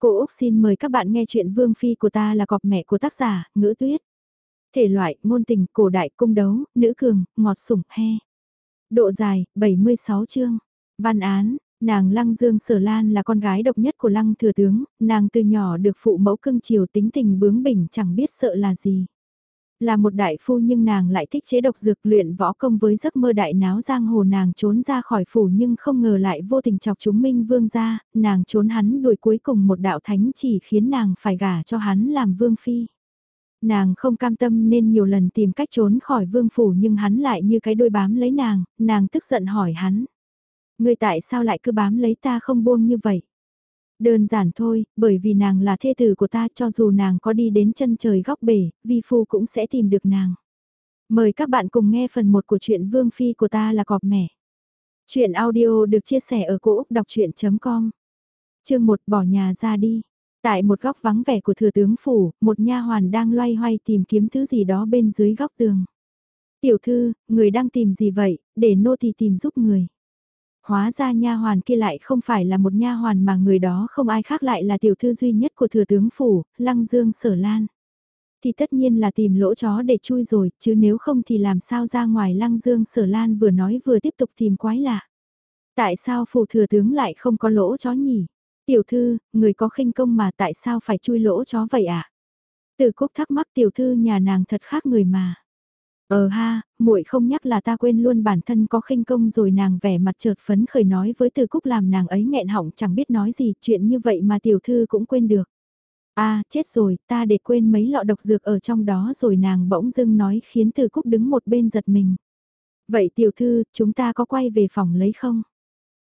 Cô Úc xin mời các bạn nghe chuyện Vương Phi của ta là cọp mẹ của tác giả, ngữ tuyết. Thể loại, ngôn tình, cổ đại, cung đấu, nữ cường, ngọt sủng, he. Độ dài, 76 chương. Văn án, nàng Lăng Dương Sở Lan là con gái độc nhất của Lăng Thừa Tướng, nàng từ nhỏ được phụ mẫu cưng chiều tính tình bướng bỉnh chẳng biết sợ là gì. Là một đại phu nhưng nàng lại thích chế độc dược luyện võ công với giấc mơ đại náo giang hồ nàng trốn ra khỏi phủ nhưng không ngờ lại vô tình chọc chúng minh vương ra, nàng trốn hắn đuổi cuối cùng một đạo thánh chỉ khiến nàng phải gả cho hắn làm vương phi. Nàng không cam tâm nên nhiều lần tìm cách trốn khỏi vương phủ nhưng hắn lại như cái đôi bám lấy nàng, nàng tức giận hỏi hắn. Người tại sao lại cứ bám lấy ta không buông như vậy? Đơn giản thôi, bởi vì nàng là thê tử của ta cho dù nàng có đi đến chân trời góc bể, vi phu cũng sẽ tìm được nàng. Mời các bạn cùng nghe phần 1 của truyện Vương Phi của ta là cọp Mẻ. Chuyện audio được chia sẻ ở cỗ đọc chuyện.com Chương 1 bỏ nhà ra đi. Tại một góc vắng vẻ của thừa tướng phủ, một nha hoàn đang loay hoay tìm kiếm thứ gì đó bên dưới góc tường. Tiểu thư, người đang tìm gì vậy, để nô thì tìm giúp người. Hóa ra nha hoàn kia lại không phải là một nha hoàn mà người đó không ai khác lại là tiểu thư duy nhất của thừa tướng phủ, Lăng Dương Sở Lan. Thì tất nhiên là tìm lỗ chó để chui rồi, chứ nếu không thì làm sao ra ngoài Lăng Dương Sở Lan vừa nói vừa tiếp tục tìm quái lạ. Tại sao phủ thừa tướng lại không có lỗ chó nhỉ? Tiểu thư, người có khinh công mà tại sao phải chui lỗ chó vậy ạ? À? Từ cúc thắc mắc tiểu thư nhà nàng thật khác người mà. Ờ ha, muội không nhắc là ta quên luôn bản thân có khinh công rồi nàng vẻ mặt chợt phấn khởi nói với Từ Cúc làm nàng ấy nghẹn họng chẳng biết nói gì, chuyện như vậy mà tiểu thư cũng quên được. À, chết rồi, ta để quên mấy lọ độc dược ở trong đó rồi nàng bỗng dưng nói khiến Từ Cúc đứng một bên giật mình. Vậy tiểu thư, chúng ta có quay về phòng lấy không?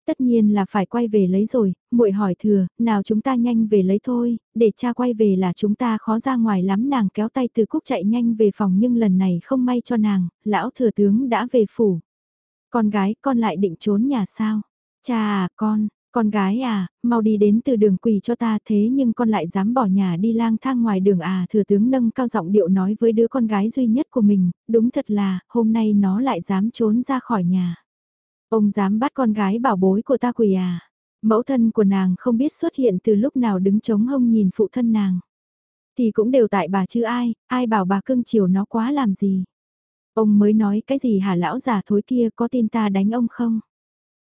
Tất nhiên là phải quay về lấy rồi, muội hỏi thừa, nào chúng ta nhanh về lấy thôi, để cha quay về là chúng ta khó ra ngoài lắm nàng kéo tay từ cúc chạy nhanh về phòng nhưng lần này không may cho nàng, lão thừa tướng đã về phủ. Con gái, con lại định trốn nhà sao? Cha à, con, con gái à, mau đi đến từ đường quỳ cho ta thế nhưng con lại dám bỏ nhà đi lang thang ngoài đường à thừa tướng nâng cao giọng điệu nói với đứa con gái duy nhất của mình, đúng thật là, hôm nay nó lại dám trốn ra khỏi nhà. Ông dám bắt con gái bảo bối của ta quỳ à? Mẫu thân của nàng không biết xuất hiện từ lúc nào đứng chống hông nhìn phụ thân nàng. Thì cũng đều tại bà chứ ai, ai bảo bà cưng chiều nó quá làm gì. Ông mới nói cái gì hả lão già thối kia có tin ta đánh ông không?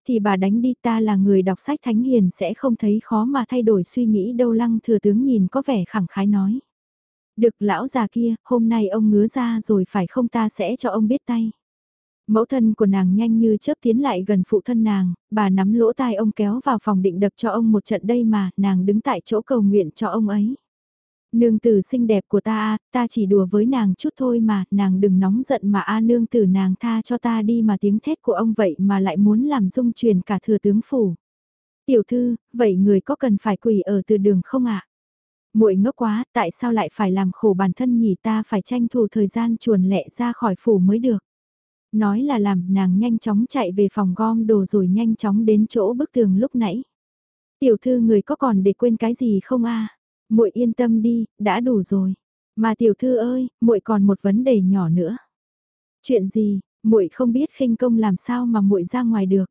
Thì bà đánh đi ta là người đọc sách thánh hiền sẽ không thấy khó mà thay đổi suy nghĩ đâu lăng thừa tướng nhìn có vẻ khẳng khái nói. Được lão già kia, hôm nay ông ngứa ra rồi phải không ta sẽ cho ông biết tay. Mẫu thân của nàng nhanh như chớp tiến lại gần phụ thân nàng, bà nắm lỗ tai ông kéo vào phòng định đập cho ông một trận đây mà, nàng đứng tại chỗ cầu nguyện cho ông ấy. Nương tử xinh đẹp của ta, ta chỉ đùa với nàng chút thôi mà, nàng đừng nóng giận mà a nương tử nàng tha cho ta đi mà tiếng thét của ông vậy mà lại muốn làm dung truyền cả thừa tướng phủ. Tiểu thư, vậy người có cần phải quỳ ở từ đường không ạ? muội ngốc quá, tại sao lại phải làm khổ bản thân nhỉ ta phải tranh thủ thời gian chuồn lẹ ra khỏi phủ mới được. Nói là làm, nàng nhanh chóng chạy về phòng gom đồ rồi nhanh chóng đến chỗ bức tường lúc nãy. Tiểu thư người có còn để quên cái gì không a? Muội yên tâm đi, đã đủ rồi. Mà tiểu thư ơi, muội còn một vấn đề nhỏ nữa. Chuyện gì? Muội không biết khinh công làm sao mà muội ra ngoài được.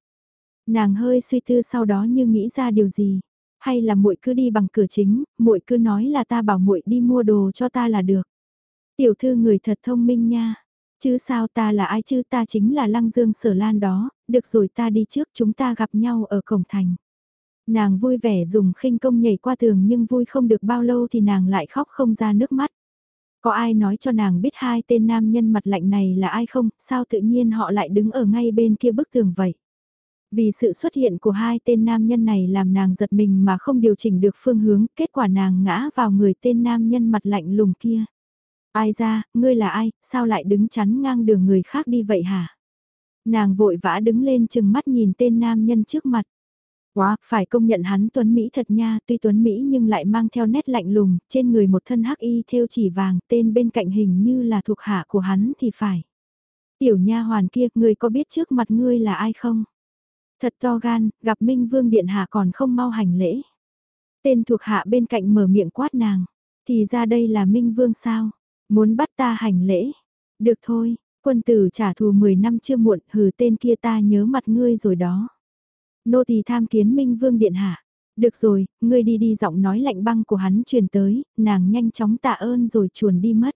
Nàng hơi suy tư sau đó như nghĩ ra điều gì, hay là muội cứ đi bằng cửa chính, muội cứ nói là ta bảo muội đi mua đồ cho ta là được. Tiểu thư người thật thông minh nha. Chứ sao ta là ai chứ ta chính là Lăng Dương Sở Lan đó, được rồi ta đi trước chúng ta gặp nhau ở cổng thành. Nàng vui vẻ dùng khinh công nhảy qua tường nhưng vui không được bao lâu thì nàng lại khóc không ra nước mắt. Có ai nói cho nàng biết hai tên nam nhân mặt lạnh này là ai không, sao tự nhiên họ lại đứng ở ngay bên kia bức tường vậy? Vì sự xuất hiện của hai tên nam nhân này làm nàng giật mình mà không điều chỉnh được phương hướng, kết quả nàng ngã vào người tên nam nhân mặt lạnh lùng kia. Ai ra, ngươi là ai, sao lại đứng chắn ngang đường người khác đi vậy hả? Nàng vội vã đứng lên chừng mắt nhìn tên nam nhân trước mặt. Quá, phải công nhận hắn tuấn Mỹ thật nha, tuy tuấn Mỹ nhưng lại mang theo nét lạnh lùng, trên người một thân hắc y theo chỉ vàng, tên bên cạnh hình như là thuộc hạ của hắn thì phải. Tiểu nha hoàn kia, ngươi có biết trước mặt ngươi là ai không? Thật to gan, gặp Minh Vương Điện Hạ còn không mau hành lễ. Tên thuộc hạ bên cạnh mở miệng quát nàng, thì ra đây là Minh Vương sao? Muốn bắt ta hành lễ. Được thôi, quân tử trả thù 10 năm chưa muộn, hừ tên kia ta nhớ mặt ngươi rồi đó. Nô tỳ tham kiến Minh Vương Điện Hạ. Được rồi, ngươi đi đi giọng nói lạnh băng của hắn truyền tới, nàng nhanh chóng tạ ơn rồi chuồn đi mất.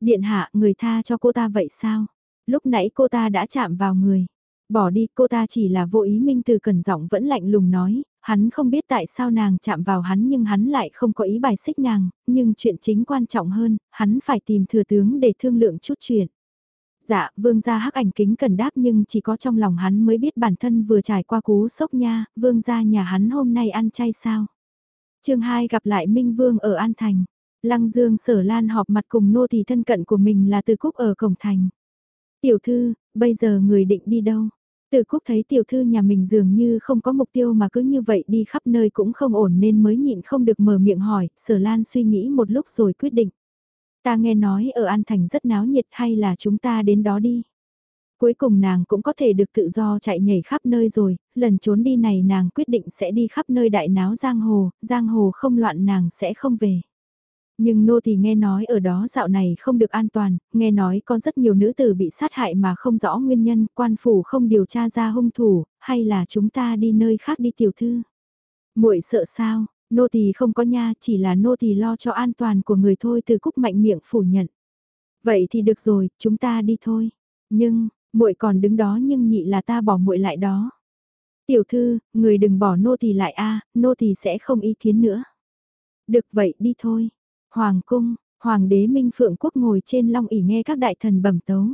Điện hạ, người tha cho cô ta vậy sao? Lúc nãy cô ta đã chạm vào người. Bỏ đi, cô ta chỉ là vô ý minh từ cẩn giọng vẫn lạnh lùng nói, hắn không biết tại sao nàng chạm vào hắn nhưng hắn lại không có ý bài xích nàng, nhưng chuyện chính quan trọng hơn, hắn phải tìm thừa tướng để thương lượng chút chuyện. Dạ, vương gia hắc ảnh kính cần đáp nhưng chỉ có trong lòng hắn mới biết bản thân vừa trải qua cú sốc nha, vương gia nhà hắn hôm nay ăn chay sao. chương 2 gặp lại Minh Vương ở An Thành. Lăng Dương sở lan họp mặt cùng nô tỳ thân cận của mình là từ cúc ở cổng thành. Tiểu thư, bây giờ người định đi đâu? Từ Cúc thấy tiểu thư nhà mình dường như không có mục tiêu mà cứ như vậy đi khắp nơi cũng không ổn nên mới nhịn không được mở miệng hỏi, sở lan suy nghĩ một lúc rồi quyết định. Ta nghe nói ở An Thành rất náo nhiệt hay là chúng ta đến đó đi. Cuối cùng nàng cũng có thể được tự do chạy nhảy khắp nơi rồi, lần trốn đi này nàng quyết định sẽ đi khắp nơi đại náo giang hồ, giang hồ không loạn nàng sẽ không về. Nhưng nô thì nghe nói ở đó dạo này không được an toàn, nghe nói có rất nhiều nữ tử bị sát hại mà không rõ nguyên nhân, quan phủ không điều tra ra hung thủ, hay là chúng ta đi nơi khác đi tiểu thư. muội sợ sao, nô tỳ không có nha, chỉ là nô tỳ lo cho an toàn của người thôi từ cúc mạnh miệng phủ nhận. Vậy thì được rồi, chúng ta đi thôi. Nhưng, muội còn đứng đó nhưng nhị là ta bỏ muội lại đó. Tiểu thư, người đừng bỏ nô tỳ lại a, nô tỳ sẽ không ý kiến nữa. Được vậy đi thôi. Hoàng cung, Hoàng đế Minh Phượng Quốc ngồi trên long ỉ nghe các đại thần bẩm tấu.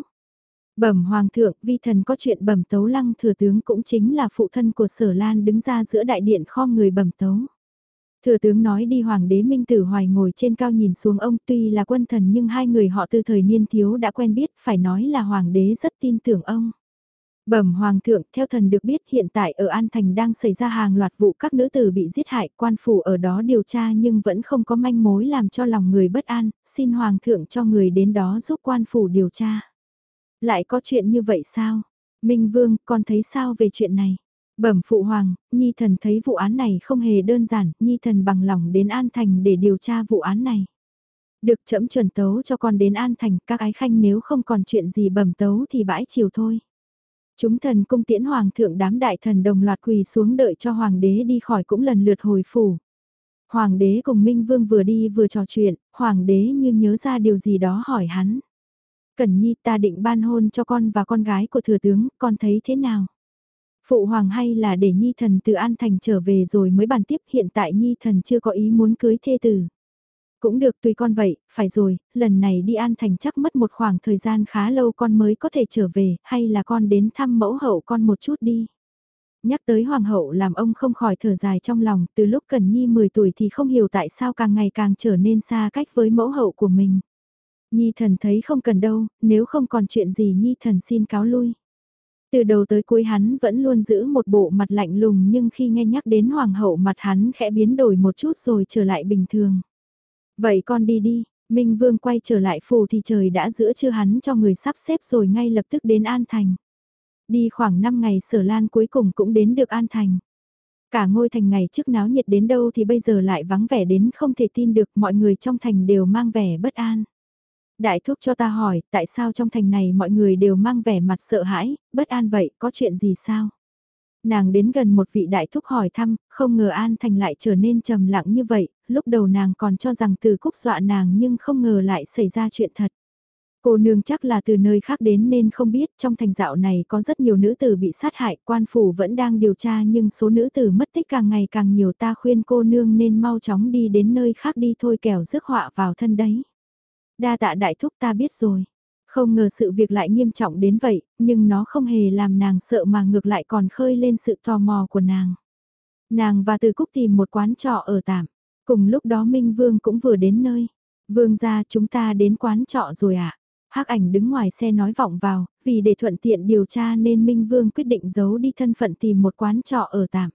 Bẩm Hoàng thượng, vi thần có chuyện bẩm tấu lăng thừa tướng cũng chính là phụ thân của sở lan đứng ra giữa đại điện kho người bẩm tấu. Thừa tướng nói đi Hoàng đế Minh Tử Hoài ngồi trên cao nhìn xuống ông tuy là quân thần nhưng hai người họ từ thời niên thiếu đã quen biết phải nói là Hoàng đế rất tin tưởng ông. Bẩm Hoàng thượng, theo thần được biết hiện tại ở An Thành đang xảy ra hàng loạt vụ các nữ tử bị giết hại, quan phủ ở đó điều tra nhưng vẫn không có manh mối làm cho lòng người bất an, xin Hoàng thượng cho người đến đó giúp quan phủ điều tra. Lại có chuyện như vậy sao? Minh Vương, con thấy sao về chuyện này? Bẩm Phụ Hoàng, Nhi thần thấy vụ án này không hề đơn giản, Nhi thần bằng lòng đến An Thành để điều tra vụ án này. Được chậm chuẩn tấu cho con đến An Thành, các ái khanh nếu không còn chuyện gì bẩm tấu thì bãi chiều thôi. Chúng thần cung tiễn hoàng thượng đám đại thần đồng loạt quỳ xuống đợi cho hoàng đế đi khỏi cũng lần lượt hồi phủ. Hoàng đế cùng Minh Vương vừa đi vừa trò chuyện, hoàng đế như nhớ ra điều gì đó hỏi hắn. Cẩn Nhi ta định ban hôn cho con và con gái của thừa tướng, con thấy thế nào? Phụ hoàng hay là để Nhi thần từ An Thành trở về rồi mới bàn tiếp hiện tại Nhi thần chưa có ý muốn cưới thê tử. Cũng được tùy con vậy, phải rồi, lần này đi An Thành chắc mất một khoảng thời gian khá lâu con mới có thể trở về, hay là con đến thăm mẫu hậu con một chút đi. Nhắc tới hoàng hậu làm ông không khỏi thở dài trong lòng, từ lúc Cần Nhi 10 tuổi thì không hiểu tại sao càng ngày càng trở nên xa cách với mẫu hậu của mình. Nhi thần thấy không cần đâu, nếu không còn chuyện gì Nhi thần xin cáo lui. Từ đầu tới cuối hắn vẫn luôn giữ một bộ mặt lạnh lùng nhưng khi nghe nhắc đến hoàng hậu mặt hắn khẽ biến đổi một chút rồi trở lại bình thường. Vậy con đi đi, Minh Vương quay trở lại phủ thì trời đã giữa trưa hắn cho người sắp xếp rồi ngay lập tức đến An Thành. Đi khoảng 5 ngày sở lan cuối cùng cũng đến được An Thành. Cả ngôi thành ngày trước náo nhiệt đến đâu thì bây giờ lại vắng vẻ đến không thể tin được mọi người trong thành đều mang vẻ bất an. Đại thúc cho ta hỏi, tại sao trong thành này mọi người đều mang vẻ mặt sợ hãi, bất an vậy, có chuyện gì sao? Nàng đến gần một vị đại thúc hỏi thăm, không ngờ An Thành lại trở nên trầm lặng như vậy, lúc đầu nàng còn cho rằng từ cúc dọa nàng nhưng không ngờ lại xảy ra chuyện thật. Cô nương chắc là từ nơi khác đến nên không biết trong thành dạo này có rất nhiều nữ tử bị sát hại, quan phủ vẫn đang điều tra nhưng số nữ tử mất tích càng ngày càng nhiều ta khuyên cô nương nên mau chóng đi đến nơi khác đi thôi kẻo rước họa vào thân đấy. Đa tạ đại thúc ta biết rồi. Không ngờ sự việc lại nghiêm trọng đến vậy, nhưng nó không hề làm nàng sợ mà ngược lại còn khơi lên sự tò mò của nàng. Nàng và Từ Cúc tìm một quán trọ ở tạm. Cùng lúc đó Minh Vương cũng vừa đến nơi. Vương gia chúng ta đến quán trọ rồi ạ. À? hắc ảnh đứng ngoài xe nói vọng vào, vì để thuận tiện điều tra nên Minh Vương quyết định giấu đi thân phận tìm một quán trọ ở tạm.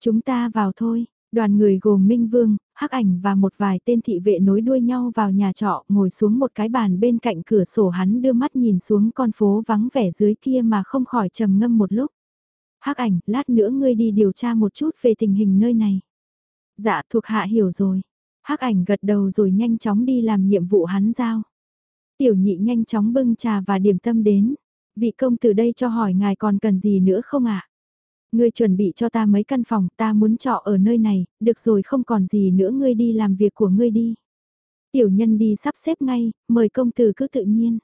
Chúng ta vào thôi, đoàn người gồm Minh Vương, hắc ảnh và một vài tên thị vệ nối đuôi nhau vào nhà trọ ngồi xuống một cái bàn bên cạnh cửa sổ hắn đưa mắt nhìn xuống con phố vắng vẻ dưới kia mà không khỏi trầm ngâm một lúc. hắc ảnh, lát nữa ngươi đi điều tra một chút về tình hình nơi này. Dạ thuộc hạ hiểu rồi. hắc ảnh gật đầu rồi nhanh chóng đi làm nhiệm vụ hắn giao. Tiểu nhị nhanh chóng bưng trà và điểm tâm đến. Vị công từ đây cho hỏi ngài còn cần gì nữa không ạ? Ngươi chuẩn bị cho ta mấy căn phòng, ta muốn trọ ở nơi này, được rồi không còn gì nữa ngươi đi làm việc của ngươi đi. Tiểu nhân đi sắp xếp ngay, mời công tử cứ tự nhiên.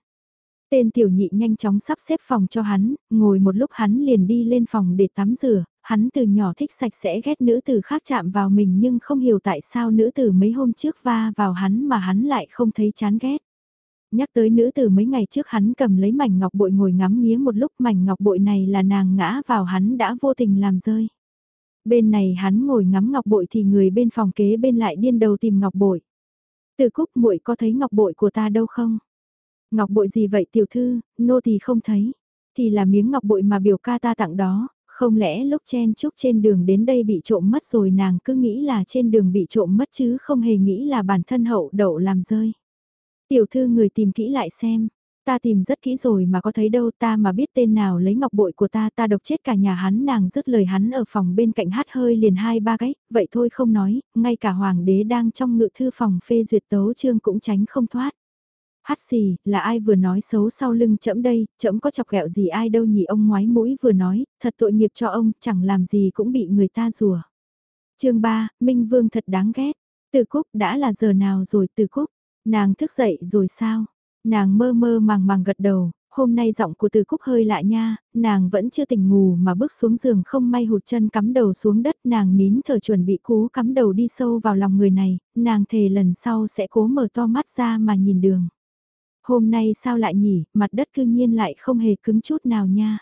Tên tiểu nhị nhanh chóng sắp xếp phòng cho hắn, ngồi một lúc hắn liền đi lên phòng để tắm rửa, hắn từ nhỏ thích sạch sẽ ghét nữ tử khác chạm vào mình nhưng không hiểu tại sao nữ tử mấy hôm trước va vào hắn mà hắn lại không thấy chán ghét. Nhắc tới nữ tử mấy ngày trước hắn cầm lấy mảnh ngọc bội ngồi ngắm nghía một lúc mảnh ngọc bội này là nàng ngã vào hắn đã vô tình làm rơi. Bên này hắn ngồi ngắm ngọc bội thì người bên phòng kế bên lại điên đầu tìm ngọc bội. Từ cúc muội có thấy ngọc bội của ta đâu không? Ngọc bội gì vậy tiểu thư, nô thì không thấy. Thì là miếng ngọc bội mà biểu ca ta tặng đó, không lẽ lúc chen chúc trên đường đến đây bị trộm mất rồi nàng cứ nghĩ là trên đường bị trộm mất chứ không hề nghĩ là bản thân hậu đậu làm rơi. Tiểu thư người tìm kỹ lại xem. Ta tìm rất kỹ rồi mà có thấy đâu ta mà biết tên nào lấy ngọc bội của ta ta độc chết cả nhà hắn nàng dứt lời hắn ở phòng bên cạnh hát hơi liền hai ba cái, vậy thôi không nói, ngay cả hoàng đế đang trong ngự thư phòng phê duyệt tấu chương cũng tránh không thoát. Hát xì, là ai vừa nói xấu sau lưng chậm đây, chậm có chọc ghẹo gì ai đâu nhỉ ông ngoái mũi vừa nói, thật tội nghiệp cho ông, chẳng làm gì cũng bị người ta rùa. chương 3, Minh Vương thật đáng ghét. Từ Cúc đã là giờ nào rồi Từ Cúc? Nàng thức dậy rồi sao? Nàng mơ mơ màng màng gật đầu, hôm nay giọng của từ cúc hơi lạ nha, nàng vẫn chưa tỉnh ngủ mà bước xuống giường không may hụt chân cắm đầu xuống đất nàng nín thở chuẩn bị cú cắm đầu đi sâu vào lòng người này, nàng thề lần sau sẽ cố mở to mắt ra mà nhìn đường. Hôm nay sao lại nhỉ, mặt đất cư nhiên lại không hề cứng chút nào nha.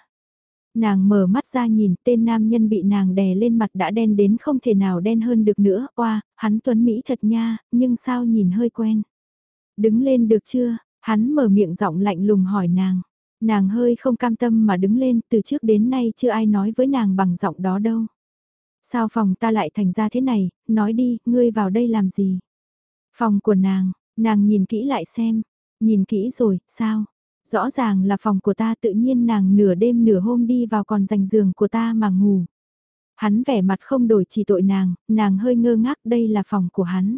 Nàng mở mắt ra nhìn tên nam nhân bị nàng đè lên mặt đã đen đến không thể nào đen hơn được nữa, oa, hắn tuấn Mỹ thật nha, nhưng sao nhìn hơi quen. Đứng lên được chưa? Hắn mở miệng giọng lạnh lùng hỏi nàng. Nàng hơi không cam tâm mà đứng lên, từ trước đến nay chưa ai nói với nàng bằng giọng đó đâu. Sao phòng ta lại thành ra thế này, nói đi, ngươi vào đây làm gì? Phòng của nàng, nàng nhìn kỹ lại xem, nhìn kỹ rồi, sao? Rõ ràng là phòng của ta tự nhiên nàng nửa đêm nửa hôm đi vào còn dành giường của ta mà ngủ. Hắn vẻ mặt không đổi chỉ tội nàng, nàng hơi ngơ ngác đây là phòng của hắn.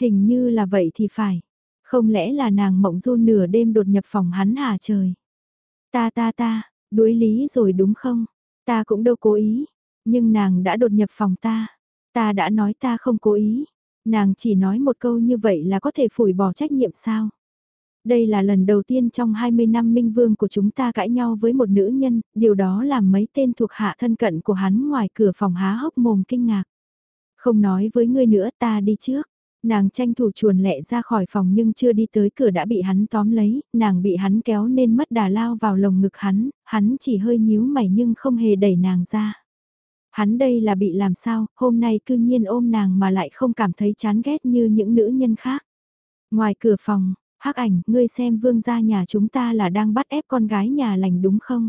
Hình như là vậy thì phải. Không lẽ là nàng mộng du nửa đêm đột nhập phòng hắn hả trời? Ta ta ta, đuối lý rồi đúng không? Ta cũng đâu cố ý, nhưng nàng đã đột nhập phòng ta. Ta đã nói ta không cố ý. Nàng chỉ nói một câu như vậy là có thể phủi bỏ trách nhiệm sao? Đây là lần đầu tiên trong 20 năm minh vương của chúng ta cãi nhau với một nữ nhân, điều đó làm mấy tên thuộc hạ thân cận của hắn ngoài cửa phòng há hốc mồm kinh ngạc. Không nói với ngươi nữa ta đi trước. Nàng tranh thủ chuồn lẹ ra khỏi phòng nhưng chưa đi tới cửa đã bị hắn tóm lấy, nàng bị hắn kéo nên mất đà lao vào lồng ngực hắn, hắn chỉ hơi nhíu mày nhưng không hề đẩy nàng ra. Hắn đây là bị làm sao, hôm nay cư nhiên ôm nàng mà lại không cảm thấy chán ghét như những nữ nhân khác. Ngoài cửa phòng, hắc ảnh, ngươi xem vương gia nhà chúng ta là đang bắt ép con gái nhà lành đúng không?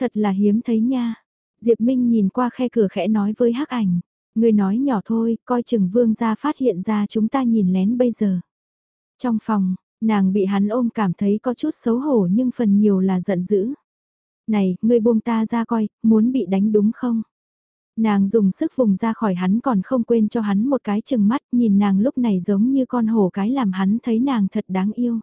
Thật là hiếm thấy nha. Diệp Minh nhìn qua khe cửa khẽ nói với hắc ảnh. Người nói nhỏ thôi, coi chừng vương gia phát hiện ra chúng ta nhìn lén bây giờ. Trong phòng, nàng bị hắn ôm cảm thấy có chút xấu hổ nhưng phần nhiều là giận dữ. Này, ngươi buông ta ra coi, muốn bị đánh đúng không? Nàng dùng sức vùng ra khỏi hắn còn không quên cho hắn một cái chừng mắt nhìn nàng lúc này giống như con hổ cái làm hắn thấy nàng thật đáng yêu.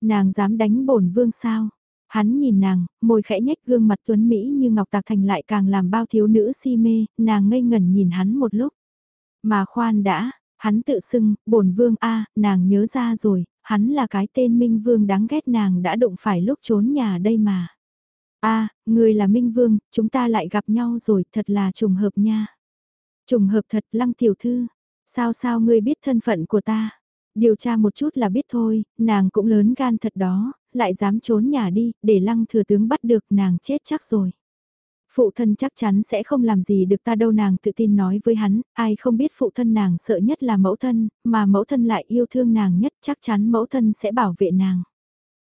Nàng dám đánh bổn vương sao? Hắn nhìn nàng, môi khẽ nhếch gương mặt tuấn Mỹ như ngọc tạc thành lại càng làm bao thiếu nữ si mê, nàng ngây ngẩn nhìn hắn một lúc. Mà khoan đã, hắn tự xưng, bổn vương a nàng nhớ ra rồi, hắn là cái tên Minh Vương đáng ghét nàng đã đụng phải lúc trốn nhà đây mà. a người là Minh Vương, chúng ta lại gặp nhau rồi, thật là trùng hợp nha. Trùng hợp thật lăng tiểu thư, sao sao ngươi biết thân phận của ta? Điều tra một chút là biết thôi, nàng cũng lớn gan thật đó, lại dám trốn nhà đi, để lăng thừa tướng bắt được nàng chết chắc rồi. Phụ thân chắc chắn sẽ không làm gì được ta đâu nàng tự tin nói với hắn, ai không biết phụ thân nàng sợ nhất là mẫu thân, mà mẫu thân lại yêu thương nàng nhất chắc chắn mẫu thân sẽ bảo vệ nàng.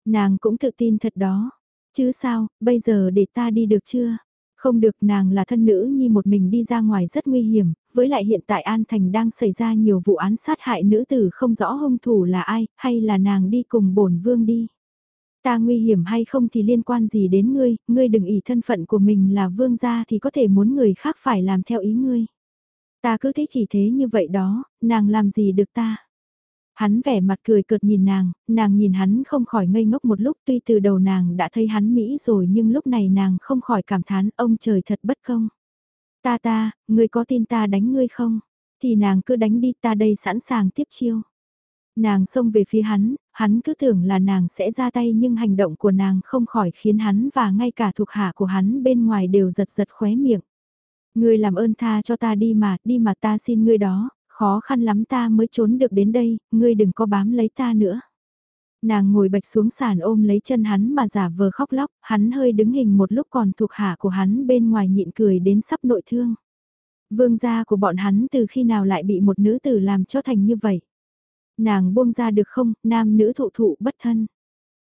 Nàng cũng tự tin thật đó, chứ sao, bây giờ để ta đi được chưa? Không được nàng là thân nữ nhi một mình đi ra ngoài rất nguy hiểm, với lại hiện tại An Thành đang xảy ra nhiều vụ án sát hại nữ tử không rõ hung thủ là ai, hay là nàng đi cùng bổn vương đi. Ta nguy hiểm hay không thì liên quan gì đến ngươi, ngươi đừng ỷ thân phận của mình là vương gia thì có thể muốn người khác phải làm theo ý ngươi. Ta cứ thích chỉ thế như vậy đó, nàng làm gì được ta. Hắn vẻ mặt cười cợt nhìn nàng, nàng nhìn hắn không khỏi ngây ngốc một lúc tuy từ đầu nàng đã thấy hắn Mỹ rồi nhưng lúc này nàng không khỏi cảm thán ông trời thật bất công. Ta ta, ngươi có tin ta đánh ngươi không? Thì nàng cứ đánh đi ta đây sẵn sàng tiếp chiêu. Nàng xông về phía hắn, hắn cứ tưởng là nàng sẽ ra tay nhưng hành động của nàng không khỏi khiến hắn và ngay cả thuộc hạ của hắn bên ngoài đều giật giật khóe miệng. Ngươi làm ơn tha cho ta đi mà, đi mà ta xin ngươi đó, khó khăn lắm ta mới trốn được đến đây, ngươi đừng có bám lấy ta nữa. Nàng ngồi bạch xuống sàn ôm lấy chân hắn mà giả vờ khóc lóc, hắn hơi đứng hình một lúc còn thuộc hạ của hắn bên ngoài nhịn cười đến sắp nội thương. Vương gia của bọn hắn từ khi nào lại bị một nữ tử làm cho thành như vậy? Nàng buông ra được không, nam nữ thụ thụ bất thân.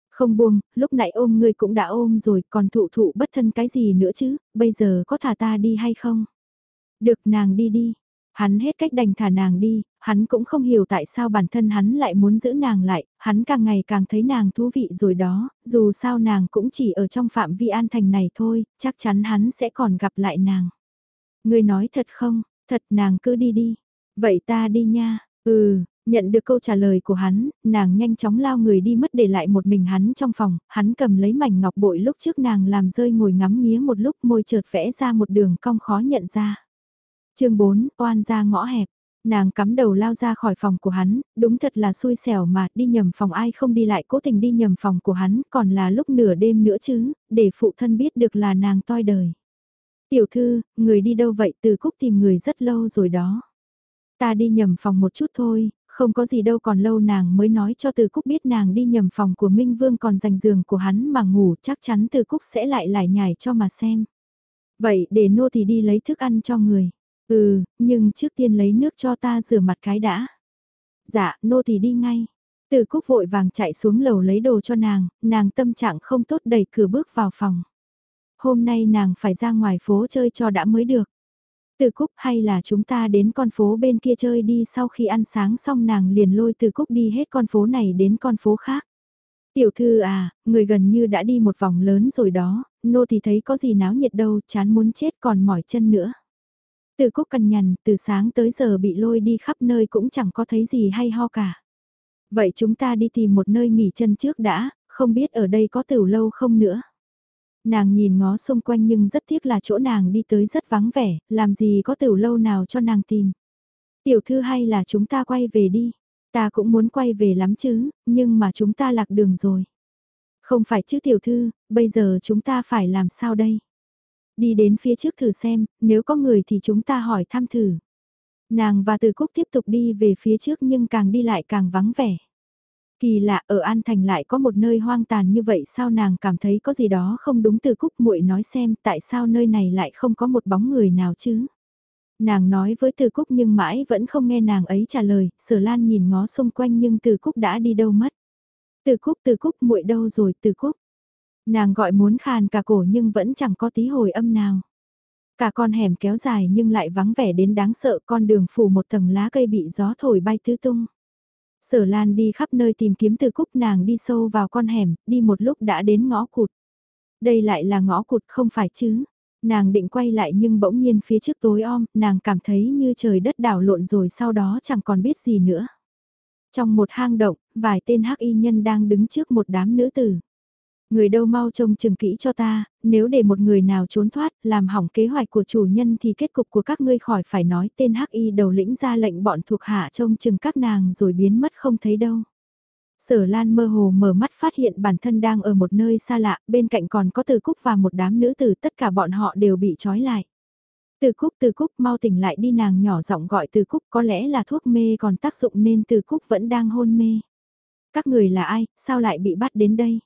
Không buông, lúc nãy ôm ngươi cũng đã ôm rồi, còn thụ thụ bất thân cái gì nữa chứ, bây giờ có thả ta đi hay không? Được nàng đi đi, Hắn hết cách đành thả nàng đi, hắn cũng không hiểu tại sao bản thân hắn lại muốn giữ nàng lại, hắn càng ngày càng thấy nàng thú vị rồi đó, dù sao nàng cũng chỉ ở trong phạm vi an thành này thôi, chắc chắn hắn sẽ còn gặp lại nàng. Người nói thật không, thật nàng cứ đi đi, vậy ta đi nha, ừ, Nhận được câu trả lời của hắn, nàng nhanh chóng lao người đi mất để lại một mình hắn trong phòng, hắn cầm lấy mảnh ngọc bội lúc trước nàng làm rơi ngồi ngắm nghía một lúc môi chợt vẽ ra một đường cong khó nhận ra chương 4, oan ra ngõ hẹp. Nàng cắm đầu lao ra khỏi phòng của hắn, đúng thật là xui xẻo mà đi nhầm phòng ai không đi lại cố tình đi nhầm phòng của hắn, còn là lúc nửa đêm nữa chứ, để phụ thân biết được là nàng toi đời. Tiểu thư, người đi đâu vậy từ cúc tìm người rất lâu rồi đó. Ta đi nhầm phòng một chút thôi, không có gì đâu còn lâu nàng mới nói cho từ cúc biết nàng đi nhầm phòng của Minh Vương còn dành giường của hắn mà ngủ chắc chắn từ cúc sẽ lại lại nhảy cho mà xem. Vậy để nô thì đi lấy thức ăn cho người. Ừ, nhưng trước tiên lấy nước cho ta rửa mặt cái đã. Dạ, nô thì đi ngay. Từ cúc vội vàng chạy xuống lầu lấy đồ cho nàng, nàng tâm trạng không tốt đẩy cửa bước vào phòng. Hôm nay nàng phải ra ngoài phố chơi cho đã mới được. Từ cúc hay là chúng ta đến con phố bên kia chơi đi sau khi ăn sáng xong nàng liền lôi từ cúc đi hết con phố này đến con phố khác. Tiểu thư à, người gần như đã đi một vòng lớn rồi đó, nô thì thấy có gì náo nhiệt đâu, chán muốn chết còn mỏi chân nữa. Từ cúc cằn nhằn, từ sáng tới giờ bị lôi đi khắp nơi cũng chẳng có thấy gì hay ho cả. Vậy chúng ta đi tìm một nơi nghỉ chân trước đã, không biết ở đây có tiểu lâu không nữa. Nàng nhìn ngó xung quanh nhưng rất tiếc là chỗ nàng đi tới rất vắng vẻ, làm gì có tiểu lâu nào cho nàng tìm. Tiểu thư hay là chúng ta quay về đi. Ta cũng muốn quay về lắm chứ, nhưng mà chúng ta lạc đường rồi. Không phải chứ tiểu thư, bây giờ chúng ta phải làm sao đây? Đi đến phía trước thử xem, nếu có người thì chúng ta hỏi thăm thử. Nàng và Từ Cúc tiếp tục đi về phía trước nhưng càng đi lại càng vắng vẻ. Kỳ lạ ở An Thành lại có một nơi hoang tàn như vậy sao nàng cảm thấy có gì đó không đúng Từ Cúc muội nói xem tại sao nơi này lại không có một bóng người nào chứ. Nàng nói với Từ Cúc nhưng mãi vẫn không nghe nàng ấy trả lời, Sở Lan nhìn ngó xung quanh nhưng Từ Cúc đã đi đâu mất. Từ Cúc Từ Cúc muội đâu rồi Từ Cúc. Nàng gọi muốn khàn cả cổ nhưng vẫn chẳng có tí hồi âm nào. Cả con hẻm kéo dài nhưng lại vắng vẻ đến đáng sợ con đường phủ một tầng lá cây bị gió thổi bay tứ tung. Sở Lan đi khắp nơi tìm kiếm từ cúc nàng đi sâu vào con hẻm, đi một lúc đã đến ngõ cụt. Đây lại là ngõ cụt không phải chứ. Nàng định quay lại nhưng bỗng nhiên phía trước tối om, nàng cảm thấy như trời đất đảo lộn rồi sau đó chẳng còn biết gì nữa. Trong một hang động, vài tên hắc y nhân đang đứng trước một đám nữ tử. Người đâu mau trông chừng kỹ cho ta, nếu để một người nào trốn thoát, làm hỏng kế hoạch của chủ nhân thì kết cục của các ngươi khỏi phải nói tên hắc y đầu lĩnh ra lệnh bọn thuộc hạ trông chừng các nàng rồi biến mất không thấy đâu. Sở Lan mơ hồ mở mắt phát hiện bản thân đang ở một nơi xa lạ, bên cạnh còn có Từ Cúc và một đám nữ tử tất cả bọn họ đều bị trói lại. Từ Cúc Từ Cúc mau tỉnh lại đi nàng nhỏ giọng gọi Từ Cúc có lẽ là thuốc mê còn tác dụng nên Từ Cúc vẫn đang hôn mê. Các người là ai, sao lại bị bắt đến đây?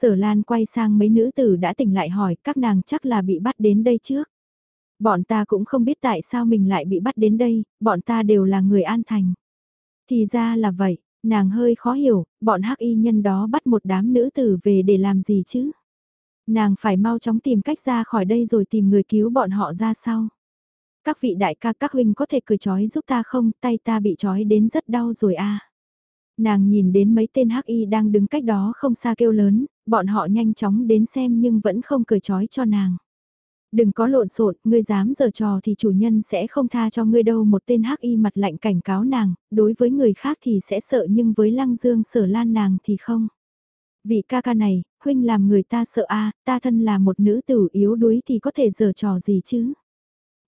Sở Lan quay sang mấy nữ tử đã tỉnh lại hỏi các nàng chắc là bị bắt đến đây trước. Bọn ta cũng không biết tại sao mình lại bị bắt đến đây, bọn ta đều là người an thành. Thì ra là vậy, nàng hơi khó hiểu, bọn hắc y nhân đó bắt một đám nữ tử về để làm gì chứ? Nàng phải mau chóng tìm cách ra khỏi đây rồi tìm người cứu bọn họ ra sau. Các vị đại ca các huynh có thể cười chói giúp ta không, tay ta bị chói đến rất đau rồi a. Nàng nhìn đến mấy tên hắc y đang đứng cách đó không xa kêu lớn, bọn họ nhanh chóng đến xem nhưng vẫn không cười trói cho nàng. Đừng có lộn xộn, ngươi dám giở trò thì chủ nhân sẽ không tha cho ngươi đâu một tên hắc y mặt lạnh cảnh cáo nàng, đối với người khác thì sẽ sợ nhưng với lăng dương sở lan nàng thì không. Vị ca ca này, huynh làm người ta sợ a ta thân là một nữ tử yếu đuối thì có thể giở trò gì chứ.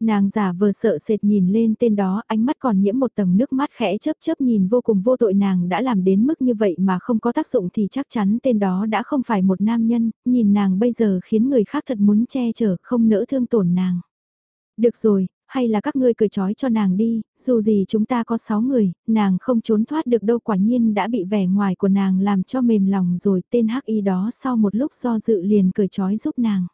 Nàng giả vờ sợ sệt nhìn lên tên đó, ánh mắt còn nhiễm một tầng nước mắt khẽ chớp chớp nhìn vô cùng vô tội nàng đã làm đến mức như vậy mà không có tác dụng thì chắc chắn tên đó đã không phải một nam nhân, nhìn nàng bây giờ khiến người khác thật muốn che chở, không nỡ thương tổn nàng. Được rồi, hay là các ngươi cười trói cho nàng đi, dù gì chúng ta có sáu người, nàng không trốn thoát được đâu quả nhiên đã bị vẻ ngoài của nàng làm cho mềm lòng rồi tên hắc y đó sau một lúc do dự liền cười trói giúp nàng.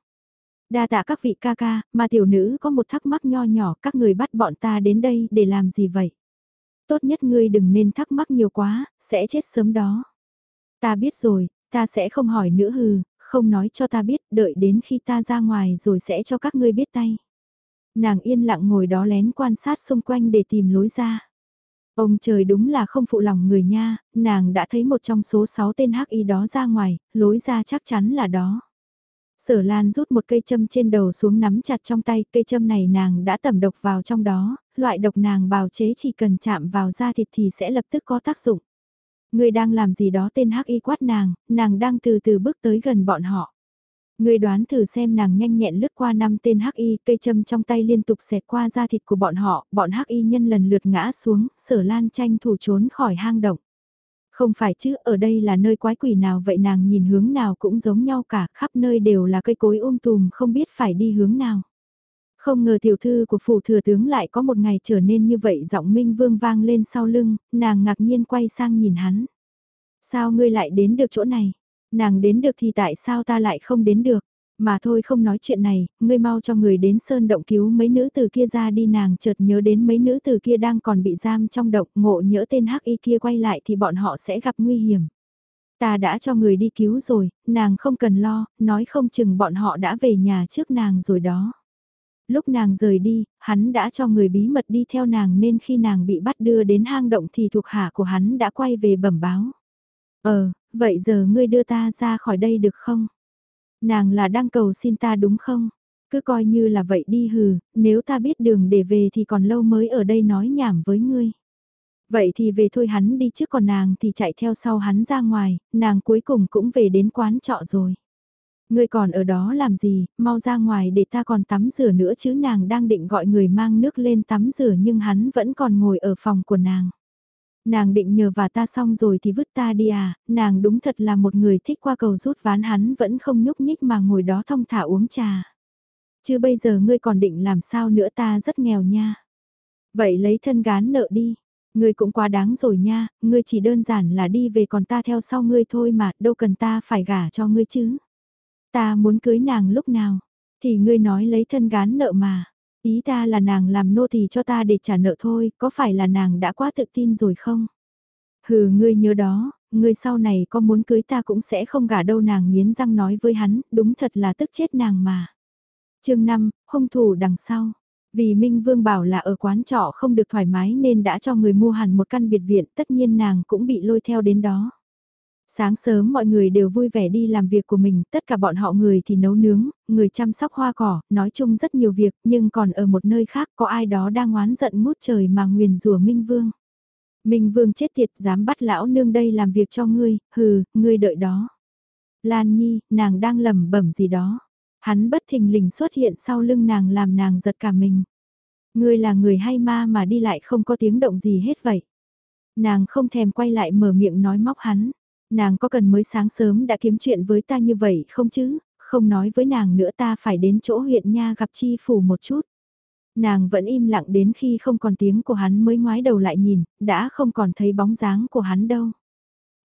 Đa tạ các vị ca ca, mà tiểu nữ có một thắc mắc nho nhỏ các người bắt bọn ta đến đây để làm gì vậy? Tốt nhất ngươi đừng nên thắc mắc nhiều quá, sẽ chết sớm đó. Ta biết rồi, ta sẽ không hỏi nữa hừ, không nói cho ta biết, đợi đến khi ta ra ngoài rồi sẽ cho các ngươi biết tay. Nàng yên lặng ngồi đó lén quan sát xung quanh để tìm lối ra. Ông trời đúng là không phụ lòng người nha, nàng đã thấy một trong số sáu tên hắc y đó ra ngoài, lối ra chắc chắn là đó. Sở Lan rút một cây châm trên đầu xuống nắm chặt trong tay, cây châm này nàng đã tẩm độc vào trong đó, loại độc nàng bào chế chỉ cần chạm vào da thịt thì sẽ lập tức có tác dụng. Người đang làm gì đó tên hắc y quát nàng, nàng đang từ từ bước tới gần bọn họ. Người đoán thử xem nàng nhanh nhẹn lướt qua năm tên hắc y, cây châm trong tay liên tục xẹt qua da thịt của bọn họ, bọn hắc y nhân lần lượt ngã xuống, sở lan tranh thủ trốn khỏi hang động. Không phải chứ, ở đây là nơi quái quỷ nào vậy nàng nhìn hướng nào cũng giống nhau cả, khắp nơi đều là cây cối um tùm không biết phải đi hướng nào. Không ngờ tiểu thư của phủ thừa tướng lại có một ngày trở nên như vậy giọng minh vương vang lên sau lưng, nàng ngạc nhiên quay sang nhìn hắn. Sao ngươi lại đến được chỗ này? Nàng đến được thì tại sao ta lại không đến được? Mà thôi không nói chuyện này, ngươi mau cho người đến sơn động cứu mấy nữ từ kia ra đi nàng chợt nhớ đến mấy nữ từ kia đang còn bị giam trong động ngộ nhỡ tên hắc y kia quay lại thì bọn họ sẽ gặp nguy hiểm. Ta đã cho người đi cứu rồi, nàng không cần lo, nói không chừng bọn họ đã về nhà trước nàng rồi đó. Lúc nàng rời đi, hắn đã cho người bí mật đi theo nàng nên khi nàng bị bắt đưa đến hang động thì thuộc hạ của hắn đã quay về bẩm báo. Ờ, vậy giờ ngươi đưa ta ra khỏi đây được không? Nàng là đang cầu xin ta đúng không? Cứ coi như là vậy đi hừ, nếu ta biết đường để về thì còn lâu mới ở đây nói nhảm với ngươi. Vậy thì về thôi hắn đi trước còn nàng thì chạy theo sau hắn ra ngoài, nàng cuối cùng cũng về đến quán trọ rồi. Ngươi còn ở đó làm gì, mau ra ngoài để ta còn tắm rửa nữa chứ nàng đang định gọi người mang nước lên tắm rửa nhưng hắn vẫn còn ngồi ở phòng của nàng. Nàng định nhờ và ta xong rồi thì vứt ta đi à, nàng đúng thật là một người thích qua cầu rút ván hắn vẫn không nhúc nhích mà ngồi đó thong thả uống trà. Chứ bây giờ ngươi còn định làm sao nữa ta rất nghèo nha. Vậy lấy thân gán nợ đi. Ngươi cũng quá đáng rồi nha, ngươi chỉ đơn giản là đi về còn ta theo sau ngươi thôi mà, đâu cần ta phải gả cho ngươi chứ. Ta muốn cưới nàng lúc nào, thì ngươi nói lấy thân gán nợ mà. Ý ta là nàng làm nô tỳ cho ta để trả nợ thôi, có phải là nàng đã quá tự tin rồi không? Hừ ngươi nhớ đó, ngươi sau này có muốn cưới ta cũng sẽ không gả đâu nàng nghiến răng nói với hắn, đúng thật là tức chết nàng mà. chương 5, hung thủ đằng sau. Vì Minh Vương bảo là ở quán trọ không được thoải mái nên đã cho người mua hẳn một căn biệt viện, tất nhiên nàng cũng bị lôi theo đến đó. Sáng sớm mọi người đều vui vẻ đi làm việc của mình, tất cả bọn họ người thì nấu nướng, người chăm sóc hoa cỏ, nói chung rất nhiều việc, nhưng còn ở một nơi khác có ai đó đang oán giận mút trời mà nguyền rủa Minh Vương. Minh Vương chết tiệt dám bắt lão nương đây làm việc cho ngươi, hừ, ngươi đợi đó. Lan Nhi, nàng đang lẩm bẩm gì đó. Hắn bất thình lình xuất hiện sau lưng nàng làm nàng giật cả mình. Ngươi là người hay ma mà đi lại không có tiếng động gì hết vậy. Nàng không thèm quay lại mở miệng nói móc hắn. Nàng có cần mới sáng sớm đã kiếm chuyện với ta như vậy không chứ, không nói với nàng nữa ta phải đến chỗ huyện nha gặp chi phủ một chút. Nàng vẫn im lặng đến khi không còn tiếng của hắn mới ngoái đầu lại nhìn, đã không còn thấy bóng dáng của hắn đâu.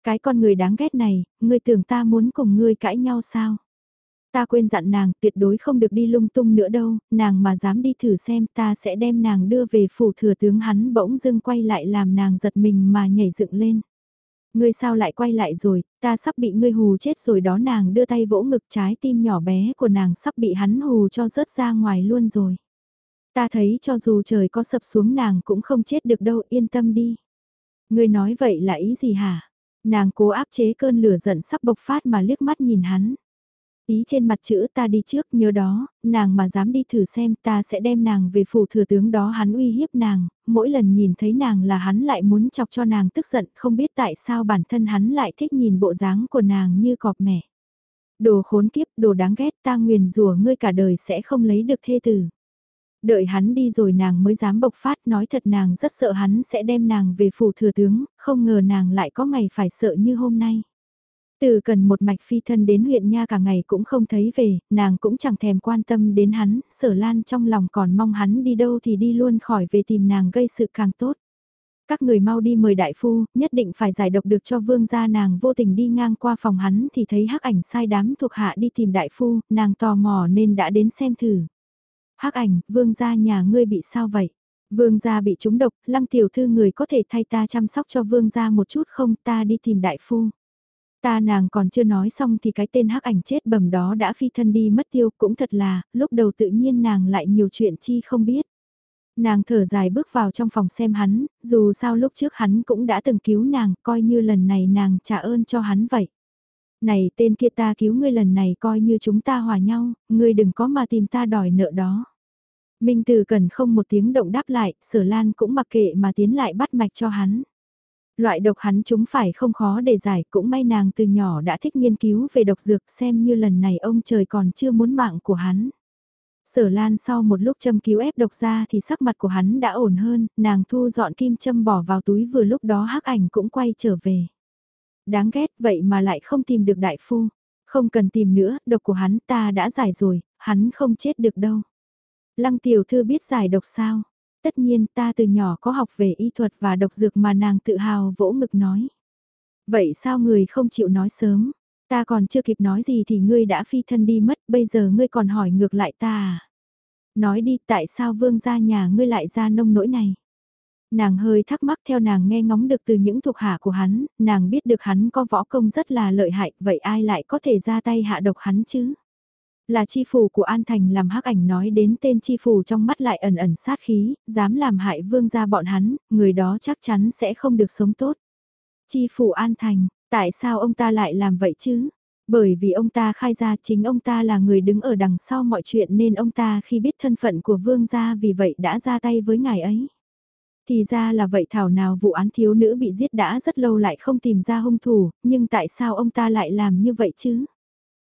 Cái con người đáng ghét này, ngươi tưởng ta muốn cùng ngươi cãi nhau sao? Ta quên dặn nàng tuyệt đối không được đi lung tung nữa đâu, nàng mà dám đi thử xem ta sẽ đem nàng đưa về phủ thừa tướng hắn bỗng dưng quay lại làm nàng giật mình mà nhảy dựng lên. Ngươi sao lại quay lại rồi, ta sắp bị ngươi hù chết rồi đó nàng đưa tay vỗ ngực trái tim nhỏ bé của nàng sắp bị hắn hù cho rớt ra ngoài luôn rồi. Ta thấy cho dù trời có sập xuống nàng cũng không chết được đâu yên tâm đi. Ngươi nói vậy là ý gì hả? Nàng cố áp chế cơn lửa giận sắp bộc phát mà liếc mắt nhìn hắn. Ý trên mặt chữ ta đi trước nhớ đó, nàng mà dám đi thử xem ta sẽ đem nàng về phủ thừa tướng đó hắn uy hiếp nàng, mỗi lần nhìn thấy nàng là hắn lại muốn chọc cho nàng tức giận không biết tại sao bản thân hắn lại thích nhìn bộ dáng của nàng như cọp mẹ. Đồ khốn kiếp, đồ đáng ghét ta nguyền rủa ngươi cả đời sẽ không lấy được thê tử. Đợi hắn đi rồi nàng mới dám bộc phát nói thật nàng rất sợ hắn sẽ đem nàng về phủ thừa tướng, không ngờ nàng lại có ngày phải sợ như hôm nay. Từ cần một mạch phi thân đến huyện nha cả ngày cũng không thấy về, nàng cũng chẳng thèm quan tâm đến hắn, sở lan trong lòng còn mong hắn đi đâu thì đi luôn khỏi về tìm nàng gây sự càng tốt. Các người mau đi mời đại phu, nhất định phải giải độc được cho vương gia nàng vô tình đi ngang qua phòng hắn thì thấy hắc ảnh sai đám thuộc hạ đi tìm đại phu, nàng tò mò nên đã đến xem thử. hắc ảnh, vương gia nhà ngươi bị sao vậy? Vương gia bị trúng độc, lăng tiểu thư người có thể thay ta chăm sóc cho vương gia một chút không ta đi tìm đại phu. Ta nàng còn chưa nói xong thì cái tên hắc ảnh chết bầm đó đã phi thân đi mất tiêu cũng thật là, lúc đầu tự nhiên nàng lại nhiều chuyện chi không biết. Nàng thở dài bước vào trong phòng xem hắn, dù sao lúc trước hắn cũng đã từng cứu nàng, coi như lần này nàng trả ơn cho hắn vậy. Này tên kia ta cứu ngươi lần này coi như chúng ta hòa nhau, ngươi đừng có mà tìm ta đòi nợ đó. Minh Từ cần không một tiếng động đáp lại, sở lan cũng mặc kệ mà tiến lại bắt mạch cho hắn. Loại độc hắn chúng phải không khó để giải, cũng may nàng từ nhỏ đã thích nghiên cứu về độc dược xem như lần này ông trời còn chưa muốn mạng của hắn. Sở Lan sau một lúc châm cứu ép độc ra thì sắc mặt của hắn đã ổn hơn, nàng thu dọn kim châm bỏ vào túi vừa lúc đó hắc ảnh cũng quay trở về. Đáng ghét vậy mà lại không tìm được đại phu. Không cần tìm nữa, độc của hắn ta đã giải rồi, hắn không chết được đâu. Lăng tiểu thư biết giải độc sao? Tất nhiên ta từ nhỏ có học về y thuật và độc dược mà nàng tự hào vỗ ngực nói. Vậy sao người không chịu nói sớm? Ta còn chưa kịp nói gì thì ngươi đã phi thân đi mất, bây giờ ngươi còn hỏi ngược lại ta à? Nói đi tại sao vương gia nhà ngươi lại ra nông nỗi này? Nàng hơi thắc mắc theo nàng nghe ngóng được từ những thuộc hạ của hắn, nàng biết được hắn có võ công rất là lợi hại, vậy ai lại có thể ra tay hạ độc hắn chứ? Là chi phủ của An Thành làm hắc ảnh nói đến tên chi phủ trong mắt lại ẩn ẩn sát khí, dám làm hại vương gia bọn hắn, người đó chắc chắn sẽ không được sống tốt. Chi phủ An Thành, tại sao ông ta lại làm vậy chứ? Bởi vì ông ta khai ra chính ông ta là người đứng ở đằng sau mọi chuyện nên ông ta khi biết thân phận của vương gia vì vậy đã ra tay với ngài ấy. Thì ra là vậy thảo nào vụ án thiếu nữ bị giết đã rất lâu lại không tìm ra hung thủ, nhưng tại sao ông ta lại làm như vậy chứ?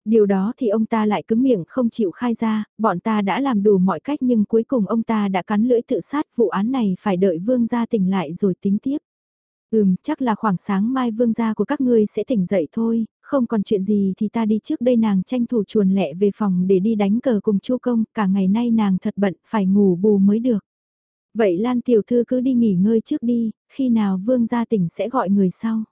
Điều đó thì ông ta lại cứng miệng không chịu khai ra, bọn ta đã làm đủ mọi cách nhưng cuối cùng ông ta đã cắn lưỡi tự sát vụ án này phải đợi vương gia tỉnh lại rồi tính tiếp. Ừm, chắc là khoảng sáng mai vương gia của các ngươi sẽ tỉnh dậy thôi, không còn chuyện gì thì ta đi trước đây nàng tranh thủ chuồn lẹ về phòng để đi đánh cờ cùng chu công, cả ngày nay nàng thật bận, phải ngủ bù mới được. Vậy Lan tiểu thư cứ đi nghỉ ngơi trước đi, khi nào vương gia tỉnh sẽ gọi người sau.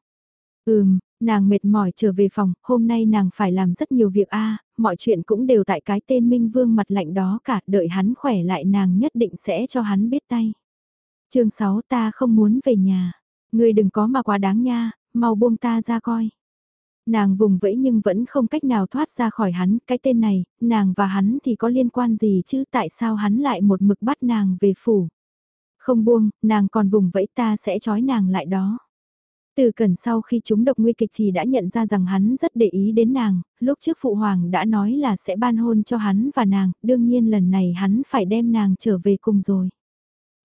Ừm, nàng mệt mỏi trở về phòng, hôm nay nàng phải làm rất nhiều việc a mọi chuyện cũng đều tại cái tên Minh Vương mặt lạnh đó cả, đợi hắn khỏe lại nàng nhất định sẽ cho hắn biết tay. chương 6 ta không muốn về nhà, ngươi đừng có mà quá đáng nha, mau buông ta ra coi. Nàng vùng vẫy nhưng vẫn không cách nào thoát ra khỏi hắn, cái tên này, nàng và hắn thì có liên quan gì chứ tại sao hắn lại một mực bắt nàng về phủ. Không buông, nàng còn vùng vẫy ta sẽ trói nàng lại đó. Từ cẩn sau khi chúng độc nguy kịch thì đã nhận ra rằng hắn rất để ý đến nàng, lúc trước phụ hoàng đã nói là sẽ ban hôn cho hắn và nàng, đương nhiên lần này hắn phải đem nàng trở về cùng rồi.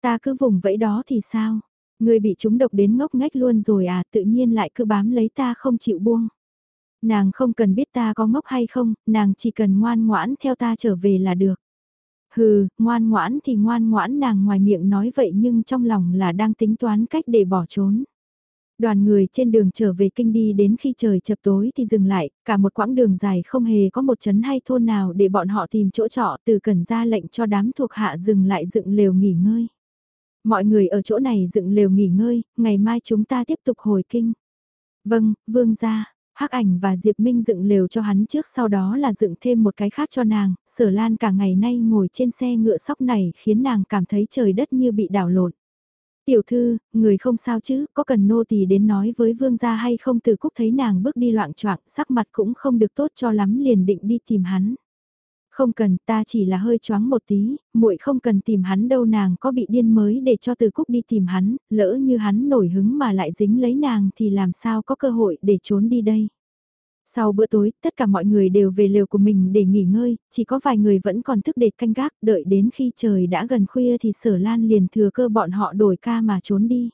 Ta cứ vùng vẫy đó thì sao? Người bị chúng độc đến ngốc ngách luôn rồi à, tự nhiên lại cứ bám lấy ta không chịu buông. Nàng không cần biết ta có ngốc hay không, nàng chỉ cần ngoan ngoãn theo ta trở về là được. Hừ, ngoan ngoãn thì ngoan ngoãn nàng ngoài miệng nói vậy nhưng trong lòng là đang tính toán cách để bỏ trốn. Đoàn người trên đường trở về kinh đi đến khi trời chập tối thì dừng lại, cả một quãng đường dài không hề có một chấn hay thôn nào để bọn họ tìm chỗ trọ từ cần ra lệnh cho đám thuộc hạ dừng lại dựng lều nghỉ ngơi. Mọi người ở chỗ này dựng lều nghỉ ngơi, ngày mai chúng ta tiếp tục hồi kinh. Vâng, vương gia, Hắc ảnh và Diệp Minh dựng lều cho hắn trước sau đó là dựng thêm một cái khác cho nàng, sở lan cả ngày nay ngồi trên xe ngựa sóc này khiến nàng cảm thấy trời đất như bị đảo lộn. Tiểu thư, người không sao chứ, có cần nô tỳ đến nói với vương gia hay không từ cúc thấy nàng bước đi loạn choạng sắc mặt cũng không được tốt cho lắm liền định đi tìm hắn. Không cần, ta chỉ là hơi choáng một tí, muội không cần tìm hắn đâu nàng có bị điên mới để cho từ cúc đi tìm hắn, lỡ như hắn nổi hứng mà lại dính lấy nàng thì làm sao có cơ hội để trốn đi đây. Sau bữa tối, tất cả mọi người đều về lều của mình để nghỉ ngơi, chỉ có vài người vẫn còn thức để canh gác, đợi đến khi trời đã gần khuya thì sở lan liền thừa cơ bọn họ đổi ca mà trốn đi.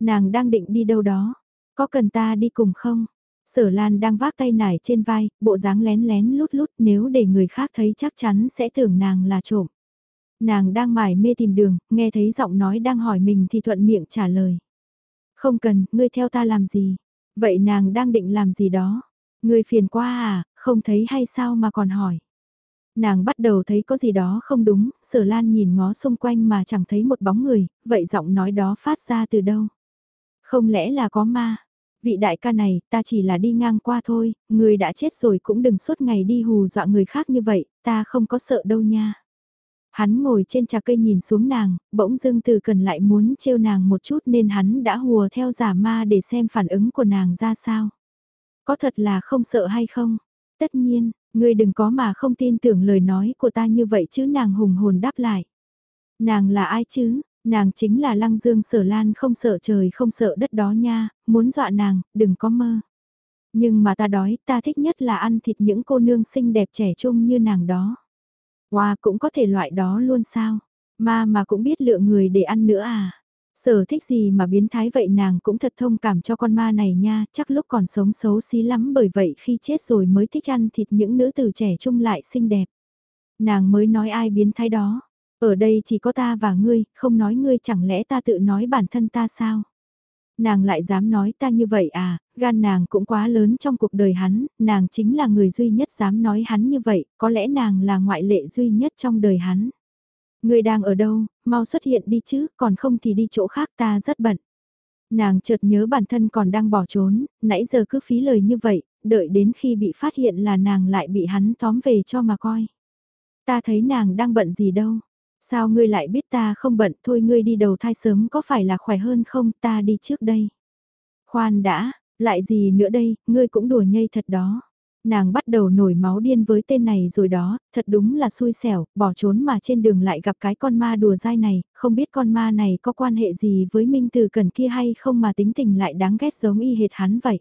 Nàng đang định đi đâu đó, có cần ta đi cùng không? Sở Lan đang vác tay nải trên vai, bộ dáng lén lén lút lút nếu để người khác thấy chắc chắn sẽ tưởng nàng là trộm. Nàng đang mải mê tìm đường, nghe thấy giọng nói đang hỏi mình thì thuận miệng trả lời. Không cần, ngươi theo ta làm gì? Vậy nàng đang định làm gì đó? Người phiền quá à, không thấy hay sao mà còn hỏi? Nàng bắt đầu thấy có gì đó không đúng, sở lan nhìn ngó xung quanh mà chẳng thấy một bóng người, vậy giọng nói đó phát ra từ đâu? Không lẽ là có ma? Vị đại ca này, ta chỉ là đi ngang qua thôi, người đã chết rồi cũng đừng suốt ngày đi hù dọa người khác như vậy, ta không có sợ đâu nha. Hắn ngồi trên trà cây nhìn xuống nàng, bỗng dưng từ cần lại muốn trêu nàng một chút nên hắn đã hùa theo giả ma để xem phản ứng của nàng ra sao. Có thật là không sợ hay không? Tất nhiên, ngươi đừng có mà không tin tưởng lời nói của ta như vậy chứ nàng hùng hồn đáp lại. Nàng là ai chứ? Nàng chính là lăng dương sở lan không sợ trời không sợ đất đó nha, muốn dọa nàng, đừng có mơ. Nhưng mà ta đói, ta thích nhất là ăn thịt những cô nương xinh đẹp trẻ trung như nàng đó. Wow, cũng có thể loại đó luôn sao? Ma mà cũng biết lựa người để ăn nữa à? Sở thích gì mà biến thái vậy nàng cũng thật thông cảm cho con ma này nha, chắc lúc còn sống xấu xí lắm bởi vậy khi chết rồi mới thích ăn thịt những nữ tử trẻ trung lại xinh đẹp. Nàng mới nói ai biến thái đó, ở đây chỉ có ta và ngươi, không nói ngươi chẳng lẽ ta tự nói bản thân ta sao? Nàng lại dám nói ta như vậy à, gan nàng cũng quá lớn trong cuộc đời hắn, nàng chính là người duy nhất dám nói hắn như vậy, có lẽ nàng là ngoại lệ duy nhất trong đời hắn. Ngươi đang ở đâu, mau xuất hiện đi chứ, còn không thì đi chỗ khác ta rất bận. Nàng chợt nhớ bản thân còn đang bỏ trốn, nãy giờ cứ phí lời như vậy, đợi đến khi bị phát hiện là nàng lại bị hắn tóm về cho mà coi. Ta thấy nàng đang bận gì đâu, Sao ngươi lại biết ta không bận thôi ngươi đi đầu thai sớm có phải là khỏe hơn không ta đi trước đây. Khoan đã, lại gì nữa đây, ngươi cũng đùa nhây thật đó. Nàng bắt đầu nổi máu điên với tên này rồi đó, thật đúng là xui xẻo, bỏ trốn mà trên đường lại gặp cái con ma đùa dai này, không biết con ma này có quan hệ gì với Minh Từ Cần kia hay không mà tính tình lại đáng ghét giống y hệt hắn vậy.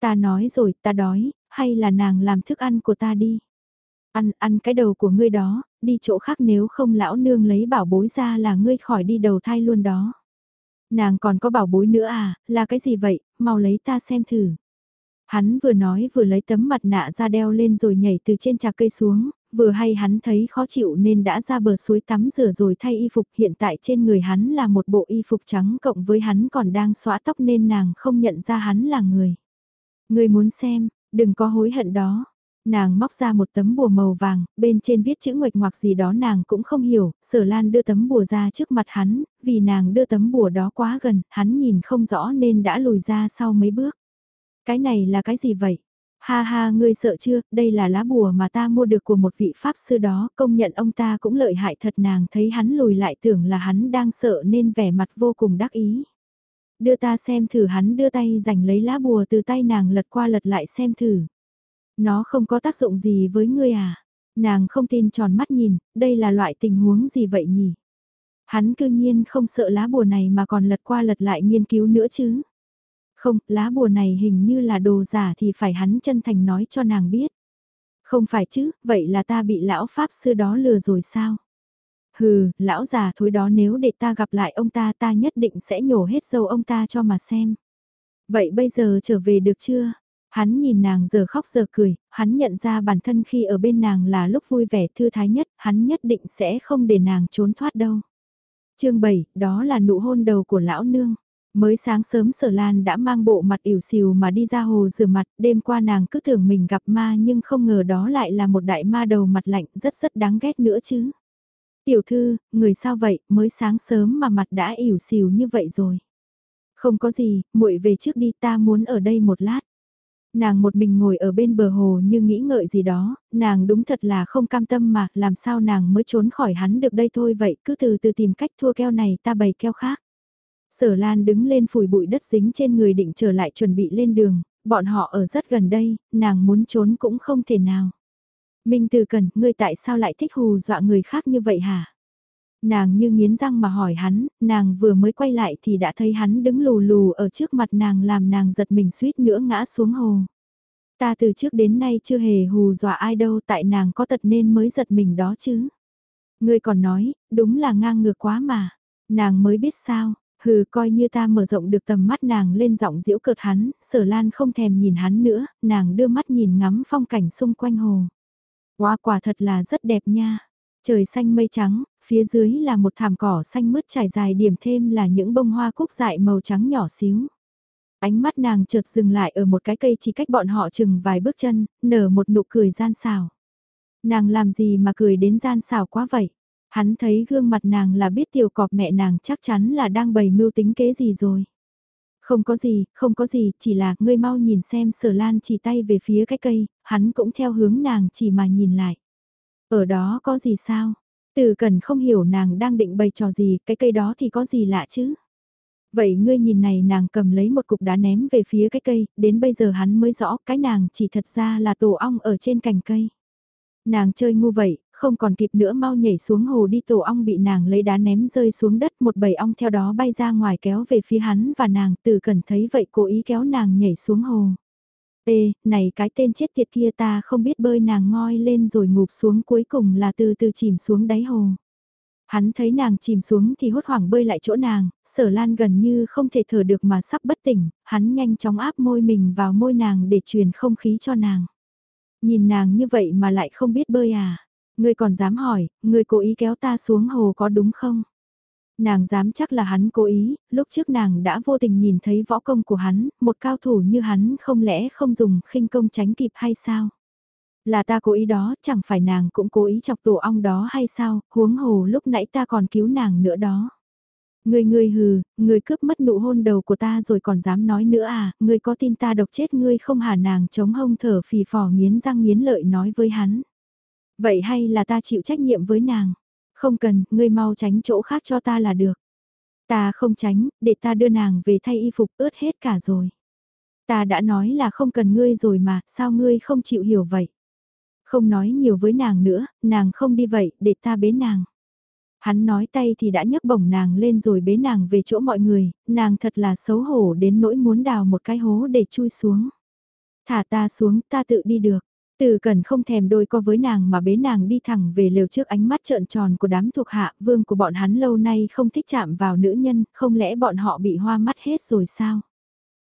Ta nói rồi, ta đói, hay là nàng làm thức ăn của ta đi. Ăn, ăn cái đầu của ngươi đó, đi chỗ khác nếu không lão nương lấy bảo bối ra là ngươi khỏi đi đầu thai luôn đó. Nàng còn có bảo bối nữa à, là cái gì vậy, mau lấy ta xem thử. Hắn vừa nói vừa lấy tấm mặt nạ ra đeo lên rồi nhảy từ trên trà cây xuống, vừa hay hắn thấy khó chịu nên đã ra bờ suối tắm rửa rồi thay y phục hiện tại trên người hắn là một bộ y phục trắng cộng với hắn còn đang xóa tóc nên nàng không nhận ra hắn là người. Người muốn xem, đừng có hối hận đó, Nàng móc ra một tấm bùa màu vàng, bên trên viết chữ nguệch ngoạc gì đó nàng cũng không hiểu, sở lan đưa tấm bùa ra trước mặt hắn, vì nàng đưa tấm bùa đó quá gần, hắn nhìn không rõ nên đã lùi ra sau mấy bước. Cái này là cái gì vậy? Ha ha ngươi sợ chưa, đây là lá bùa mà ta mua được của một vị pháp sư đó, công nhận ông ta cũng lợi hại thật nàng thấy hắn lùi lại tưởng là hắn đang sợ nên vẻ mặt vô cùng đắc ý. Đưa ta xem thử hắn đưa tay giành lấy lá bùa từ tay nàng lật qua lật lại xem thử. Nó không có tác dụng gì với ngươi à? Nàng không tin tròn mắt nhìn, đây là loại tình huống gì vậy nhỉ? Hắn cư nhiên không sợ lá bùa này mà còn lật qua lật lại nghiên cứu nữa chứ? Không, lá bùa này hình như là đồ giả thì phải hắn chân thành nói cho nàng biết. Không phải chứ, vậy là ta bị lão pháp sư đó lừa rồi sao? Hừ, lão già thối đó nếu để ta gặp lại ông ta ta nhất định sẽ nhổ hết dâu ông ta cho mà xem. Vậy bây giờ trở về được chưa? Hắn nhìn nàng giờ khóc giờ cười, hắn nhận ra bản thân khi ở bên nàng là lúc vui vẻ thư thái nhất, hắn nhất định sẽ không để nàng trốn thoát đâu. chương 7, đó là nụ hôn đầu của lão nương. Mới sáng sớm sở lan đã mang bộ mặt ỉu xìu mà đi ra hồ rửa mặt, đêm qua nàng cứ tưởng mình gặp ma nhưng không ngờ đó lại là một đại ma đầu mặt lạnh rất rất đáng ghét nữa chứ. Tiểu thư, người sao vậy, mới sáng sớm mà mặt đã ỉu xìu như vậy rồi. Không có gì, muội về trước đi ta muốn ở đây một lát. Nàng một mình ngồi ở bên bờ hồ như nghĩ ngợi gì đó, nàng đúng thật là không cam tâm mà, làm sao nàng mới trốn khỏi hắn được đây thôi vậy, cứ từ từ tìm cách thua keo này ta bày keo khác. Sở Lan đứng lên phủi bụi đất dính trên người định trở lại chuẩn bị lên đường, bọn họ ở rất gần đây, nàng muốn trốn cũng không thể nào. Minh Từ Cần, ngươi tại sao lại thích hù dọa người khác như vậy hả? Nàng như nghiến răng mà hỏi hắn, nàng vừa mới quay lại thì đã thấy hắn đứng lù lù ở trước mặt nàng làm nàng giật mình suýt nữa ngã xuống hồ. Ta từ trước đến nay chưa hề hù dọa ai đâu tại nàng có tật nên mới giật mình đó chứ. Ngươi còn nói, đúng là ngang ngược quá mà. Nàng mới biết sao, hừ coi như ta mở rộng được tầm mắt nàng lên giọng diễu cợt hắn, sở lan không thèm nhìn hắn nữa, nàng đưa mắt nhìn ngắm phong cảnh xung quanh hồ. Wow quả thật là rất đẹp nha. Trời xanh mây trắng, phía dưới là một thảm cỏ xanh mướt trải dài điểm thêm là những bông hoa cúc dại màu trắng nhỏ xíu. Ánh mắt nàng chợt dừng lại ở một cái cây chỉ cách bọn họ chừng vài bước chân, nở một nụ cười gian xảo. Nàng làm gì mà cười đến gian xảo quá vậy? Hắn thấy gương mặt nàng là biết tiểu cọp mẹ nàng chắc chắn là đang bày mưu tính kế gì rồi. Không có gì, không có gì, chỉ là ngươi mau nhìn xem sở lan chỉ tay về phía cái cây, hắn cũng theo hướng nàng chỉ mà nhìn lại. Ở đó có gì sao? Từ cần không hiểu nàng đang định bày trò gì, cái cây đó thì có gì lạ chứ? Vậy ngươi nhìn này nàng cầm lấy một cục đá ném về phía cái cây, đến bây giờ hắn mới rõ cái nàng chỉ thật ra là tổ ong ở trên cành cây. Nàng chơi ngu vậy, không còn kịp nữa mau nhảy xuống hồ đi tổ ong bị nàng lấy đá ném rơi xuống đất một bầy ong theo đó bay ra ngoài kéo về phía hắn và nàng từ cần thấy vậy cố ý kéo nàng nhảy xuống hồ. Ê, này cái tên chết tiệt kia ta không biết bơi nàng ngoi lên rồi ngụp xuống cuối cùng là từ từ chìm xuống đáy hồ. Hắn thấy nàng chìm xuống thì hốt hoảng bơi lại chỗ nàng, sở lan gần như không thể thở được mà sắp bất tỉnh, hắn nhanh chóng áp môi mình vào môi nàng để truyền không khí cho nàng. Nhìn nàng như vậy mà lại không biết bơi à? Ngươi còn dám hỏi, ngươi cố ý kéo ta xuống hồ có đúng không? Nàng dám chắc là hắn cố ý, lúc trước nàng đã vô tình nhìn thấy võ công của hắn, một cao thủ như hắn không lẽ không dùng khinh công tránh kịp hay sao? Là ta cố ý đó, chẳng phải nàng cũng cố ý chọc tổ ong đó hay sao, huống hồ lúc nãy ta còn cứu nàng nữa đó. Người người hừ, người cướp mất nụ hôn đầu của ta rồi còn dám nói nữa à, người có tin ta độc chết ngươi không hả nàng chống hông thở phì phò nghiến răng nghiến lợi nói với hắn. Vậy hay là ta chịu trách nhiệm với nàng? Không cần, ngươi mau tránh chỗ khác cho ta là được. Ta không tránh, để ta đưa nàng về thay y phục ướt hết cả rồi. Ta đã nói là không cần ngươi rồi mà, sao ngươi không chịu hiểu vậy? Không nói nhiều với nàng nữa, nàng không đi vậy, để ta bế nàng. Hắn nói tay thì đã nhấc bổng nàng lên rồi bế nàng về chỗ mọi người, nàng thật là xấu hổ đến nỗi muốn đào một cái hố để chui xuống. Thả ta xuống, ta tự đi được. Từ cần không thèm đôi co với nàng mà bế nàng đi thẳng về lều trước ánh mắt trợn tròn của đám thuộc hạ vương của bọn hắn lâu nay không thích chạm vào nữ nhân, không lẽ bọn họ bị hoa mắt hết rồi sao?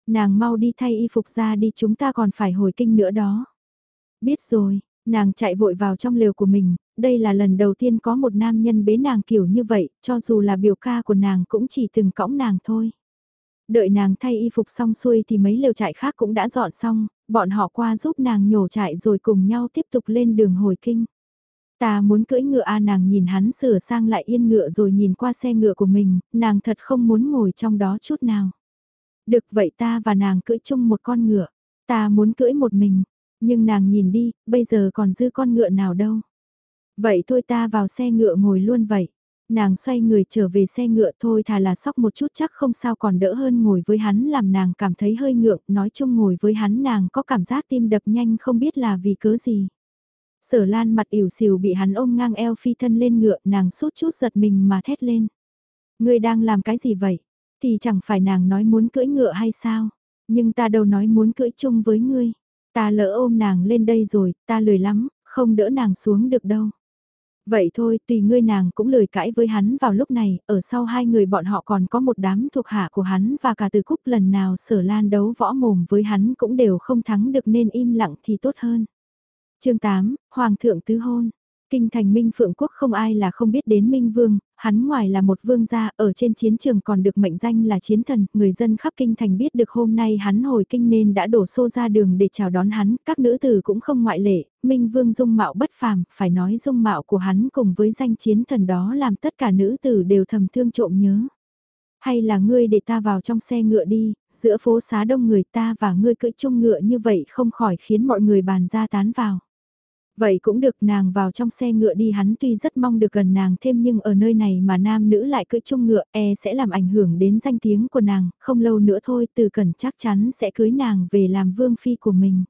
Nàng mau đi thay y phục ra đi chúng ta còn phải hồi kinh nữa đó. Biết rồi, nàng chạy vội vào trong lều của mình, đây là lần đầu tiên có một nam nhân bế nàng kiểu như vậy, cho dù là biểu ca của nàng cũng chỉ từng cõng nàng thôi. Đợi nàng thay y phục xong xuôi thì mấy lều trại khác cũng đã dọn xong, bọn họ qua giúp nàng nhổ trại rồi cùng nhau tiếp tục lên đường hồi kinh. Ta muốn cưỡi ngựa a nàng nhìn hắn sửa sang lại yên ngựa rồi nhìn qua xe ngựa của mình, nàng thật không muốn ngồi trong đó chút nào. Được vậy ta và nàng cưỡi chung một con ngựa, ta muốn cưỡi một mình, nhưng nàng nhìn đi, bây giờ còn dư con ngựa nào đâu. Vậy thôi ta vào xe ngựa ngồi luôn vậy. Nàng xoay người trở về xe ngựa thôi thà là sóc một chút chắc không sao còn đỡ hơn ngồi với hắn làm nàng cảm thấy hơi ngượng, nói chung ngồi với hắn nàng có cảm giác tim đập nhanh không biết là vì cớ gì. Sở lan mặt ỉu xìu bị hắn ôm ngang eo phi thân lên ngựa nàng sút chút giật mình mà thét lên. Ngươi đang làm cái gì vậy? Thì chẳng phải nàng nói muốn cưỡi ngựa hay sao? Nhưng ta đâu nói muốn cưỡi chung với ngươi. Ta lỡ ôm nàng lên đây rồi, ta lười lắm, không đỡ nàng xuống được đâu. Vậy thôi, tùy ngươi nàng cũng lời cãi với hắn vào lúc này, ở sau hai người bọn họ còn có một đám thuộc hạ của hắn và cả từ cúc lần nào sở lan đấu võ mồm với hắn cũng đều không thắng được nên im lặng thì tốt hơn. chương 8, Hoàng thượng tứ hôn. Kinh thành Minh Phượng Quốc không ai là không biết đến Minh Vương, hắn ngoài là một vương gia, ở trên chiến trường còn được mệnh danh là chiến thần, người dân khắp kinh thành biết được hôm nay hắn hồi kinh nên đã đổ xô ra đường để chào đón hắn, các nữ tử cũng không ngoại lệ, Minh Vương dung mạo bất phàm, phải nói dung mạo của hắn cùng với danh chiến thần đó làm tất cả nữ tử đều thầm thương trộm nhớ. Hay là ngươi để ta vào trong xe ngựa đi, giữa phố xá đông người ta và ngươi cưỡi chung ngựa như vậy không khỏi khiến mọi người bàn ra tán vào. Vậy cũng được nàng vào trong xe ngựa đi hắn tuy rất mong được gần nàng thêm nhưng ở nơi này mà nam nữ lại cưỡi chung ngựa e sẽ làm ảnh hưởng đến danh tiếng của nàng, không lâu nữa thôi từ cần chắc chắn sẽ cưới nàng về làm vương phi của mình.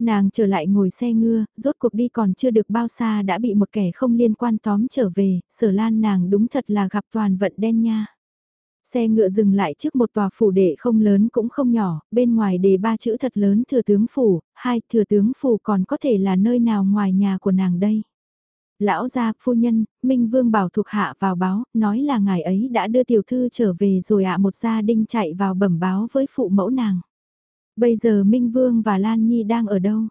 Nàng trở lại ngồi xe ngựa, rốt cuộc đi còn chưa được bao xa đã bị một kẻ không liên quan tóm trở về, sở lan nàng đúng thật là gặp toàn vận đen nha. Xe ngựa dừng lại trước một tòa phủ đệ không lớn cũng không nhỏ, bên ngoài đề ba chữ thật lớn thừa tướng phủ, hai thừa tướng phủ còn có thể là nơi nào ngoài nhà của nàng đây. Lão gia, phu nhân, Minh Vương bảo thuộc hạ vào báo, nói là ngài ấy đã đưa tiểu thư trở về rồi ạ một gia đình chạy vào bẩm báo với phụ mẫu nàng. Bây giờ Minh Vương và Lan Nhi đang ở đâu?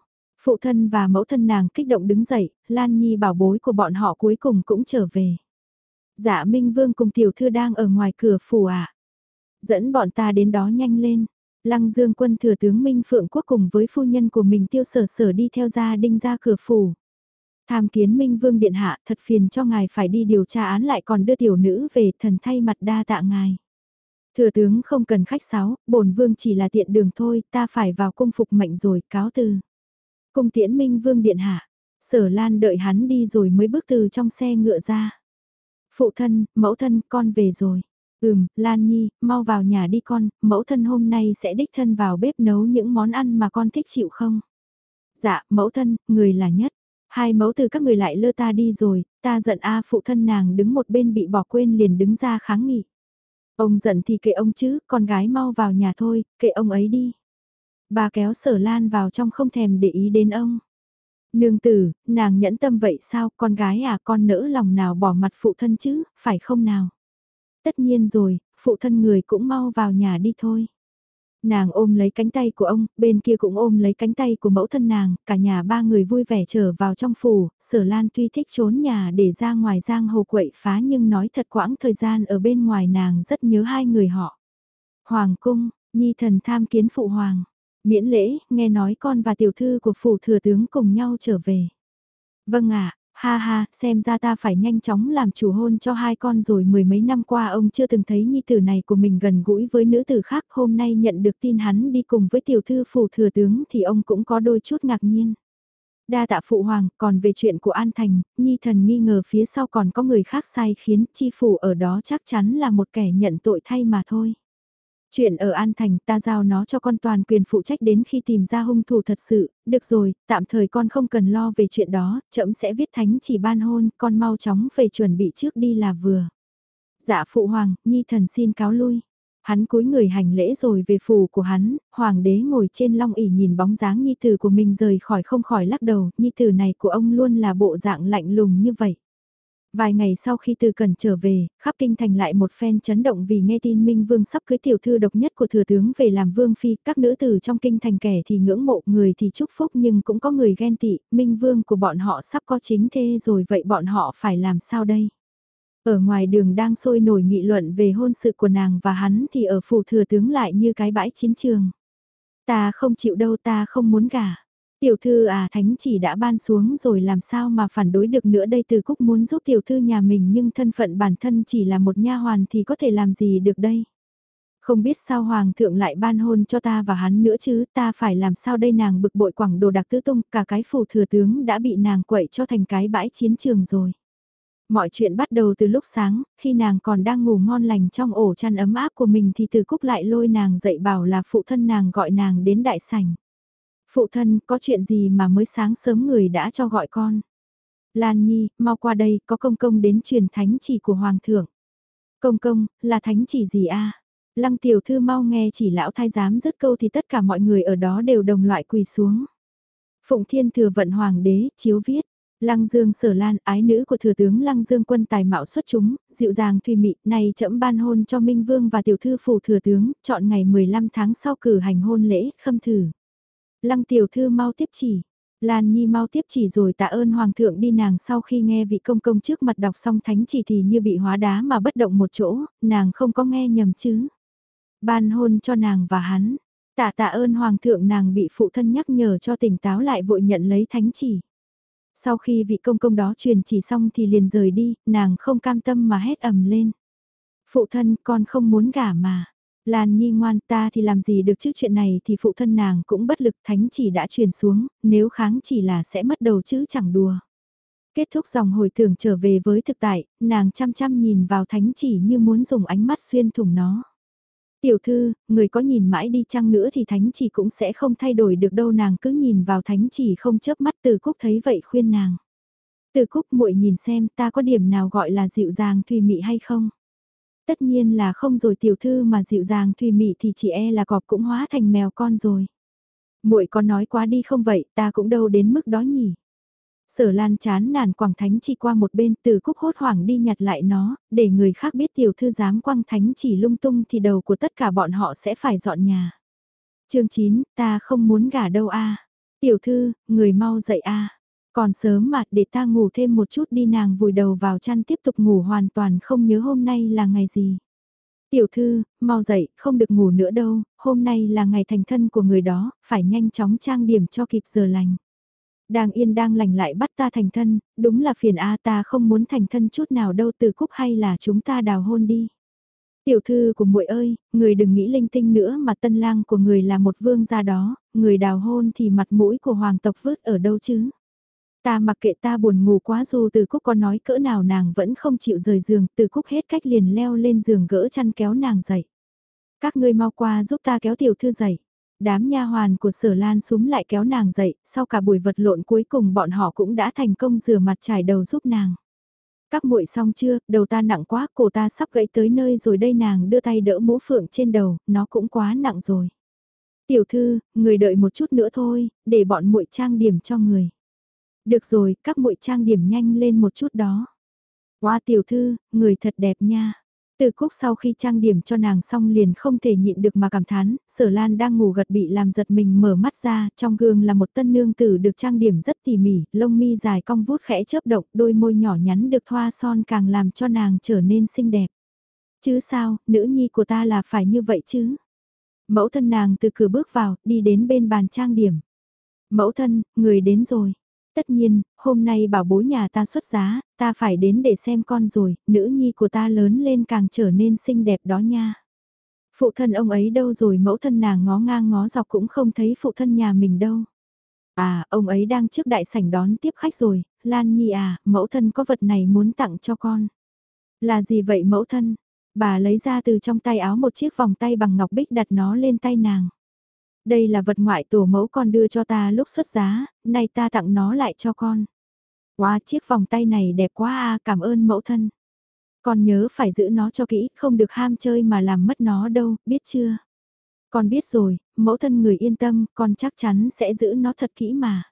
Phụ thân và mẫu thân nàng kích động đứng dậy, Lan Nhi bảo bối của bọn họ cuối cùng cũng trở về. Dạ Minh Vương cùng tiểu thư đang ở ngoài cửa phủ ạ. À. Dẫn bọn ta đến đó nhanh lên. Lăng Dương quân thừa tướng Minh Phượng Quốc cùng với phu nhân của mình tiêu sở sở đi theo gia đinh ra cửa phủ. Tham kiến Minh Vương Điện Hạ thật phiền cho ngài phải đi điều tra án lại còn đưa tiểu nữ về thần thay mặt đa tạ ngài. Thừa tướng không cần khách sáo, bổn vương chỉ là tiện đường thôi, ta phải vào cung phục mệnh rồi, cáo từ. Cung tiễn Minh Vương Điện Hạ, sở lan đợi hắn đi rồi mới bước từ trong xe ngựa ra. Phụ thân, mẫu thân, con về rồi. Ừm, Lan Nhi, mau vào nhà đi con, mẫu thân hôm nay sẽ đích thân vào bếp nấu những món ăn mà con thích chịu không? Dạ, mẫu thân, người là nhất. Hai mẫu từ các người lại lơ ta đi rồi, ta giận a phụ thân nàng đứng một bên bị bỏ quên liền đứng ra kháng nghị. Ông giận thì kệ ông chứ, con gái mau vào nhà thôi, kệ ông ấy đi. Bà kéo sở lan vào trong không thèm để ý đến ông. Nương tử, nàng nhẫn tâm vậy sao, con gái à con nỡ lòng nào bỏ mặt phụ thân chứ, phải không nào? Tất nhiên rồi, phụ thân người cũng mau vào nhà đi thôi. Nàng ôm lấy cánh tay của ông, bên kia cũng ôm lấy cánh tay của mẫu thân nàng, cả nhà ba người vui vẻ trở vào trong phủ, sở lan tuy thích trốn nhà để ra ngoài giang hồ quậy phá nhưng nói thật quãng thời gian ở bên ngoài nàng rất nhớ hai người họ. Hoàng cung, nhi thần tham kiến phụ hoàng. Miễn lễ, nghe nói con và tiểu thư của phủ thừa tướng cùng nhau trở về. Vâng ạ, ha ha, xem ra ta phải nhanh chóng làm chủ hôn cho hai con rồi mười mấy năm qua ông chưa từng thấy nhi tử này của mình gần gũi với nữ tử khác. Hôm nay nhận được tin hắn đi cùng với tiểu thư phủ thừa tướng thì ông cũng có đôi chút ngạc nhiên. Đa tạ phụ hoàng, còn về chuyện của An Thành, Nhi thần nghi ngờ phía sau còn có người khác sai khiến chi phủ ở đó chắc chắn là một kẻ nhận tội thay mà thôi. Chuyện ở An Thành ta giao nó cho con toàn quyền phụ trách đến khi tìm ra hung thủ thật sự, được rồi, tạm thời con không cần lo về chuyện đó, chậm sẽ viết thánh chỉ ban hôn, con mau chóng về chuẩn bị trước đi là vừa. Dạ phụ hoàng, nhi thần xin cáo lui. Hắn cúi người hành lễ rồi về phủ của hắn, hoàng đế ngồi trên long ỷ nhìn bóng dáng nhi tử của mình rời khỏi không khỏi lắc đầu, nhi tử này của ông luôn là bộ dạng lạnh lùng như vậy. Vài ngày sau khi từ Cần trở về, khắp kinh thành lại một phen chấn động vì nghe tin Minh Vương sắp cưới tiểu thư độc nhất của thừa tướng về làm vương phi, các nữ tử trong kinh thành kẻ thì ngưỡng mộ, người thì chúc phúc nhưng cũng có người ghen tị, Minh Vương của bọn họ sắp có chính thê rồi vậy bọn họ phải làm sao đây? Ở ngoài đường đang sôi nổi nghị luận về hôn sự của nàng và hắn thì ở phủ thừa tướng lại như cái bãi chiến trường. Ta không chịu đâu ta không muốn gả. Tiểu thư à thánh chỉ đã ban xuống rồi làm sao mà phản đối được nữa đây từ cúc muốn giúp tiểu thư nhà mình nhưng thân phận bản thân chỉ là một nha hoàn thì có thể làm gì được đây. Không biết sao hoàng thượng lại ban hôn cho ta và hắn nữa chứ ta phải làm sao đây nàng bực bội quảng đồ đặc tứ tung cả cái phủ thừa tướng đã bị nàng quậy cho thành cái bãi chiến trường rồi. Mọi chuyện bắt đầu từ lúc sáng, khi nàng còn đang ngủ ngon lành trong ổ chăn ấm áp của mình thì từ cúc lại lôi nàng dậy bảo là phụ thân nàng gọi nàng đến đại sảnh. Phụ thân, có chuyện gì mà mới sáng sớm người đã cho gọi con? Lan Nhi, mau qua đây, có công công đến truyền thánh chỉ của Hoàng thượng. Công công, là thánh chỉ gì a? Lăng tiểu thư mau nghe chỉ lão thái giám dứt câu thì tất cả mọi người ở đó đều đồng loại quỳ xuống. Phụng Thiên thừa vận hoàng đế, chiếu viết. Lăng Dương Sở Lan, ái nữ của thừa tướng Lăng Dương quân tài mạo xuất chúng, dịu dàng thùy mị, này chậm ban hôn cho Minh Vương và tiểu thư phủ thừa tướng, chọn ngày 15 tháng sau cử hành hôn lễ, khâm thử. Lăng tiểu thư mau tiếp chỉ. Lan Nhi mau tiếp chỉ rồi tạ ơn Hoàng thượng đi nàng sau khi nghe vị công công trước mặt đọc xong thánh chỉ thì như bị hóa đá mà bất động một chỗ, nàng không có nghe nhầm chứ. Ban hôn cho nàng và hắn, tạ tạ ơn Hoàng thượng nàng bị phụ thân nhắc nhở cho tỉnh táo lại vội nhận lấy thánh chỉ. Sau khi vị công công đó truyền chỉ xong thì liền rời đi, nàng không cam tâm mà hét ầm lên. Phụ thân con không muốn gả mà. Lan Nhi ngoan ta thì làm gì được chứ chuyện này thì phụ thân nàng cũng bất lực thánh chỉ đã truyền xuống, nếu kháng chỉ là sẽ mất đầu chứ chẳng đùa. Kết thúc dòng hồi tưởng trở về với thực tại, nàng chăm chăm nhìn vào thánh chỉ như muốn dùng ánh mắt xuyên thủng nó. Tiểu thư, người có nhìn mãi đi chăng nữa thì thánh chỉ cũng sẽ không thay đổi được đâu nàng cứ nhìn vào thánh chỉ không chớp mắt từ cúc thấy vậy khuyên nàng. Từ cúc muội nhìn xem ta có điểm nào gọi là dịu dàng thùy mị hay không? Tất nhiên là không rồi tiểu thư mà dịu dàng thùy mị thì chị e là cọp cũng hóa thành mèo con rồi. muội có nói quá đi không vậy, ta cũng đâu đến mức đó nhỉ. Sở Lan chán nản quảng thánh chỉ qua một bên từ cúc hốt hoảng đi nhặt lại nó, để người khác biết tiểu thư dám quăng thánh chỉ lung tung thì đầu của tất cả bọn họ sẽ phải dọn nhà. chương 9, ta không muốn gả đâu a Tiểu thư, người mau dậy a còn sớm mà để ta ngủ thêm một chút đi nàng vùi đầu vào chăn tiếp tục ngủ hoàn toàn không nhớ hôm nay là ngày gì. Tiểu thư, mau dậy, không được ngủ nữa đâu, hôm nay là ngày thành thân của người đó, phải nhanh chóng trang điểm cho kịp giờ lành. Đang yên đang lành lại bắt ta thành thân, đúng là phiền a ta không muốn thành thân chút nào đâu từ cúc hay là chúng ta đào hôn đi. Tiểu thư của muội ơi, người đừng nghĩ linh tinh nữa mà tân lang của người là một vương gia đó, người đào hôn thì mặt mũi của hoàng tộc vứt ở đâu chứ. Ta mặc kệ ta buồn ngủ quá dù từ cúc có nói cỡ nào nàng vẫn không chịu rời giường, từ cúc hết cách liền leo lên giường gỡ chăn kéo nàng dậy. Các ngươi mau qua giúp ta kéo tiểu thư dậy. Đám nha hoàn của sở lan súng lại kéo nàng dậy, sau cả buổi vật lộn cuối cùng bọn họ cũng đã thành công rửa mặt trải đầu giúp nàng. Các muội xong chưa, đầu ta nặng quá, cổ ta sắp gãy tới nơi rồi đây nàng đưa tay đỡ mũ phượng trên đầu, nó cũng quá nặng rồi. Tiểu thư, người đợi một chút nữa thôi, để bọn muội trang điểm cho người. Được rồi, các muội trang điểm nhanh lên một chút đó. hoa tiểu thư, người thật đẹp nha. Từ Cúc sau khi trang điểm cho nàng xong liền không thể nhịn được mà cảm thán, sở lan đang ngủ gật bị làm giật mình mở mắt ra, trong gương là một tân nương tử được trang điểm rất tỉ mỉ, lông mi dài cong vút khẽ chớp động, đôi môi nhỏ nhắn được thoa son càng làm cho nàng trở nên xinh đẹp. Chứ sao, nữ nhi của ta là phải như vậy chứ? Mẫu thân nàng từ cửa bước vào, đi đến bên bàn trang điểm. Mẫu thân, người đến rồi. Tất nhiên, hôm nay bảo bố nhà ta xuất giá, ta phải đến để xem con rồi, nữ nhi của ta lớn lên càng trở nên xinh đẹp đó nha. Phụ thân ông ấy đâu rồi mẫu thân nàng ngó ngang ngó dọc cũng không thấy phụ thân nhà mình đâu. À, ông ấy đang trước đại sảnh đón tiếp khách rồi, Lan Nhi à, mẫu thân có vật này muốn tặng cho con. Là gì vậy mẫu thân? Bà lấy ra từ trong tay áo một chiếc vòng tay bằng ngọc bích đặt nó lên tay nàng. Đây là vật ngoại tổ mẫu con đưa cho ta lúc xuất giá, nay ta tặng nó lại cho con. Wow, chiếc vòng tay này đẹp quá à, cảm ơn mẫu thân. Con nhớ phải giữ nó cho kỹ, không được ham chơi mà làm mất nó đâu, biết chưa? Con biết rồi, mẫu thân người yên tâm, con chắc chắn sẽ giữ nó thật kỹ mà.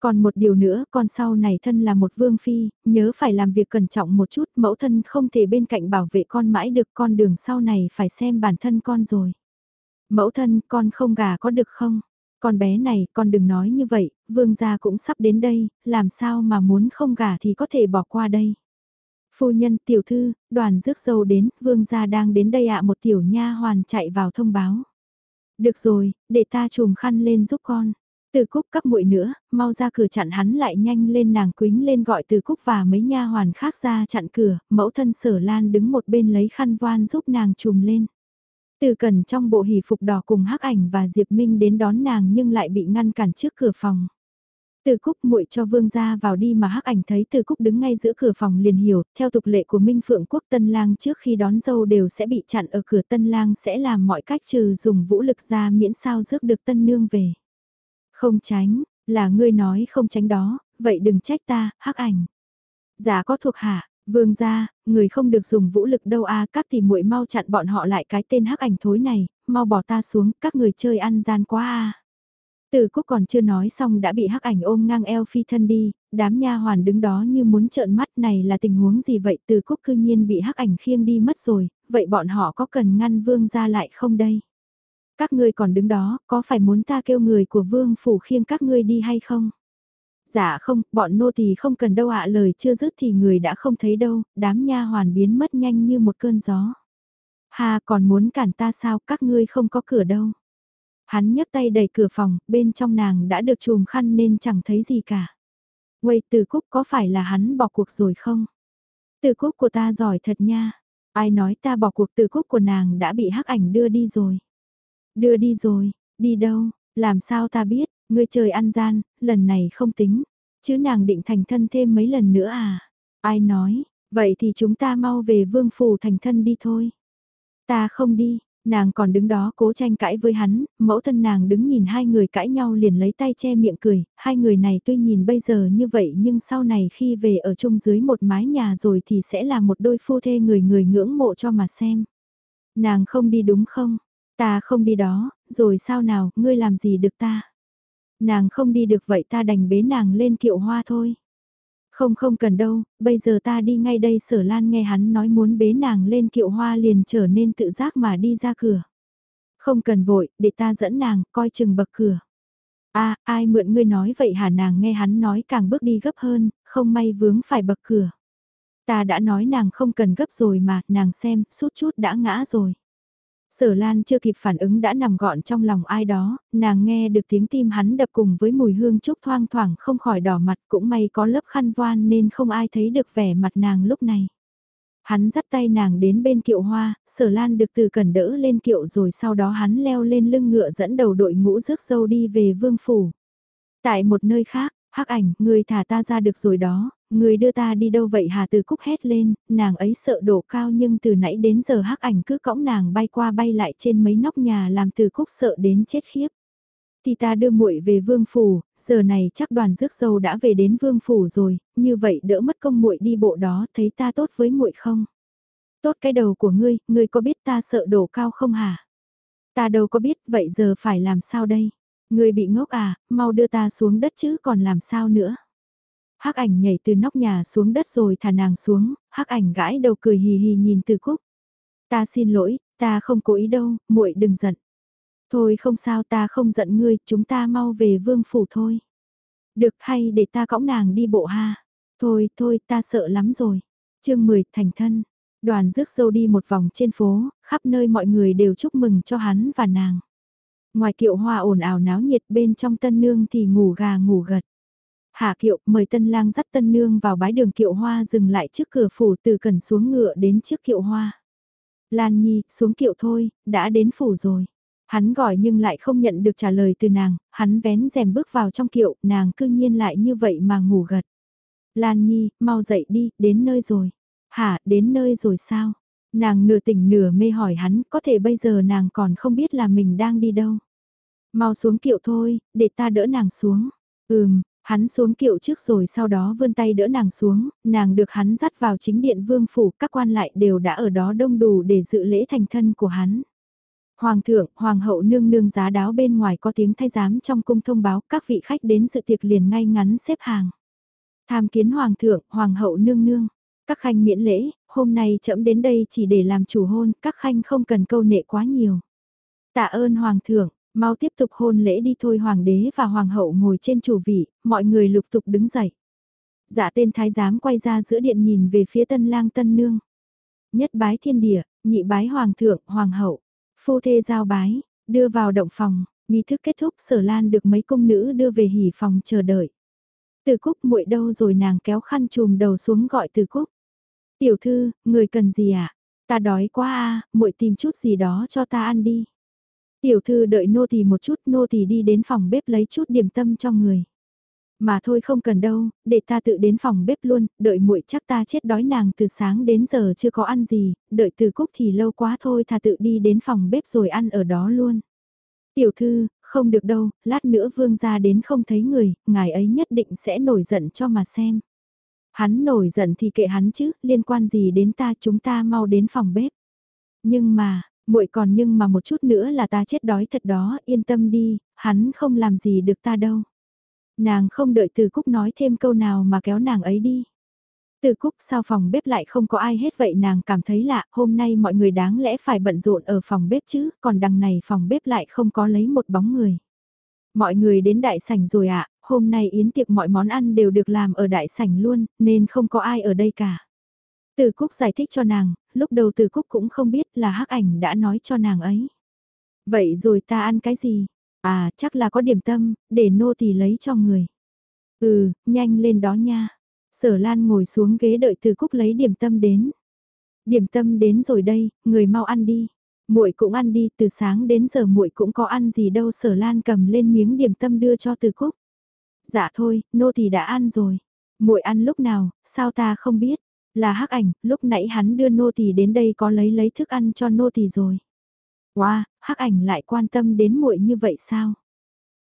Còn một điều nữa, con sau này thân là một vương phi, nhớ phải làm việc cẩn trọng một chút, mẫu thân không thể bên cạnh bảo vệ con mãi được con đường sau này phải xem bản thân con rồi. Mẫu thân, con không gà có được không? Con bé này, con đừng nói như vậy, vương gia cũng sắp đến đây, làm sao mà muốn không gà thì có thể bỏ qua đây. Phu nhân, tiểu thư, đoàn rước dâu đến, vương gia đang đến đây ạ một tiểu nha hoàn chạy vào thông báo. Được rồi, để ta chùm khăn lên giúp con. Từ cúc các muội nữa, mau ra cửa chặn hắn lại nhanh lên nàng quính lên gọi từ cúc và mấy nha hoàn khác ra chặn cửa, mẫu thân sở lan đứng một bên lấy khăn voan giúp nàng chùm lên. Từ cần trong bộ hỷ phục đỏ cùng hắc ảnh và Diệp Minh đến đón nàng nhưng lại bị ngăn cản trước cửa phòng. Từ Cúc muội cho Vương gia vào đi mà hắc ảnh thấy Từ Cúc đứng ngay giữa cửa phòng liền hiểu, theo tục lệ của Minh Phượng Quốc Tân Lang trước khi đón dâu đều sẽ bị chặn ở cửa Tân Lang sẽ làm mọi cách trừ dùng vũ lực ra miễn sao rước được Tân Nương về. Không tránh, là ngươi nói không tránh đó, vậy đừng trách ta, hắc ảnh. Giả có thuộc hạ, Vương gia, người không được dùng vũ lực đâu a, các tỷ muội mau chặn bọn họ lại cái tên hắc ảnh thối này, mau bỏ ta xuống, các người chơi ăn gian quá a. Từ Cúc còn chưa nói xong đã bị hắc ảnh ôm ngang eo phi thân đi, đám nha hoàn đứng đó như muốn trợn mắt này là tình huống gì vậy từ Cúc cư nhiên bị hắc ảnh khiêng đi mất rồi, vậy bọn họ có cần ngăn vương gia lại không đây? Các ngươi còn đứng đó, có phải muốn ta kêu người của vương phủ khiêng các ngươi đi hay không? Dạ không, bọn nô thì không cần đâu ạ lời chưa dứt thì người đã không thấy đâu, đám nha hoàn biến mất nhanh như một cơn gió. Hà còn muốn cản ta sao các ngươi không có cửa đâu. Hắn nhấc tay đẩy cửa phòng, bên trong nàng đã được chùm khăn nên chẳng thấy gì cả. Quay từ cúc có phải là hắn bỏ cuộc rồi không? Từ cúc của ta giỏi thật nha. Ai nói ta bỏ cuộc từ cúc của nàng đã bị hắc ảnh đưa đi rồi. Đưa đi rồi, đi đâu, làm sao ta biết, Ngươi trời ăn gian, lần này không tính, chứ nàng định thành thân thêm mấy lần nữa à? Ai nói, vậy thì chúng ta mau về vương phủ thành thân đi thôi. Ta không đi, Nàng còn đứng đó cố tranh cãi với hắn, mẫu thân nàng đứng nhìn hai người cãi nhau liền lấy tay che miệng cười, hai người này tuy nhìn bây giờ như vậy nhưng sau này khi về ở chung dưới một mái nhà rồi thì sẽ là một đôi phu thê người người ngưỡng mộ cho mà xem. Nàng không đi đúng không? Ta không đi đó, rồi sao nào, ngươi làm gì được ta? Nàng không đi được vậy ta đành bế nàng lên kiệu hoa thôi. Không không cần đâu, bây giờ ta đi ngay đây sở lan nghe hắn nói muốn bế nàng lên kiệu hoa liền trở nên tự giác mà đi ra cửa. Không cần vội, để ta dẫn nàng, coi chừng bậc cửa. a ai mượn ngươi nói vậy hả nàng nghe hắn nói càng bước đi gấp hơn, không may vướng phải bậc cửa. Ta đã nói nàng không cần gấp rồi mà, nàng xem, sút chút đã ngã rồi. Sở Lan chưa kịp phản ứng đã nằm gọn trong lòng ai đó, nàng nghe được tiếng tim hắn đập cùng với mùi hương trúc thoang thoảng không khỏi đỏ mặt cũng may có lớp khăn voan nên không ai thấy được vẻ mặt nàng lúc này. Hắn dắt tay nàng đến bên kiệu hoa, sở lan được từ cần đỡ lên kiệu rồi sau đó hắn leo lên lưng ngựa dẫn đầu đội ngũ rước dâu đi về vương phủ. Tại một nơi khác, hắc ảnh, người thả ta ra được rồi đó, người đưa ta đi đâu vậy Hà Từ Cúc hét lên, nàng ấy sợ độ cao nhưng từ nãy đến giờ hắc ảnh cứ cõng nàng bay qua bay lại trên mấy nóc nhà làm Từ Cúc sợ đến chết khiếp. Thì ta đưa muội về vương phủ, giờ này chắc đoàn rước dâu đã về đến vương phủ rồi, như vậy đỡ mất công muội đi bộ đó, thấy ta tốt với muội không? Tốt cái đầu của ngươi, ngươi có biết ta sợ đổ cao không hả? Ta đâu có biết, vậy giờ phải làm sao đây? Người bị ngốc à, mau đưa ta xuống đất chứ còn làm sao nữa? hắc ảnh nhảy từ nóc nhà xuống đất rồi thả nàng xuống, hắc ảnh gãi đầu cười hì hì nhìn từ cúc. Ta xin lỗi, ta không cố ý đâu, muội đừng giận. Thôi không sao ta không giận ngươi, chúng ta mau về vương phủ thôi. Được hay để ta cõng nàng đi bộ ha. Thôi, thôi, ta sợ lắm rồi. chương 10, thành thân. Đoàn rước dâu đi một vòng trên phố, khắp nơi mọi người đều chúc mừng cho hắn và nàng. Ngoài kiệu hoa ồn ào náo nhiệt bên trong tân nương thì ngủ gà ngủ gật. Hạ kiệu mời tân lang dắt tân nương vào bái đường kiệu hoa dừng lại trước cửa phủ từ cần xuống ngựa đến trước kiệu hoa. Lan Nhi, xuống kiệu thôi, đã đến phủ rồi. Hắn gọi nhưng lại không nhận được trả lời từ nàng, hắn vén rèm bước vào trong kiệu, nàng cư nhiên lại như vậy mà ngủ gật. Lan Nhi, mau dậy đi, đến nơi rồi. Hả, đến nơi rồi sao? Nàng nửa tỉnh nửa mê hỏi hắn, có thể bây giờ nàng còn không biết là mình đang đi đâu. Mau xuống kiệu thôi, để ta đỡ nàng xuống. Ừm, Hắn xuống kiệu trước rồi sau đó vươn tay đỡ nàng xuống, nàng được hắn dắt vào chính điện vương phủ, các quan lại đều đã ở đó đông đủ để dự lễ thành thân của hắn. Hoàng thượng, hoàng hậu nương nương giá đáo bên ngoài có tiếng thay giám trong cung thông báo các vị khách đến dự tiệc liền ngay ngắn xếp hàng. Tham kiến hoàng thượng, hoàng hậu nương nương. Các khanh miễn lễ, hôm nay chậm đến đây chỉ để làm chủ hôn, các khanh không cần câu nệ quá nhiều. Tạ ơn hoàng thượng, Mau tiếp tục hôn lễ đi thôi hoàng đế và hoàng hậu ngồi trên chủ vị, mọi người lục tục đứng dậy. Dạ tên thái giám quay ra giữa điện nhìn về phía tân lang tân nương. Nhất bái thiên địa, nhị bái hoàng thượng, hoàng hậu, phu thê giao bái, đưa vào động phòng, nghi thức kết thúc sở lan được mấy công nữ đưa về hỉ phòng chờ đợi. Từ cúc muội đâu rồi nàng kéo khăn chùm đầu xuống gọi từ cúc. Tiểu thư, người cần gì ạ? À? Ta đói quá a, à, muội tìm chút gì đó cho ta ăn đi. Tiểu thư đợi nô tỳ một chút, nô tỳ đi đến phòng bếp lấy chút điểm tâm cho người. Mà thôi không cần đâu, để ta tự đến phòng bếp luôn, đợi muội chắc ta chết đói nàng từ sáng đến giờ chưa có ăn gì, đợi từ cúc thì lâu quá thôi thà tự đi đến phòng bếp rồi ăn ở đó luôn. Tiểu thư, không được đâu, lát nữa vương gia đến không thấy người, ngài ấy nhất định sẽ nổi giận cho mà xem. Hắn nổi giận thì kệ hắn chứ, liên quan gì đến ta chúng ta mau đến phòng bếp. Nhưng mà, muội còn nhưng mà một chút nữa là ta chết đói thật đó, yên tâm đi, hắn không làm gì được ta đâu. Nàng không đợi từ cúc nói thêm câu nào mà kéo nàng ấy đi. Từ cúc sau phòng bếp lại không có ai hết vậy nàng cảm thấy lạ, hôm nay mọi người đáng lẽ phải bận rộn ở phòng bếp chứ, còn đằng này phòng bếp lại không có lấy một bóng người. Mọi người đến đại sảnh rồi ạ, hôm nay yến tiệc mọi món ăn đều được làm ở đại sảnh luôn, nên không có ai ở đây cả. Từ Cúc giải thích cho nàng, lúc đầu Từ Cúc cũng không biết là hắc ảnh đã nói cho nàng ấy. Vậy rồi ta ăn cái gì? À, chắc là có điểm tâm, để nô tỳ lấy cho người. Ừ, nhanh lên đó nha. Sở Lan ngồi xuống ghế đợi Từ Cúc lấy điểm tâm đến. Điểm tâm đến rồi đây, người mau ăn đi. Muội cũng ăn đi, từ sáng đến giờ muội cũng có ăn gì đâu. Sở Lan cầm lên miếng điểm tâm đưa cho Từ Cúc. Dạ thôi, nô tỳ đã ăn rồi. Muội ăn lúc nào, sao ta không biết? Là hắc ảnh, lúc nãy hắn đưa nô tỳ đến đây có lấy lấy thức ăn cho nô tỳ rồi. Wow, hắc ảnh lại quan tâm đến muội như vậy sao?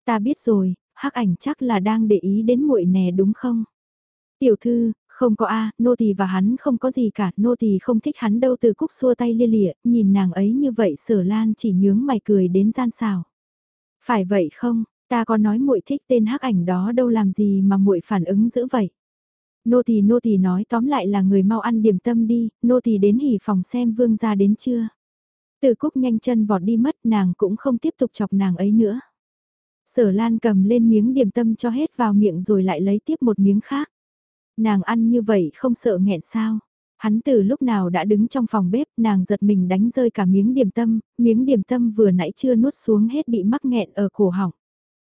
Ta biết rồi, hắc ảnh chắc là đang để ý đến muội nè đúng không? Tiểu thư, không có a, nô tỳ và hắn không có gì cả, nô tỳ không thích hắn đâu từ cúc xua tay lia lịa, nhìn nàng ấy như vậy sở lan chỉ nhướng mày cười đến gian xào. Phải vậy không, ta có nói muội thích tên hắc ảnh đó đâu làm gì mà muội phản ứng dữ vậy. Nô tỳ nô tỳ nói tóm lại là người mau ăn điểm tâm đi, nô tỳ đến hỉ phòng xem vương gia đến chưa. Từ cúc nhanh chân vọt đi mất nàng cũng không tiếp tục chọc nàng ấy nữa. Sở Lan cầm lên miếng điểm tâm cho hết vào miệng rồi lại lấy tiếp một miếng khác. Nàng ăn như vậy không sợ nghẹn sao. Hắn từ lúc nào đã đứng trong phòng bếp, nàng giật mình đánh rơi cả miếng điểm tâm, miếng điểm tâm vừa nãy chưa nuốt xuống hết bị mắc nghẹn ở cổ họng.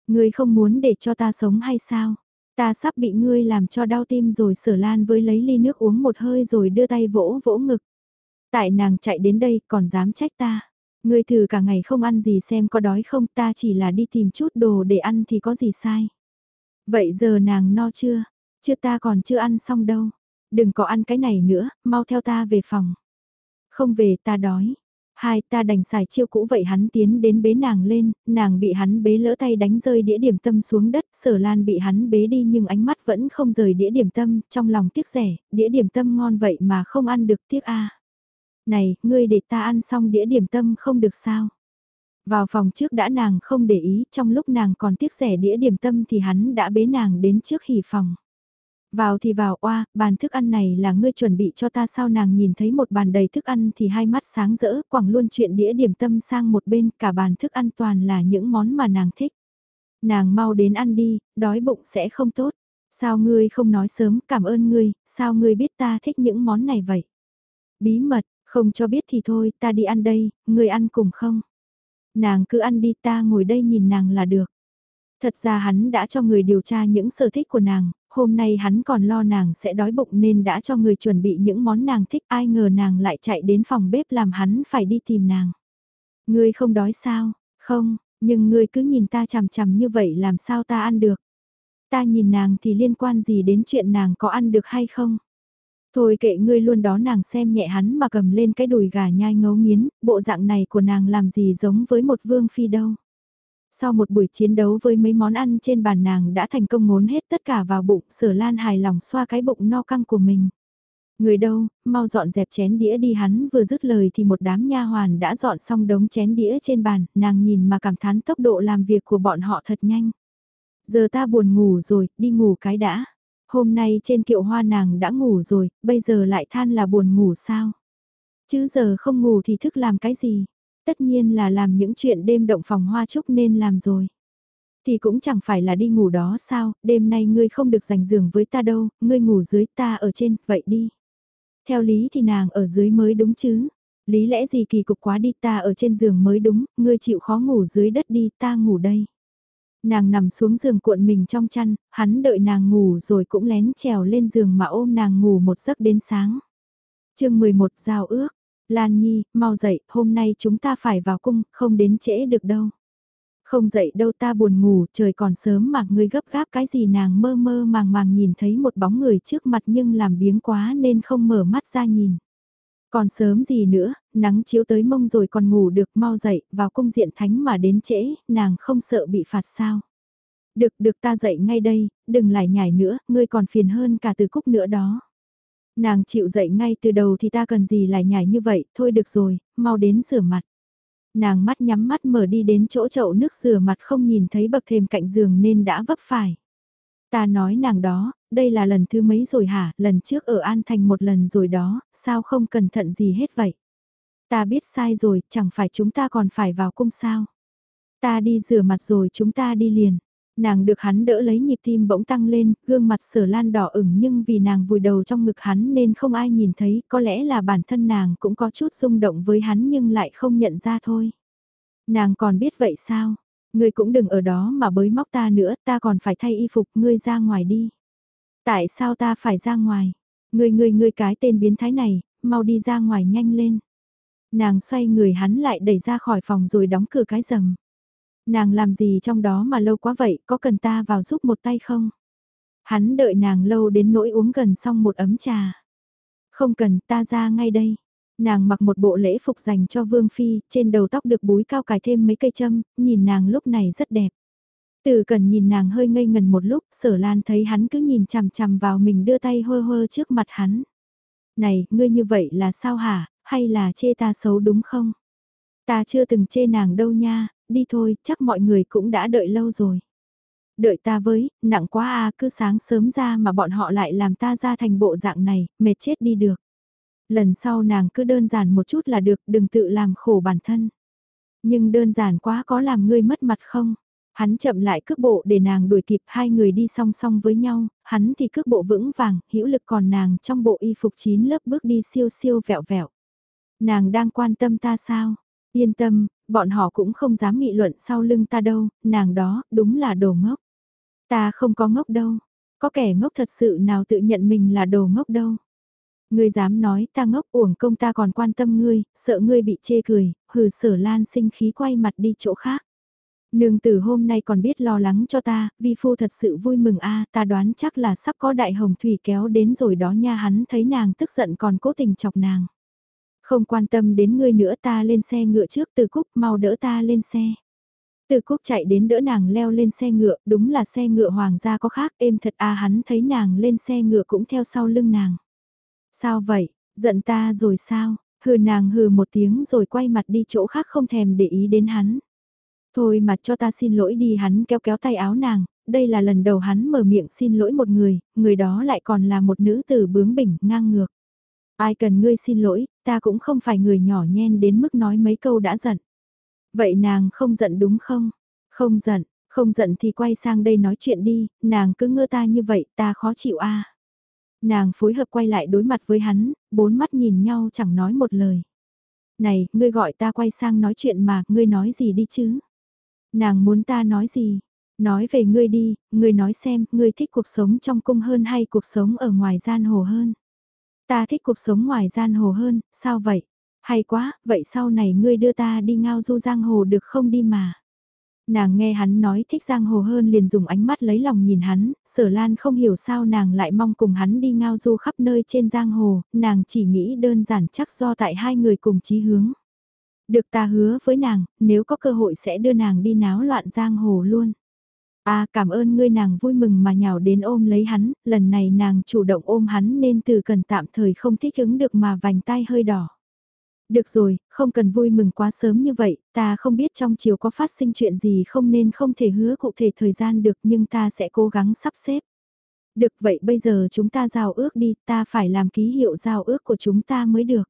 Ngươi không muốn để cho ta sống hay sao? Ta sắp bị ngươi làm cho đau tim rồi sở lan với lấy ly nước uống một hơi rồi đưa tay vỗ vỗ ngực. Tại nàng chạy đến đây còn dám trách ta. Ngươi thử cả ngày không ăn gì xem có đói không ta chỉ là đi tìm chút đồ để ăn thì có gì sai. Vậy giờ nàng no chưa? Chưa ta còn chưa ăn xong đâu. Đừng có ăn cái này nữa, mau theo ta về phòng. Không về ta đói. Hai ta đành xài chiêu cũ vậy hắn tiến đến bế nàng lên, nàng bị hắn bế lỡ tay đánh rơi đĩa điểm tâm xuống đất, sở lan bị hắn bế đi nhưng ánh mắt vẫn không rời đĩa điểm tâm, trong lòng tiếc rẻ, đĩa điểm tâm ngon vậy mà không ăn được tiếc a Này, ngươi để ta ăn xong đĩa điểm tâm không được sao? Vào phòng trước đã nàng không để ý, trong lúc nàng còn tiếc rẻ đĩa điểm tâm thì hắn đã bế nàng đến trước hỉ phòng. Vào thì vào, oa, bàn thức ăn này là ngươi chuẩn bị cho ta sao nàng nhìn thấy một bàn đầy thức ăn thì hai mắt sáng rỡ, quẳng luôn chuyện đĩa điểm tâm sang một bên, cả bàn thức ăn toàn là những món mà nàng thích. Nàng mau đến ăn đi, đói bụng sẽ không tốt. Sao ngươi không nói sớm, cảm ơn ngươi, sao ngươi biết ta thích những món này vậy? Bí mật, không cho biết thì thôi, ta đi ăn đây, ngươi ăn cùng không? Nàng cứ ăn đi ta ngồi đây nhìn nàng là được. Thật ra hắn đã cho người điều tra những sở thích của nàng, hôm nay hắn còn lo nàng sẽ đói bụng nên đã cho người chuẩn bị những món nàng thích ai ngờ nàng lại chạy đến phòng bếp làm hắn phải đi tìm nàng. Ngươi không đói sao? Không, nhưng ngươi cứ nhìn ta chằm chằm như vậy làm sao ta ăn được? Ta nhìn nàng thì liên quan gì đến chuyện nàng có ăn được hay không? Thôi kệ ngươi luôn đó nàng xem nhẹ hắn mà cầm lên cái đùi gà nhai ngấu nghiến, bộ dạng này của nàng làm gì giống với một vương phi đâu. Sau một buổi chiến đấu với mấy món ăn trên bàn nàng đã thành công ngốn hết tất cả vào bụng, sở lan hài lòng xoa cái bụng no căng của mình. Người đâu, mau dọn dẹp chén đĩa đi hắn vừa dứt lời thì một đám nha hoàn đã dọn xong đống chén đĩa trên bàn, nàng nhìn mà cảm thán tốc độ làm việc của bọn họ thật nhanh. Giờ ta buồn ngủ rồi, đi ngủ cái đã. Hôm nay trên kiệu hoa nàng đã ngủ rồi, bây giờ lại than là buồn ngủ sao? Chứ giờ không ngủ thì thức làm cái gì? Tất nhiên là làm những chuyện đêm động phòng hoa trúc nên làm rồi. Thì cũng chẳng phải là đi ngủ đó sao, đêm nay ngươi không được giành giường với ta đâu, ngươi ngủ dưới ta ở trên, vậy đi. Theo lý thì nàng ở dưới mới đúng chứ. Lý lẽ gì kỳ cục quá đi ta ở trên giường mới đúng, ngươi chịu khó ngủ dưới đất đi, ta ngủ đây. Nàng nằm xuống giường cuộn mình trong chăn, hắn đợi nàng ngủ rồi cũng lén trèo lên giường mà ôm nàng ngủ một giấc đến sáng. chương 11 Giao ước, Lan Nhi, mau dậy, hôm nay chúng ta phải vào cung, không đến trễ được đâu. Không dậy đâu ta buồn ngủ, trời còn sớm mà ngươi gấp gáp cái gì nàng mơ mơ màng màng nhìn thấy một bóng người trước mặt nhưng làm biếng quá nên không mở mắt ra nhìn. Còn sớm gì nữa, nắng chiếu tới mông rồi còn ngủ được mau dậy, vào cung diện thánh mà đến trễ, nàng không sợ bị phạt sao. Được, được ta dậy ngay đây, đừng lại nhảy nữa, ngươi còn phiền hơn cả từ cúc nữa đó. Nàng chịu dậy ngay từ đầu thì ta cần gì lại nhảy như vậy, thôi được rồi, mau đến rửa mặt. Nàng mắt nhắm mắt mở đi đến chỗ chậu nước rửa mặt không nhìn thấy bậc thềm cạnh giường nên đã vấp phải. Ta nói nàng đó, đây là lần thứ mấy rồi hả, lần trước ở An Thành một lần rồi đó, sao không cẩn thận gì hết vậy? Ta biết sai rồi, chẳng phải chúng ta còn phải vào cung sao? Ta đi rửa mặt rồi chúng ta đi liền. Nàng được hắn đỡ lấy nhịp tim bỗng tăng lên, gương mặt sở lan đỏ ửng nhưng vì nàng vùi đầu trong ngực hắn nên không ai nhìn thấy, có lẽ là bản thân nàng cũng có chút rung động với hắn nhưng lại không nhận ra thôi. Nàng còn biết vậy sao? Ngươi cũng đừng ở đó mà bới móc ta nữa, ta còn phải thay y phục, ngươi ra ngoài đi. Tại sao ta phải ra ngoài? Ngươi ngươi ngươi cái tên biến thái này, mau đi ra ngoài nhanh lên. Nàng xoay người hắn lại đẩy ra khỏi phòng rồi đóng cửa cái rầm. Nàng làm gì trong đó mà lâu quá vậy, có cần ta vào giúp một tay không? Hắn đợi nàng lâu đến nỗi uống gần xong một ấm trà. Không cần, ta ra ngay đây. Nàng mặc một bộ lễ phục dành cho Vương Phi, trên đầu tóc được búi cao cài thêm mấy cây châm, nhìn nàng lúc này rất đẹp. Từ cần nhìn nàng hơi ngây ngần một lúc, sở lan thấy hắn cứ nhìn chằm chằm vào mình đưa tay hơ hơ trước mặt hắn. Này, ngươi như vậy là sao hả, hay là chê ta xấu đúng không? Ta chưa từng chê nàng đâu nha, đi thôi, chắc mọi người cũng đã đợi lâu rồi. Đợi ta với, nặng quá à, cứ sáng sớm ra mà bọn họ lại làm ta ra thành bộ dạng này, mệt chết đi được. Lần sau nàng cứ đơn giản một chút là được, đừng tự làm khổ bản thân. Nhưng đơn giản quá có làm ngươi mất mặt không? Hắn chậm lại cước bộ để nàng đuổi kịp hai người đi song song với nhau, hắn thì cước bộ vững vàng, hữu lực còn nàng trong bộ y phục chín lớp bước đi siêu siêu vẹo vẹo. Nàng đang quan tâm ta sao? Yên tâm, bọn họ cũng không dám nghị luận sau lưng ta đâu, nàng đó, đúng là đồ ngốc. Ta không có ngốc đâu, có kẻ ngốc thật sự nào tự nhận mình là đồ ngốc đâu. Ngươi dám nói ta ngốc uổng công ta còn quan tâm ngươi, sợ ngươi bị chê cười, hừ sở lan sinh khí quay mặt đi chỗ khác. Nương tử hôm nay còn biết lo lắng cho ta, vi phu thật sự vui mừng a ta đoán chắc là sắp có đại hồng thủy kéo đến rồi đó nha hắn thấy nàng tức giận còn cố tình chọc nàng. Không quan tâm đến ngươi nữa ta lên xe ngựa trước từ cúc mau đỡ ta lên xe. Từ cúc chạy đến đỡ nàng leo lên xe ngựa, đúng là xe ngựa hoàng gia có khác, êm thật a hắn thấy nàng lên xe ngựa cũng theo sau lưng nàng. Sao vậy, giận ta rồi sao, hừ nàng hừ một tiếng rồi quay mặt đi chỗ khác không thèm để ý đến hắn. Thôi mà cho ta xin lỗi đi hắn kéo kéo tay áo nàng, đây là lần đầu hắn mở miệng xin lỗi một người, người đó lại còn là một nữ tử bướng bỉnh ngang ngược. Ai cần ngươi xin lỗi, ta cũng không phải người nhỏ nhen đến mức nói mấy câu đã giận. Vậy nàng không giận đúng không? Không giận, không giận thì quay sang đây nói chuyện đi, nàng cứ ngơ ta như vậy ta khó chịu a. Nàng phối hợp quay lại đối mặt với hắn, bốn mắt nhìn nhau chẳng nói một lời. Này, ngươi gọi ta quay sang nói chuyện mà, ngươi nói gì đi chứ? Nàng muốn ta nói gì? Nói về ngươi đi, ngươi nói xem, ngươi thích cuộc sống trong cung hơn hay cuộc sống ở ngoài gian hồ hơn? Ta thích cuộc sống ngoài gian hồ hơn, sao vậy? Hay quá, vậy sau này ngươi đưa ta đi ngao du giang hồ được không đi mà? Nàng nghe hắn nói thích giang hồ hơn liền dùng ánh mắt lấy lòng nhìn hắn, sở lan không hiểu sao nàng lại mong cùng hắn đi ngao du khắp nơi trên giang hồ, nàng chỉ nghĩ đơn giản chắc do tại hai người cùng chí hướng. Được ta hứa với nàng, nếu có cơ hội sẽ đưa nàng đi náo loạn giang hồ luôn. À cảm ơn ngươi nàng vui mừng mà nhào đến ôm lấy hắn, lần này nàng chủ động ôm hắn nên từ cần tạm thời không thích ứng được mà vành tay hơi đỏ. Được rồi, không cần vui mừng quá sớm như vậy, ta không biết trong chiều có phát sinh chuyện gì không nên không thể hứa cụ thể thời gian được nhưng ta sẽ cố gắng sắp xếp. Được vậy bây giờ chúng ta giao ước đi, ta phải làm ký hiệu giao ước của chúng ta mới được.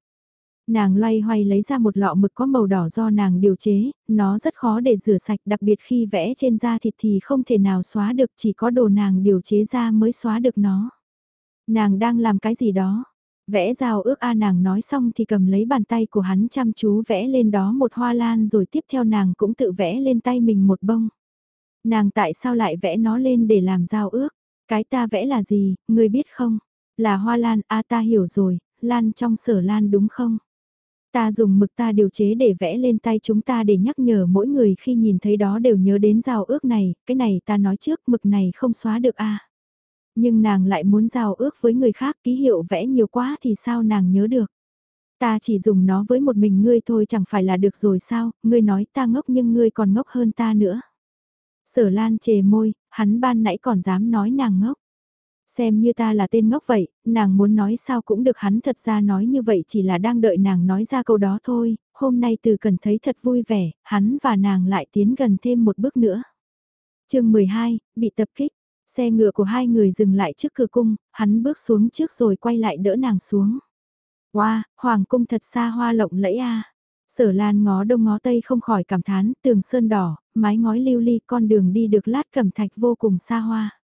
Nàng loay hoay lấy ra một lọ mực có màu đỏ do nàng điều chế, nó rất khó để rửa sạch đặc biệt khi vẽ trên da thịt thì không thể nào xóa được chỉ có đồ nàng điều chế ra mới xóa được nó. Nàng đang làm cái gì đó? Vẽ rào ước a nàng nói xong thì cầm lấy bàn tay của hắn chăm chú vẽ lên đó một hoa lan rồi tiếp theo nàng cũng tự vẽ lên tay mình một bông. Nàng tại sao lại vẽ nó lên để làm giao ước? Cái ta vẽ là gì, ngươi biết không? Là hoa lan, a ta hiểu rồi, lan trong sở lan đúng không? Ta dùng mực ta điều chế để vẽ lên tay chúng ta để nhắc nhở mỗi người khi nhìn thấy đó đều nhớ đến giao ước này, cái này ta nói trước mực này không xóa được a. Nhưng nàng lại muốn giao ước với người khác ký hiệu vẽ nhiều quá thì sao nàng nhớ được. Ta chỉ dùng nó với một mình ngươi thôi chẳng phải là được rồi sao, ngươi nói ta ngốc nhưng ngươi còn ngốc hơn ta nữa. Sở Lan chề môi, hắn ban nãy còn dám nói nàng ngốc. Xem như ta là tên ngốc vậy, nàng muốn nói sao cũng được hắn thật ra nói như vậy chỉ là đang đợi nàng nói ra câu đó thôi, hôm nay từ cần thấy thật vui vẻ, hắn và nàng lại tiến gần thêm một bước nữa. chương 12, bị tập kích, xe ngựa của hai người dừng lại trước cửa cung, hắn bước xuống trước rồi quay lại đỡ nàng xuống. Wow, hoàng cung thật xa hoa lộng lẫy a. Sở Lan ngó đông ngó tây không khỏi cảm thán, tường sơn đỏ, mái ngói lưu ly, con đường đi được lát cẩm thạch vô cùng xa hoa.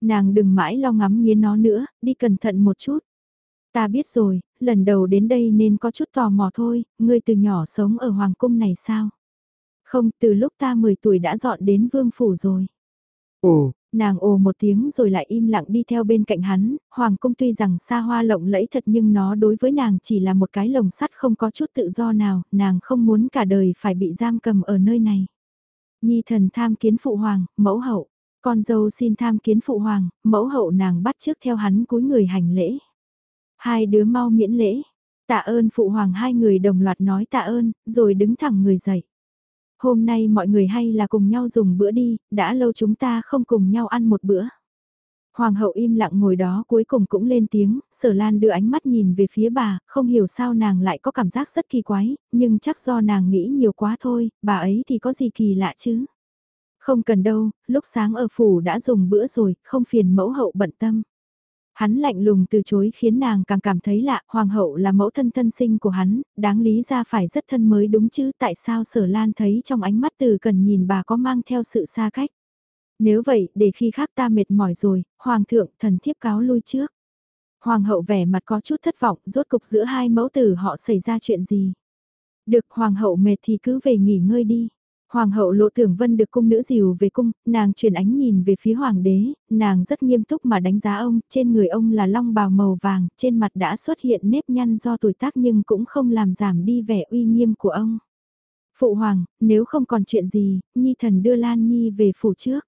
Nàng đừng mãi lo ngắm nghiến nó nữa, đi cẩn thận một chút. Ta biết rồi, lần đầu đến đây nên có chút tò mò thôi, ngươi từ nhỏ sống ở Hoàng cung này sao? Không, từ lúc ta 10 tuổi đã dọn đến vương phủ rồi. Ồ, nàng ồ một tiếng rồi lại im lặng đi theo bên cạnh hắn, Hoàng cung tuy rằng xa hoa lộng lẫy thật nhưng nó đối với nàng chỉ là một cái lồng sắt không có chút tự do nào, nàng không muốn cả đời phải bị giam cầm ở nơi này. Nhi thần tham kiến phụ hoàng, mẫu hậu, con dâu xin tham kiến phụ hoàng, mẫu hậu nàng bắt trước theo hắn cúi người hành lễ. Hai đứa mau miễn lễ. Tạ ơn phụ hoàng hai người đồng loạt nói tạ ơn, rồi đứng thẳng người dậy. Hôm nay mọi người hay là cùng nhau dùng bữa đi, đã lâu chúng ta không cùng nhau ăn một bữa. Hoàng hậu im lặng ngồi đó cuối cùng cũng lên tiếng, sở lan đưa ánh mắt nhìn về phía bà, không hiểu sao nàng lại có cảm giác rất kỳ quái, nhưng chắc do nàng nghĩ nhiều quá thôi, bà ấy thì có gì kỳ lạ chứ. Không cần đâu, lúc sáng ở phủ đã dùng bữa rồi, không phiền mẫu hậu bận tâm. Hắn lạnh lùng từ chối khiến nàng càng cảm thấy lạ, hoàng hậu là mẫu thân thân sinh của hắn, đáng lý ra phải rất thân mới đúng chứ, tại sao sở lan thấy trong ánh mắt từ cần nhìn bà có mang theo sự xa cách. Nếu vậy, để khi khác ta mệt mỏi rồi, hoàng thượng thần thiếp cáo lui trước. Hoàng hậu vẻ mặt có chút thất vọng, rốt cục giữa hai mẫu tử họ xảy ra chuyện gì. Được hoàng hậu mệt thì cứ về nghỉ ngơi đi. Hoàng hậu lộ tưởng vân được cung nữ dìu về cung, nàng chuyển ánh nhìn về phía hoàng đế, nàng rất nghiêm túc mà đánh giá ông, trên người ông là long bào màu vàng, trên mặt đã xuất hiện nếp nhăn do tuổi tác nhưng cũng không làm giảm đi vẻ uy nghiêm của ông. Phụ hoàng, nếu không còn chuyện gì, Nhi thần đưa Lan Nhi về phủ trước.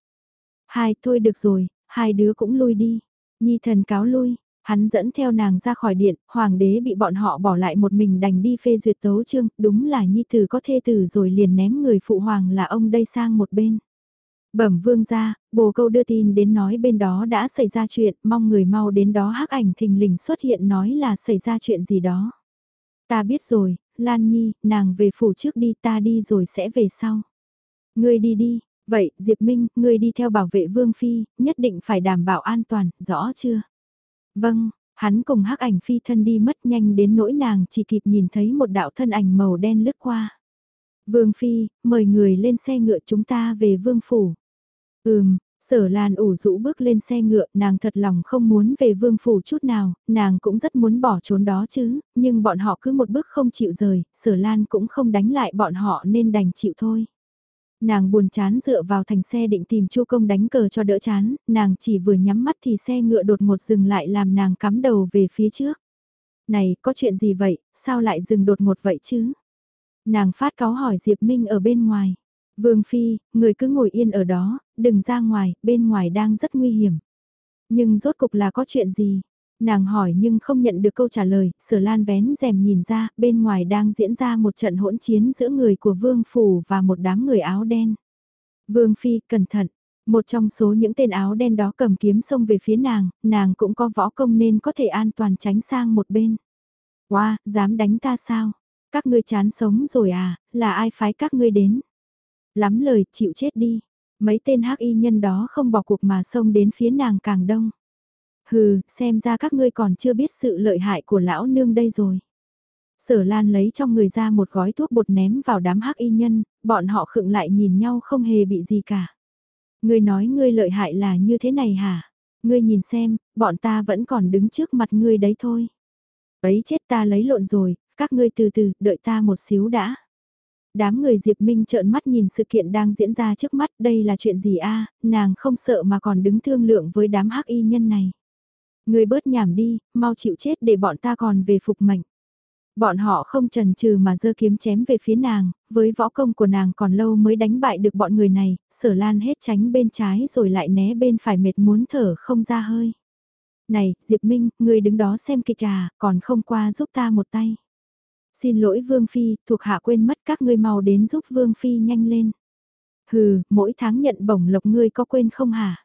Hai, thôi được rồi, hai đứa cũng lui đi. Nhi thần cáo lui, Hắn dẫn theo nàng ra khỏi điện, hoàng đế bị bọn họ bỏ lại một mình đành đi phê duyệt tấu chương, đúng là nhi tử có thê tử rồi liền ném người phụ hoàng là ông đây sang một bên. Bẩm vương ra, bồ câu đưa tin đến nói bên đó đã xảy ra chuyện, mong người mau đến đó hắc ảnh thình lình xuất hiện nói là xảy ra chuyện gì đó. Ta biết rồi, Lan Nhi, nàng về phủ trước đi ta đi rồi sẽ về sau. Ngươi đi đi, vậy Diệp Minh, ngươi đi theo bảo vệ Vương Phi, nhất định phải đảm bảo an toàn, rõ chưa? Vâng, hắn cùng hắc ảnh phi thân đi mất nhanh đến nỗi nàng chỉ kịp nhìn thấy một đạo thân ảnh màu đen lướt qua. Vương Phi, mời người lên xe ngựa chúng ta về Vương Phủ. Ừm, sở Lan ủ rũ bước lên xe ngựa, nàng thật lòng không muốn về Vương Phủ chút nào, nàng cũng rất muốn bỏ trốn đó chứ, nhưng bọn họ cứ một bước không chịu rời, sở Lan cũng không đánh lại bọn họ nên đành chịu thôi. Nàng buồn chán dựa vào thành xe định tìm chu công đánh cờ cho đỡ chán, nàng chỉ vừa nhắm mắt thì xe ngựa đột ngột dừng lại làm nàng cắm đầu về phía trước. Này, có chuyện gì vậy, sao lại dừng đột ngột vậy chứ? Nàng phát cáo hỏi Diệp Minh ở bên ngoài. Vương Phi, người cứ ngồi yên ở đó, đừng ra ngoài, bên ngoài đang rất nguy hiểm. Nhưng rốt cục là có chuyện gì? Nàng hỏi nhưng không nhận được câu trả lời, sở lan vén rèm nhìn ra, bên ngoài đang diễn ra một trận hỗn chiến giữa người của Vương Phủ và một đám người áo đen. Vương Phi, cẩn thận, một trong số những tên áo đen đó cầm kiếm xông về phía nàng, nàng cũng có võ công nên có thể an toàn tránh sang một bên. Wow, dám đánh ta sao? Các ngươi chán sống rồi à, là ai phái các ngươi đến? Lắm lời, chịu chết đi. Mấy tên hắc y nhân đó không bỏ cuộc mà xông đến phía nàng càng đông. Hừ, xem ra các ngươi còn chưa biết sự lợi hại của lão nương đây rồi. Sở Lan lấy trong người ra một gói thuốc bột ném vào đám hắc y nhân, bọn họ khựng lại nhìn nhau không hề bị gì cả. Ngươi nói ngươi lợi hại là như thế này hả? Ngươi nhìn xem, bọn ta vẫn còn đứng trước mặt ngươi đấy thôi. Ấy chết ta lấy lộn rồi, các ngươi từ từ, đợi ta một xíu đã. Đám người Diệp Minh trợn mắt nhìn sự kiện đang diễn ra trước mắt, đây là chuyện gì a? nàng không sợ mà còn đứng thương lượng với đám hắc y nhân này. Người bớt nhảm đi, mau chịu chết để bọn ta còn về phục mệnh. Bọn họ không trần trừ mà dơ kiếm chém về phía nàng, với võ công của nàng còn lâu mới đánh bại được bọn người này, sở lan hết tránh bên trái rồi lại né bên phải mệt muốn thở không ra hơi. Này, Diệp Minh, người đứng đó xem kịch à, còn không qua giúp ta một tay. Xin lỗi Vương Phi, thuộc hạ quên mất các ngươi mau đến giúp Vương Phi nhanh lên. Hừ, mỗi tháng nhận bổng lộc ngươi có quên không hả?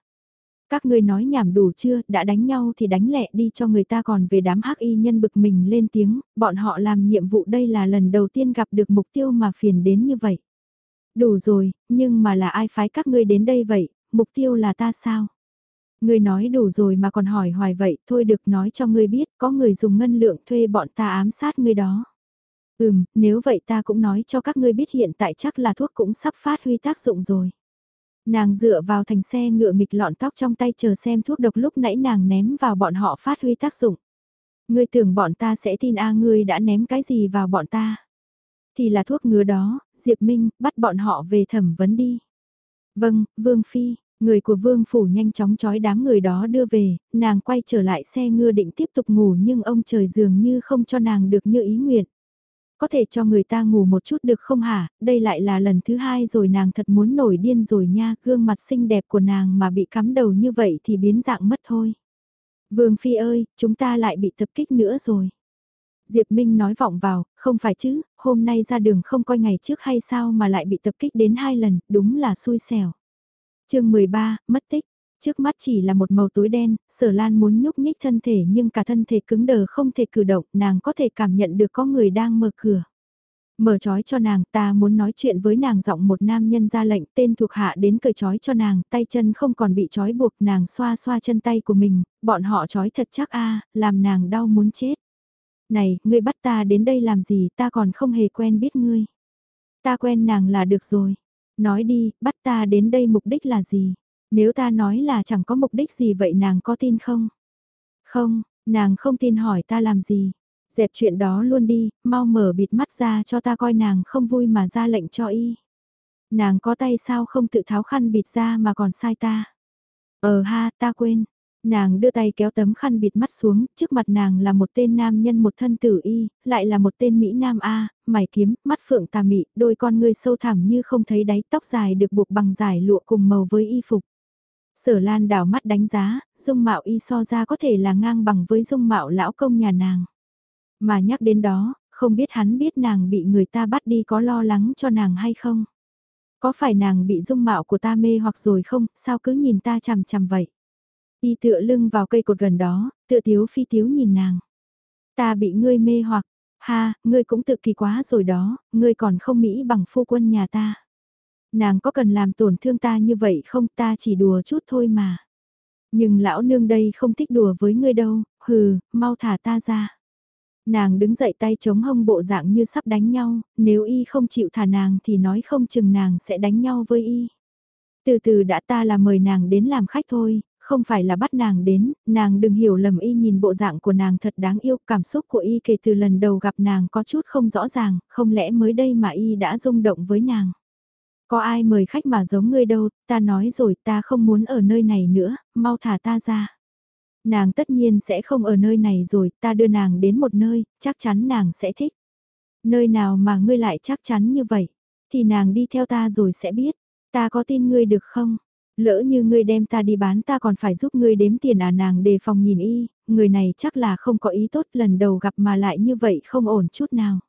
Các ngươi nói nhảm đủ chưa, đã đánh nhau thì đánh lẹ đi cho người ta còn về đám hắc y nhân bực mình lên tiếng, bọn họ làm nhiệm vụ đây là lần đầu tiên gặp được mục tiêu mà phiền đến như vậy. Đủ rồi, nhưng mà là ai phái các ngươi đến đây vậy, mục tiêu là ta sao? Ngươi nói đủ rồi mà còn hỏi hoài vậy, thôi được nói cho ngươi biết, có người dùng ngân lượng thuê bọn ta ám sát ngươi đó. Ừm, nếu vậy ta cũng nói cho các ngươi biết hiện tại chắc là thuốc cũng sắp phát huy tác dụng rồi. Nàng dựa vào thành xe ngựa nghịch lọn tóc trong tay chờ xem thuốc độc lúc nãy nàng ném vào bọn họ phát huy tác dụng. Ngươi tưởng bọn ta sẽ tin a ngươi đã ném cái gì vào bọn ta. Thì là thuốc ngứa đó, Diệp Minh, bắt bọn họ về thẩm vấn đi. Vâng, Vương Phi, người của Vương Phủ nhanh chóng trói đám người đó đưa về, nàng quay trở lại xe ngựa định tiếp tục ngủ nhưng ông trời dường như không cho nàng được như ý nguyện. Có thể cho người ta ngủ một chút được không hả, đây lại là lần thứ hai rồi nàng thật muốn nổi điên rồi nha, gương mặt xinh đẹp của nàng mà bị cắm đầu như vậy thì biến dạng mất thôi. Vương Phi ơi, chúng ta lại bị tập kích nữa rồi. Diệp Minh nói vọng vào, không phải chứ, hôm nay ra đường không coi ngày trước hay sao mà lại bị tập kích đến hai lần, đúng là xui xẻo. chương 13, mất tích. Trước mắt chỉ là một màu tối đen, sở lan muốn nhúc nhích thân thể nhưng cả thân thể cứng đờ không thể cử động, nàng có thể cảm nhận được có người đang mở cửa. Mở trói cho nàng, ta muốn nói chuyện với nàng giọng một nam nhân ra lệnh tên thuộc hạ đến cởi trói cho nàng, tay chân không còn bị trói buộc nàng xoa xoa chân tay của mình, bọn họ trói thật chắc a làm nàng đau muốn chết. Này, ngươi bắt ta đến đây làm gì ta còn không hề quen biết ngươi. Ta quen nàng là được rồi. Nói đi, bắt ta đến đây mục đích là gì? Nếu ta nói là chẳng có mục đích gì vậy nàng có tin không? Không, nàng không tin hỏi ta làm gì? Dẹp chuyện đó luôn đi, mau mở bịt mắt ra cho ta coi nàng không vui mà ra lệnh cho y. Nàng có tay sao không tự tháo khăn bịt ra mà còn sai ta. Ờ ha, ta quên. Nàng đưa tay kéo tấm khăn bịt mắt xuống, trước mặt nàng là một tên nam nhân một thân tử y, lại là một tên Mỹ Nam A, mày kiếm, mắt phượng tà mị, đôi con ngươi sâu thẳm như không thấy đáy tóc dài được buộc bằng dài lụa cùng màu với y phục. Sở Lan đảo mắt đánh giá, dung mạo y so ra có thể là ngang bằng với dung mạo lão công nhà nàng. Mà nhắc đến đó, không biết hắn biết nàng bị người ta bắt đi có lo lắng cho nàng hay không? Có phải nàng bị dung mạo của ta mê hoặc rồi không, sao cứ nhìn ta chằm chằm vậy? Y tựa lưng vào cây cột gần đó, tựa thiếu phi thiếu nhìn nàng. Ta bị ngươi mê hoặc, ha, ngươi cũng tự kỳ quá rồi đó, ngươi còn không mỹ bằng phu quân nhà ta. Nàng có cần làm tổn thương ta như vậy không ta chỉ đùa chút thôi mà. Nhưng lão nương đây không thích đùa với ngươi đâu, hừ, mau thả ta ra. Nàng đứng dậy tay chống hông bộ dạng như sắp đánh nhau, nếu y không chịu thả nàng thì nói không chừng nàng sẽ đánh nhau với y. Từ từ đã ta là mời nàng đến làm khách thôi, không phải là bắt nàng đến, nàng đừng hiểu lầm y nhìn bộ dạng của nàng thật đáng yêu, cảm xúc của y kể từ lần đầu gặp nàng có chút không rõ ràng, không lẽ mới đây mà y đã rung động với nàng. Có ai mời khách mà giống ngươi đâu, ta nói rồi ta không muốn ở nơi này nữa, mau thả ta ra. Nàng tất nhiên sẽ không ở nơi này rồi, ta đưa nàng đến một nơi, chắc chắn nàng sẽ thích. Nơi nào mà ngươi lại chắc chắn như vậy, thì nàng đi theo ta rồi sẽ biết, ta có tin ngươi được không? Lỡ như ngươi đem ta đi bán ta còn phải giúp ngươi đếm tiền à nàng đề phòng nhìn y, người này chắc là không có ý tốt lần đầu gặp mà lại như vậy không ổn chút nào.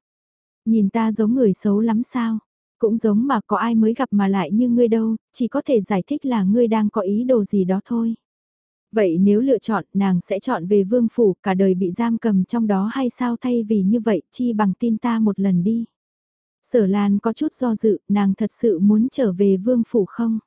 Nhìn ta giống người xấu lắm sao? Cũng giống mà có ai mới gặp mà lại như ngươi đâu, chỉ có thể giải thích là ngươi đang có ý đồ gì đó thôi. Vậy nếu lựa chọn nàng sẽ chọn về vương phủ cả đời bị giam cầm trong đó hay sao thay vì như vậy chi bằng tin ta một lần đi. Sở Lan có chút do dự, nàng thật sự muốn trở về vương phủ không?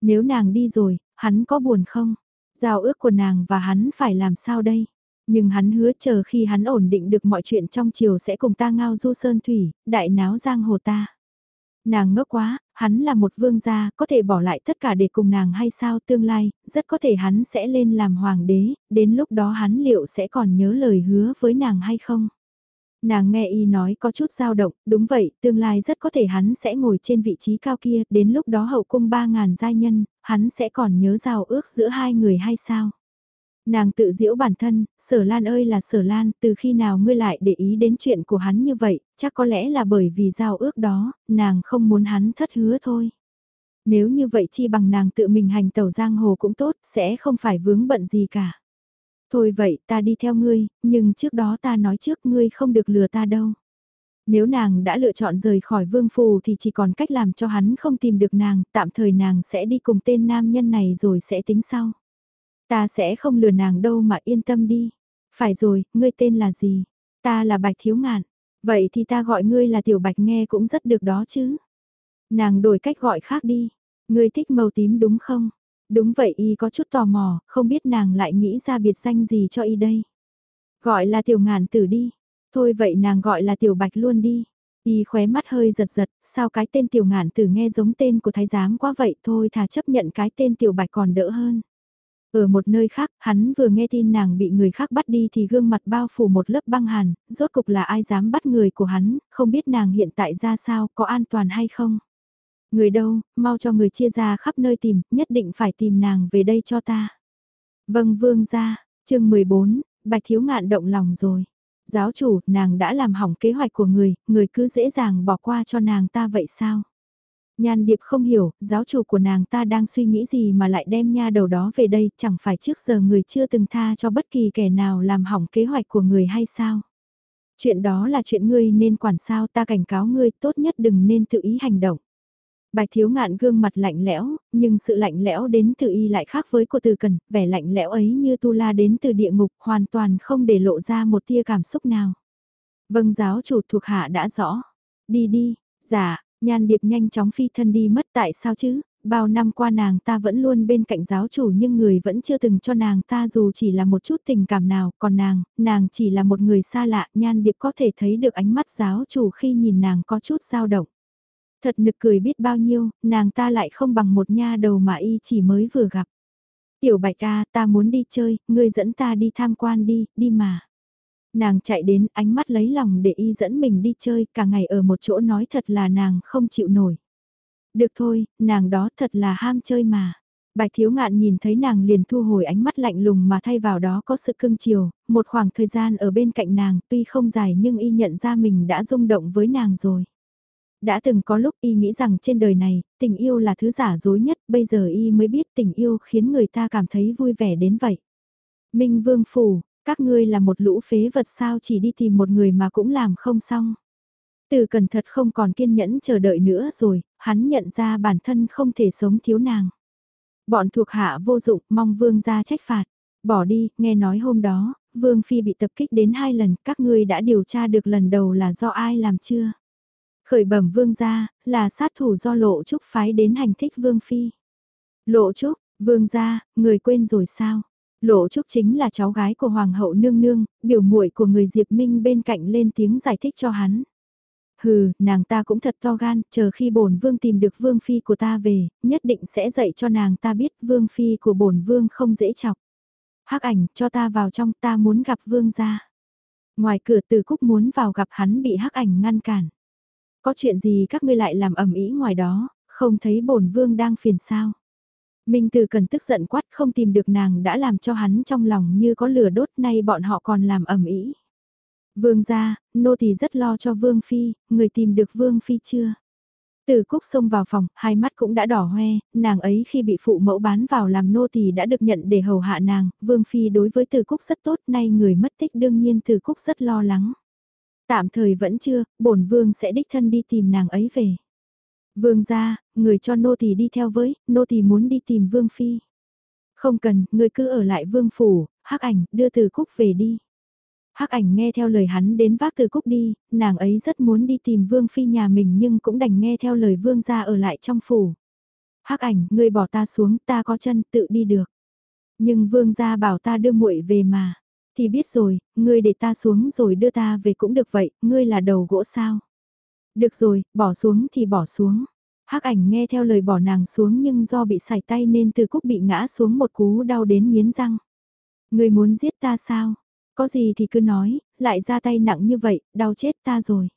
Nếu nàng đi rồi, hắn có buồn không? Giao ước của nàng và hắn phải làm sao đây? Nhưng hắn hứa chờ khi hắn ổn định được mọi chuyện trong chiều sẽ cùng ta ngao du sơn thủy, đại náo giang hồ ta. Nàng ngốc quá, hắn là một vương gia, có thể bỏ lại tất cả để cùng nàng hay sao tương lai, rất có thể hắn sẽ lên làm hoàng đế, đến lúc đó hắn liệu sẽ còn nhớ lời hứa với nàng hay không? Nàng nghe y nói có chút dao động, đúng vậy, tương lai rất có thể hắn sẽ ngồi trên vị trí cao kia, đến lúc đó hậu cung ba ngàn giai nhân, hắn sẽ còn nhớ giao ước giữa hai người hay sao? Nàng tự diễu bản thân, sở lan ơi là sở lan, từ khi nào ngươi lại để ý đến chuyện của hắn như vậy, chắc có lẽ là bởi vì giao ước đó, nàng không muốn hắn thất hứa thôi. Nếu như vậy chi bằng nàng tự mình hành tàu giang hồ cũng tốt, sẽ không phải vướng bận gì cả. Thôi vậy ta đi theo ngươi, nhưng trước đó ta nói trước ngươi không được lừa ta đâu. Nếu nàng đã lựa chọn rời khỏi vương phù thì chỉ còn cách làm cho hắn không tìm được nàng, tạm thời nàng sẽ đi cùng tên nam nhân này rồi sẽ tính sau. Ta sẽ không lừa nàng đâu mà yên tâm đi. Phải rồi, ngươi tên là gì? Ta là Bạch Thiếu Ngạn. Vậy thì ta gọi ngươi là Tiểu Bạch nghe cũng rất được đó chứ. Nàng đổi cách gọi khác đi. Ngươi thích màu tím đúng không? Đúng vậy y có chút tò mò, không biết nàng lại nghĩ ra biệt danh gì cho y đây. Gọi là Tiểu Ngạn tử đi. Thôi vậy nàng gọi là Tiểu Bạch luôn đi. Y khóe mắt hơi giật giật, sao cái tên Tiểu Ngạn tử nghe giống tên của thái giám quá vậy thôi thà chấp nhận cái tên Tiểu Bạch còn đỡ hơn. Ở một nơi khác, hắn vừa nghe tin nàng bị người khác bắt đi thì gương mặt bao phủ một lớp băng hàn, rốt cục là ai dám bắt người của hắn, không biết nàng hiện tại ra sao, có an toàn hay không. Người đâu, mau cho người chia ra khắp nơi tìm, nhất định phải tìm nàng về đây cho ta. Vâng vương ra, chương 14, bạch thiếu ngạn động lòng rồi. Giáo chủ, nàng đã làm hỏng kế hoạch của người, người cứ dễ dàng bỏ qua cho nàng ta vậy sao? Nhan điệp không hiểu, giáo chủ của nàng ta đang suy nghĩ gì mà lại đem nha đầu đó về đây, chẳng phải trước giờ người chưa từng tha cho bất kỳ kẻ nào làm hỏng kế hoạch của người hay sao? Chuyện đó là chuyện ngươi nên quản sao ta cảnh cáo ngươi tốt nhất đừng nên tự ý hành động. Bạch thiếu ngạn gương mặt lạnh lẽo, nhưng sự lạnh lẽo đến từ y lại khác với cô từ cần, vẻ lạnh lẽo ấy như tu la đến từ địa ngục hoàn toàn không để lộ ra một tia cảm xúc nào. Vâng giáo chủ thuộc hạ đã rõ. Đi đi, dạ, nhan điệp nhanh chóng phi thân đi mất tại sao chứ, bao năm qua nàng ta vẫn luôn bên cạnh giáo chủ nhưng người vẫn chưa từng cho nàng ta dù chỉ là một chút tình cảm nào, còn nàng, nàng chỉ là một người xa lạ, nhan điệp có thể thấy được ánh mắt giáo chủ khi nhìn nàng có chút dao động. Thật nực cười biết bao nhiêu, nàng ta lại không bằng một nha đầu mà y chỉ mới vừa gặp. Tiểu bạch ca, ta muốn đi chơi, ngươi dẫn ta đi tham quan đi, đi mà. Nàng chạy đến ánh mắt lấy lòng để y dẫn mình đi chơi, cả ngày ở một chỗ nói thật là nàng không chịu nổi. Được thôi, nàng đó thật là ham chơi mà. Bạch thiếu ngạn nhìn thấy nàng liền thu hồi ánh mắt lạnh lùng mà thay vào đó có sự cưng chiều, một khoảng thời gian ở bên cạnh nàng tuy không dài nhưng y nhận ra mình đã rung động với nàng rồi. Đã từng có lúc y nghĩ rằng trên đời này, tình yêu là thứ giả dối nhất, bây giờ y mới biết tình yêu khiến người ta cảm thấy vui vẻ đến vậy. Minh Vương Phủ, các ngươi là một lũ phế vật sao chỉ đi tìm một người mà cũng làm không xong. Từ cẩn thật không còn kiên nhẫn chờ đợi nữa rồi, hắn nhận ra bản thân không thể sống thiếu nàng. Bọn thuộc hạ vô dụng, mong vương ra trách phạt. Bỏ đi, nghe nói hôm đó, vương phi bị tập kích đến hai lần, các ngươi đã điều tra được lần đầu là do ai làm chưa? Khởi bẩm vương gia, là sát thủ do lộ trúc phái đến hành thích vương phi. Lộ trúc, vương gia, người quên rồi sao? Lộ Trúc chính là cháu gái của Hoàng hậu nương nương, biểu muội của người Diệp Minh bên cạnh lên tiếng giải thích cho hắn. Hừ, nàng ta cũng thật to gan, chờ khi bổn vương tìm được vương phi của ta về, nhất định sẽ dạy cho nàng ta biết vương phi của bổn vương không dễ chọc. Hắc ảnh, cho ta vào trong, ta muốn gặp vương gia. Ngoài cửa từ cúc muốn vào gặp hắn bị hắc ảnh ngăn cản. Có chuyện gì các ngươi lại làm ầm ĩ ngoài đó, không thấy bổn vương đang phiền sao? Minh Từ cần tức giận quát không tìm được nàng đã làm cho hắn trong lòng như có lửa đốt nay bọn họ còn làm ẩm ý. Vương gia, nô tỳ rất lo cho Vương Phi, người tìm được Vương Phi chưa? Từ Cúc xông vào phòng, hai mắt cũng đã đỏ hoe, nàng ấy khi bị phụ mẫu bán vào làm nô tỳ đã được nhận để hầu hạ nàng, Vương Phi đối với Từ Cúc rất tốt, nay người mất tích đương nhiên Từ Cúc rất lo lắng. Tạm thời vẫn chưa, bổn Vương sẽ đích thân đi tìm nàng ấy về. Vương gia, người cho nô tỳ đi theo với, nô tỳ muốn đi tìm Vương Phi. Không cần, người cứ ở lại Vương Phủ, hắc ảnh, đưa Từ Cúc về đi. Hắc ảnh nghe theo lời hắn đến vác từ cúc đi, nàng ấy rất muốn đi tìm vương phi nhà mình nhưng cũng đành nghe theo lời vương gia ở lại trong phủ. Hắc ảnh, người bỏ ta xuống, ta có chân tự đi được. Nhưng vương gia bảo ta đưa muội về mà. Thì biết rồi, ngươi để ta xuống rồi đưa ta về cũng được vậy, ngươi là đầu gỗ sao. Được rồi, bỏ xuống thì bỏ xuống. Hắc ảnh nghe theo lời bỏ nàng xuống nhưng do bị sải tay nên từ cúc bị ngã xuống một cú đau đến miến răng. người muốn giết ta sao? Có gì thì cứ nói, lại ra tay nặng như vậy, đau chết ta rồi.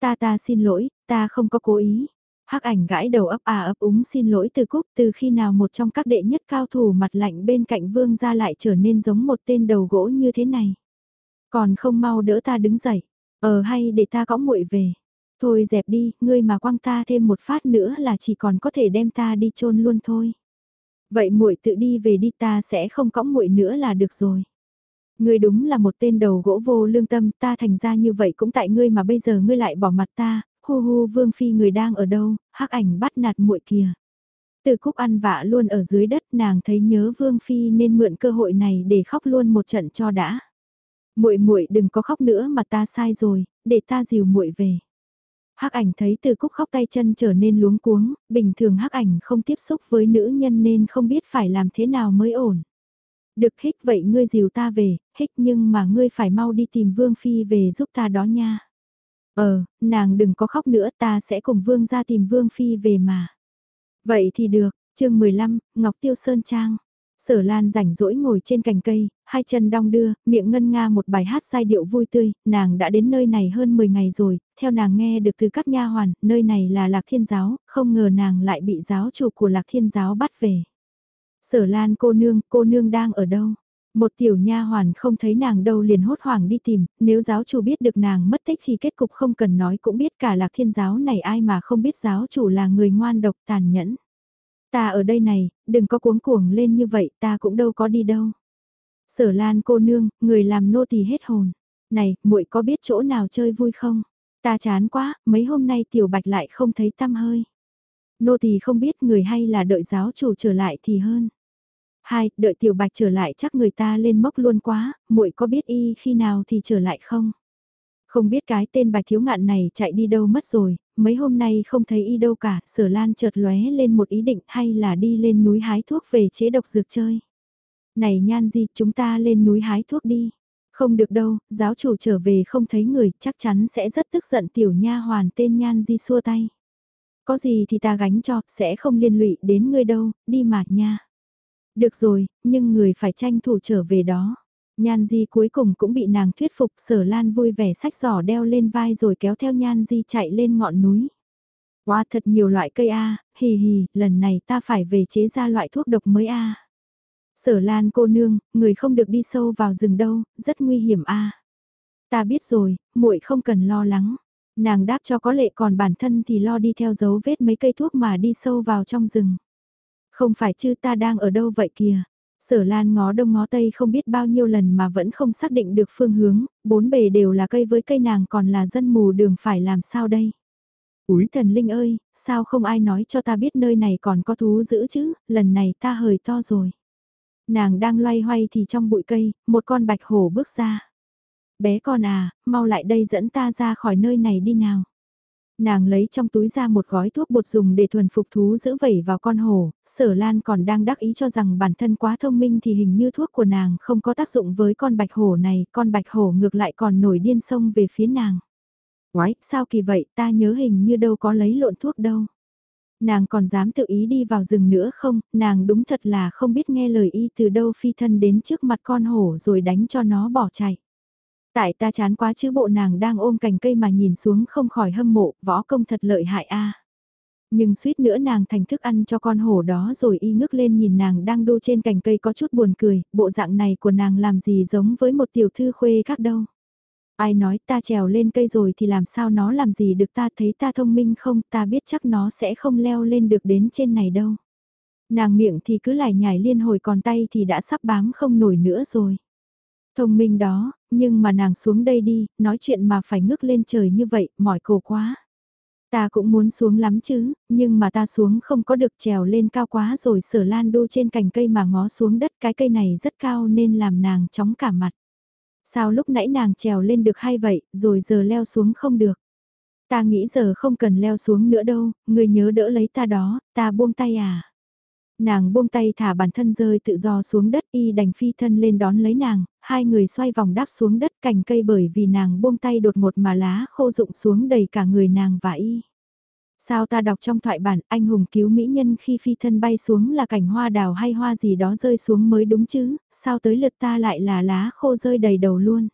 Ta ta xin lỗi, ta không có cố ý. Hắc ảnh gãi đầu ấp à ấp úng xin lỗi từ cúc từ khi nào một trong các đệ nhất cao thủ mặt lạnh bên cạnh vương ra lại trở nên giống một tên đầu gỗ như thế này. Còn không mau đỡ ta đứng dậy, ờ hay để ta cõng muội về. Thôi dẹp đi, ngươi mà quăng ta thêm một phát nữa là chỉ còn có thể đem ta đi chôn luôn thôi. Vậy muội tự đi về đi ta sẽ không cõng muội nữa là được rồi. Ngươi đúng là một tên đầu gỗ vô lương tâm, ta thành ra như vậy cũng tại ngươi mà bây giờ ngươi lại bỏ mặt ta, hu hu vương phi người đang ở đâu, hắc ảnh bắt nạt muội kìa. Từ cúc ăn vạ luôn ở dưới đất nàng thấy nhớ vương phi nên mượn cơ hội này để khóc luôn một trận cho đã. Muội muội đừng có khóc nữa mà ta sai rồi, để ta dìu muội về. Hắc ảnh thấy từ cúc khóc tay chân trở nên luống cuống, bình thường hắc ảnh không tiếp xúc với nữ nhân nên không biết phải làm thế nào mới ổn. Được hích vậy ngươi dìu ta về, hích nhưng mà ngươi phải mau đi tìm Vương Phi về giúp ta đó nha. Ờ, nàng đừng có khóc nữa ta sẽ cùng Vương ra tìm Vương Phi về mà. Vậy thì được, chương 15, Ngọc Tiêu Sơn Trang. Sở Lan rảnh rỗi ngồi trên cành cây, hai chân đong đưa, miệng ngân nga một bài hát giai điệu vui tươi, nàng đã đến nơi này hơn 10 ngày rồi, theo nàng nghe được từ các nha hoàn, nơi này là Lạc Thiên Giáo, không ngờ nàng lại bị giáo chủ của Lạc Thiên Giáo bắt về. Sở Lan cô nương, cô nương đang ở đâu? Một tiểu nha hoàn không thấy nàng đâu liền hốt hoảng đi tìm, nếu giáo chủ biết được nàng mất tích thì kết cục không cần nói cũng biết cả lạc thiên giáo này ai mà không biết giáo chủ là người ngoan độc tàn nhẫn. Ta ở đây này, đừng có cuống cuồng lên như vậy, ta cũng đâu có đi đâu. Sở Lan cô nương, người làm nô tỳ hết hồn. Này, muội có biết chỗ nào chơi vui không? Ta chán quá, mấy hôm nay tiểu bạch lại không thấy tăm hơi. Nô tỳ không biết người hay là đợi giáo chủ trở lại thì hơn. Hai, đợi tiểu bạch trở lại chắc người ta lên mốc luôn quá, muội có biết y khi nào thì trở lại không? Không biết cái tên bạch thiếu ngạn này chạy đi đâu mất rồi, mấy hôm nay không thấy y đâu cả, sở lan chợt lóe lên một ý định hay là đi lên núi hái thuốc về chế độc dược chơi. Này nhan di, chúng ta lên núi hái thuốc đi. Không được đâu, giáo chủ trở về không thấy người, chắc chắn sẽ rất tức giận tiểu nha hoàn tên nhan di xua tay. Có gì thì ta gánh cho, sẽ không liên lụy đến ngươi đâu, đi mà nha. Được rồi, nhưng người phải tranh thủ trở về đó. Nhan Di cuối cùng cũng bị nàng thuyết phục sở lan vui vẻ sách giỏ đeo lên vai rồi kéo theo Nhan Di chạy lên ngọn núi. Wow thật nhiều loại cây A, hì hì, lần này ta phải về chế ra loại thuốc độc mới A. Sở lan cô nương, người không được đi sâu vào rừng đâu, rất nguy hiểm A. Ta biết rồi, muội không cần lo lắng. Nàng đáp cho có lệ còn bản thân thì lo đi theo dấu vết mấy cây thuốc mà đi sâu vào trong rừng. Không phải chứ ta đang ở đâu vậy kìa. Sở Lan ngó đông ngó tây không biết bao nhiêu lần mà vẫn không xác định được phương hướng, bốn bề đều là cây với cây nàng còn là dân mù đường phải làm sao đây. Úi thần linh ơi, sao không ai nói cho ta biết nơi này còn có thú dữ chứ, lần này ta hời to rồi. Nàng đang loay hoay thì trong bụi cây, một con bạch hổ bước ra. Bé con à, mau lại đây dẫn ta ra khỏi nơi này đi nào nàng lấy trong túi ra một gói thuốc bột dùng để thuần phục thú giữ vẩy vào con hổ, sở lan còn đang đắc ý cho rằng bản thân quá thông minh thì hình như thuốc của nàng không có tác dụng với con bạch hổ này, con bạch hổ ngược lại còn nổi điên sông về phía nàng. Quái, sao kỳ vậy, ta nhớ hình như đâu có lấy lộn thuốc đâu. Nàng còn dám tự ý đi vào rừng nữa không, nàng đúng thật là không biết nghe lời y từ đâu phi thân đến trước mặt con hổ rồi đánh cho nó bỏ chạy. Tại ta chán quá chứ bộ nàng đang ôm cành cây mà nhìn xuống không khỏi hâm mộ, võ công thật lợi hại a. Nhưng suýt nữa nàng thành thức ăn cho con hổ đó rồi y ngước lên nhìn nàng đang đu trên cành cây có chút buồn cười, bộ dạng này của nàng làm gì giống với một tiểu thư khuê khác đâu. Ai nói ta trèo lên cây rồi thì làm sao nó làm gì được ta thấy ta thông minh không, ta biết chắc nó sẽ không leo lên được đến trên này đâu. Nàng miệng thì cứ lải nhải liên hồi còn tay thì đã sắp bám không nổi nữa rồi. Thông minh đó, nhưng mà nàng xuống đây đi, nói chuyện mà phải ngước lên trời như vậy, mỏi cổ quá. Ta cũng muốn xuống lắm chứ, nhưng mà ta xuống không có được trèo lên cao quá rồi sở lan đu trên cành cây mà ngó xuống đất cái cây này rất cao nên làm nàng chóng cả mặt. Sao lúc nãy nàng trèo lên được hay vậy, rồi giờ leo xuống không được. Ta nghĩ giờ không cần leo xuống nữa đâu, người nhớ đỡ lấy ta đó, ta buông tay à. Nàng buông tay thả bản thân rơi tự do xuống đất y đành phi thân lên đón lấy nàng, hai người xoay vòng đáp xuống đất cành cây bởi vì nàng buông tay đột ngột mà lá khô rụng xuống đầy cả người nàng và y. Sao ta đọc trong thoại bản anh hùng cứu mỹ nhân khi phi thân bay xuống là cảnh hoa đào hay hoa gì đó rơi xuống mới đúng chứ, sao tới lượt ta lại là lá khô rơi đầy đầu luôn.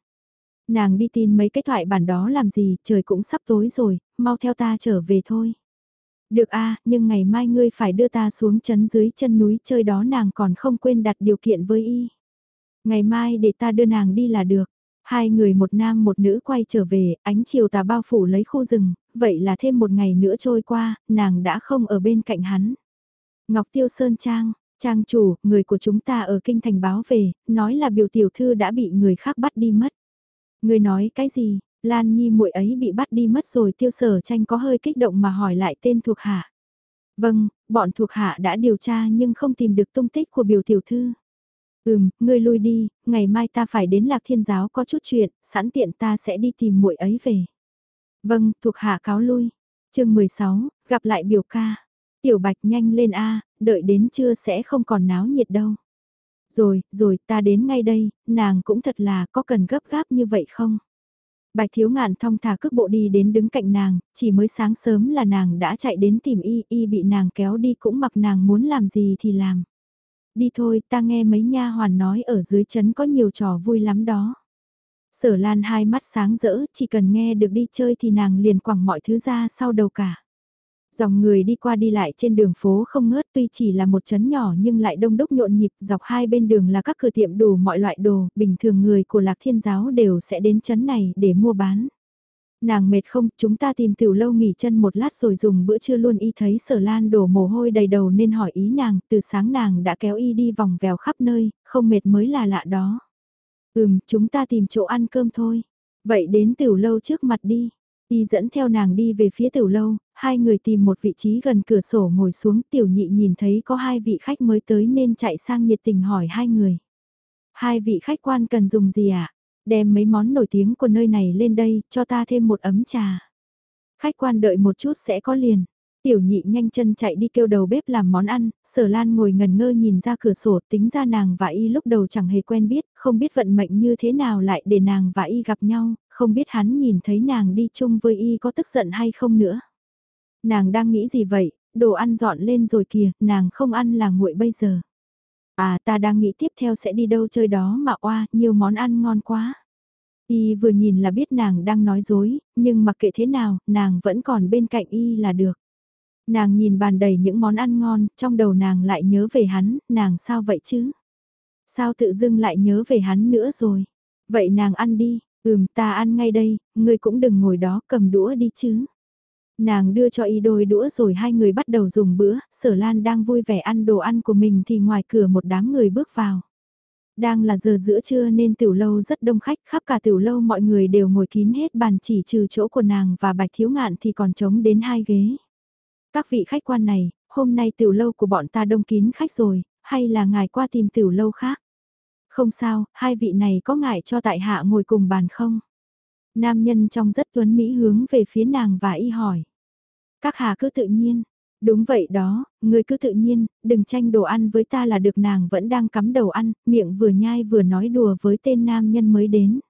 Nàng đi tin mấy cái thoại bản đó làm gì, trời cũng sắp tối rồi, mau theo ta trở về thôi. Được a nhưng ngày mai ngươi phải đưa ta xuống chấn dưới chân núi chơi đó nàng còn không quên đặt điều kiện với y. Ngày mai để ta đưa nàng đi là được. Hai người một nam một nữ quay trở về, ánh chiều tà bao phủ lấy khu rừng, vậy là thêm một ngày nữa trôi qua, nàng đã không ở bên cạnh hắn. Ngọc Tiêu Sơn Trang, Trang chủ, người của chúng ta ở kinh thành báo về, nói là biểu tiểu thư đã bị người khác bắt đi mất. Người nói cái gì, Lan Nhi muội ấy bị bắt đi mất rồi tiêu sở tranh có hơi kích động mà hỏi lại tên thuộc hạ. Vâng, bọn thuộc hạ đã điều tra nhưng không tìm được tung tích của biểu tiểu thư. Ừm, ngươi lui đi, ngày mai ta phải đến lạc thiên giáo có chút chuyện, sẵn tiện ta sẽ đi tìm muội ấy về. Vâng, thuộc hạ cáo lui. chương 16, gặp lại biểu ca. Tiểu bạch nhanh lên A, đợi đến trưa sẽ không còn náo nhiệt đâu. Rồi, rồi, ta đến ngay đây, nàng cũng thật là có cần gấp gáp như vậy không? Bạch thiếu ngạn thong thả cước bộ đi đến đứng cạnh nàng, chỉ mới sáng sớm là nàng đã chạy đến tìm y, y bị nàng kéo đi cũng mặc nàng muốn làm gì thì làm. Đi thôi, ta nghe mấy nha hoàn nói ở dưới chấn có nhiều trò vui lắm đó. Sở Lan hai mắt sáng rỡ, chỉ cần nghe được đi chơi thì nàng liền quẳng mọi thứ ra sau đầu cả. Dòng người đi qua đi lại trên đường phố không ngớt tuy chỉ là một chấn nhỏ nhưng lại đông đúc nhộn nhịp dọc hai bên đường là các cửa tiệm đủ mọi loại đồ, bình thường người của lạc thiên giáo đều sẽ đến chấn này để mua bán. Nàng mệt không, chúng ta tìm tiểu lâu nghỉ chân một lát rồi dùng bữa trưa luôn y thấy sở lan đổ mồ hôi đầy đầu nên hỏi ý nàng, từ sáng nàng đã kéo y đi vòng vèo khắp nơi, không mệt mới là lạ đó. Ừm, chúng ta tìm chỗ ăn cơm thôi. Vậy đến tiểu lâu trước mặt đi. Y dẫn theo nàng đi về phía tiểu lâu, hai người tìm một vị trí gần cửa sổ ngồi xuống tiểu nhị nhìn thấy có hai vị khách mới tới nên chạy sang nhiệt tình hỏi hai người. Hai vị khách quan cần dùng gì ạ? À? Đem mấy món nổi tiếng của nơi này lên đây, cho ta thêm một ấm trà. Khách quan đợi một chút sẽ có liền. Tiểu nhị nhanh chân chạy đi kêu đầu bếp làm món ăn, sở lan ngồi ngần ngơ nhìn ra cửa sổ tính ra nàng và y lúc đầu chẳng hề quen biết, không biết vận mệnh như thế nào lại để nàng và y gặp nhau, không biết hắn nhìn thấy nàng đi chung với y có tức giận hay không nữa. Nàng đang nghĩ gì vậy, đồ ăn dọn lên rồi kìa, nàng không ăn là nguội bây giờ. À ta đang nghĩ tiếp theo sẽ đi đâu chơi đó mà oa, nhiều món ăn ngon quá. Y vừa nhìn là biết nàng đang nói dối, nhưng mặc kệ thế nào, nàng vẫn còn bên cạnh Y là được. Nàng nhìn bàn đầy những món ăn ngon, trong đầu nàng lại nhớ về hắn, nàng sao vậy chứ? Sao tự dưng lại nhớ về hắn nữa rồi? Vậy nàng ăn đi, ừm ta ăn ngay đây, ngươi cũng đừng ngồi đó cầm đũa đi chứ. Nàng đưa cho y đôi đũa rồi hai người bắt đầu dùng bữa, sở lan đang vui vẻ ăn đồ ăn của mình thì ngoài cửa một đám người bước vào. Đang là giờ giữa trưa nên tiểu lâu rất đông khách, khắp cả tiểu lâu mọi người đều ngồi kín hết bàn chỉ trừ chỗ của nàng và bạch thiếu ngạn thì còn trống đến hai ghế. Các vị khách quan này, hôm nay tiểu lâu của bọn ta đông kín khách rồi, hay là ngài qua tìm tiểu lâu khác? Không sao, hai vị này có ngại cho tại hạ ngồi cùng bàn không? Nam nhân trong rất tuấn mỹ hướng về phía nàng và y hỏi. Các hà cứ tự nhiên. Đúng vậy đó, người cứ tự nhiên, đừng tranh đồ ăn với ta là được nàng vẫn đang cắm đầu ăn, miệng vừa nhai vừa nói đùa với tên nam nhân mới đến.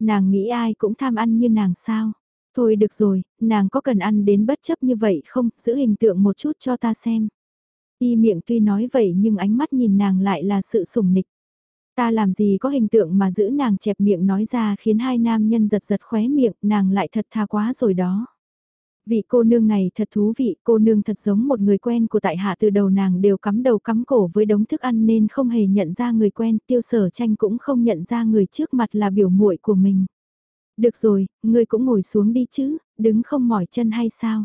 Nàng nghĩ ai cũng tham ăn như nàng sao? Thôi được rồi, nàng có cần ăn đến bất chấp như vậy không, giữ hình tượng một chút cho ta xem. Y miệng tuy nói vậy nhưng ánh mắt nhìn nàng lại là sự sủng nịch. Ta làm gì có hình tượng mà giữ nàng chẹp miệng nói ra khiến hai nam nhân giật giật khóe miệng, nàng lại thật tha quá rồi đó. Vị cô nương này thật thú vị, cô nương thật giống một người quen của tại hạ từ đầu nàng đều cắm đầu cắm cổ với đống thức ăn nên không hề nhận ra người quen, tiêu sở tranh cũng không nhận ra người trước mặt là biểu muội của mình. Được rồi, ngươi cũng ngồi xuống đi chứ, đứng không mỏi chân hay sao?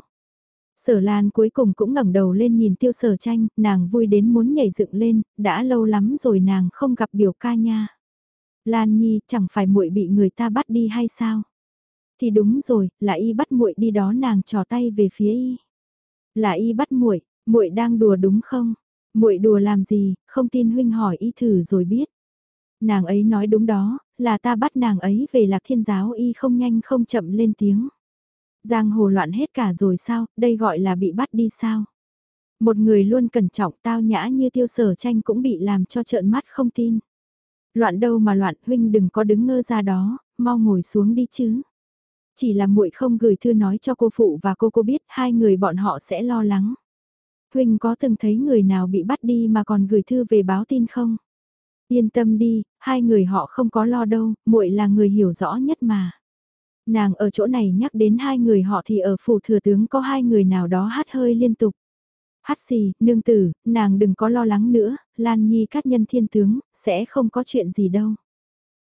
Sở Lan cuối cùng cũng ngẩng đầu lên nhìn tiêu sở tranh, nàng vui đến muốn nhảy dựng lên, đã lâu lắm rồi nàng không gặp biểu ca nha. Lan Nhi chẳng phải muội bị người ta bắt đi hay sao? Thì đúng rồi, là y bắt muội đi đó nàng trò tay về phía y. Là y bắt muội, muội đang đùa đúng không? Muội đùa làm gì, không tin huynh hỏi y thử rồi biết. Nàng ấy nói đúng đó, là ta bắt nàng ấy về lạc thiên giáo y không nhanh không chậm lên tiếng. Giang hồ loạn hết cả rồi sao, đây gọi là bị bắt đi sao? Một người luôn cẩn trọng tao nhã như tiêu sở tranh cũng bị làm cho trợn mắt không tin. Loạn đâu mà loạn huynh đừng có đứng ngơ ra đó, mau ngồi xuống đi chứ. Chỉ là muội không gửi thư nói cho cô phụ và cô cô biết hai người bọn họ sẽ lo lắng. Huynh có từng thấy người nào bị bắt đi mà còn gửi thư về báo tin không? Yên tâm đi, hai người họ không có lo đâu, muội là người hiểu rõ nhất mà. Nàng ở chỗ này nhắc đến hai người họ thì ở phủ thừa tướng có hai người nào đó hát hơi liên tục. Hát xì, nương tử, nàng đừng có lo lắng nữa, Lan Nhi cát nhân thiên tướng, sẽ không có chuyện gì đâu.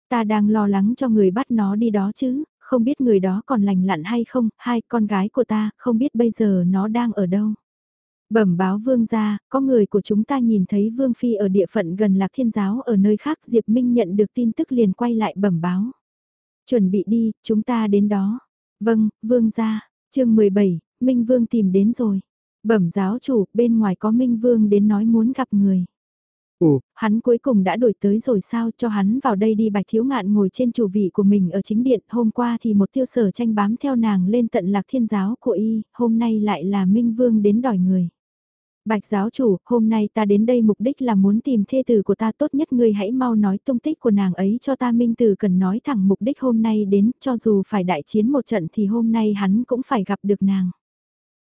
Ta đang lo lắng cho người bắt nó đi đó chứ, không biết người đó còn lành lặn hay không, hai con gái của ta, không biết bây giờ nó đang ở đâu. Bẩm báo vương gia, có người của chúng ta nhìn thấy vương phi ở địa phận gần lạc thiên giáo ở nơi khác Diệp Minh nhận được tin tức liền quay lại bẩm báo. Chuẩn bị đi, chúng ta đến đó. Vâng, vương gia, chương 17, Minh vương tìm đến rồi. Bẩm giáo chủ, bên ngoài có Minh vương đến nói muốn gặp người. Ồ, hắn cuối cùng đã đổi tới rồi sao cho hắn vào đây đi bạch thiếu ngạn ngồi trên chủ vị của mình ở chính điện. Hôm qua thì một tiêu sở tranh bám theo nàng lên tận lạc thiên giáo của y, hôm nay lại là Minh Vương đến đòi người. Bạch giáo chủ, hôm nay ta đến đây mục đích là muốn tìm thê tử của ta tốt nhất ngươi hãy mau nói tung tích của nàng ấy cho ta minh tử cần nói thẳng mục đích hôm nay đến, cho dù phải đại chiến một trận thì hôm nay hắn cũng phải gặp được nàng.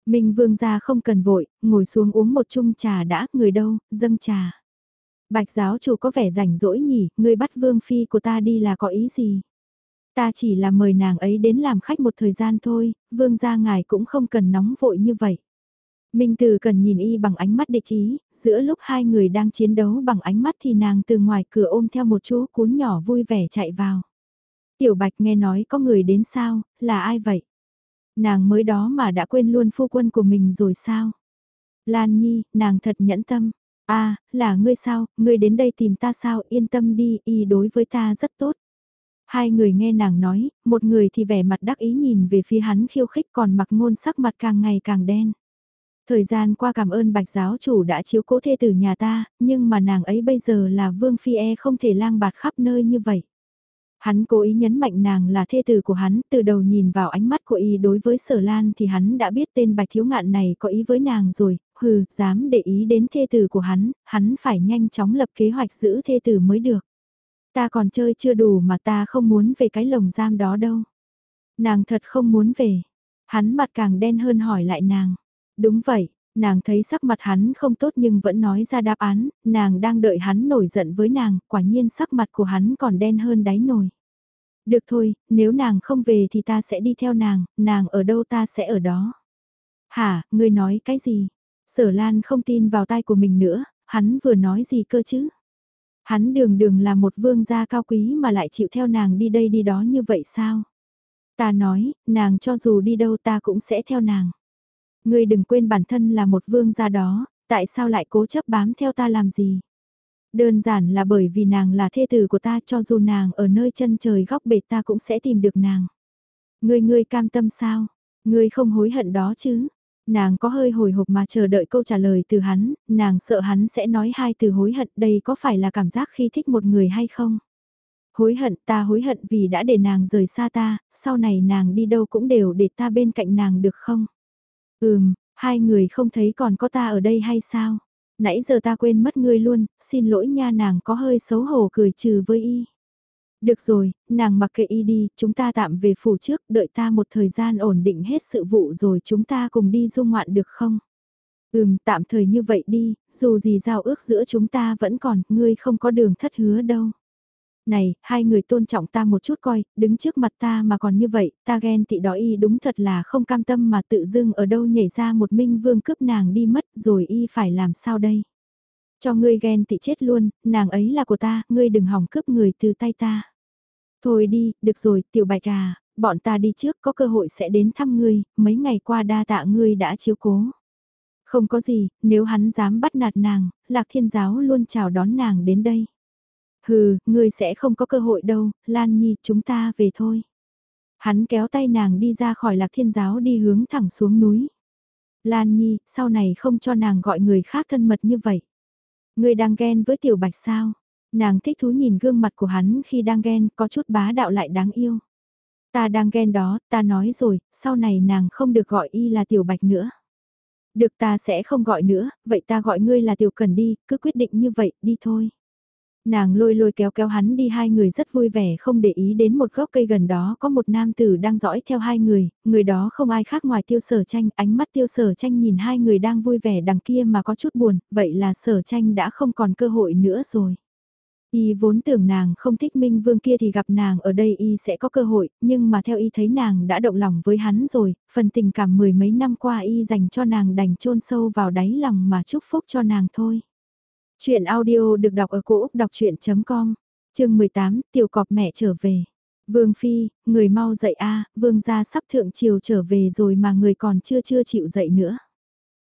Minh vương gia không cần vội, ngồi xuống uống một chung trà đã, người đâu, dâng trà. Bạch giáo chủ có vẻ rảnh rỗi nhỉ, ngươi bắt vương phi của ta đi là có ý gì? Ta chỉ là mời nàng ấy đến làm khách một thời gian thôi, vương gia ngài cũng không cần nóng vội như vậy. Minh Từ cần nhìn y bằng ánh mắt địch ý, giữa lúc hai người đang chiến đấu bằng ánh mắt thì nàng từ ngoài cửa ôm theo một chú cún nhỏ vui vẻ chạy vào. Tiểu Bạch nghe nói có người đến sao, là ai vậy? Nàng mới đó mà đã quên luôn phu quân của mình rồi sao? Lan Nhi, nàng thật nhẫn tâm. a à, là ngươi sao, ngươi đến đây tìm ta sao, yên tâm đi, y đối với ta rất tốt. Hai người nghe nàng nói, một người thì vẻ mặt đắc ý nhìn về phía hắn khiêu khích còn mặc ngôn sắc mặt càng ngày càng đen. Thời gian qua cảm ơn bạch giáo chủ đã chiếu cố thê tử nhà ta, nhưng mà nàng ấy bây giờ là vương phi e không thể lang bạt khắp nơi như vậy. Hắn cố ý nhấn mạnh nàng là thê tử của hắn, từ đầu nhìn vào ánh mắt của y đối với sở lan thì hắn đã biết tên bạch thiếu ngạn này có ý với nàng rồi, hừ, dám để ý đến thê tử của hắn, hắn phải nhanh chóng lập kế hoạch giữ thê tử mới được. Ta còn chơi chưa đủ mà ta không muốn về cái lồng giam đó đâu. Nàng thật không muốn về. Hắn mặt càng đen hơn hỏi lại nàng. Đúng vậy, nàng thấy sắc mặt hắn không tốt nhưng vẫn nói ra đáp án, nàng đang đợi hắn nổi giận với nàng, quả nhiên sắc mặt của hắn còn đen hơn đáy nồi. Được thôi, nếu nàng không về thì ta sẽ đi theo nàng, nàng ở đâu ta sẽ ở đó. Hả, ngươi nói cái gì? Sở Lan không tin vào tai của mình nữa, hắn vừa nói gì cơ chứ? Hắn đường đường là một vương gia cao quý mà lại chịu theo nàng đi đây đi đó như vậy sao? Ta nói, nàng cho dù đi đâu ta cũng sẽ theo nàng. Ngươi đừng quên bản thân là một vương gia đó, tại sao lại cố chấp bám theo ta làm gì? Đơn giản là bởi vì nàng là thê tử của ta cho dù nàng ở nơi chân trời góc bể ta cũng sẽ tìm được nàng. Ngươi ngươi cam tâm sao? Ngươi không hối hận đó chứ? Nàng có hơi hồi hộp mà chờ đợi câu trả lời từ hắn, nàng sợ hắn sẽ nói hai từ hối hận đây có phải là cảm giác khi thích một người hay không? Hối hận ta hối hận vì đã để nàng rời xa ta, sau này nàng đi đâu cũng đều để ta bên cạnh nàng được không? Ừm, hai người không thấy còn có ta ở đây hay sao? Nãy giờ ta quên mất ngươi luôn, xin lỗi nha nàng có hơi xấu hổ cười trừ với y. Được rồi, nàng mặc kệ y đi, chúng ta tạm về phủ trước, đợi ta một thời gian ổn định hết sự vụ rồi chúng ta cùng đi du ngoạn được không? Ừm, tạm thời như vậy đi, dù gì giao ước giữa chúng ta vẫn còn, ngươi không có đường thất hứa đâu. Này, hai người tôn trọng ta một chút coi, đứng trước mặt ta mà còn như vậy, ta ghen tị đó y đúng thật là không cam tâm mà tự dưng ở đâu nhảy ra một minh vương cướp nàng đi mất rồi y phải làm sao đây? Cho ngươi ghen tị chết luôn, nàng ấy là của ta, ngươi đừng hỏng cướp người từ tay ta. Thôi đi, được rồi, tiểu bạch à, bọn ta đi trước có cơ hội sẽ đến thăm ngươi, mấy ngày qua đa tạ ngươi đã chiếu cố. Không có gì, nếu hắn dám bắt nạt nàng, lạc thiên giáo luôn chào đón nàng đến đây. Hừ, ngươi sẽ không có cơ hội đâu, Lan Nhi, chúng ta về thôi. Hắn kéo tay nàng đi ra khỏi lạc thiên giáo đi hướng thẳng xuống núi. Lan Nhi, sau này không cho nàng gọi người khác thân mật như vậy. Ngươi đang ghen với tiểu bạch sao? Nàng thích thú nhìn gương mặt của hắn khi đang ghen, có chút bá đạo lại đáng yêu. Ta đang ghen đó, ta nói rồi, sau này nàng không được gọi y là tiểu bạch nữa. Được ta sẽ không gọi nữa, vậy ta gọi ngươi là tiểu cần đi, cứ quyết định như vậy, đi thôi. Nàng lôi lôi kéo kéo hắn đi hai người rất vui vẻ không để ý đến một gốc cây gần đó có một nam tử đang dõi theo hai người, người đó không ai khác ngoài tiêu sở tranh, ánh mắt tiêu sở tranh nhìn hai người đang vui vẻ đằng kia mà có chút buồn, vậy là sở tranh đã không còn cơ hội nữa rồi. Y vốn tưởng nàng không thích Minh Vương kia thì gặp nàng ở đây Y sẽ có cơ hội, nhưng mà theo Y thấy nàng đã động lòng với hắn rồi, phần tình cảm mười mấy năm qua Y dành cho nàng đành chôn sâu vào đáy lòng mà chúc phúc cho nàng thôi. Chuyện audio được đọc ở cổ Úc đọc chuyện.com, chương 18, tiểu cọp mẹ trở về. Vương Phi, người mau dậy a vương gia sắp thượng chiều trở về rồi mà người còn chưa chưa chịu dậy nữa.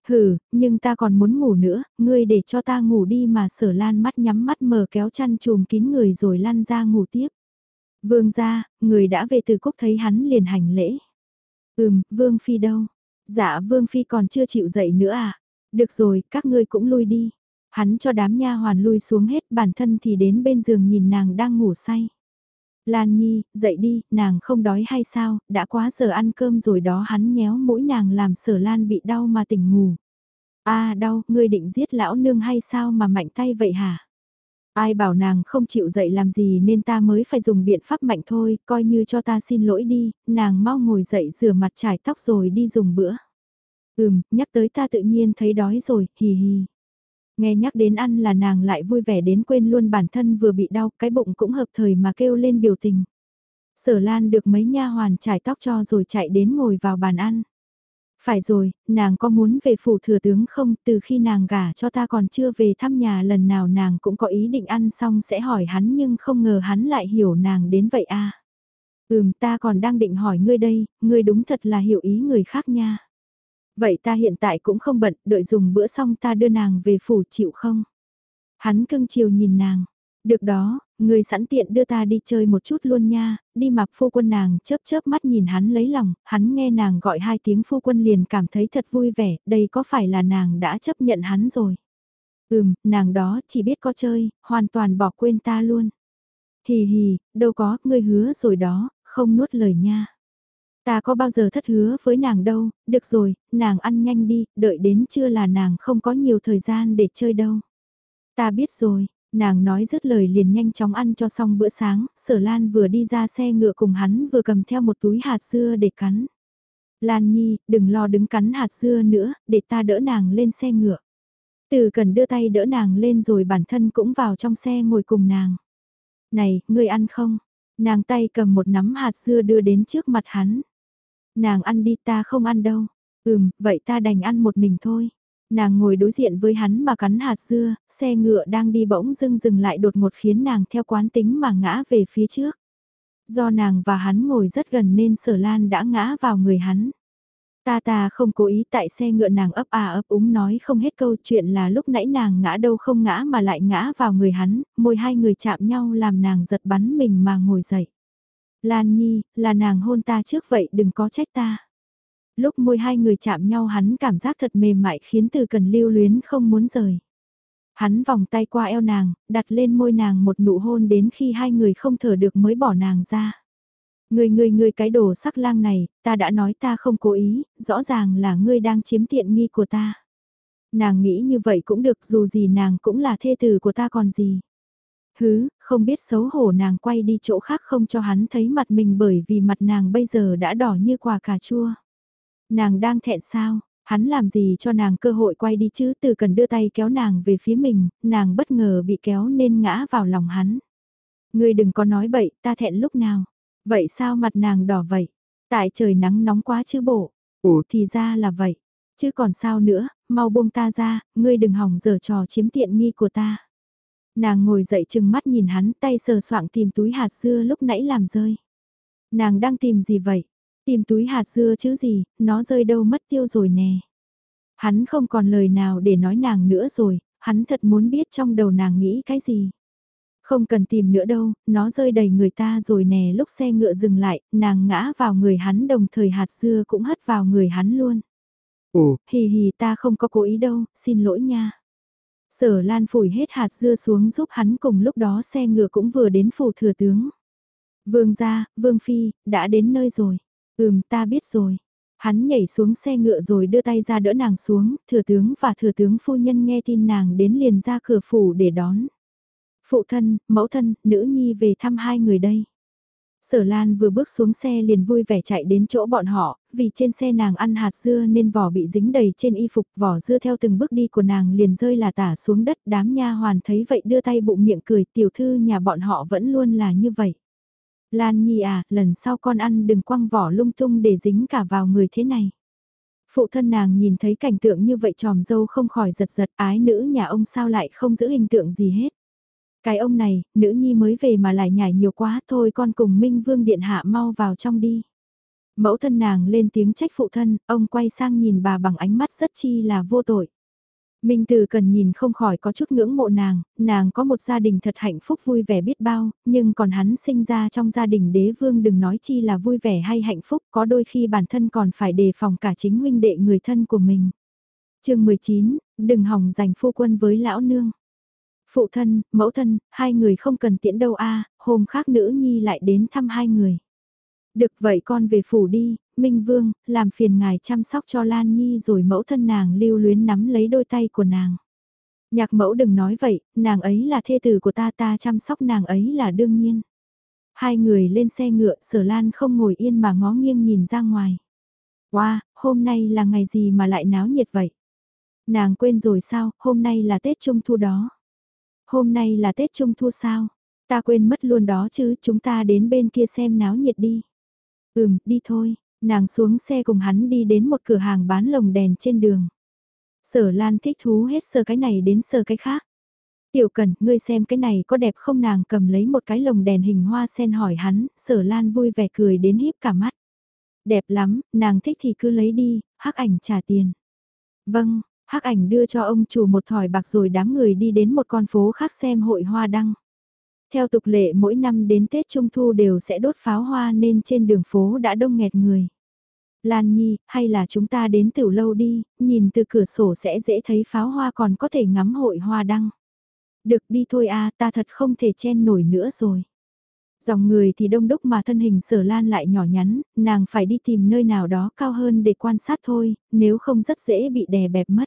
Hừ, nhưng ta còn muốn ngủ nữa, ngươi để cho ta ngủ đi mà sở lan mắt nhắm mắt mở kéo chăn chùm kín người rồi lăn ra ngủ tiếp. Vương gia, người đã về từ cúc thấy hắn liền hành lễ. Ừm, Vương Phi đâu? Dạ Vương Phi còn chưa chịu dậy nữa à? Được rồi, các ngươi cũng lui đi. Hắn cho đám nha hoàn lui xuống hết bản thân thì đến bên giường nhìn nàng đang ngủ say. Lan Nhi, dậy đi, nàng không đói hay sao, đã quá giờ ăn cơm rồi đó hắn nhéo mũi nàng làm sở Lan bị đau mà tỉnh ngủ. a đau, ngươi định giết lão nương hay sao mà mạnh tay vậy hả? Ai bảo nàng không chịu dậy làm gì nên ta mới phải dùng biện pháp mạnh thôi, coi như cho ta xin lỗi đi, nàng mau ngồi dậy rửa mặt trải tóc rồi đi dùng bữa. Ừm, nhắc tới ta tự nhiên thấy đói rồi, hì hì. Nghe nhắc đến ăn là nàng lại vui vẻ đến quên luôn bản thân vừa bị đau, cái bụng cũng hợp thời mà kêu lên biểu tình. Sở Lan được mấy nha hoàn trải tóc cho rồi chạy đến ngồi vào bàn ăn. Phải rồi, nàng có muốn về phủ thừa tướng không? Từ khi nàng gả cho ta còn chưa về thăm nhà lần nào nàng cũng có ý định ăn xong sẽ hỏi hắn nhưng không ngờ hắn lại hiểu nàng đến vậy à. Ừm ta còn đang định hỏi ngươi đây, ngươi đúng thật là hiểu ý người khác nha. Vậy ta hiện tại cũng không bận, đợi dùng bữa xong ta đưa nàng về phủ chịu không? Hắn cưng chiều nhìn nàng. Được đó, người sẵn tiện đưa ta đi chơi một chút luôn nha, đi mặc phu quân nàng chớp chớp mắt nhìn hắn lấy lòng, hắn nghe nàng gọi hai tiếng phu quân liền cảm thấy thật vui vẻ, đây có phải là nàng đã chấp nhận hắn rồi. Ừm, nàng đó chỉ biết có chơi, hoàn toàn bỏ quên ta luôn. Hì hì, đâu có, ngươi hứa rồi đó, không nuốt lời nha. Ta có bao giờ thất hứa với nàng đâu, được rồi, nàng ăn nhanh đi, đợi đến trưa là nàng không có nhiều thời gian để chơi đâu. Ta biết rồi, nàng nói dứt lời liền nhanh chóng ăn cho xong bữa sáng, sở Lan vừa đi ra xe ngựa cùng hắn vừa cầm theo một túi hạt dưa để cắn. Lan Nhi, đừng lo đứng cắn hạt dưa nữa, để ta đỡ nàng lên xe ngựa. Từ cần đưa tay đỡ nàng lên rồi bản thân cũng vào trong xe ngồi cùng nàng. Này, ngươi ăn không? Nàng tay cầm một nắm hạt dưa đưa đến trước mặt hắn. Nàng ăn đi ta không ăn đâu. Ừm, vậy ta đành ăn một mình thôi. Nàng ngồi đối diện với hắn mà cắn hạt dưa, xe ngựa đang đi bỗng dưng dừng lại đột ngột khiến nàng theo quán tính mà ngã về phía trước. Do nàng và hắn ngồi rất gần nên sở lan đã ngã vào người hắn. Ta ta không cố ý tại xe ngựa nàng ấp à ấp úng nói không hết câu chuyện là lúc nãy nàng ngã đâu không ngã mà lại ngã vào người hắn, môi hai người chạm nhau làm nàng giật bắn mình mà ngồi dậy. Lan Nhi, là nàng hôn ta trước vậy đừng có trách ta. Lúc môi hai người chạm nhau hắn cảm giác thật mềm mại khiến từ cần lưu luyến không muốn rời. Hắn vòng tay qua eo nàng, đặt lên môi nàng một nụ hôn đến khi hai người không thở được mới bỏ nàng ra. Người người người cái đồ sắc lang này, ta đã nói ta không cố ý, rõ ràng là ngươi đang chiếm tiện nghi của ta. Nàng nghĩ như vậy cũng được dù gì nàng cũng là thê tử của ta còn gì. Hứ, không biết xấu hổ nàng quay đi chỗ khác không cho hắn thấy mặt mình bởi vì mặt nàng bây giờ đã đỏ như quả cà chua. Nàng đang thẹn sao, hắn làm gì cho nàng cơ hội quay đi chứ từ cần đưa tay kéo nàng về phía mình, nàng bất ngờ bị kéo nên ngã vào lòng hắn. Ngươi đừng có nói bậy, ta thẹn lúc nào. Vậy sao mặt nàng đỏ vậy? Tại trời nắng nóng quá chứ bộ. Ủa thì ra là vậy. Chứ còn sao nữa, mau buông ta ra, ngươi đừng hỏng giờ trò chiếm tiện nghi của ta. Nàng ngồi dậy chừng mắt nhìn hắn tay sờ soạng tìm túi hạt dưa lúc nãy làm rơi. Nàng đang tìm gì vậy? Tìm túi hạt dưa chứ gì, nó rơi đâu mất tiêu rồi nè. Hắn không còn lời nào để nói nàng nữa rồi, hắn thật muốn biết trong đầu nàng nghĩ cái gì. Không cần tìm nữa đâu, nó rơi đầy người ta rồi nè lúc xe ngựa dừng lại, nàng ngã vào người hắn đồng thời hạt dưa cũng hất vào người hắn luôn. Ồ, hì hì ta không có cố ý đâu, xin lỗi nha. Sở Lan phủi hết hạt dưa xuống giúp hắn cùng lúc đó xe ngựa cũng vừa đến phủ thừa tướng. Vương gia, Vương Phi, đã đến nơi rồi. Ừm ta biết rồi. Hắn nhảy xuống xe ngựa rồi đưa tay ra đỡ nàng xuống, thừa tướng và thừa tướng phu nhân nghe tin nàng đến liền ra cửa phủ để đón. Phụ thân, mẫu thân, nữ nhi về thăm hai người đây. Sở Lan vừa bước xuống xe liền vui vẻ chạy đến chỗ bọn họ, vì trên xe nàng ăn hạt dưa nên vỏ bị dính đầy trên y phục, vỏ dưa theo từng bước đi của nàng liền rơi là tả xuống đất, đám nha hoàn thấy vậy đưa tay bụng miệng cười, tiểu thư nhà bọn họ vẫn luôn là như vậy. Lan Nhi à, lần sau con ăn đừng quăng vỏ lung tung để dính cả vào người thế này. Phụ thân nàng nhìn thấy cảnh tượng như vậy tròm dâu không khỏi giật giật ái nữ nhà ông sao lại không giữ hình tượng gì hết. Cái ông này, nữ nhi mới về mà lại nhảy nhiều quá thôi con cùng Minh Vương Điện Hạ mau vào trong đi. Mẫu thân nàng lên tiếng trách phụ thân, ông quay sang nhìn bà bằng ánh mắt rất chi là vô tội. Minh Từ cần nhìn không khỏi có chút ngưỡng mộ nàng, nàng có một gia đình thật hạnh phúc vui vẻ biết bao, nhưng còn hắn sinh ra trong gia đình đế vương đừng nói chi là vui vẻ hay hạnh phúc, có đôi khi bản thân còn phải đề phòng cả chính huynh đệ người thân của mình. chương 19, đừng hỏng giành phu quân với lão nương. Phụ thân, mẫu thân, hai người không cần tiễn đâu a hôm khác nữ nhi lại đến thăm hai người. Được vậy con về phủ đi, Minh Vương, làm phiền ngài chăm sóc cho Lan Nhi rồi mẫu thân nàng lưu luyến nắm lấy đôi tay của nàng. Nhạc mẫu đừng nói vậy, nàng ấy là thê tử của ta ta chăm sóc nàng ấy là đương nhiên. Hai người lên xe ngựa sở lan không ngồi yên mà ngó nghiêng nhìn ra ngoài. Wow, hôm nay là ngày gì mà lại náo nhiệt vậy? Nàng quên rồi sao, hôm nay là Tết Trung Thu đó. Hôm nay là Tết Trung Thu sao? Ta quên mất luôn đó chứ, chúng ta đến bên kia xem náo nhiệt đi. Ừm, đi thôi, nàng xuống xe cùng hắn đi đến một cửa hàng bán lồng đèn trên đường. Sở Lan thích thú hết sờ cái này đến sờ cái khác. Tiểu Cần, ngươi xem cái này có đẹp không nàng cầm lấy một cái lồng đèn hình hoa sen hỏi hắn, sở Lan vui vẻ cười đến híp cả mắt. Đẹp lắm, nàng thích thì cứ lấy đi, hắc ảnh trả tiền. Vâng, hắc ảnh đưa cho ông chủ một thỏi bạc rồi đám người đi đến một con phố khác xem hội hoa đăng. Theo tục lệ mỗi năm đến Tết Trung Thu đều sẽ đốt pháo hoa nên trên đường phố đã đông nghẹt người. Lan Nhi, hay là chúng ta đến tiểu lâu đi, nhìn từ cửa sổ sẽ dễ thấy pháo hoa còn có thể ngắm hội hoa đăng. Được đi thôi a ta thật không thể chen nổi nữa rồi. Dòng người thì đông đúc mà thân hình sở lan lại nhỏ nhắn, nàng phải đi tìm nơi nào đó cao hơn để quan sát thôi, nếu không rất dễ bị đè bẹp mất.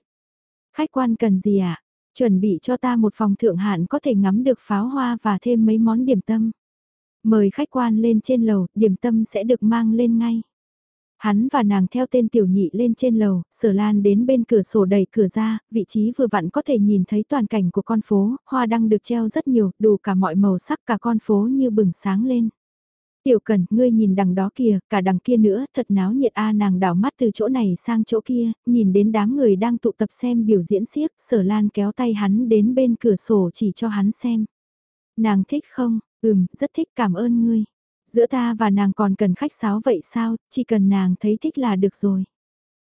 Khách quan cần gì ạ? À? Chuẩn bị cho ta một phòng thượng hạn có thể ngắm được pháo hoa và thêm mấy món điểm tâm. Mời khách quan lên trên lầu, điểm tâm sẽ được mang lên ngay. Hắn và nàng theo tên tiểu nhị lên trên lầu, sở lan đến bên cửa sổ đẩy cửa ra, vị trí vừa vặn có thể nhìn thấy toàn cảnh của con phố, hoa đăng được treo rất nhiều, đủ cả mọi màu sắc cả con phố như bừng sáng lên. Tiểu cần, ngươi nhìn đằng đó kìa, cả đằng kia nữa, thật náo nhiệt a nàng đảo mắt từ chỗ này sang chỗ kia, nhìn đến đám người đang tụ tập xem biểu diễn xiếc, sở lan kéo tay hắn đến bên cửa sổ chỉ cho hắn xem. Nàng thích không? Ừm, rất thích cảm ơn ngươi. Giữa ta và nàng còn cần khách sáo vậy sao, chỉ cần nàng thấy thích là được rồi.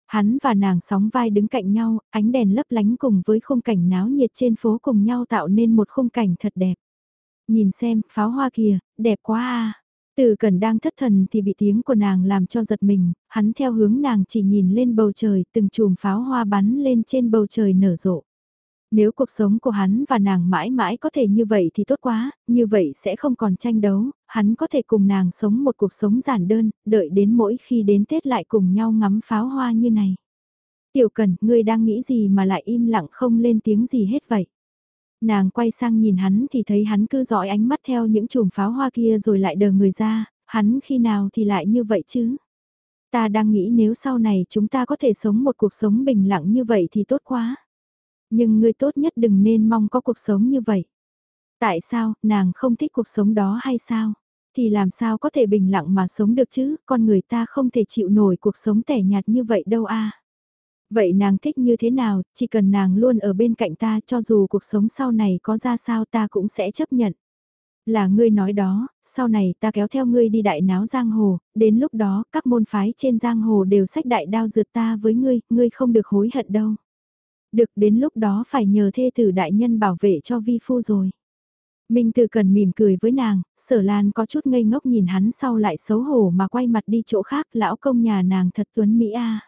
Hắn và nàng sóng vai đứng cạnh nhau, ánh đèn lấp lánh cùng với khung cảnh náo nhiệt trên phố cùng nhau tạo nên một khung cảnh thật đẹp. Nhìn xem, pháo hoa kìa, đẹp quá à. Từ cần đang thất thần thì bị tiếng của nàng làm cho giật mình, hắn theo hướng nàng chỉ nhìn lên bầu trời, từng chùm pháo hoa bắn lên trên bầu trời nở rộ. Nếu cuộc sống của hắn và nàng mãi mãi có thể như vậy thì tốt quá, như vậy sẽ không còn tranh đấu, hắn có thể cùng nàng sống một cuộc sống giản đơn, đợi đến mỗi khi đến Tết lại cùng nhau ngắm pháo hoa như này. Tiểu Cần, ngươi đang nghĩ gì mà lại im lặng không lên tiếng gì hết vậy? Nàng quay sang nhìn hắn thì thấy hắn cứ dõi ánh mắt theo những chùm pháo hoa kia rồi lại đờ người ra, hắn khi nào thì lại như vậy chứ? Ta đang nghĩ nếu sau này chúng ta có thể sống một cuộc sống bình lặng như vậy thì tốt quá. Nhưng người tốt nhất đừng nên mong có cuộc sống như vậy. Tại sao, nàng không thích cuộc sống đó hay sao? Thì làm sao có thể bình lặng mà sống được chứ, con người ta không thể chịu nổi cuộc sống tẻ nhạt như vậy đâu a. Vậy nàng thích như thế nào, chỉ cần nàng luôn ở bên cạnh ta cho dù cuộc sống sau này có ra sao ta cũng sẽ chấp nhận. Là ngươi nói đó, sau này ta kéo theo ngươi đi đại náo giang hồ, đến lúc đó các môn phái trên giang hồ đều sách đại đao dượt ta với ngươi, ngươi không được hối hận đâu. Được đến lúc đó phải nhờ thê tử đại nhân bảo vệ cho vi phu rồi. Minh Từ cần mỉm cười với nàng, sở lan có chút ngây ngốc nhìn hắn sau lại xấu hổ mà quay mặt đi chỗ khác lão công nhà nàng thật tuấn Mỹ a.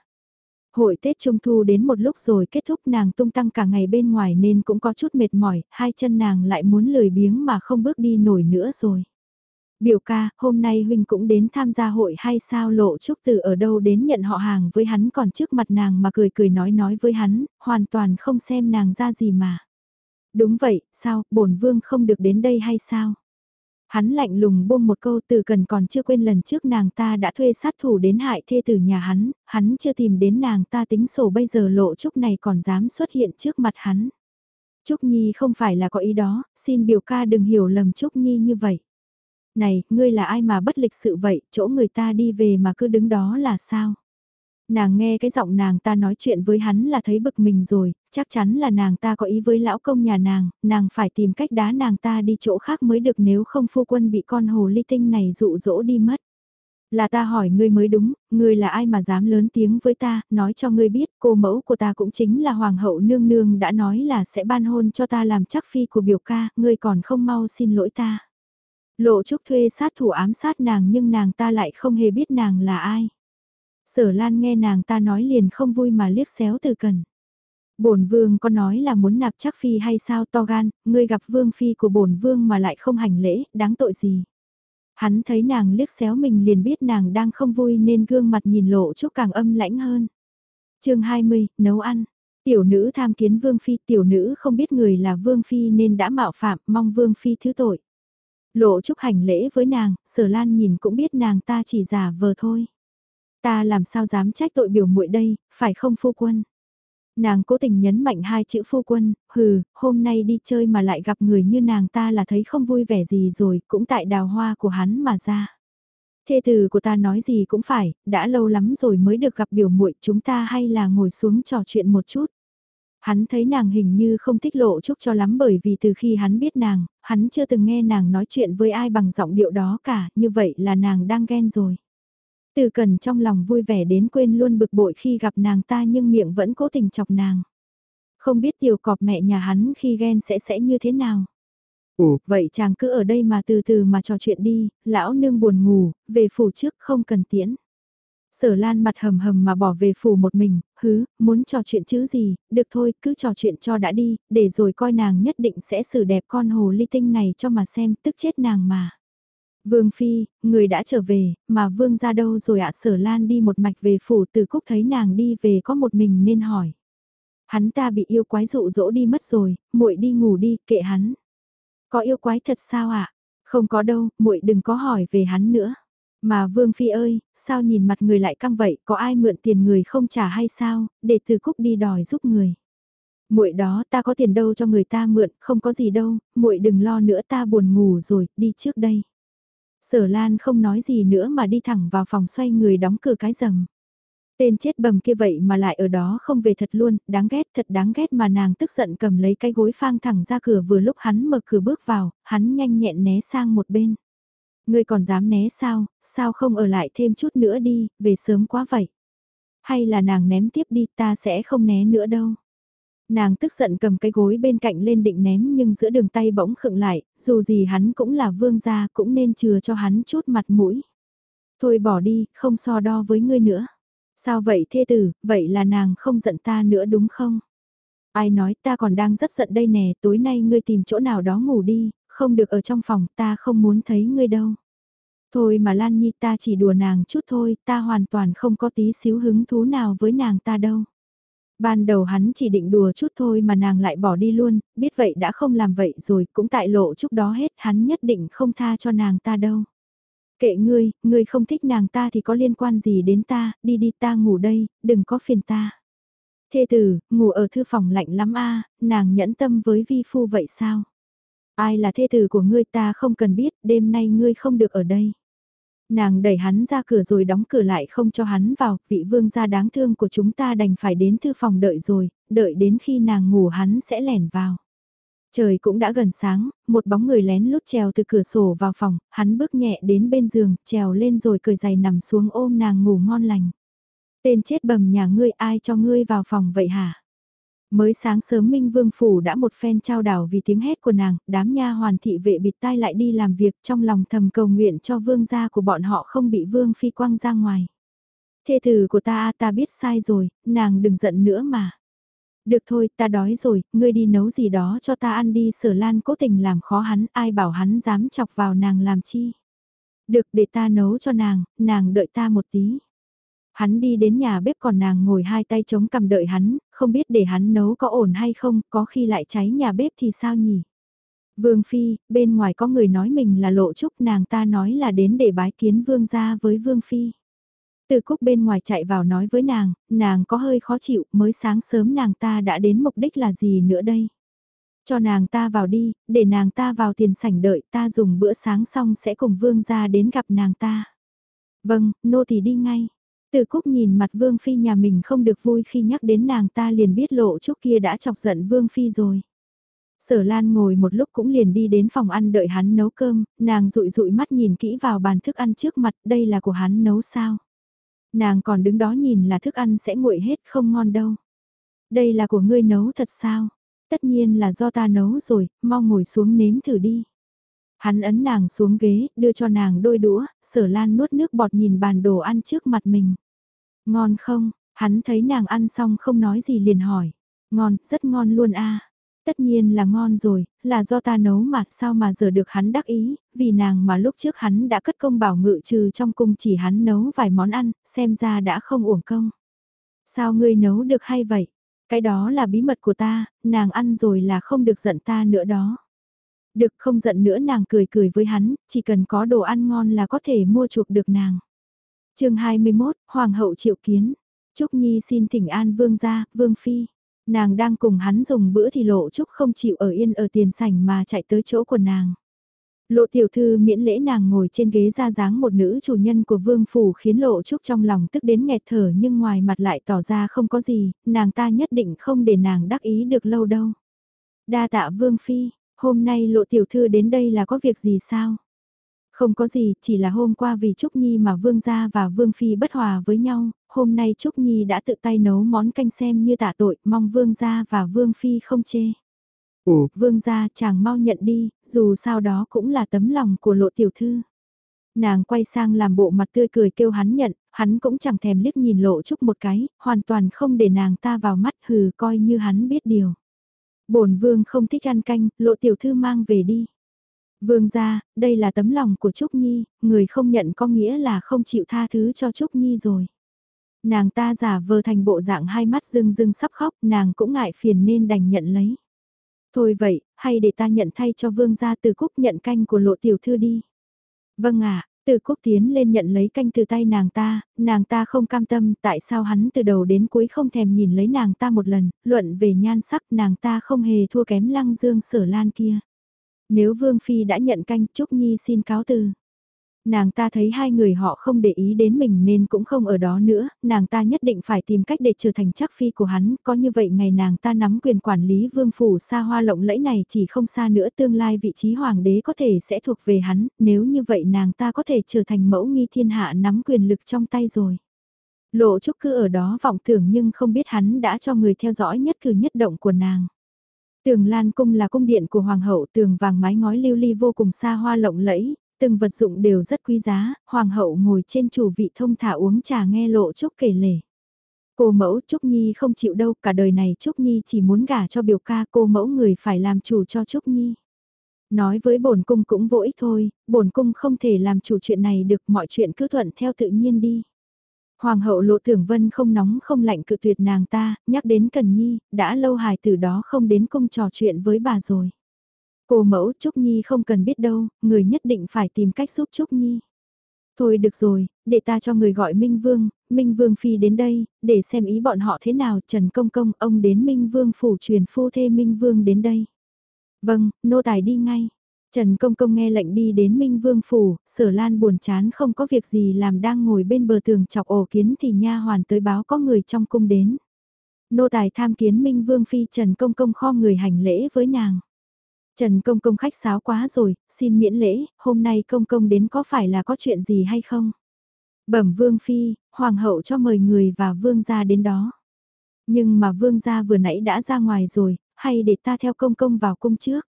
Hội Tết Trung Thu đến một lúc rồi kết thúc nàng tung tăng cả ngày bên ngoài nên cũng có chút mệt mỏi, hai chân nàng lại muốn lười biếng mà không bước đi nổi nữa rồi. Biểu ca, hôm nay huynh cũng đến tham gia hội hay sao lộ trúc từ ở đâu đến nhận họ hàng với hắn còn trước mặt nàng mà cười cười nói nói với hắn, hoàn toàn không xem nàng ra gì mà. Đúng vậy, sao, bổn vương không được đến đây hay sao? Hắn lạnh lùng buông một câu từ cần còn chưa quên lần trước nàng ta đã thuê sát thủ đến hại thê tử nhà hắn, hắn chưa tìm đến nàng ta tính sổ bây giờ lộ trúc này còn dám xuất hiện trước mặt hắn. Trúc Nhi không phải là có ý đó, xin biểu ca đừng hiểu lầm Trúc Nhi như vậy này, ngươi là ai mà bất lịch sự vậy, chỗ người ta đi về mà cứ đứng đó là sao? Nàng nghe cái giọng nàng ta nói chuyện với hắn là thấy bực mình rồi, chắc chắn là nàng ta có ý với lão công nhà nàng, nàng phải tìm cách đá nàng ta đi chỗ khác mới được nếu không phu quân bị con hồ ly tinh này dụ dỗ đi mất. Là ta hỏi ngươi mới đúng, ngươi là ai mà dám lớn tiếng với ta, nói cho ngươi biết cô mẫu của ta cũng chính là hoàng hậu nương nương đã nói là sẽ ban hôn cho ta làm chắc phi của biểu ca, ngươi còn không mau xin lỗi ta. Lộ Trúc thuê sát thủ ám sát nàng nhưng nàng ta lại không hề biết nàng là ai. Sở Lan nghe nàng ta nói liền không vui mà liếc xéo từ cần. Bổn vương có nói là muốn nạp chắc phi hay sao to gan, ngươi gặp vương phi của bổn vương mà lại không hành lễ, đáng tội gì. Hắn thấy nàng liếc xéo mình liền biết nàng đang không vui nên gương mặt nhìn lộ Trúc càng âm lãnh hơn. chương 20, nấu ăn. Tiểu nữ tham kiến vương phi, tiểu nữ không biết người là vương phi nên đã mạo phạm, mong vương phi thứ tội. Lộ chúc hành lễ với nàng, sở lan nhìn cũng biết nàng ta chỉ giả vờ thôi. Ta làm sao dám trách tội biểu muội đây, phải không phu quân? Nàng cố tình nhấn mạnh hai chữ phu quân, hừ, hôm nay đi chơi mà lại gặp người như nàng ta là thấy không vui vẻ gì rồi, cũng tại đào hoa của hắn mà ra. Thê từ của ta nói gì cũng phải, đã lâu lắm rồi mới được gặp biểu muội chúng ta hay là ngồi xuống trò chuyện một chút. Hắn thấy nàng hình như không thích lộ chúc cho lắm bởi vì từ khi hắn biết nàng, hắn chưa từng nghe nàng nói chuyện với ai bằng giọng điệu đó cả, như vậy là nàng đang ghen rồi. Từ cần trong lòng vui vẻ đến quên luôn bực bội khi gặp nàng ta nhưng miệng vẫn cố tình chọc nàng. Không biết tiểu cọp mẹ nhà hắn khi ghen sẽ sẽ như thế nào. Ồ, vậy chàng cứ ở đây mà từ từ mà trò chuyện đi, lão nương buồn ngủ, về phủ trước không cần tiễn. Sở Lan mặt hầm hầm mà bỏ về phủ một mình, hứ, muốn trò chuyện chứ gì, được thôi, cứ trò chuyện cho đã đi, để rồi coi nàng nhất định sẽ xử đẹp con hồ ly tinh này cho mà xem, tức chết nàng mà. Vương Phi, người đã trở về, mà Vương ra đâu rồi ạ Sở Lan đi một mạch về phủ từ cúc thấy nàng đi về có một mình nên hỏi. Hắn ta bị yêu quái dụ dỗ đi mất rồi, muội đi ngủ đi, kệ hắn. Có yêu quái thật sao ạ? Không có đâu, muội đừng có hỏi về hắn nữa. Mà Vương Phi ơi, sao nhìn mặt người lại căng vậy, có ai mượn tiền người không trả hay sao, để từ cúc đi đòi giúp người. muội đó ta có tiền đâu cho người ta mượn, không có gì đâu, muội đừng lo nữa ta buồn ngủ rồi, đi trước đây. Sở Lan không nói gì nữa mà đi thẳng vào phòng xoay người đóng cửa cái rầm. Tên chết bầm kia vậy mà lại ở đó không về thật luôn, đáng ghét thật đáng ghét mà nàng tức giận cầm lấy cái gối phang thẳng ra cửa vừa lúc hắn mở cửa bước vào, hắn nhanh nhẹn né sang một bên. Ngươi còn dám né sao, sao không ở lại thêm chút nữa đi, về sớm quá vậy. Hay là nàng ném tiếp đi ta sẽ không né nữa đâu. Nàng tức giận cầm cái gối bên cạnh lên định ném nhưng giữa đường tay bỗng khựng lại, dù gì hắn cũng là vương gia cũng nên chừa cho hắn chút mặt mũi. Thôi bỏ đi, không so đo với ngươi nữa. Sao vậy thê tử, vậy là nàng không giận ta nữa đúng không? Ai nói ta còn đang rất giận đây nè, tối nay ngươi tìm chỗ nào đó ngủ đi, không được ở trong phòng, ta không muốn thấy ngươi đâu. Thôi mà Lan Nhi ta chỉ đùa nàng chút thôi, ta hoàn toàn không có tí xíu hứng thú nào với nàng ta đâu. Ban đầu hắn chỉ định đùa chút thôi mà nàng lại bỏ đi luôn, biết vậy đã không làm vậy rồi, cũng tại lộ chút đó hết, hắn nhất định không tha cho nàng ta đâu. Kệ ngươi, ngươi không thích nàng ta thì có liên quan gì đến ta, đi đi ta ngủ đây, đừng có phiền ta. Thê tử, ngủ ở thư phòng lạnh lắm a nàng nhẫn tâm với vi phu vậy sao? Ai là thê tử của ngươi ta không cần biết, đêm nay ngươi không được ở đây. Nàng đẩy hắn ra cửa rồi đóng cửa lại không cho hắn vào, vị vương gia đáng thương của chúng ta đành phải đến thư phòng đợi rồi, đợi đến khi nàng ngủ hắn sẽ lẻn vào. Trời cũng đã gần sáng, một bóng người lén lút trèo từ cửa sổ vào phòng, hắn bước nhẹ đến bên giường, trèo lên rồi cười giày nằm xuống ôm nàng ngủ ngon lành. Tên chết bầm nhà ngươi ai cho ngươi vào phòng vậy hả? Mới sáng sớm Minh Vương Phủ đã một phen trao đảo vì tiếng hét của nàng, đám nha hoàn thị vệ bịt tai lại đi làm việc trong lòng thầm cầu nguyện cho vương gia của bọn họ không bị vương phi quăng ra ngoài. Thê tử của ta ta biết sai rồi, nàng đừng giận nữa mà. Được thôi, ta đói rồi, ngươi đi nấu gì đó cho ta ăn đi sở lan cố tình làm khó hắn, ai bảo hắn dám chọc vào nàng làm chi. Được để ta nấu cho nàng, nàng đợi ta một tí. Hắn đi đến nhà bếp còn nàng ngồi hai tay chống cầm đợi hắn, không biết để hắn nấu có ổn hay không, có khi lại cháy nhà bếp thì sao nhỉ? Vương Phi, bên ngoài có người nói mình là lộ trúc nàng ta nói là đến để bái kiến Vương gia với Vương Phi. Từ cúc bên ngoài chạy vào nói với nàng, nàng có hơi khó chịu, mới sáng sớm nàng ta đã đến mục đích là gì nữa đây? Cho nàng ta vào đi, để nàng ta vào tiền sảnh đợi ta dùng bữa sáng xong sẽ cùng vương gia đến gặp nàng ta. Vâng, nô thì đi ngay. Từ Cúc nhìn mặt Vương Phi nhà mình không được vui khi nhắc đến nàng ta liền biết lộ chút kia đã chọc giận Vương Phi rồi. Sở Lan ngồi một lúc cũng liền đi đến phòng ăn đợi hắn nấu cơm, nàng rụi rụi mắt nhìn kỹ vào bàn thức ăn trước mặt, đây là của hắn nấu sao. Nàng còn đứng đó nhìn là thức ăn sẽ nguội hết không ngon đâu. Đây là của ngươi nấu thật sao? Tất nhiên là do ta nấu rồi, mau ngồi xuống nếm thử đi. Hắn ấn nàng xuống ghế, đưa cho nàng đôi đũa, sở lan nuốt nước bọt nhìn bàn đồ ăn trước mặt mình. Ngon không, hắn thấy nàng ăn xong không nói gì liền hỏi. Ngon, rất ngon luôn a. Tất nhiên là ngon rồi, là do ta nấu mà, sao mà giờ được hắn đắc ý, vì nàng mà lúc trước hắn đã cất công bảo ngự trừ trong cung chỉ hắn nấu vài món ăn, xem ra đã không uổng công. Sao ngươi nấu được hay vậy? Cái đó là bí mật của ta, nàng ăn rồi là không được giận ta nữa đó. Được không giận nữa nàng cười cười với hắn, chỉ cần có đồ ăn ngon là có thể mua chuộc được nàng. chương 21, Hoàng hậu triệu kiến. Trúc Nhi xin thỉnh an vương gia, vương phi. Nàng đang cùng hắn dùng bữa thì lộ Trúc không chịu ở yên ở tiền sảnh mà chạy tới chỗ của nàng. Lộ tiểu thư miễn lễ nàng ngồi trên ghế ra dáng một nữ chủ nhân của vương phủ khiến lộ trúc trong lòng tức đến nghẹt thở nhưng ngoài mặt lại tỏ ra không có gì, nàng ta nhất định không để nàng đắc ý được lâu đâu. Đa tạ vương phi, Hôm nay lộ tiểu thư đến đây là có việc gì sao? Không có gì, chỉ là hôm qua vì Trúc Nhi mà Vương gia và Vương Phi bất hòa với nhau, hôm nay Trúc Nhi đã tự tay nấu món canh xem như tạ tội, mong Vương gia và Vương Phi không chê. Ồ, Vương gia chàng mau nhận đi, dù sao đó cũng là tấm lòng của lộ tiểu thư. Nàng quay sang làm bộ mặt tươi cười kêu hắn nhận, hắn cũng chẳng thèm liếc nhìn lộ trúc một cái, hoàn toàn không để nàng ta vào mắt hừ coi như hắn biết điều bổn vương không thích ăn canh, lộ tiểu thư mang về đi. Vương gia, đây là tấm lòng của Trúc Nhi, người không nhận có nghĩa là không chịu tha thứ cho Trúc Nhi rồi. Nàng ta giả vờ thành bộ dạng hai mắt rưng rưng sắp khóc, nàng cũng ngại phiền nên đành nhận lấy. Thôi vậy, hay để ta nhận thay cho vương gia từ cúc nhận canh của lộ tiểu thư đi. Vâng ạ, từ cúc tiến lên nhận lấy canh từ tay nàng ta, nàng ta không cam tâm tại sao hắn từ đầu đến cuối không thèm nhìn lấy nàng ta một lần, luận về nhan sắc nàng ta không hề thua kém lăng dương sở lan kia. Nếu Vương Phi đã nhận canh Trúc Nhi xin cáo từ. Nàng ta thấy hai người họ không để ý đến mình nên cũng không ở đó nữa, nàng ta nhất định phải tìm cách để trở thành chắc phi của hắn, có như vậy ngày nàng ta nắm quyền quản lý vương phủ xa hoa lộng lẫy này chỉ không xa nữa tương lai vị trí hoàng đế có thể sẽ thuộc về hắn, nếu như vậy nàng ta có thể trở thành mẫu nghi thiên hạ nắm quyền lực trong tay rồi. Lộ trúc cứ ở đó vọng tưởng nhưng không biết hắn đã cho người theo dõi nhất cử nhất động của nàng. Tường Lan Cung là cung điện của Hoàng hậu tường vàng mái ngói lưu ly vô cùng xa hoa lộng lẫy, từng vật dụng đều rất quý giá, Hoàng hậu ngồi trên chủ vị thông thả uống trà nghe lộ Trúc kể lể. Cô mẫu Trúc Nhi không chịu đâu, cả đời này Trúc Nhi chỉ muốn gả cho biểu ca cô mẫu người phải làm chủ cho Trúc Nhi. Nói với bổn cung cũng vô ích thôi, bổn cung không thể làm chủ chuyện này được mọi chuyện cứ thuận theo tự nhiên đi. Hoàng hậu lộ tưởng vân không nóng không lạnh cự tuyệt nàng ta, nhắc đến Cần Nhi, đã lâu hài từ đó không đến cung trò chuyện với bà rồi. Cô mẫu Trúc Nhi không cần biết đâu, người nhất định phải tìm cách giúp Trúc Nhi. Thôi được rồi, để ta cho người gọi Minh Vương, Minh Vương Phi đến đây, để xem ý bọn họ thế nào, Trần Công Công, ông đến Minh Vương phủ truyền phu thê Minh Vương đến đây. Vâng, nô tài đi ngay. Trần Công Công nghe lệnh đi đến Minh Vương Phủ, sở lan buồn chán không có việc gì làm đang ngồi bên bờ tường chọc ổ kiến thì nha hoàn tới báo có người trong cung đến. Nô tài tham kiến Minh Vương Phi Trần Công Công kho người hành lễ với nàng. Trần Công Công khách sáo quá rồi, xin miễn lễ, hôm nay Công Công đến có phải là có chuyện gì hay không? Bẩm Vương Phi, Hoàng hậu cho mời người và Vương gia đến đó. Nhưng mà Vương gia vừa nãy đã ra ngoài rồi, hay để ta theo Công Công vào cung trước?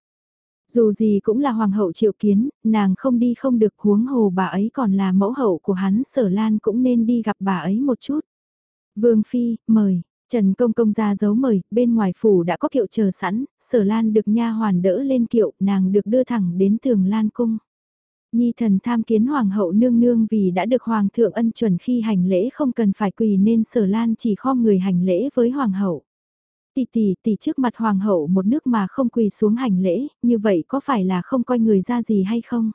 Dù gì cũng là hoàng hậu triệu kiến, nàng không đi không được huống hồ bà ấy còn là mẫu hậu của hắn sở lan cũng nên đi gặp bà ấy một chút. Vương Phi, mời. Trần Công Công ra dấu mời, bên ngoài phủ đã có kiệu chờ sẵn, sở lan được nha hoàn đỡ lên kiệu, nàng được đưa thẳng đến tường lan cung. Nhi thần tham kiến hoàng hậu nương nương vì đã được hoàng thượng ân chuẩn khi hành lễ không cần phải quỳ nên sở lan chỉ khom người hành lễ với hoàng hậu tỷ tỷ tỷ trước mặt hoàng hậu một nước mà không quỳ xuống hành lễ, như vậy có phải là không coi người ra gì hay không?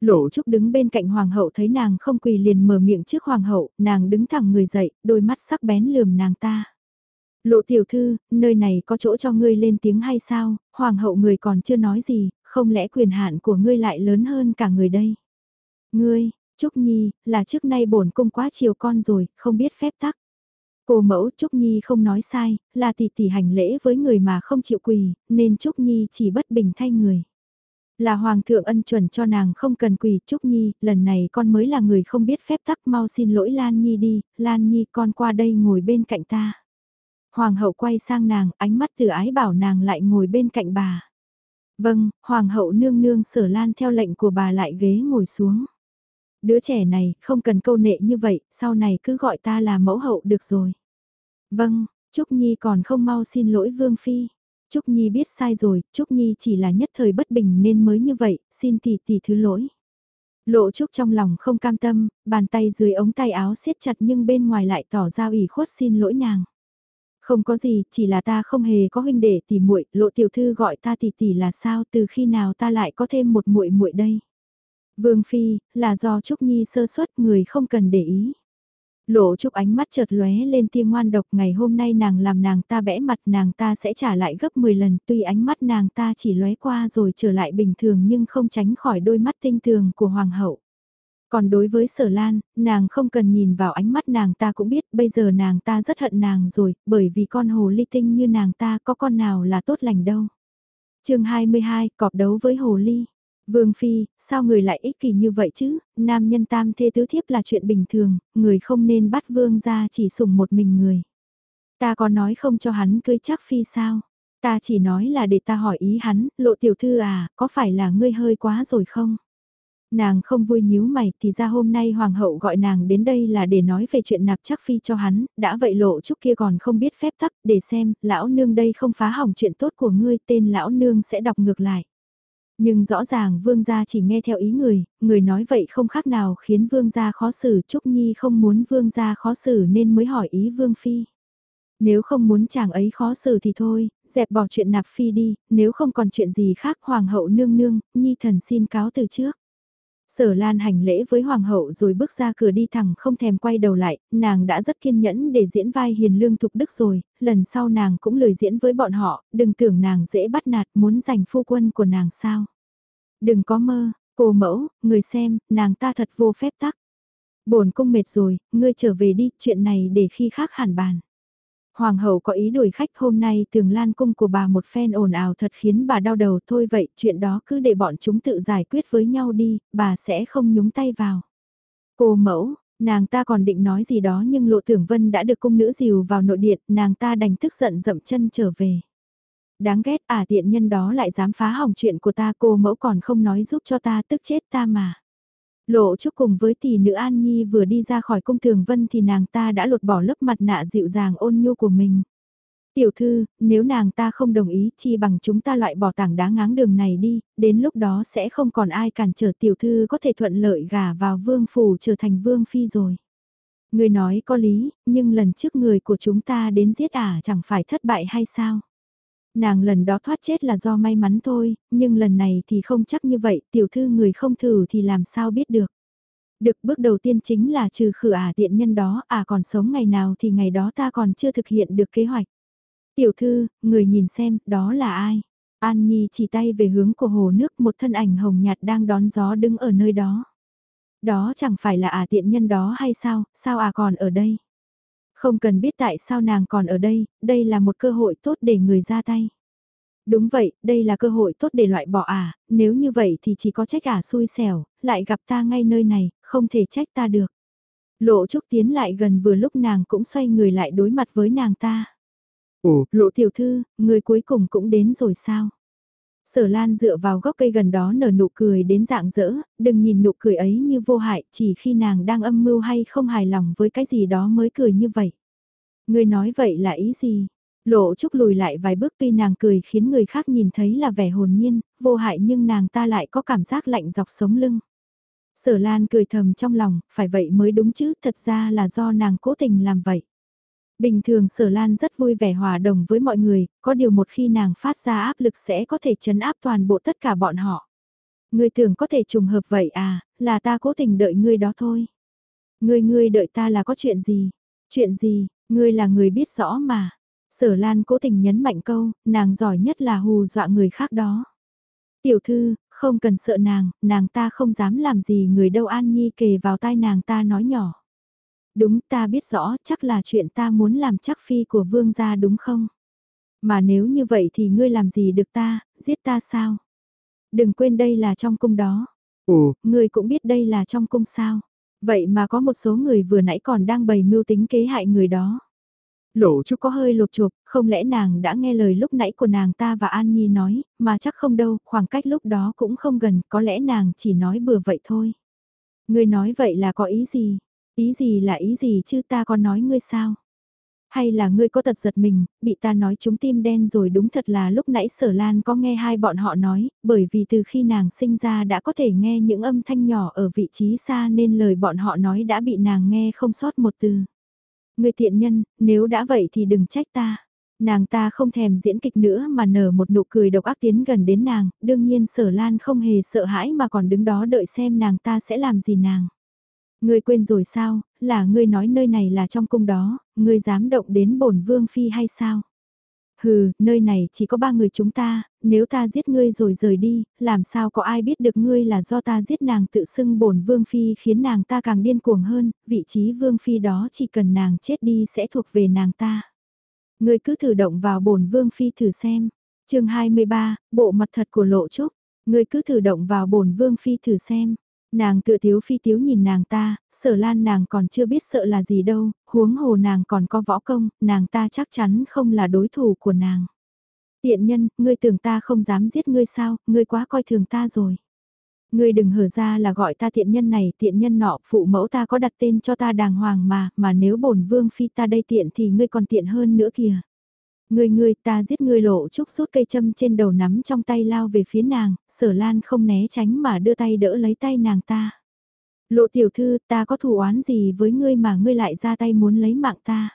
Lộ Trúc đứng bên cạnh hoàng hậu thấy nàng không quỳ liền mở miệng trước hoàng hậu, nàng đứng thẳng người dậy, đôi mắt sắc bén lườm nàng ta. Lộ tiểu thư, nơi này có chỗ cho ngươi lên tiếng hay sao, hoàng hậu người còn chưa nói gì, không lẽ quyền hạn của ngươi lại lớn hơn cả người đây? Ngươi, Trúc Nhi, là trước nay bổn cung quá chiều con rồi, không biết phép tắc. Cô mẫu Trúc Nhi không nói sai, là tỷ tỷ hành lễ với người mà không chịu quỳ, nên Trúc Nhi chỉ bất bình thay người. Là Hoàng thượng ân chuẩn cho nàng không cần quỳ Trúc Nhi, lần này con mới là người không biết phép tắc mau xin lỗi Lan Nhi đi, Lan Nhi con qua đây ngồi bên cạnh ta. Hoàng hậu quay sang nàng, ánh mắt từ ái bảo nàng lại ngồi bên cạnh bà. Vâng, Hoàng hậu nương nương sở lan theo lệnh của bà lại ghế ngồi xuống. Đứa trẻ này, không cần câu nệ như vậy, sau này cứ gọi ta là mẫu hậu được rồi. Vâng, Trúc Nhi còn không mau xin lỗi Vương Phi. Trúc Nhi biết sai rồi, Trúc Nhi chỉ là nhất thời bất bình nên mới như vậy, xin tỷ tỷ thứ lỗi. Lộ Trúc trong lòng không cam tâm, bàn tay dưới ống tay áo siết chặt nhưng bên ngoài lại tỏ ra ủy khuất xin lỗi nàng. Không có gì, chỉ là ta không hề có huynh đệ tỷ muội, Lộ tiểu thư gọi ta tỷ tỷ là sao, từ khi nào ta lại có thêm một muội muội đây? Vương Phi, là do Trúc Nhi sơ suất người không cần để ý. Lộ Trúc ánh mắt chợt lóe lên tia ngoan độc ngày hôm nay nàng làm nàng ta bẽ mặt nàng ta sẽ trả lại gấp 10 lần tuy ánh mắt nàng ta chỉ lóe qua rồi trở lại bình thường nhưng không tránh khỏi đôi mắt tinh tường của Hoàng hậu. Còn đối với sở lan, nàng không cần nhìn vào ánh mắt nàng ta cũng biết bây giờ nàng ta rất hận nàng rồi, bởi vì con hồ ly tinh như nàng ta có con nào là tốt lành đâu. chương 22, cọp đấu với hồ ly. Vương Phi, sao người lại ích kỷ như vậy chứ, nam nhân tam thê tứ thiếp là chuyện bình thường, người không nên bắt Vương ra chỉ sủng một mình người. Ta có nói không cho hắn cưới chắc Phi sao? Ta chỉ nói là để ta hỏi ý hắn, lộ tiểu thư à, có phải là ngươi hơi quá rồi không? Nàng không vui nhíu mày thì ra hôm nay hoàng hậu gọi nàng đến đây là để nói về chuyện nạp chắc phi cho hắn, đã vậy lộ chút kia còn không biết phép tắc, để xem, lão nương đây không phá hỏng chuyện tốt của ngươi, tên lão nương sẽ đọc ngược lại. Nhưng rõ ràng vương gia chỉ nghe theo ý người, người nói vậy không khác nào khiến vương gia khó xử, Trúc Nhi không muốn vương gia khó xử nên mới hỏi ý vương phi. Nếu không muốn chàng ấy khó xử thì thôi, dẹp bỏ chuyện nạp phi đi, nếu không còn chuyện gì khác hoàng hậu nương nương, Nhi thần xin cáo từ trước. Sở Lan hành lễ với Hoàng hậu rồi bước ra cửa đi thẳng không thèm quay đầu lại, nàng đã rất kiên nhẫn để diễn vai hiền lương thục đức rồi, lần sau nàng cũng lời diễn với bọn họ, đừng tưởng nàng dễ bắt nạt muốn giành phu quân của nàng sao. Đừng có mơ, cô mẫu, người xem, nàng ta thật vô phép tắc. bổn cung mệt rồi, ngươi trở về đi, chuyện này để khi khác hẳn bàn. Hoàng hậu có ý đuổi khách hôm nay tường lan cung của bà một phen ồn ào thật khiến bà đau đầu thôi vậy chuyện đó cứ để bọn chúng tự giải quyết với nhau đi, bà sẽ không nhúng tay vào. Cô mẫu, nàng ta còn định nói gì đó nhưng lộ tưởng vân đã được cung nữ dìu vào nội điện, nàng ta đành tức giận dậm chân trở về. Đáng ghét à tiện nhân đó lại dám phá hỏng chuyện của ta cô mẫu còn không nói giúp cho ta tức chết ta mà. Lộ chúc cùng với tỷ nữ An Nhi vừa đi ra khỏi cung thường vân thì nàng ta đã lột bỏ lớp mặt nạ dịu dàng ôn nhu của mình. Tiểu thư, nếu nàng ta không đồng ý chi bằng chúng ta loại bỏ tảng đá ngáng đường này đi, đến lúc đó sẽ không còn ai cản trở tiểu thư có thể thuận lợi gả vào vương phủ trở thành vương phi rồi. Người nói có lý, nhưng lần trước người của chúng ta đến giết ả chẳng phải thất bại hay sao? Nàng lần đó thoát chết là do may mắn thôi, nhưng lần này thì không chắc như vậy, tiểu thư người không thử thì làm sao biết được. Được bước đầu tiên chính là trừ khử ả tiện nhân đó, à còn sống ngày nào thì ngày đó ta còn chưa thực hiện được kế hoạch. Tiểu thư, người nhìn xem, đó là ai? An Nhi chỉ tay về hướng của hồ nước một thân ảnh hồng nhạt đang đón gió đứng ở nơi đó. Đó chẳng phải là ả tiện nhân đó hay sao, sao à còn ở đây? Không cần biết tại sao nàng còn ở đây, đây là một cơ hội tốt để người ra tay. Đúng vậy, đây là cơ hội tốt để loại bỏ à, nếu như vậy thì chỉ có trách ả xui xẻo, lại gặp ta ngay nơi này, không thể trách ta được. Lộ Trúc tiến lại gần vừa lúc nàng cũng xoay người lại đối mặt với nàng ta. Ồ, lộ tiểu thư, người cuối cùng cũng đến rồi sao? Sở Lan dựa vào gốc cây gần đó nở nụ cười đến dạng dỡ, đừng nhìn nụ cười ấy như vô hại, chỉ khi nàng đang âm mưu hay không hài lòng với cái gì đó mới cười như vậy. Người nói vậy là ý gì? Lộ Trúc lùi lại vài bước tuy nàng cười khiến người khác nhìn thấy là vẻ hồn nhiên, vô hại nhưng nàng ta lại có cảm giác lạnh dọc sống lưng. Sở Lan cười thầm trong lòng, phải vậy mới đúng chứ, thật ra là do nàng cố tình làm vậy. Bình thường sở lan rất vui vẻ hòa đồng với mọi người, có điều một khi nàng phát ra áp lực sẽ có thể chấn áp toàn bộ tất cả bọn họ. Ngươi tưởng có thể trùng hợp vậy à, là ta cố tình đợi ngươi đó thôi. Ngươi ngươi đợi ta là có chuyện gì? Chuyện gì, ngươi là người biết rõ mà. Sở Lan cố tình nhấn mạnh câu, nàng giỏi nhất là hù dọa người khác đó. Tiểu thư, không cần sợ nàng, nàng ta không dám làm gì người đâu An Nhi kề vào tai nàng ta nói nhỏ. Đúng ta biết rõ chắc là chuyện ta muốn làm chắc phi của vương gia đúng không? Mà nếu như vậy thì ngươi làm gì được ta, giết ta sao? Đừng quên đây là trong cung đó. Ồ, ngươi cũng biết đây là trong cung sao? Vậy mà có một số người vừa nãy còn đang bày mưu tính kế hại người đó. Lộ Trúc có hơi lột chụp, không lẽ nàng đã nghe lời lúc nãy của nàng ta và An Nhi nói, mà chắc không đâu, khoảng cách lúc đó cũng không gần, có lẽ nàng chỉ nói bừa vậy thôi. Ngươi nói vậy là có ý gì? Ý gì là ý gì chứ ta có nói ngươi sao? Hay là ngươi có tật giật mình, bị ta nói chúng tim đen rồi đúng thật là lúc nãy sở lan có nghe hai bọn họ nói, bởi vì từ khi nàng sinh ra đã có thể nghe những âm thanh nhỏ ở vị trí xa nên lời bọn họ nói đã bị nàng nghe không sót một từ. Ngươi tiện nhân, nếu đã vậy thì đừng trách ta. Nàng ta không thèm diễn kịch nữa mà nở một nụ cười độc ác tiến gần đến nàng, đương nhiên sở lan không hề sợ hãi mà còn đứng đó đợi xem nàng ta sẽ làm gì nàng. Ngươi quên rồi sao, là ngươi nói nơi này là trong cung đó, ngươi dám động đến bổn vương phi hay sao? Hừ, nơi này chỉ có ba người chúng ta, nếu ta giết ngươi rồi rời đi, làm sao có ai biết được ngươi là do ta giết nàng tự xưng bổn vương phi khiến nàng ta càng điên cuồng hơn, vị trí vương phi đó chỉ cần nàng chết đi sẽ thuộc về nàng ta. Ngươi cứ thử động vào bổn vương phi thử xem. chương 23, bộ mặt thật của lộ trúc. Ngươi cứ thử động vào bổn vương phi thử xem. Nàng tự thiếu phi thiếu nhìn nàng ta, sở lan nàng còn chưa biết sợ là gì đâu, huống hồ nàng còn có võ công, nàng ta chắc chắn không là đối thủ của nàng. Tiện nhân, ngươi tưởng ta không dám giết ngươi sao, ngươi quá coi thường ta rồi. Ngươi đừng hở ra là gọi ta tiện nhân này, tiện nhân nọ, phụ mẫu ta có đặt tên cho ta đàng hoàng mà, mà nếu bổn vương phi ta đây tiện thì ngươi còn tiện hơn nữa kìa người người ta giết người lộ trúc rút cây châm trên đầu nắm trong tay lao về phía nàng, sở lan không né tránh mà đưa tay đỡ lấy tay nàng ta. Lộ tiểu thư ta có thù oán gì với ngươi mà ngươi lại ra tay muốn lấy mạng ta.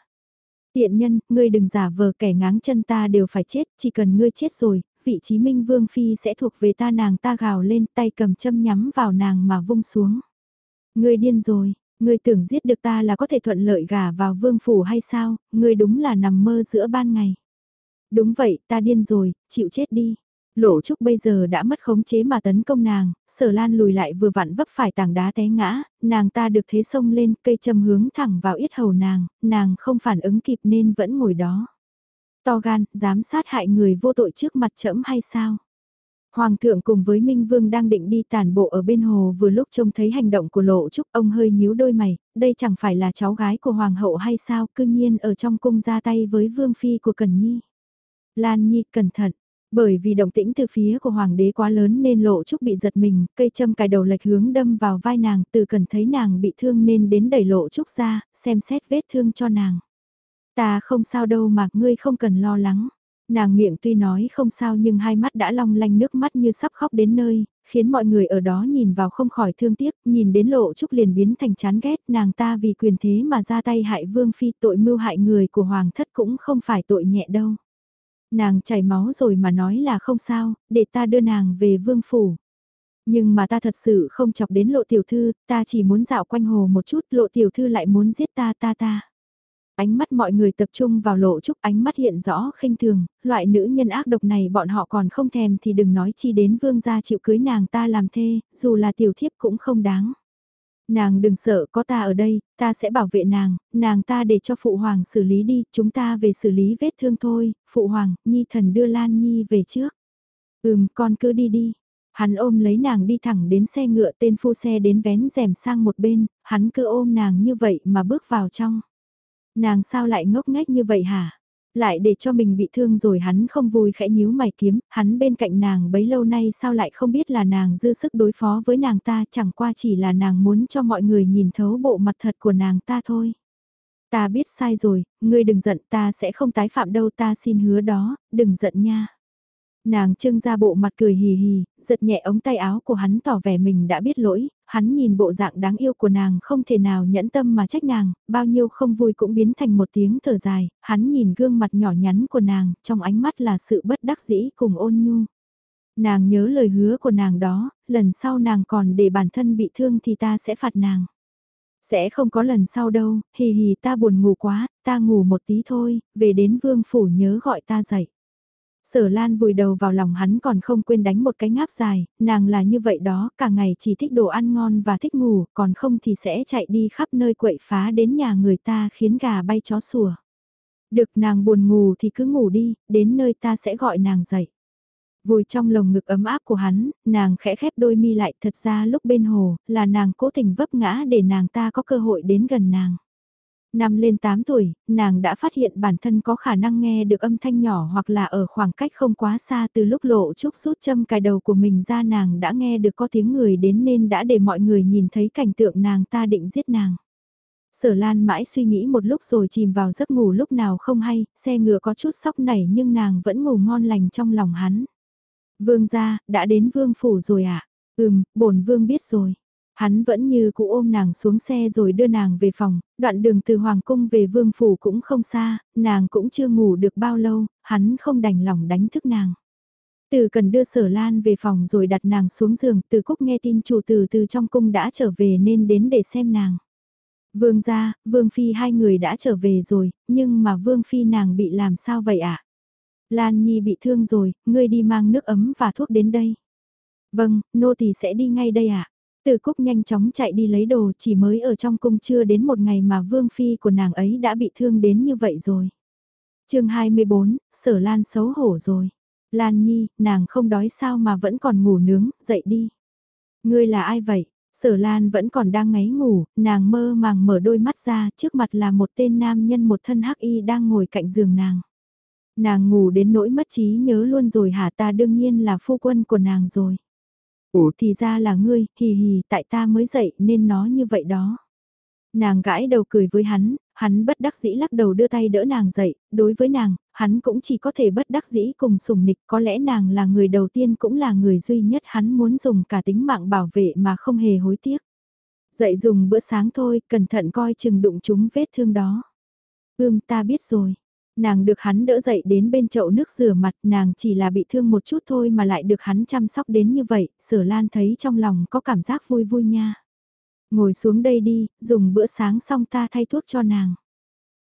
Tiện nhân, ngươi đừng giả vờ kẻ ngáng chân ta đều phải chết, chỉ cần ngươi chết rồi, vị trí minh vương phi sẽ thuộc về ta nàng ta gào lên tay cầm châm nhắm vào nàng mà vung xuống. Ngươi điên rồi, ngươi tưởng giết được ta là có thể thuận lợi gả vào vương phủ hay sao, ngươi đúng là nằm mơ giữa ban ngày. Đúng vậy, ta điên rồi, chịu chết đi. Lộ Trúc bây giờ đã mất khống chế mà tấn công nàng, sở lan lùi lại vừa vặn vấp phải tảng đá té ngã, nàng ta được thế sông lên cây châm hướng thẳng vào yết hầu nàng, nàng không phản ứng kịp nên vẫn ngồi đó. To gan, dám sát hại người vô tội trước mặt trẫm hay sao? Hoàng thượng cùng với Minh Vương đang định đi tàn bộ ở bên hồ vừa lúc trông thấy hành động của Lộ Trúc, ông hơi nhíu đôi mày, đây chẳng phải là cháu gái của Hoàng hậu hay sao, Cương nhiên ở trong cung ra tay với Vương Phi của Cần Nhi. Lan Nhi cẩn thận, bởi vì động tĩnh từ phía của hoàng đế quá lớn nên lộ trúc bị giật mình, cây châm cài đầu lệch hướng đâm vào vai nàng, từ cần thấy nàng bị thương nên đến đẩy lộ trúc ra, xem xét vết thương cho nàng. Ta không sao đâu mà ngươi không cần lo lắng. Nàng miệng tuy nói không sao nhưng hai mắt đã long lanh nước mắt như sắp khóc đến nơi, khiến mọi người ở đó nhìn vào không khỏi thương tiếc, nhìn đến lộ trúc liền biến thành chán ghét nàng ta vì quyền thế mà ra tay hại vương phi tội mưu hại người của hoàng thất cũng không phải tội nhẹ đâu. Nàng chảy máu rồi mà nói là không sao, để ta đưa nàng về vương phủ. Nhưng mà ta thật sự không chọc đến lộ tiểu thư, ta chỉ muốn dạo quanh hồ một chút, lộ tiểu thư lại muốn giết ta ta ta. Ánh mắt mọi người tập trung vào lộ trúc ánh mắt hiện rõ khinh thường, loại nữ nhân ác độc này bọn họ còn không thèm thì đừng nói chi đến vương gia chịu cưới nàng ta làm thê, dù là tiểu thiếp cũng không đáng. Nàng đừng sợ có ta ở đây, ta sẽ bảo vệ nàng, nàng ta để cho phụ hoàng xử lý đi, chúng ta về xử lý vết thương thôi, phụ hoàng, nhi thần đưa Lan Nhi về trước. Ừm, con cứ đi đi. Hắn ôm lấy nàng đi thẳng đến xe ngựa tên phu xe đến vén rèm sang một bên, hắn cứ ôm nàng như vậy mà bước vào trong. Nàng sao lại ngốc nghếch như vậy hả? Lại để cho mình bị thương rồi hắn không vui khẽ nhíu mày kiếm, hắn bên cạnh nàng bấy lâu nay sao lại không biết là nàng dư sức đối phó với nàng ta chẳng qua chỉ là nàng muốn cho mọi người nhìn thấu bộ mặt thật của nàng ta thôi. Ta biết sai rồi, ngươi đừng giận ta sẽ không tái phạm đâu ta xin hứa đó, đừng giận nha. Nàng trưng ra bộ mặt cười hì hì, giật nhẹ ống tay áo của hắn tỏ vẻ mình đã biết lỗi, hắn nhìn bộ dạng đáng yêu của nàng không thể nào nhẫn tâm mà trách nàng, bao nhiêu không vui cũng biến thành một tiếng thở dài, hắn nhìn gương mặt nhỏ nhắn của nàng, trong ánh mắt là sự bất đắc dĩ cùng ôn nhu. Nàng nhớ lời hứa của nàng đó, lần sau nàng còn để bản thân bị thương thì ta sẽ phạt nàng. Sẽ không có lần sau đâu, hì hì ta buồn ngủ quá, ta ngủ một tí thôi, về đến vương phủ nhớ gọi ta dậy. Sở Lan vùi đầu vào lòng hắn còn không quên đánh một cái ngáp dài, nàng là như vậy đó, cả ngày chỉ thích đồ ăn ngon và thích ngủ, còn không thì sẽ chạy đi khắp nơi quậy phá đến nhà người ta khiến gà bay chó sủa. Được nàng buồn ngủ thì cứ ngủ đi, đến nơi ta sẽ gọi nàng dậy. Vùi trong lồng ngực ấm áp của hắn, nàng khẽ khép đôi mi lại thật ra lúc bên hồ, là nàng cố tình vấp ngã để nàng ta có cơ hội đến gần nàng. Năm lên 8 tuổi, nàng đã phát hiện bản thân có khả năng nghe được âm thanh nhỏ hoặc là ở khoảng cách không quá xa từ lúc lộ trúc rút châm cài đầu của mình ra nàng đã nghe được có tiếng người đến nên đã để mọi người nhìn thấy cảnh tượng nàng ta định giết nàng. Sở Lan mãi suy nghĩ một lúc rồi chìm vào giấc ngủ lúc nào không hay, xe ngựa có chút sóc nảy nhưng nàng vẫn ngủ ngon lành trong lòng hắn. Vương gia, đã đến vương phủ rồi ạ. À? Ừm, bổn vương biết rồi. Hắn vẫn như cũ ôm nàng xuống xe rồi đưa nàng về phòng, đoạn đường từ Hoàng Cung về Vương Phủ cũng không xa, nàng cũng chưa ngủ được bao lâu, hắn không đành lòng đánh thức nàng. Từ cần đưa sở lan về phòng rồi đặt nàng xuống giường, từ cúc nghe tin chủ từ từ trong cung đã trở về nên đến để xem nàng. Vương gia, Vương Phi hai người đã trở về rồi, nhưng mà Vương Phi nàng bị làm sao vậy ạ? À? Lan Nhi bị thương rồi, ngươi đi mang nước ấm và thuốc đến đây. Vâng, nô tỳ sẽ đi ngay đây ạ. À? Từ Cúc nhanh chóng chạy đi lấy đồ chỉ mới ở trong cung chưa đến một ngày mà vương phi của nàng ấy đã bị thương đến như vậy rồi. chương 24, sở Lan xấu hổ rồi. Lan Nhi, nàng không đói sao mà vẫn còn ngủ nướng, dậy đi. Ngươi là ai vậy? Sở Lan vẫn còn đang ngáy ngủ, nàng mơ màng mở đôi mắt ra, trước mặt là một tên nam nhân một thân hắc y đang ngồi cạnh giường nàng. Nàng ngủ đến nỗi mất trí nhớ luôn rồi hả ta đương nhiên là phu quân của nàng rồi. Ủa thì ra là ngươi, hì hì, tại ta mới dậy nên nó như vậy đó. Nàng gãi đầu cười với hắn, hắn bất đắc dĩ lắc đầu đưa tay đỡ nàng dậy, đối với nàng, hắn cũng chỉ có thể bất đắc dĩ cùng sùng nịch, có lẽ nàng là người đầu tiên cũng là người duy nhất hắn muốn dùng cả tính mạng bảo vệ mà không hề hối tiếc. Dậy dùng bữa sáng thôi, cẩn thận coi chừng đụng chúng vết thương đó. Ưm ta biết rồi. Nàng được hắn đỡ dậy đến bên chậu nước rửa mặt, nàng chỉ là bị thương một chút thôi mà lại được hắn chăm sóc đến như vậy, sở lan thấy trong lòng có cảm giác vui vui nha. Ngồi xuống đây đi, dùng bữa sáng xong ta thay thuốc cho nàng.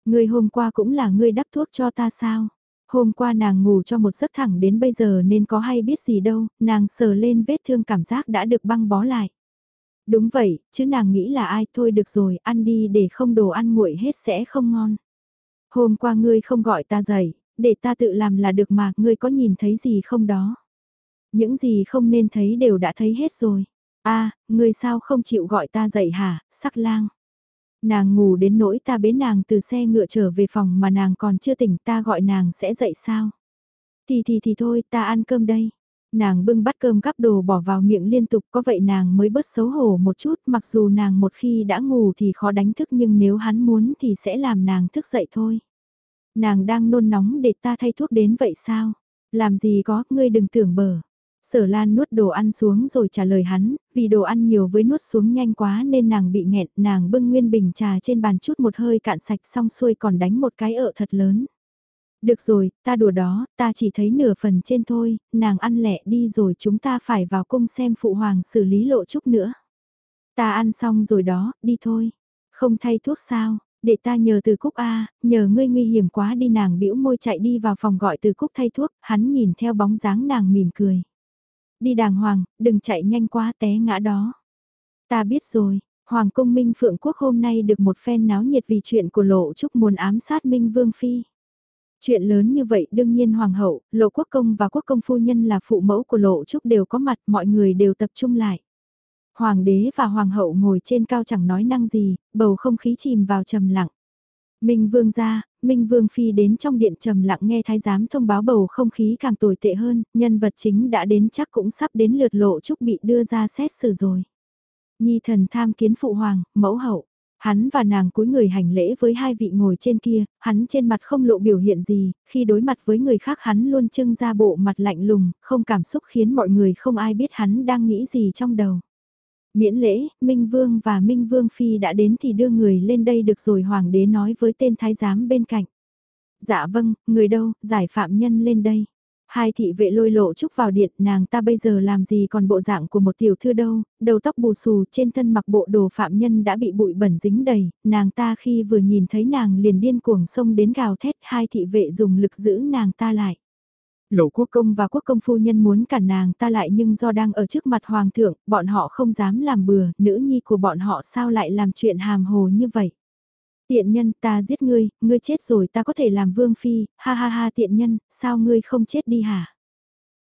Người hôm qua cũng là người đắp thuốc cho ta sao? Hôm qua nàng ngủ cho một giấc thẳng đến bây giờ nên có hay biết gì đâu, nàng sờ lên vết thương cảm giác đã được băng bó lại. Đúng vậy, chứ nàng nghĩ là ai thôi được rồi, ăn đi để không đồ ăn nguội hết sẽ không ngon. Hôm qua ngươi không gọi ta dậy, để ta tự làm là được mà, ngươi có nhìn thấy gì không đó? Những gì không nên thấy đều đã thấy hết rồi. a à, ngươi sao không chịu gọi ta dậy hả, sắc lang? Nàng ngủ đến nỗi ta bế nàng từ xe ngựa trở về phòng mà nàng còn chưa tỉnh ta gọi nàng sẽ dậy sao? Thì thì thì thôi ta ăn cơm đây. Nàng bưng bát cơm gắp đồ bỏ vào miệng liên tục có vậy nàng mới bớt xấu hổ một chút mặc dù nàng một khi đã ngủ thì khó đánh thức nhưng nếu hắn muốn thì sẽ làm nàng thức dậy thôi. Nàng đang nôn nóng để ta thay thuốc đến vậy sao? Làm gì có, ngươi đừng tưởng bờ. Sở Lan nuốt đồ ăn xuống rồi trả lời hắn, vì đồ ăn nhiều với nuốt xuống nhanh quá nên nàng bị nghẹn, nàng bưng nguyên bình trà trên bàn chút một hơi cạn sạch xong xuôi còn đánh một cái ợ thật lớn. Được rồi, ta đùa đó, ta chỉ thấy nửa phần trên thôi, nàng ăn lẹ đi rồi chúng ta phải vào cung xem phụ hoàng xử lý lộ trúc nữa. Ta ăn xong rồi đó, đi thôi. Không thay thuốc sao, để ta nhờ từ cúc A, nhờ ngươi nguy hiểm quá đi nàng bĩu môi chạy đi vào phòng gọi từ cúc thay thuốc, hắn nhìn theo bóng dáng nàng mỉm cười. Đi đàng hoàng, đừng chạy nhanh quá té ngã đó. Ta biết rồi, Hoàng cung Minh Phượng Quốc hôm nay được một phen náo nhiệt vì chuyện của lộ trúc muốn ám sát Minh Vương Phi. Chuyện lớn như vậy đương nhiên Hoàng hậu, Lộ Quốc Công và Quốc Công Phu Nhân là phụ mẫu của Lộ Trúc đều có mặt, mọi người đều tập trung lại. Hoàng đế và Hoàng hậu ngồi trên cao chẳng nói năng gì, bầu không khí chìm vào trầm lặng. Minh Vương ra, Minh Vương Phi đến trong điện trầm lặng nghe thái giám thông báo bầu không khí càng tồi tệ hơn, nhân vật chính đã đến chắc cũng sắp đến lượt Lộ Trúc bị đưa ra xét xử rồi. Nhi thần tham kiến phụ hoàng, mẫu hậu. Hắn và nàng cúi người hành lễ với hai vị ngồi trên kia, hắn trên mặt không lộ biểu hiện gì, khi đối mặt với người khác hắn luôn trưng ra bộ mặt lạnh lùng, không cảm xúc khiến mọi người không ai biết hắn đang nghĩ gì trong đầu. Miễn lễ, Minh Vương và Minh Vương Phi đã đến thì đưa người lên đây được rồi Hoàng đế nói với tên thái giám bên cạnh. Dạ vâng, người đâu, giải phạm nhân lên đây. Hai thị vệ lôi lộ trúc vào điện, nàng ta bây giờ làm gì còn bộ dạng của một tiểu thư đâu, đầu tóc bù xù trên thân mặc bộ đồ phạm nhân đã bị bụi bẩn dính đầy, nàng ta khi vừa nhìn thấy nàng liền điên cuồng xông đến gào thét hai thị vệ dùng lực giữ nàng ta lại. Lộ quốc công và quốc công phu nhân muốn cản nàng ta lại nhưng do đang ở trước mặt hoàng thượng, bọn họ không dám làm bừa, nữ nhi của bọn họ sao lại làm chuyện hàm hồ như vậy. Tiện nhân ta giết ngươi, ngươi chết rồi ta có thể làm vương phi, ha ha ha tiện nhân, sao ngươi không chết đi hả?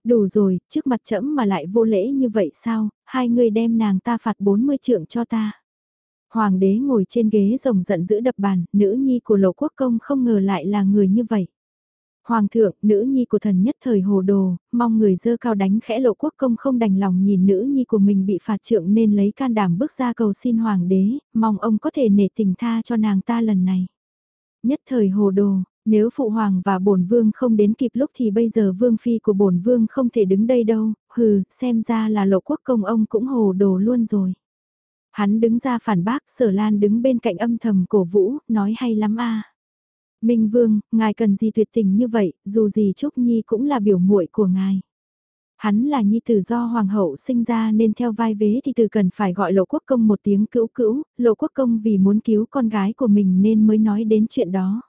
Đủ rồi, trước mặt trẫm mà lại vô lễ như vậy sao, hai ngươi đem nàng ta phạt 40 trượng cho ta. Hoàng đế ngồi trên ghế rồng giận dữ đập bàn, nữ nhi của lộ quốc công không ngờ lại là người như vậy. Hoàng thượng, nữ nhi của thần nhất thời hồ đồ, mong người dơ cao đánh khẽ lộ quốc công không đành lòng nhìn nữ nhi của mình bị phạt trượng nên lấy can đảm bước ra cầu xin hoàng đế, mong ông có thể nể tình tha cho nàng ta lần này. Nhất thời hồ đồ, nếu phụ hoàng và bổn vương không đến kịp lúc thì bây giờ vương phi của bổn vương không thể đứng đây đâu, hừ, xem ra là lộ quốc công ông cũng hồ đồ luôn rồi. Hắn đứng ra phản bác, sở lan đứng bên cạnh âm thầm cổ vũ, nói hay lắm a Minh Vương, ngài cần gì tuyệt tình như vậy, dù gì Trúc Nhi cũng là biểu muội của ngài. Hắn là nhi tử do hoàng hậu sinh ra nên theo vai vế thì từ cần phải gọi lộ quốc công một tiếng cữu cữu, lộ quốc công vì muốn cứu con gái của mình nên mới nói đến chuyện đó.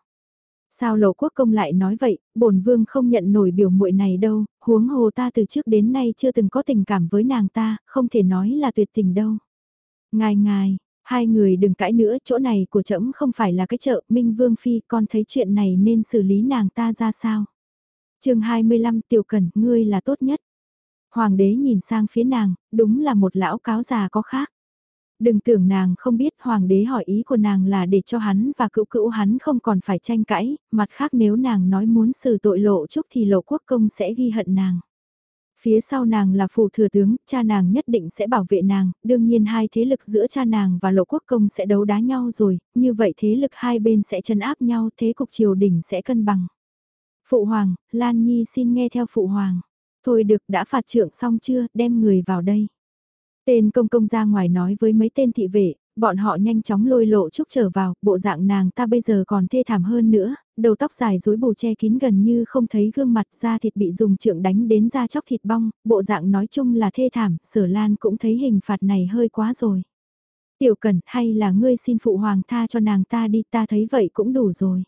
Sao lộ quốc công lại nói vậy, bổn vương không nhận nổi biểu muội này đâu, huống hồ ta từ trước đến nay chưa từng có tình cảm với nàng ta, không thể nói là tuyệt tình đâu. Ngài ngài, Hai người đừng cãi nữa, chỗ này của trẫm không phải là cái chợ, Minh Vương Phi, con thấy chuyện này nên xử lý nàng ta ra sao? chương 25 Tiểu Cần, ngươi là tốt nhất. Hoàng đế nhìn sang phía nàng, đúng là một lão cáo già có khác. Đừng tưởng nàng không biết hoàng đế hỏi ý của nàng là để cho hắn và cựu cữu hắn không còn phải tranh cãi, mặt khác nếu nàng nói muốn xử tội lộ trúc thì lộ quốc công sẽ ghi hận nàng. Phía sau nàng là phù thừa tướng, cha nàng nhất định sẽ bảo vệ nàng, đương nhiên hai thế lực giữa cha nàng và lộ quốc công sẽ đấu đá nhau rồi, như vậy thế lực hai bên sẽ chân áp nhau, thế cục triều đình sẽ cân bằng. Phụ hoàng, Lan Nhi xin nghe theo phụ hoàng. Thôi được đã phạt trưởng xong chưa, đem người vào đây. Tên công công ra ngoài nói với mấy tên thị vệ, bọn họ nhanh chóng lôi lộ trúc trở vào, bộ dạng nàng ta bây giờ còn thê thảm hơn nữa, đầu tóc dài rối bù che kín gần như không thấy gương mặt da thịt bị dùng trượng đánh đến da chóc thịt bong, bộ dạng nói chung là thê thảm, sở lan cũng thấy hình phạt này hơi quá rồi. Tiểu Cẩn hay là ngươi xin phụ hoàng tha cho nàng ta đi ta thấy vậy cũng đủ rồi.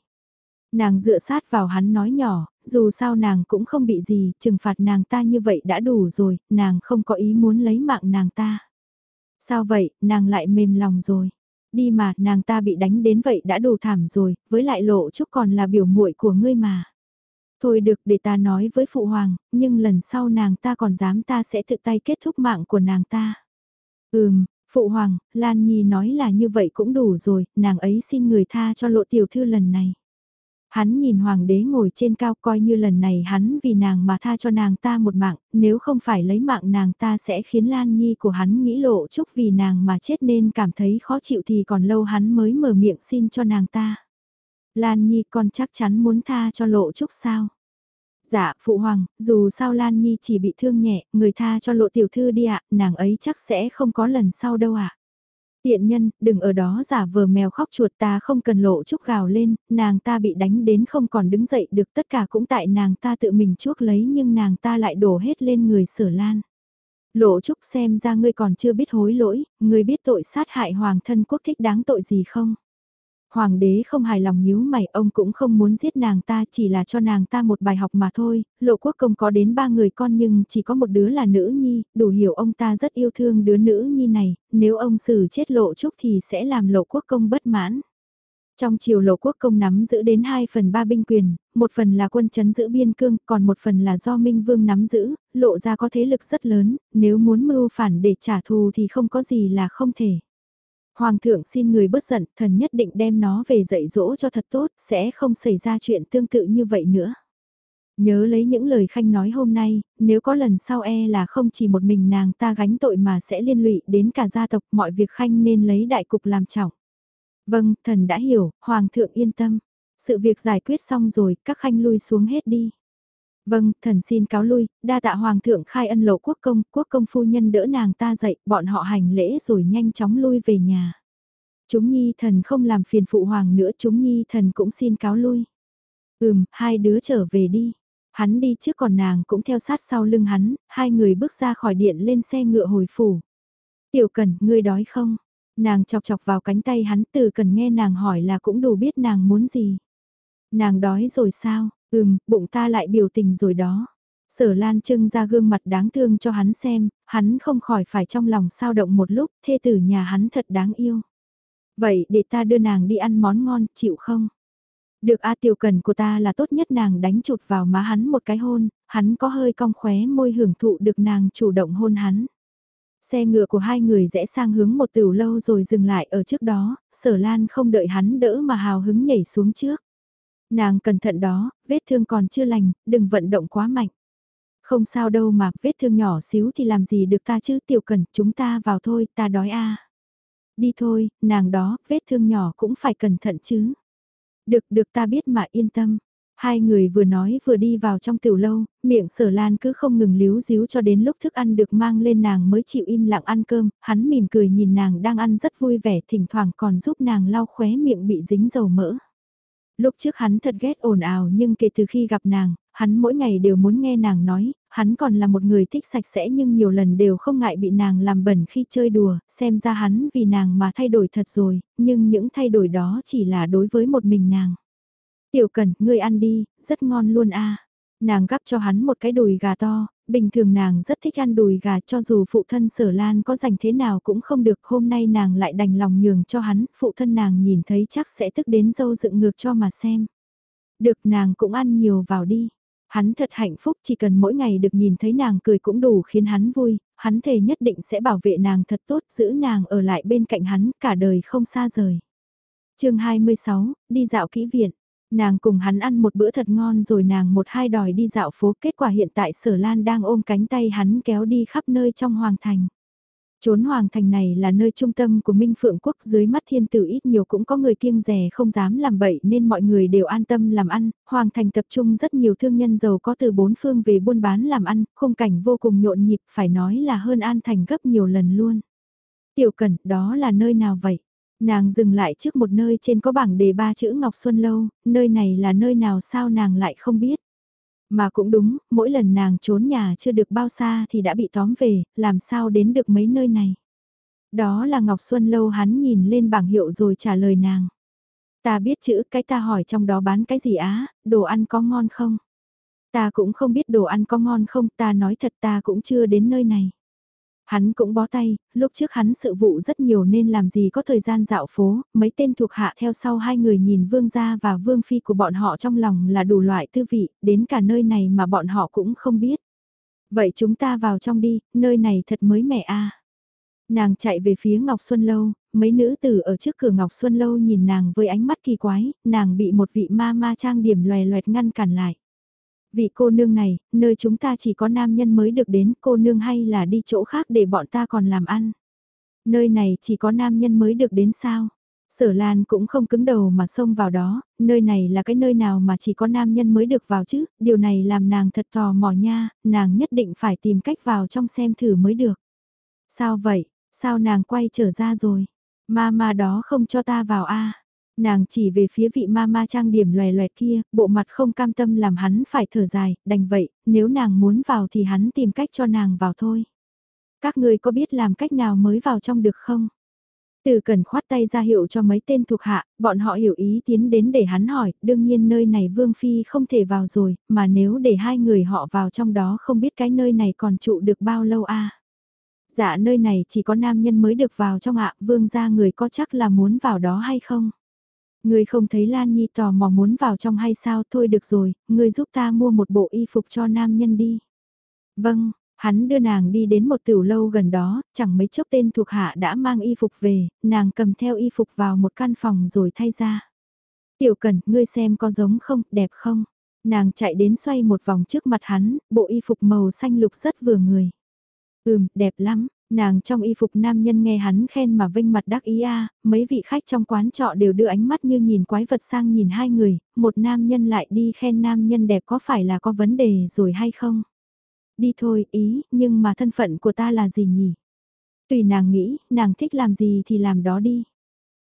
Nàng dựa sát vào hắn nói nhỏ, dù sao nàng cũng không bị gì, trừng phạt nàng ta như vậy đã đủ rồi, nàng không có ý muốn lấy mạng nàng ta. Sao vậy, nàng lại mềm lòng rồi. Đi mà, nàng ta bị đánh đến vậy đã đủ thảm rồi, với lại lộ chúc còn là biểu muội của ngươi mà. Thôi được để ta nói với phụ hoàng, nhưng lần sau nàng ta còn dám ta sẽ tự tay kết thúc mạng của nàng ta. Ừm, phụ hoàng, Lan Nhi nói là như vậy cũng đủ rồi, nàng ấy xin người tha cho lộ tiểu thư lần này. Hắn nhìn hoàng đế ngồi trên cao coi như lần này hắn vì nàng mà tha cho nàng ta một mạng, nếu không phải lấy mạng nàng ta sẽ khiến Lan Nhi của hắn nghĩ lộ chúc vì nàng mà chết nên cảm thấy khó chịu thì còn lâu hắn mới mở miệng xin cho nàng ta. Lan Nhi con chắc chắn muốn tha cho lộ chúc sao? Dạ, phụ hoàng, dù sao Lan Nhi chỉ bị thương nhẹ, người tha cho lộ tiểu thư đi ạ, nàng ấy chắc sẽ không có lần sau đâu ạ. Tiện nhân, đừng ở đó giả vờ mèo khóc chuột ta không cần lộ chúc gào lên, nàng ta bị đánh đến không còn đứng dậy được tất cả cũng tại nàng ta tự mình chuốc lấy nhưng nàng ta lại đổ hết lên người sở lan. Lộ trúc xem ra ngươi còn chưa biết hối lỗi, ngươi biết tội sát hại hoàng thân quốc thích đáng tội gì không? Hoàng đế không hài lòng nhíu mày, ông cũng không muốn giết nàng ta, chỉ là cho nàng ta một bài học mà thôi, lộ quốc công có đến ba người con nhưng chỉ có một đứa là nữ nhi, đủ hiểu ông ta rất yêu thương đứa nữ nhi này, nếu ông xử chết lộ trúc thì sẽ làm lộ quốc công bất mãn. Trong triều lộ quốc công nắm giữ đến 2 phần 3 binh quyền, một phần là quân chấn giữ biên cương, còn một phần là do Minh Vương nắm giữ, lộ ra có thế lực rất lớn, nếu muốn mưu phản để trả thù thì không có gì là không thể. Hoàng thượng xin người bớt giận, thần nhất định đem nó về dạy dỗ cho thật tốt, sẽ không xảy ra chuyện tương tự như vậy nữa. Nhớ lấy những lời khanh nói hôm nay, nếu có lần sau e là không chỉ một mình nàng ta gánh tội mà sẽ liên lụy đến cả gia tộc mọi việc khanh nên lấy đại cục làm trọng. Vâng, thần đã hiểu, hoàng thượng yên tâm. Sự việc giải quyết xong rồi, các khanh lui xuống hết đi. Vâng, thần xin cáo lui, đa tạ hoàng thượng khai ân lộ quốc công, quốc công phu nhân đỡ nàng ta dậy, bọn họ hành lễ rồi nhanh chóng lui về nhà. Chúng nhi thần không làm phiền phụ hoàng nữa, chúng nhi thần cũng xin cáo lui. Ừm, hai đứa trở về đi. Hắn đi trước còn nàng cũng theo sát sau lưng hắn, hai người bước ra khỏi điện lên xe ngựa hồi phủ. Tiểu cần, ngươi đói không? Nàng chọc chọc vào cánh tay hắn từ cần nghe nàng hỏi là cũng đủ biết nàng muốn gì. Nàng đói rồi sao? Ừm, bụng ta lại biểu tình rồi đó. Sở Lan trưng ra gương mặt đáng thương cho hắn xem, hắn không khỏi phải trong lòng sao động một lúc, thê tử nhà hắn thật đáng yêu. Vậy để ta đưa nàng đi ăn món ngon, chịu không? Được A tiểu cần của ta là tốt nhất nàng đánh chụt vào má hắn một cái hôn, hắn có hơi cong khóe môi hưởng thụ được nàng chủ động hôn hắn. Xe ngựa của hai người rẽ sang hướng một tiểu lâu rồi dừng lại ở trước đó, sở lan không đợi hắn đỡ mà hào hứng nhảy xuống trước. Nàng cẩn thận đó, vết thương còn chưa lành, đừng vận động quá mạnh. Không sao đâu mà, vết thương nhỏ xíu thì làm gì được ta chứ tiểu cần, chúng ta vào thôi, ta đói a. Đi thôi, nàng đó, vết thương nhỏ cũng phải cẩn thận chứ. Được, được ta biết mà yên tâm. Hai người vừa nói vừa đi vào trong tiểu lâu, miệng sở lan cứ không ngừng líu díu cho đến lúc thức ăn được mang lên nàng mới chịu im lặng ăn cơm, hắn mỉm cười nhìn nàng đang ăn rất vui vẻ thỉnh thoảng còn giúp nàng lau khóe miệng bị dính dầu mỡ. Lúc trước hắn thật ghét ồn ào nhưng kể từ khi gặp nàng, hắn mỗi ngày đều muốn nghe nàng nói, hắn còn là một người thích sạch sẽ nhưng nhiều lần đều không ngại bị nàng làm bẩn khi chơi đùa, xem ra hắn vì nàng mà thay đổi thật rồi, nhưng những thay đổi đó chỉ là đối với một mình nàng. Tiểu Cần, ngươi ăn đi, rất ngon luôn a. Nàng gắp cho hắn một cái đùi gà to, bình thường nàng rất thích ăn đùi gà cho dù phụ thân sở lan có dành thế nào cũng không được, hôm nay nàng lại đành lòng nhường cho hắn, phụ thân nàng nhìn thấy chắc sẽ tức đến dâu dựng ngược cho mà xem. Được nàng cũng ăn nhiều vào đi. Hắn thật hạnh phúc chỉ cần mỗi ngày được nhìn thấy nàng cười cũng đủ khiến hắn vui, hắn thề nhất định sẽ bảo vệ nàng thật tốt, giữ nàng ở lại bên cạnh hắn, cả đời không xa rời. chương 26, đi dạo kỹ viện. Nàng cùng hắn ăn một bữa thật ngon rồi nàng một hai đòi đi dạo phố, kết quả hiện tại sở lan đang ôm cánh tay hắn kéo đi khắp nơi trong hoàng thành. Trốn hoàng thành này là nơi trung tâm của Minh Phượng Quốc dưới mắt thiên tử ít nhiều cũng có người kiêng rẻ không dám làm bậy nên mọi người đều an tâm làm ăn, hoàng thành tập trung rất nhiều thương nhân giàu có từ bốn phương về buôn bán làm ăn, khung cảnh vô cùng nhộn nhịp phải nói là hơn an thành gấp nhiều lần luôn. Tiểu Cẩn, đó là nơi nào vậy? Nàng dừng lại trước một nơi trên có bảng đề ba chữ Ngọc Xuân Lâu, nơi này là nơi nào sao nàng lại không biết. Mà cũng đúng, mỗi lần nàng trốn nhà chưa được bao xa thì đã bị tóm về, làm sao đến được mấy nơi này. Đó là Ngọc Xuân Lâu hắn nhìn lên bảng hiệu rồi trả lời nàng. Ta biết chữ cái ta hỏi trong đó bán cái gì á, đồ ăn có ngon không? Ta cũng không biết đồ ăn có ngon không, ta nói thật ta cũng chưa đến nơi này. Hắn cũng bó tay, lúc trước hắn sự vụ rất nhiều nên làm gì có thời gian dạo phố, mấy tên thuộc hạ theo sau hai người nhìn vương gia và vương phi của bọn họ trong lòng là đủ loại tư vị, đến cả nơi này mà bọn họ cũng không biết. Vậy chúng ta vào trong đi, nơi này thật mới mẻ a. Nàng chạy về phía Ngọc Xuân Lâu, mấy nữ tử ở trước cửa Ngọc Xuân Lâu nhìn nàng với ánh mắt kỳ quái, nàng bị một vị ma ma trang điểm loè loẹt ngăn cản lại. Vị cô nương này, nơi chúng ta chỉ có nam nhân mới được đến cô nương hay là đi chỗ khác để bọn ta còn làm ăn. Nơi này chỉ có nam nhân mới được đến sao. Sở Lan cũng không cứng đầu mà xông vào đó, nơi này là cái nơi nào mà chỉ có nam nhân mới được vào chứ, điều này làm nàng thật tò mò nha, nàng nhất định phải tìm cách vào trong xem thử mới được. Sao vậy, sao nàng quay trở ra rồi, ma ma đó không cho ta vào a Nàng chỉ về phía vị ma ma trang điểm loè loẹt kia, bộ mặt không cam tâm làm hắn phải thở dài, đành vậy, nếu nàng muốn vào thì hắn tìm cách cho nàng vào thôi. Các người có biết làm cách nào mới vào trong được không? Từ cần khoát tay ra hiệu cho mấy tên thuộc hạ, bọn họ hiểu ý tiến đến để hắn hỏi, đương nhiên nơi này Vương Phi không thể vào rồi, mà nếu để hai người họ vào trong đó không biết cái nơi này còn trụ được bao lâu a Dạ nơi này chỉ có nam nhân mới được vào trong ạ, Vương gia người có chắc là muốn vào đó hay không? Ngươi không thấy Lan Nhi tò mò muốn vào trong hay sao thôi được rồi, ngươi giúp ta mua một bộ y phục cho nam nhân đi. Vâng, hắn đưa nàng đi đến một tiểu lâu gần đó, chẳng mấy chốc tên thuộc hạ đã mang y phục về, nàng cầm theo y phục vào một căn phòng rồi thay ra. Tiểu Cần, ngươi xem có giống không, đẹp không? Nàng chạy đến xoay một vòng trước mặt hắn, bộ y phục màu xanh lục rất vừa người. Ừm, đẹp lắm, Nàng trong y phục nam nhân nghe hắn khen mà vinh mặt đắc ý a, mấy vị khách trong quán trọ đều đưa ánh mắt như nhìn quái vật sang nhìn hai người, một nam nhân lại đi khen nam nhân đẹp có phải là có vấn đề rồi hay không? Đi thôi ý, nhưng mà thân phận của ta là gì nhỉ? Tùy nàng nghĩ, nàng thích làm gì thì làm đó đi.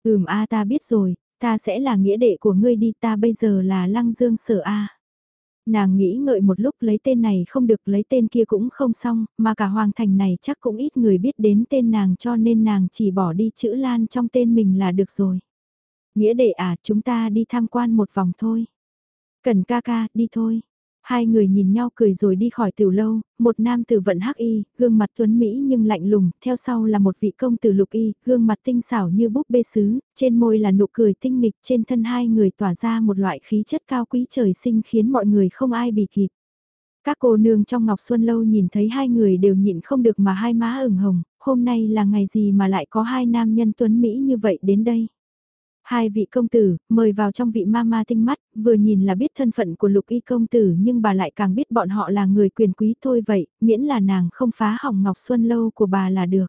Ừm a ta biết rồi, ta sẽ là nghĩa đệ của ngươi đi ta bây giờ là lăng dương sở a. Nàng nghĩ ngợi một lúc lấy tên này không được lấy tên kia cũng không xong, mà cả hoàng thành này chắc cũng ít người biết đến tên nàng cho nên nàng chỉ bỏ đi chữ Lan trong tên mình là được rồi. Nghĩa đệ à, chúng ta đi tham quan một vòng thôi. Cần ca ca, đi thôi. Hai người nhìn nhau cười rồi đi khỏi tiểu lâu, một nam tử vận hắc y, gương mặt tuấn Mỹ nhưng lạnh lùng, theo sau là một vị công tử lục y, gương mặt tinh xảo như búp bê sứ, trên môi là nụ cười tinh nghịch, trên thân hai người tỏa ra một loại khí chất cao quý trời sinh khiến mọi người không ai bị kịp. Các cô nương trong Ngọc Xuân Lâu nhìn thấy hai người đều nhịn không được mà hai má ửng hồng, hôm nay là ngày gì mà lại có hai nam nhân tuấn Mỹ như vậy đến đây. Hai vị công tử, mời vào trong vị ma ma tinh mắt, vừa nhìn là biết thân phận của lục y công tử nhưng bà lại càng biết bọn họ là người quyền quý thôi vậy, miễn là nàng không phá hỏng Ngọc Xuân lâu của bà là được.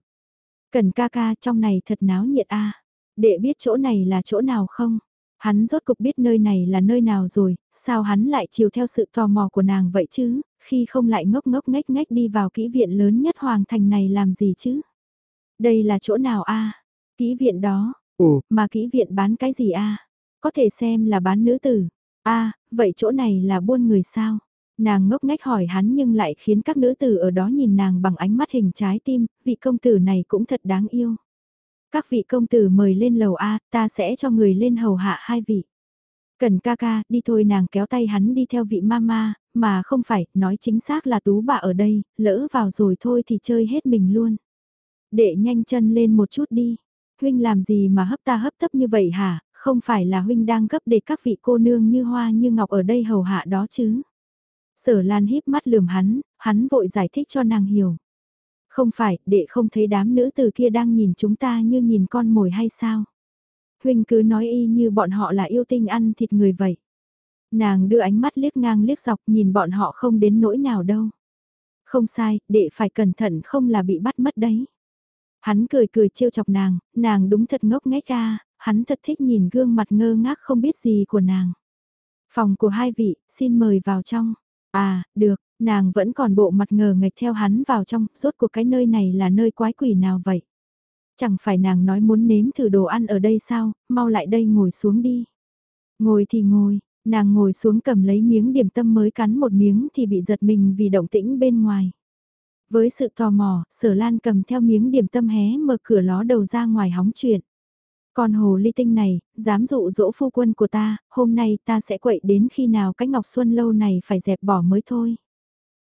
Cần ca ca trong này thật náo nhiệt a Để biết chỗ này là chỗ nào không? Hắn rốt cục biết nơi này là nơi nào rồi, sao hắn lại chiều theo sự tò mò của nàng vậy chứ, khi không lại ngốc ngốc ngách ngách đi vào kỹ viện lớn nhất hoàng thành này làm gì chứ? Đây là chỗ nào a Kỹ viện đó, Ồ, mà kỹ viện bán cái gì a? Có thể xem là bán nữ tử. a vậy chỗ này là buôn người sao? Nàng ngốc ngách hỏi hắn nhưng lại khiến các nữ tử ở đó nhìn nàng bằng ánh mắt hình trái tim, vị công tử này cũng thật đáng yêu. Các vị công tử mời lên lầu A, ta sẽ cho người lên hầu hạ hai vị. Cần ca ca, đi thôi nàng kéo tay hắn đi theo vị mama, mà không phải, nói chính xác là tú bà ở đây, lỡ vào rồi thôi thì chơi hết mình luôn. Để nhanh chân lên một chút đi huynh làm gì mà hấp ta hấp tấp như vậy hả, không phải là huynh đang gấp để các vị cô nương như hoa như ngọc ở đây hầu hạ đó chứ. Sở Lan híp mắt lườm hắn, hắn vội giải thích cho nàng hiểu. Không phải, đệ không thấy đám nữ từ kia đang nhìn chúng ta như nhìn con mồi hay sao? Huynh cứ nói y như bọn họ là yêu tinh ăn thịt người vậy. Nàng đưa ánh mắt liếc ngang liếc dọc nhìn bọn họ không đến nỗi nào đâu. Không sai, đệ phải cẩn thận không là bị bắt mất đấy. Hắn cười cười trêu chọc nàng, nàng đúng thật ngốc nghếch ca, hắn thật thích nhìn gương mặt ngơ ngác không biết gì của nàng. Phòng của hai vị, xin mời vào trong. À, được, nàng vẫn còn bộ mặt ngờ nghệch theo hắn vào trong, rốt cuộc cái nơi này là nơi quái quỷ nào vậy? Chẳng phải nàng nói muốn nếm thử đồ ăn ở đây sao, mau lại đây ngồi xuống đi. Ngồi thì ngồi, nàng ngồi xuống cầm lấy miếng điểm tâm mới cắn một miếng thì bị giật mình vì động tĩnh bên ngoài. Với sự tò mò, sở lan cầm theo miếng điểm tâm hé mở cửa ló đầu ra ngoài hóng chuyện. Còn hồ ly tinh này, dám dụ dỗ phu quân của ta, hôm nay ta sẽ quậy đến khi nào cái ngọc xuân lâu này phải dẹp bỏ mới thôi.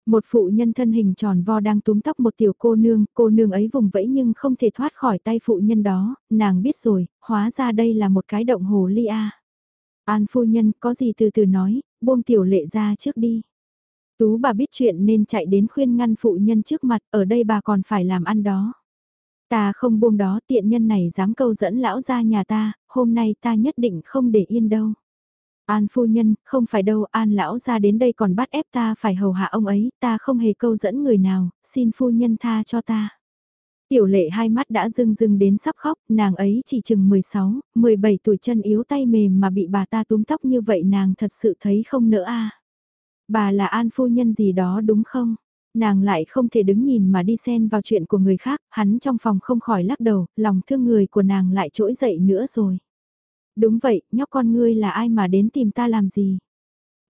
Một phụ nhân thân hình tròn vo đang túm tóc một tiểu cô nương, cô nương ấy vùng vẫy nhưng không thể thoát khỏi tay phụ nhân đó, nàng biết rồi, hóa ra đây là một cái động hồ ly a. An phu nhân có gì từ từ nói, buông tiểu lệ ra trước đi. Tú bà biết chuyện nên chạy đến khuyên ngăn phụ nhân trước mặt, ở đây bà còn phải làm ăn đó. Ta không buông đó tiện nhân này dám câu dẫn lão ra nhà ta, hôm nay ta nhất định không để yên đâu. An phu nhân, không phải đâu, An lão ra đến đây còn bắt ép ta phải hầu hạ ông ấy, ta không hề câu dẫn người nào, xin phu nhân tha cho ta. Tiểu lệ hai mắt đã rưng rưng đến sắp khóc, nàng ấy chỉ chừng 16, 17 tuổi chân yếu tay mềm mà bị bà ta túm tóc như vậy nàng thật sự thấy không nỡ a. Bà là An phu nhân gì đó đúng không? Nàng lại không thể đứng nhìn mà đi xen vào chuyện của người khác, hắn trong phòng không khỏi lắc đầu, lòng thương người của nàng lại trỗi dậy nữa rồi. Đúng vậy, nhóc con ngươi là ai mà đến tìm ta làm gì?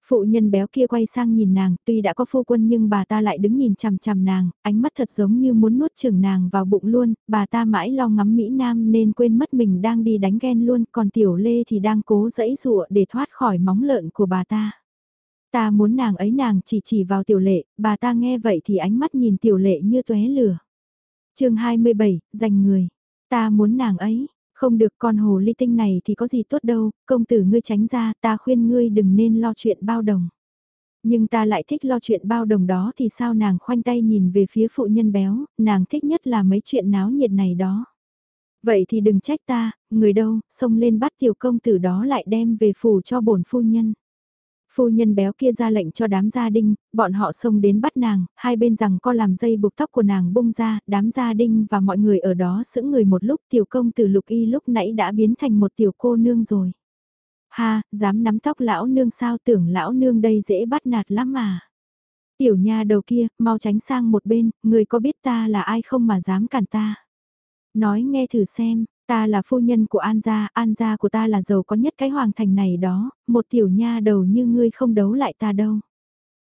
Phụ nhân béo kia quay sang nhìn nàng, tuy đã có phu quân nhưng bà ta lại đứng nhìn chằm chằm nàng, ánh mắt thật giống như muốn nuốt chửng nàng vào bụng luôn, bà ta mãi lo ngắm Mỹ Nam nên quên mất mình đang đi đánh ghen luôn, còn tiểu lê thì đang cố dẫy dụa để thoát khỏi móng lợn của bà ta. Ta muốn nàng ấy nàng chỉ chỉ vào tiểu lệ, bà ta nghe vậy thì ánh mắt nhìn tiểu lệ như tóe lửa. chương 27, dành người. Ta muốn nàng ấy, không được con hồ ly tinh này thì có gì tốt đâu, công tử ngươi tránh ra, ta khuyên ngươi đừng nên lo chuyện bao đồng. Nhưng ta lại thích lo chuyện bao đồng đó thì sao nàng khoanh tay nhìn về phía phụ nhân béo, nàng thích nhất là mấy chuyện náo nhiệt này đó. Vậy thì đừng trách ta, người đâu, xông lên bắt tiểu công tử đó lại đem về phủ cho bổn phu nhân. Phu nhân béo kia ra lệnh cho đám gia đình, bọn họ xông đến bắt nàng, hai bên rằng co làm dây buộc tóc của nàng bung ra, đám gia đình và mọi người ở đó sững người một lúc tiểu công từ lục y lúc nãy đã biến thành một tiểu cô nương rồi. Ha, dám nắm tóc lão nương sao tưởng lão nương đây dễ bắt nạt lắm mà. Tiểu nha đầu kia, mau tránh sang một bên, người có biết ta là ai không mà dám cản ta. Nói nghe thử xem, Ta là phu nhân của An gia, An gia của ta là giàu có nhất cái hoàng thành này đó, một tiểu nha đầu như ngươi không đấu lại ta đâu.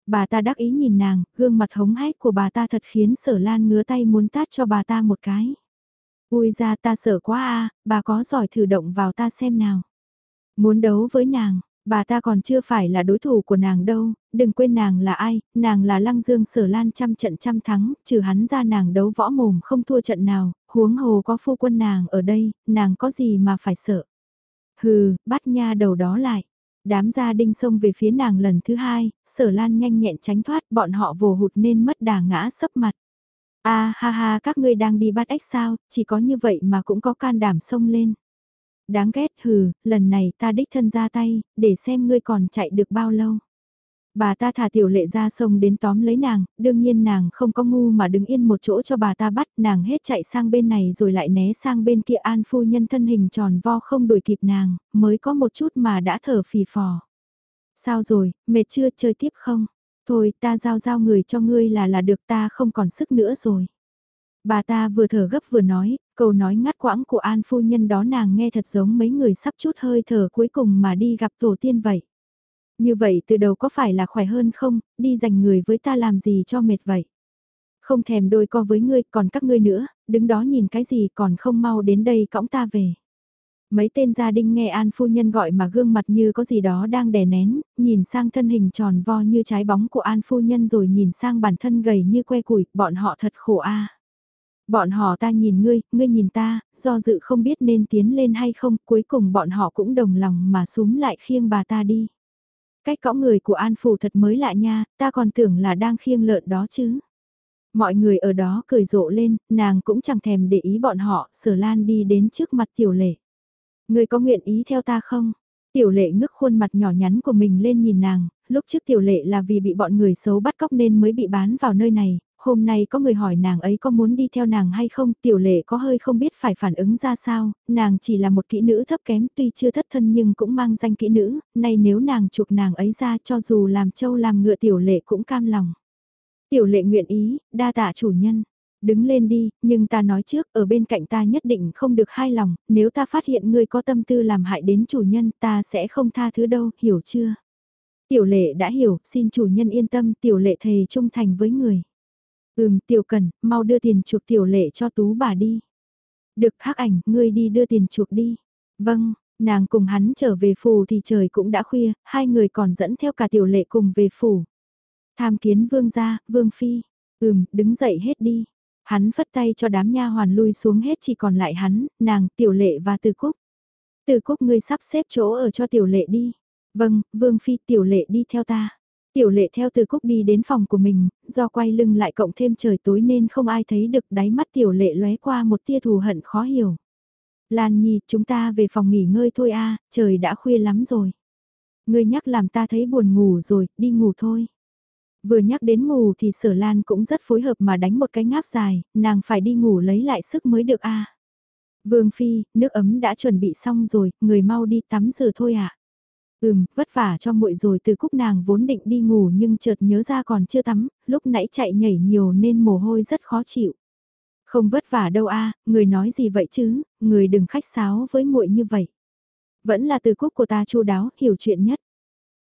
Bà ta đắc ý nhìn nàng, gương mặt hống hách của bà ta thật khiến sở lan ngứa tay muốn tát cho bà ta một cái. Ui ra ta sợ quá a bà có giỏi thử động vào ta xem nào. Muốn đấu với nàng, Bà ta còn chưa phải là đối thủ của nàng đâu, đừng quên nàng là ai, nàng là lăng dương sở lan trăm trận trăm thắng, trừ hắn ra nàng đấu võ mồm không thua trận nào, huống hồ có phu quân nàng ở đây, nàng có gì mà phải sợ. Hừ, bắt nha đầu đó lại. Đám gia đinh xông về phía nàng lần thứ hai, sở lan nhanh nhẹn tránh thoát bọn họ vồ hụt nên mất đà ngã sấp mặt. a ha ha các ngươi đang đi bắt ếch sao, chỉ có như vậy mà cũng có can đảm xông lên. Đáng ghét hừ, lần này ta đích thân ra tay, để xem ngươi còn chạy được bao lâu. Bà ta thả tiểu lệ ra sông đến tóm lấy nàng, đương nhiên nàng không có ngu mà đứng yên một chỗ cho bà ta bắt, nàng hết chạy sang bên này rồi lại né sang bên kia an phu nhân thân hình tròn vo không đuổi kịp nàng, mới có một chút mà đã thở phì phò. Sao rồi, mệt chưa chơi tiếp không? Thôi ta giao giao người cho ngươi là là được ta không còn sức nữa rồi. Bà ta vừa thở gấp vừa nói, câu nói ngắt quãng của An phu nhân đó nàng nghe thật giống mấy người sắp chút hơi thở cuối cùng mà đi gặp tổ tiên vậy. Như vậy từ đầu có phải là khỏe hơn không, đi dành người với ta làm gì cho mệt vậy? Không thèm đôi co với ngươi, còn các ngươi nữa, đứng đó nhìn cái gì còn không mau đến đây cõng ta về. Mấy tên gia đình nghe An phu nhân gọi mà gương mặt như có gì đó đang đè nén, nhìn sang thân hình tròn vo như trái bóng của An phu nhân rồi nhìn sang bản thân gầy như que củi, bọn họ thật khổ a. Bọn họ ta nhìn ngươi, ngươi nhìn ta, do dự không biết nên tiến lên hay không, cuối cùng bọn họ cũng đồng lòng mà súng lại khiêng bà ta đi. Cách cõng người của An Phủ thật mới lạ nha, ta còn tưởng là đang khiêng lợn đó chứ. Mọi người ở đó cười rộ lên, nàng cũng chẳng thèm để ý bọn họ, sở lan đi đến trước mặt tiểu lệ. Người có nguyện ý theo ta không? Tiểu lệ ngước khuôn mặt nhỏ nhắn của mình lên nhìn nàng, lúc trước tiểu lệ là vì bị bọn người xấu bắt cóc nên mới bị bán vào nơi này, hôm nay có người hỏi nàng ấy có muốn đi theo nàng hay không, tiểu lệ có hơi không biết phải phản ứng ra sao, nàng chỉ là một kỹ nữ thấp kém tuy chưa thất thân nhưng cũng mang danh kỹ nữ, nay nếu nàng chuộc nàng ấy ra cho dù làm trâu làm ngựa tiểu lệ cũng cam lòng. Tiểu lệ nguyện ý, đa tạ chủ nhân. Đứng lên đi, nhưng ta nói trước, ở bên cạnh ta nhất định không được hai lòng, nếu ta phát hiện ngươi có tâm tư làm hại đến chủ nhân ta sẽ không tha thứ đâu, hiểu chưa? Tiểu lệ đã hiểu, xin chủ nhân yên tâm, tiểu lệ thề trung thành với người. Ừm, tiểu cần, mau đưa tiền chuộc tiểu lệ cho tú bà đi. Được hắc ảnh, ngươi đi đưa tiền chuộc đi. Vâng, nàng cùng hắn trở về phủ thì trời cũng đã khuya, hai người còn dẫn theo cả tiểu lệ cùng về phủ. Tham kiến vương gia, vương phi. Ừm, đứng dậy hết đi. Hắn phất tay cho đám nha hoàn lui xuống hết chỉ còn lại hắn, nàng, tiểu lệ và từ cúc. Từ cúc ngươi sắp xếp chỗ ở cho tiểu lệ đi. Vâng, vương phi tiểu lệ đi theo ta. Tiểu lệ theo từ cúc đi đến phòng của mình, do quay lưng lại cộng thêm trời tối nên không ai thấy được đáy mắt tiểu lệ lóe qua một tia thù hận khó hiểu. Lan Nhi, chúng ta về phòng nghỉ ngơi thôi a, trời đã khuya lắm rồi. Ngươi nhắc làm ta thấy buồn ngủ rồi, đi ngủ thôi. Vừa nhắc đến ngủ thì sở lan cũng rất phối hợp mà đánh một cái ngáp dài, nàng phải đi ngủ lấy lại sức mới được a. Vương Phi, nước ấm đã chuẩn bị xong rồi, người mau đi tắm rửa thôi ạ. À. Ừm, vất vả cho muội rồi từ cúc nàng vốn định đi ngủ nhưng chợt nhớ ra còn chưa tắm, lúc nãy chạy nhảy nhiều nên mồ hôi rất khó chịu. Không vất vả đâu a, người nói gì vậy chứ, người đừng khách sáo với muội như vậy. Vẫn là từ cúc của ta chu đáo, hiểu chuyện nhất.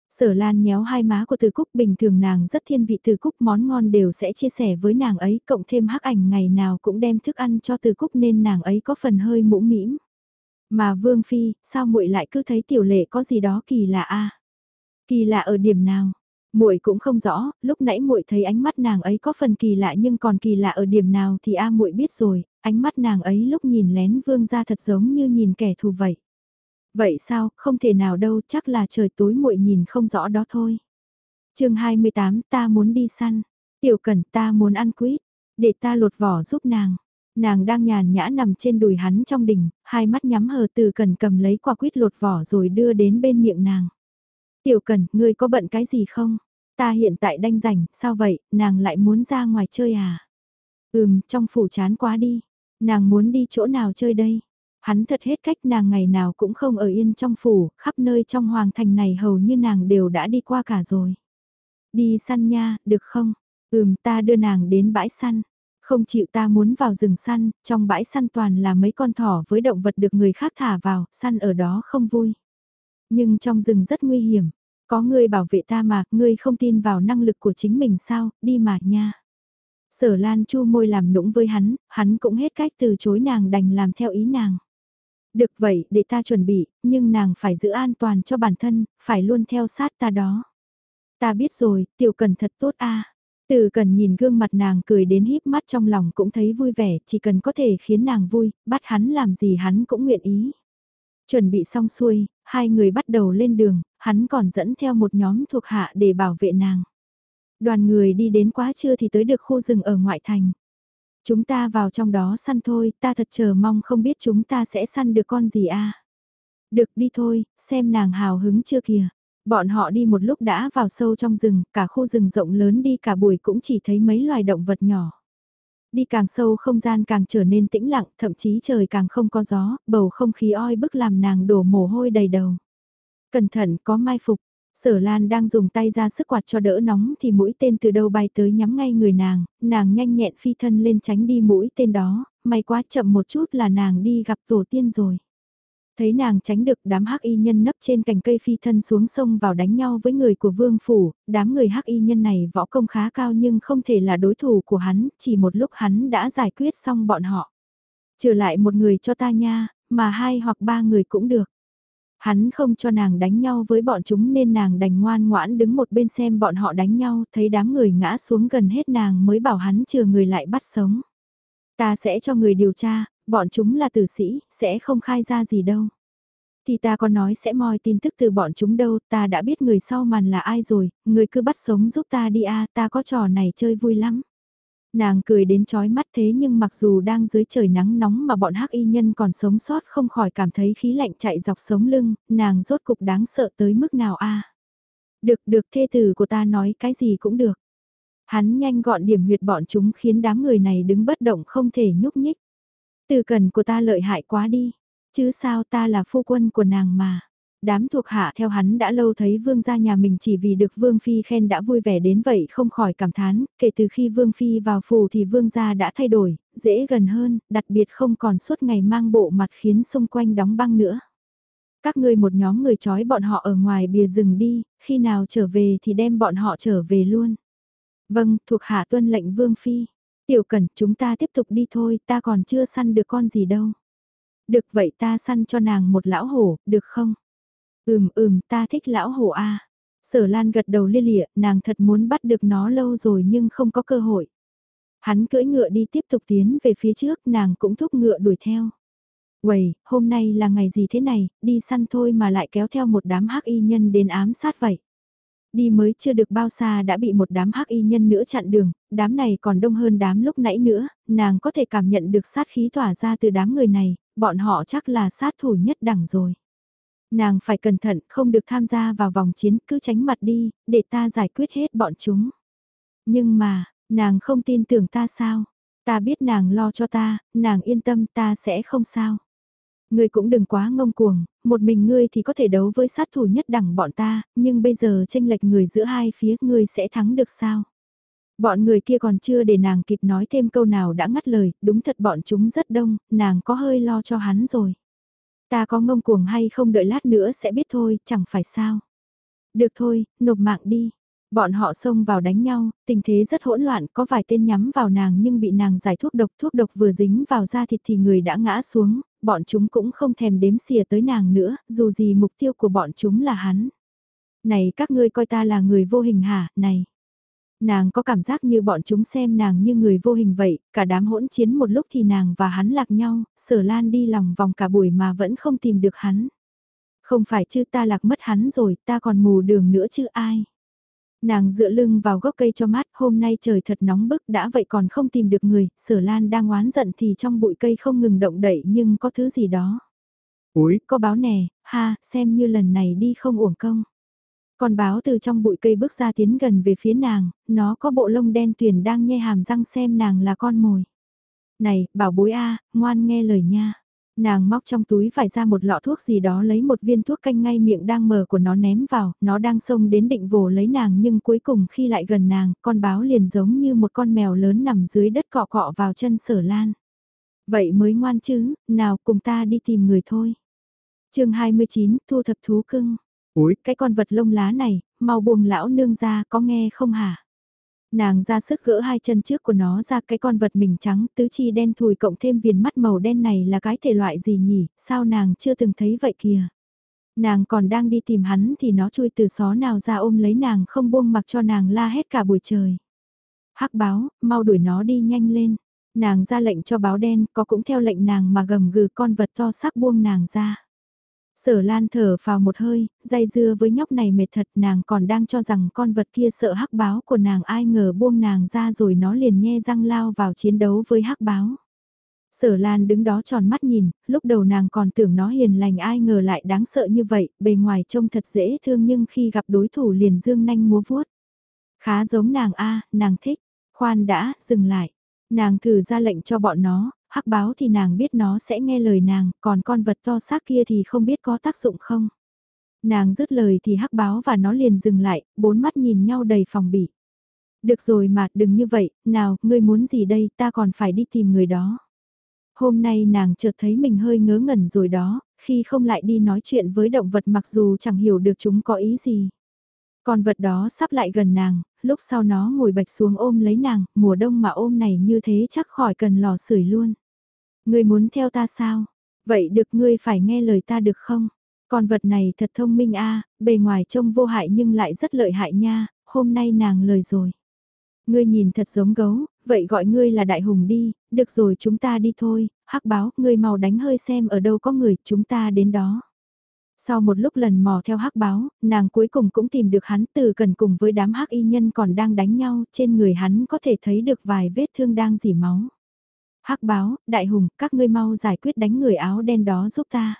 Sở Lan nhéo hai má của Từ Cúc bình thường nàng rất thiên vị Từ Cúc món ngon đều sẽ chia sẻ với nàng ấy cộng thêm hắc ảnh ngày nào cũng đem thức ăn cho Từ Cúc nên nàng ấy có phần hơi mũ mĩm. Mà Vương Phi, sao muội lại cứ thấy tiểu lệ có gì đó kỳ lạ a Kỳ lạ ở điểm nào? muội cũng không rõ, lúc nãy muội thấy ánh mắt nàng ấy có phần kỳ lạ nhưng còn kỳ lạ ở điểm nào thì a muội biết rồi, ánh mắt nàng ấy lúc nhìn lén vương gia thật giống như nhìn kẻ thù vậy. Vậy sao, không thể nào đâu, chắc là trời tối muội nhìn không rõ đó thôi. chương 28 ta muốn đi săn, tiểu cẩn ta muốn ăn quýt, để ta lột vỏ giúp nàng. Nàng đang nhàn nhã nằm trên đùi hắn trong đỉnh, hai mắt nhắm hờ từ cần cầm lấy quả quýt lột vỏ rồi đưa đến bên miệng nàng. Tiểu cần, ngươi có bận cái gì không? Ta hiện tại đanh rảnh, sao vậy, nàng lại muốn ra ngoài chơi à? Ừm, trong phủ chán quá đi. Nàng muốn đi chỗ nào chơi đây? Hắn thật hết cách nàng ngày nào cũng không ở yên trong phủ, khắp nơi trong hoàng thành này hầu như nàng đều đã đi qua cả rồi. Đi săn nha, được không? Ừm ta đưa nàng đến bãi săn. Không chịu ta muốn vào rừng săn, trong bãi săn toàn là mấy con thỏ với động vật được người khác thả vào, săn ở đó không vui. Nhưng trong rừng rất nguy hiểm, có người bảo vệ ta mà, ngươi không tin vào năng lực của chính mình sao, đi mà nha. Sở Lan chu môi làm nũng với hắn, hắn cũng hết cách từ chối nàng đành làm theo ý nàng. Được vậy, để ta chuẩn bị, nhưng nàng phải giữ an toàn cho bản thân, phải luôn theo sát ta đó. Ta biết rồi, tiểu cần thật tốt a. Từ cần nhìn gương mặt nàng cười đến híp mắt trong lòng cũng thấy vui vẻ, chỉ cần có thể khiến nàng vui, bắt hắn làm gì hắn cũng nguyện ý. Chuẩn bị xong xuôi, hai người bắt đầu lên đường, hắn còn dẫn theo một nhóm thuộc hạ để bảo vệ nàng. Đoàn người đi đến quá trưa thì tới được khu rừng ở ngoại thành. Chúng ta vào trong đó săn thôi, ta thật chờ mong không biết chúng ta sẽ săn được con gì a. Được đi thôi, xem nàng hào hứng chưa kìa. Bọn họ đi một lúc đã vào sâu trong rừng, cả khu rừng rộng lớn đi cả buổi cũng chỉ thấy mấy loài động vật nhỏ. Đi càng sâu không gian càng trở nên tĩnh lặng, thậm chí trời càng không có gió, bầu không khí oi bức làm nàng đổ mồ hôi đầy đầu. Cẩn thận có mai phục, Sở Lan đang dùng tay ra sức quạt cho đỡ nóng thì mũi tên từ đâu bay tới nhắm ngay người nàng, nàng nhanh nhẹn phi thân lên tránh đi mũi tên đó, may quá chậm một chút là nàng đi gặp tổ tiên rồi. Thấy nàng tránh được đám hắc y nhân nấp trên cành cây phi thân xuống sông vào đánh nhau với người của vương phủ, đám người hắc y nhân này võ công khá cao nhưng không thể là đối thủ của hắn, chỉ một lúc hắn đã giải quyết xong bọn họ. Trừ lại một người cho ta nha, mà hai hoặc ba người cũng được. Hắn không cho nàng đánh nhau với bọn chúng nên nàng đành ngoan ngoãn đứng một bên xem bọn họ đánh nhau, thấy đám người ngã xuống gần hết nàng mới bảo hắn chừa người lại bắt sống. Ta sẽ cho người điều tra, bọn chúng là tử sĩ, sẽ không khai ra gì đâu. Thì ta còn nói sẽ moi tin tức từ bọn chúng đâu, ta đã biết người sau màn là ai rồi, người cứ bắt sống giúp ta đi a ta có trò này chơi vui lắm. Nàng cười đến chói mắt thế nhưng mặc dù đang dưới trời nắng nóng mà bọn hắc y nhân còn sống sót không khỏi cảm thấy khí lạnh chạy dọc sống lưng, nàng rốt cục đáng sợ tới mức nào a Được được thê tử của ta nói cái gì cũng được. Hắn nhanh gọn điểm huyệt bọn chúng khiến đám người này đứng bất động không thể nhúc nhích. Từ cần của ta lợi hại quá đi, chứ sao ta là phu quân của nàng mà. Đám thuộc hạ theo hắn đã lâu thấy vương gia nhà mình chỉ vì được vương phi khen đã vui vẻ đến vậy không khỏi cảm thán, kể từ khi vương phi vào phủ thì vương gia đã thay đổi, dễ gần hơn, đặc biệt không còn suốt ngày mang bộ mặt khiến xung quanh đóng băng nữa. Các ngươi một nhóm người trói bọn họ ở ngoài bìa rừng đi, khi nào trở về thì đem bọn họ trở về luôn. Vâng, thuộc hạ tuân lệnh vương phi. Tiểu cẩn, chúng ta tiếp tục đi thôi, ta còn chưa săn được con gì đâu. Được vậy ta săn cho nàng một lão hổ, được không? Ừm ừm, ta thích lão hổ a. Sở Lan gật đầu lia lịa, nàng thật muốn bắt được nó lâu rồi nhưng không có cơ hội. Hắn cưỡi ngựa đi tiếp tục tiến về phía trước, nàng cũng thúc ngựa đuổi theo. Quầy, hôm nay là ngày gì thế này, đi săn thôi mà lại kéo theo một đám hắc y nhân đến ám sát vậy. Đi mới chưa được bao xa đã bị một đám hắc y nhân nữa chặn đường, đám này còn đông hơn đám lúc nãy nữa, nàng có thể cảm nhận được sát khí tỏa ra từ đám người này, bọn họ chắc là sát thủ nhất đẳng rồi. Nàng phải cẩn thận, không được tham gia vào vòng chiến, cứ tránh mặt đi, để ta giải quyết hết bọn chúng. Nhưng mà, nàng không tin tưởng ta sao? Ta biết nàng lo cho ta, nàng yên tâm ta sẽ không sao. Ngươi cũng đừng quá ngông cuồng, một mình ngươi thì có thể đấu với sát thủ nhất đẳng bọn ta, nhưng bây giờ tranh lệch người giữa hai phía ngươi sẽ thắng được sao? Bọn người kia còn chưa để nàng kịp nói thêm câu nào đã ngắt lời, đúng thật bọn chúng rất đông, nàng có hơi lo cho hắn rồi. Ta có ngông cuồng hay không đợi lát nữa sẽ biết thôi, chẳng phải sao. Được thôi, nộp mạng đi. Bọn họ xông vào đánh nhau, tình thế rất hỗn loạn, có vài tên nhắm vào nàng nhưng bị nàng giải thuốc độc, thuốc độc vừa dính vào da thịt thì người đã ngã xuống, bọn chúng cũng không thèm đếm xỉa tới nàng nữa, dù gì mục tiêu của bọn chúng là hắn. Này các ngươi coi ta là người vô hình hả, này. Nàng có cảm giác như bọn chúng xem nàng như người vô hình vậy, cả đám hỗn chiến một lúc thì nàng và hắn lạc nhau, sở lan đi lòng vòng cả buổi mà vẫn không tìm được hắn. Không phải chứ ta lạc mất hắn rồi, ta còn mù đường nữa chứ ai. Nàng dựa lưng vào gốc cây cho mát, hôm nay trời thật nóng bức đã vậy còn không tìm được người, sở lan đang oán giận thì trong bụi cây không ngừng động đậy nhưng có thứ gì đó. Úi, có báo nè, ha, xem như lần này đi không uổng công. Con báo từ trong bụi cây bước ra tiến gần về phía nàng, nó có bộ lông đen tuyền đang nhe hàm răng xem nàng là con mồi. Này, bảo bối a, ngoan nghe lời nha. Nàng móc trong túi phải ra một lọ thuốc gì đó lấy một viên thuốc canh ngay miệng đang mở của nó ném vào, nó đang xông đến định vồ lấy nàng nhưng cuối cùng khi lại gần nàng, con báo liền giống như một con mèo lớn nằm dưới đất cọ cọ vào chân sở lan. Vậy mới ngoan chứ, nào cùng ta đi tìm người thôi. chương 29, thu thập thú cưng. Úi, cái con vật lông lá này, mau buông lão nương ra có nghe không hả? Nàng ra sức gỡ hai chân trước của nó ra cái con vật mình trắng, tứ chi đen thùi cộng thêm viền mắt màu đen này là cái thể loại gì nhỉ, sao nàng chưa từng thấy vậy kìa. Nàng còn đang đi tìm hắn thì nó chui từ xó nào ra ôm lấy nàng không buông mặc cho nàng la hết cả buổi trời. hắc báo, mau đuổi nó đi nhanh lên. Nàng ra lệnh cho báo đen, có cũng theo lệnh nàng mà gầm gừ con vật to sắc buông nàng ra. Sở Lan thở vào một hơi, dây dưa với nhóc này mệt thật nàng còn đang cho rằng con vật kia sợ hắc báo của nàng ai ngờ buông nàng ra rồi nó liền nhe răng lao vào chiến đấu với hắc báo. Sở Lan đứng đó tròn mắt nhìn, lúc đầu nàng còn tưởng nó hiền lành ai ngờ lại đáng sợ như vậy, bề ngoài trông thật dễ thương nhưng khi gặp đối thủ liền dương nanh múa vuốt. Khá giống nàng a, nàng thích, khoan đã, dừng lại. Nàng thử ra lệnh cho bọn nó, hắc báo thì nàng biết nó sẽ nghe lời nàng, còn con vật to xác kia thì không biết có tác dụng không. Nàng dứt lời thì hắc báo và nó liền dừng lại, bốn mắt nhìn nhau đầy phòng bị. Được rồi mà, đừng như vậy, nào, ngươi muốn gì đây, ta còn phải đi tìm người đó. Hôm nay nàng chợt thấy mình hơi ngớ ngẩn rồi đó, khi không lại đi nói chuyện với động vật mặc dù chẳng hiểu được chúng có ý gì. Con vật đó sắp lại gần nàng, lúc sau nó ngồi bạch xuống ôm lấy nàng, mùa đông mà ôm này như thế chắc khỏi cần lò sưởi luôn. Ngươi muốn theo ta sao? Vậy được ngươi phải nghe lời ta được không? Con vật này thật thông minh a, bề ngoài trông vô hại nhưng lại rất lợi hại nha, hôm nay nàng lời rồi. Ngươi nhìn thật giống gấu, vậy gọi ngươi là đại hùng đi, được rồi chúng ta đi thôi, hắc báo, ngươi mau đánh hơi xem ở đâu có người, chúng ta đến đó. Sau một lúc lần mò theo hắc báo, nàng cuối cùng cũng tìm được hắn từ cần cùng với đám hắc y nhân còn đang đánh nhau, trên người hắn có thể thấy được vài vết thương đang dỉ máu hắc báo, đại hùng, các ngươi mau giải quyết đánh người áo đen đó giúp ta.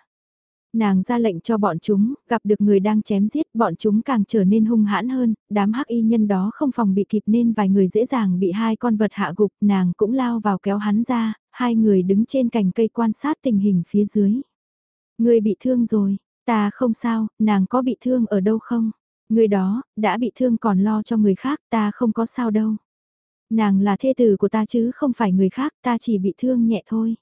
Nàng ra lệnh cho bọn chúng, gặp được người đang chém giết, bọn chúng càng trở nên hung hãn hơn, đám hắc y nhân đó không phòng bị kịp nên vài người dễ dàng bị hai con vật hạ gục, nàng cũng lao vào kéo hắn ra, hai người đứng trên cành cây quan sát tình hình phía dưới. Người bị thương rồi, ta không sao, nàng có bị thương ở đâu không? Người đó, đã bị thương còn lo cho người khác, ta không có sao đâu. Nàng là thê tử của ta chứ không phải người khác, ta chỉ bị thương nhẹ thôi.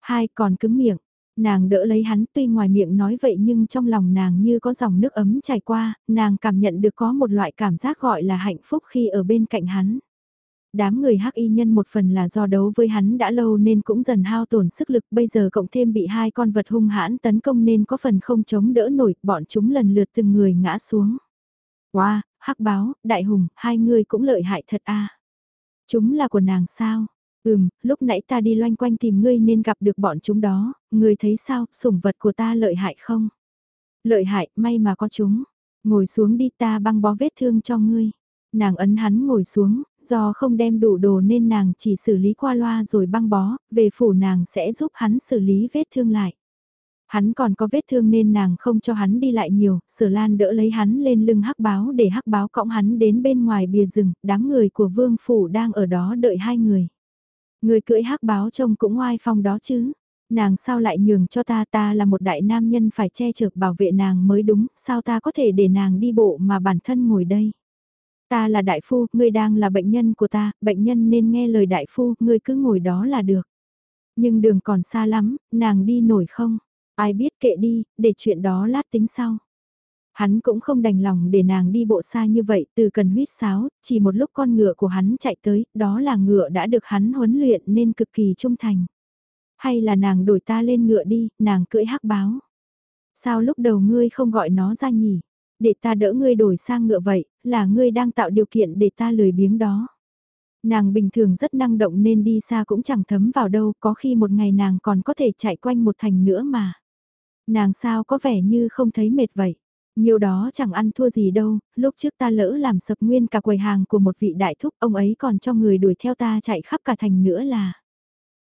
Hai còn cứng miệng, Nàng đỡ lấy hắn tuy ngoài miệng nói vậy nhưng trong lòng nàng như có dòng nước ấm chảy qua, nàng cảm nhận được có một loại cảm giác gọi là hạnh phúc khi ở bên cạnh hắn. Đám người hắc y nhân một phần là do đấu với hắn đã lâu nên cũng dần hao tổn sức lực bây giờ cộng thêm bị hai con vật hung hãn tấn công nên có phần không chống đỡ nổi bọn chúng lần lượt từng người ngã xuống. Wow, hắc báo, đại hùng, hai người cũng lợi hại thật a Chúng là của nàng sao? Ừm, lúc nãy ta đi loanh quanh tìm ngươi nên gặp được bọn chúng đó, ngươi thấy sao, sủng vật của ta lợi hại không? Lợi hại, may mà có chúng. Ngồi xuống đi ta băng bó vết thương cho ngươi. Nàng ấn hắn ngồi xuống, do không đem đủ đồ nên nàng chỉ xử lý qua loa rồi băng bó, về phủ nàng sẽ giúp hắn xử lý vết thương lại. Hắn còn có vết thương nên nàng không cho hắn đi lại nhiều, sở lan đỡ lấy hắn lên lưng hắc báo để hắc báo cõng hắn đến bên ngoài bìa rừng, đám người của vương phủ đang ở đó đợi hai người. Người cưỡi hắc báo trông cũng oai phong đó chứ. Nàng sao lại nhường cho ta ta là một đại nam nhân phải che chở bảo vệ nàng mới đúng, sao ta có thể để nàng đi bộ mà bản thân ngồi đây. Ta là đại phu, ngươi đang là bệnh nhân của ta, bệnh nhân nên nghe lời đại phu, ngươi cứ ngồi đó là được. Nhưng đường còn xa lắm, nàng đi nổi không? Ai biết kệ đi, để chuyện đó lát tính sau. Hắn cũng không đành lòng để nàng đi bộ xa như vậy từ cần huyết sáo, chỉ một lúc con ngựa của hắn chạy tới, đó là ngựa đã được hắn huấn luyện nên cực kỳ trung thành. Hay là nàng đổi ta lên ngựa đi, nàng cưỡi hắc báo. Sao lúc đầu ngươi không gọi nó ra nhỉ? Để ta đỡ ngươi đổi sang ngựa vậy, là ngươi đang tạo điều kiện để ta lười biếng đó. Nàng bình thường rất năng động nên đi xa cũng chẳng thấm vào đâu, có khi một ngày nàng còn có thể chạy quanh một thành nữa mà. Nàng sao có vẻ như không thấy mệt vậy. Nhiều đó chẳng ăn thua gì đâu, lúc trước ta lỡ làm sập nguyên cả quầy hàng của một vị đại thúc, ông ấy còn cho người đuổi theo ta chạy khắp cả thành nữa là.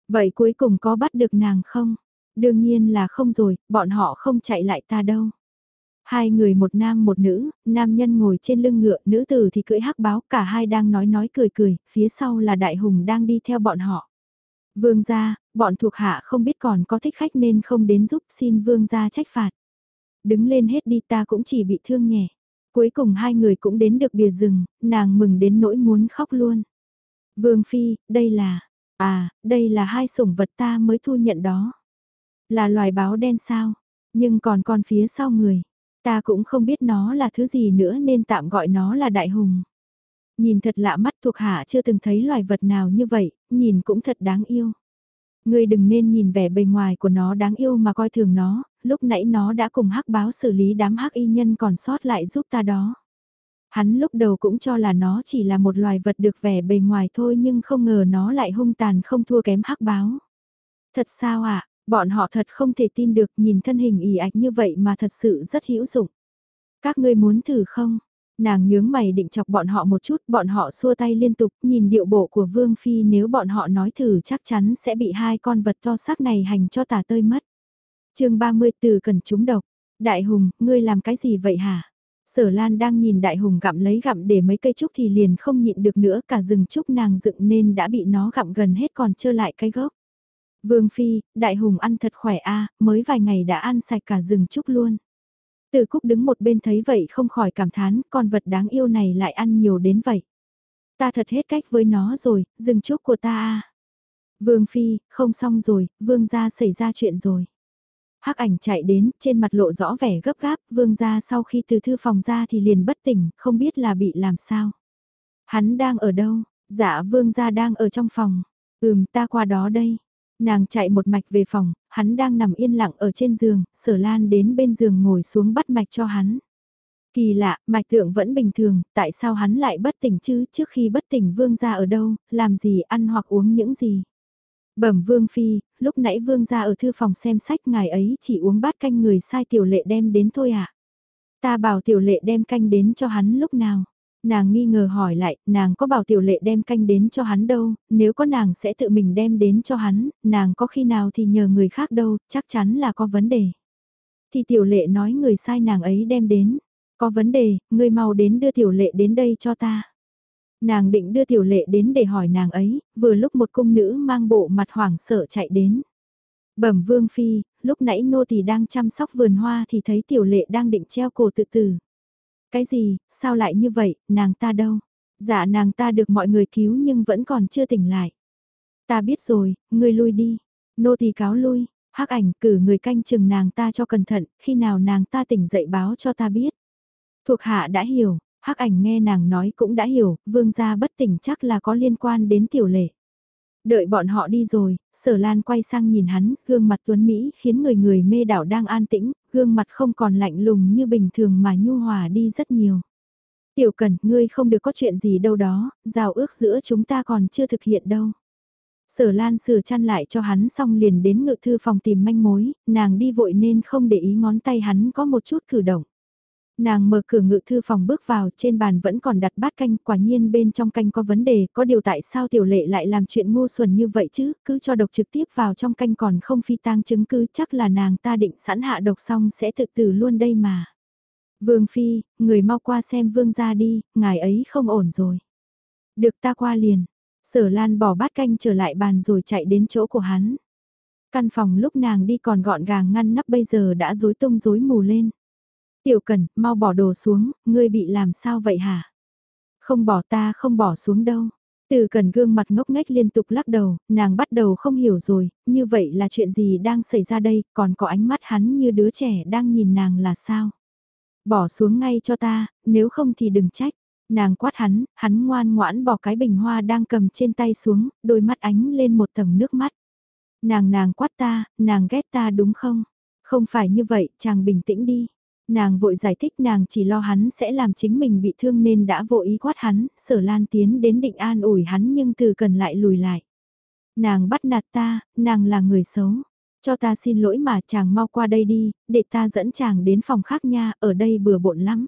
Vậy cuối cùng có bắt được nàng không? Đương nhiên là không rồi, bọn họ không chạy lại ta đâu. Hai người một nam một nữ, nam nhân ngồi trên lưng ngựa, nữ tử thì cưỡi hắc báo, cả hai đang nói nói cười cười, phía sau là đại hùng đang đi theo bọn họ. Vương gia, bọn thuộc hạ không biết còn có thích khách nên không đến giúp xin vương gia trách phạt. Đứng lên hết đi ta cũng chỉ bị thương nhẹ. Cuối cùng hai người cũng đến được bìa rừng, nàng mừng đến nỗi muốn khóc luôn. Vương Phi, đây là, à, đây là hai sủng vật ta mới thu nhận đó. Là loài báo đen sao, nhưng còn con phía sau người. Ta cũng không biết nó là thứ gì nữa nên tạm gọi nó là đại hùng. Nhìn thật lạ mắt thuộc hạ chưa từng thấy loài vật nào như vậy, nhìn cũng thật đáng yêu. Ngươi đừng nên nhìn vẻ bề ngoài của nó đáng yêu mà coi thường nó, lúc nãy nó đã cùng hắc báo xử lý đám hắc y nhân còn sót lại giúp ta đó. Hắn lúc đầu cũng cho là nó chỉ là một loài vật được vẻ bề ngoài thôi nhưng không ngờ nó lại hung tàn không thua kém hắc báo. Thật sao ạ, bọn họ thật không thể tin được nhìn thân hình ỉ ạch như vậy mà thật sự rất hữu dụng. Các ngươi muốn thử không? Nàng nhướng mày định chọc bọn họ một chút, bọn họ xua tay liên tục, nhìn điệu bộ của Vương Phi nếu bọn họ nói thử chắc chắn sẽ bị hai con vật to xác này hành cho tả tơi mất. chương 30 từ cần trúng độc. Đại Hùng, ngươi làm cái gì vậy hả? Sở Lan đang nhìn Đại Hùng gặm lấy gặm để mấy cây trúc thì liền không nhịn được nữa cả rừng trúc nàng dựng nên đã bị nó gặm gần hết còn trơ lại cái gốc. Vương Phi, Đại Hùng ăn thật khỏe a mới vài ngày đã ăn sạch cả rừng trúc luôn. Từ Cúc đứng một bên thấy vậy không khỏi cảm thán con vật đáng yêu này lại ăn nhiều đến vậy. Ta thật hết cách với nó rồi, dừng chút của ta à. Vương Phi, không xong rồi, Vương gia xảy ra chuyện rồi. Hắc ảnh chạy đến, trên mặt lộ rõ vẻ gấp gáp, vương gia sau khi từ thư phòng ra thì liền bất tỉnh, không biết là bị làm sao. Hắn đang ở đâu? Dạ vương gia đang ở trong phòng. Ừm ta qua đó đây. Nàng chạy một mạch về phòng, hắn đang nằm yên lặng ở trên giường, sở lan đến bên giường ngồi xuống bắt mạch cho hắn. Kỳ lạ, mạch tượng vẫn bình thường, tại sao hắn lại bất tỉnh chứ, trước khi bất tỉnh vương gia ở đâu, làm gì ăn hoặc uống những gì. Bẩm vương phi, lúc nãy vương ra ở thư phòng xem sách ngài ấy chỉ uống bát canh người sai tiểu lệ đem đến thôi ạ. À? Ta bảo tiểu lệ đem canh đến cho hắn lúc nào. Nàng nghi ngờ hỏi lại, nàng có bảo tiểu lệ đem canh đến cho hắn đâu, nếu có nàng sẽ tự mình đem đến cho hắn, nàng có khi nào thì nhờ người khác đâu, chắc chắn là có vấn đề. Thì tiểu lệ nói người sai nàng ấy đem đến, có vấn đề, ngươi mau đến đưa tiểu lệ đến đây cho ta. Nàng định đưa tiểu lệ đến để hỏi nàng ấy, vừa lúc một cung nữ mang bộ mặt hoảng sợ chạy đến. Bẩm vương phi, lúc nãy nô thì đang chăm sóc vườn hoa thì thấy tiểu lệ đang định treo cổ tự tử. Cái gì, sao lại như vậy, nàng ta đâu? Dạ nàng ta được mọi người cứu nhưng vẫn còn chưa tỉnh lại. Ta biết rồi, ngươi lui đi. Nô tỳ cáo lui, hắc ảnh cử người canh chừng nàng ta cho cẩn thận, khi nào nàng ta tỉnh dậy báo cho ta biết. Thuộc hạ đã hiểu, hắc ảnh nghe nàng nói cũng đã hiểu, vương gia bất tỉnh chắc là có liên quan đến tiểu lệ. Đợi bọn họ đi rồi, sở lan quay sang nhìn hắn, gương mặt tuấn Mỹ khiến người người mê đảo đang an tĩnh, gương mặt không còn lạnh lùng như bình thường mà nhu hòa đi rất nhiều. Tiểu Cần, ngươi không được có chuyện gì đâu đó, giao ước giữa chúng ta còn chưa thực hiện đâu. Sở Lan sửa chăn lại cho hắn xong liền đến ngự thư phòng tìm manh mối, nàng đi vội nên không để ý ngón tay hắn có một chút cử động. Nàng mở cửa ngự thư phòng bước vào, trên bàn vẫn còn đặt bát canh, quả nhiên bên trong canh có vấn đề, có điều tại sao tiểu lệ lại làm chuyện ngu xuẩn như vậy chứ, cứ cho độc trực tiếp vào trong canh còn không phi tang chứng cứ, chắc là nàng ta định sẵn hạ độc xong sẽ tự tử luôn đây mà. Vương Phi, người mau qua xem vương ra đi, ngài ấy không ổn rồi. Được ta qua liền, sở lan bỏ bát canh trở lại bàn rồi chạy đến chỗ của hắn. Căn phòng lúc nàng đi còn gọn gàng ngăn nắp bây giờ đã rối tung rối mù lên. Tiểu Cần, mau bỏ đồ xuống, ngươi bị làm sao vậy hả? Không bỏ ta không bỏ xuống đâu. Từ cần gương mặt ngốc nghếch liên tục lắc đầu, nàng bắt đầu không hiểu rồi, như vậy là chuyện gì đang xảy ra đây, còn có ánh mắt hắn như đứa trẻ đang nhìn nàng là sao? Bỏ xuống ngay cho ta, nếu không thì đừng trách. Nàng quát hắn, hắn ngoan ngoãn bỏ cái bình hoa đang cầm trên tay xuống, đôi mắt ánh lên một tầng nước mắt. Nàng nàng quát ta, nàng ghét ta đúng không? Không phải như vậy, chàng bình tĩnh đi. Nàng vội giải thích nàng chỉ lo hắn sẽ làm chính mình bị thương nên đã vô ý quát hắn, sở lan tiến đến định an ủi hắn nhưng từ cần lại lùi lại. Nàng bắt nạt ta, nàng là người xấu. Cho ta xin lỗi mà chàng mau qua đây đi, để ta dẫn chàng đến phòng khác nha, ở đây bừa bộn lắm.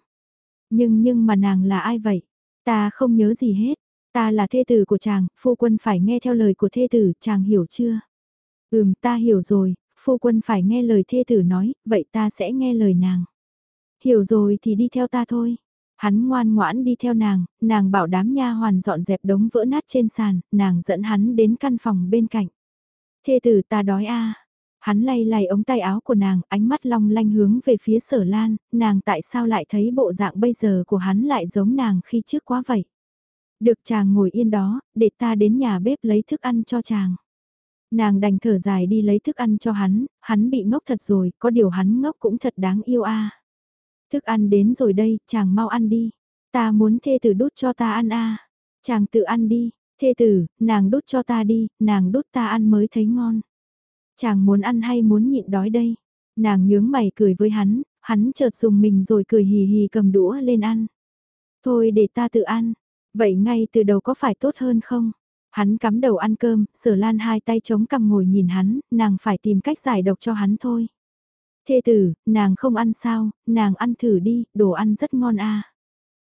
Nhưng nhưng mà nàng là ai vậy? Ta không nhớ gì hết. Ta là thê tử của chàng, phu quân phải nghe theo lời của thê tử, chàng hiểu chưa? Ừm, ta hiểu rồi, phu quân phải nghe lời thê tử nói, vậy ta sẽ nghe lời nàng. Hiểu rồi thì đi theo ta thôi. Hắn ngoan ngoãn đi theo nàng, nàng bảo đám nha hoàn dọn dẹp đống vỡ nát trên sàn, nàng dẫn hắn đến căn phòng bên cạnh. Thê tử ta đói a Hắn lay lay ống tay áo của nàng, ánh mắt long lanh hướng về phía sở lan, nàng tại sao lại thấy bộ dạng bây giờ của hắn lại giống nàng khi trước quá vậy. Được chàng ngồi yên đó, để ta đến nhà bếp lấy thức ăn cho chàng. Nàng đành thở dài đi lấy thức ăn cho hắn, hắn bị ngốc thật rồi, có điều hắn ngốc cũng thật đáng yêu a. Thức ăn đến rồi đây, chàng mau ăn đi. Ta muốn thê tử đút cho ta ăn a. Chàng tự ăn đi, thê tử, nàng đút cho ta đi, nàng đút ta ăn mới thấy ngon. Chàng muốn ăn hay muốn nhịn đói đây? Nàng nhướng mày cười với hắn, hắn chợt dùng mình rồi cười hì hì cầm đũa lên ăn. Thôi để ta tự ăn, vậy ngay từ đầu có phải tốt hơn không? Hắn cắm đầu ăn cơm, sở lan hai tay chống cằm ngồi nhìn hắn, nàng phải tìm cách giải độc cho hắn thôi. Thê tử, nàng không ăn sao, nàng ăn thử đi, đồ ăn rất ngon a.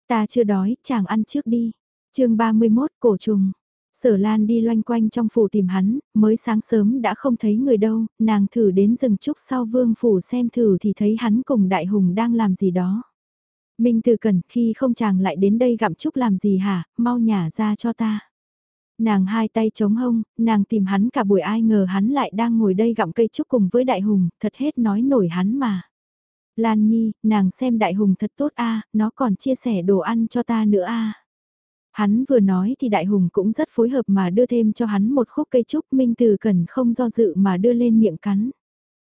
Ta chưa đói, chàng ăn trước đi. chương 31 cổ trùng. Sở Lan đi loanh quanh trong phủ tìm hắn, mới sáng sớm đã không thấy người đâu, nàng thử đến rừng trúc sau vương phủ xem thử thì thấy hắn cùng đại hùng đang làm gì đó. Minh Từ Cần khi không chàng lại đến đây gặm trúc làm gì hả, mau nhả ra cho ta. Nàng hai tay chống hông, nàng tìm hắn cả buổi ai ngờ hắn lại đang ngồi đây gặm cây trúc cùng với đại hùng, thật hết nói nổi hắn mà. Lan Nhi, nàng xem đại hùng thật tốt a, nó còn chia sẻ đồ ăn cho ta nữa a. Hắn vừa nói thì đại hùng cũng rất phối hợp mà đưa thêm cho hắn một khúc cây trúc minh từ cần không do dự mà đưa lên miệng cắn.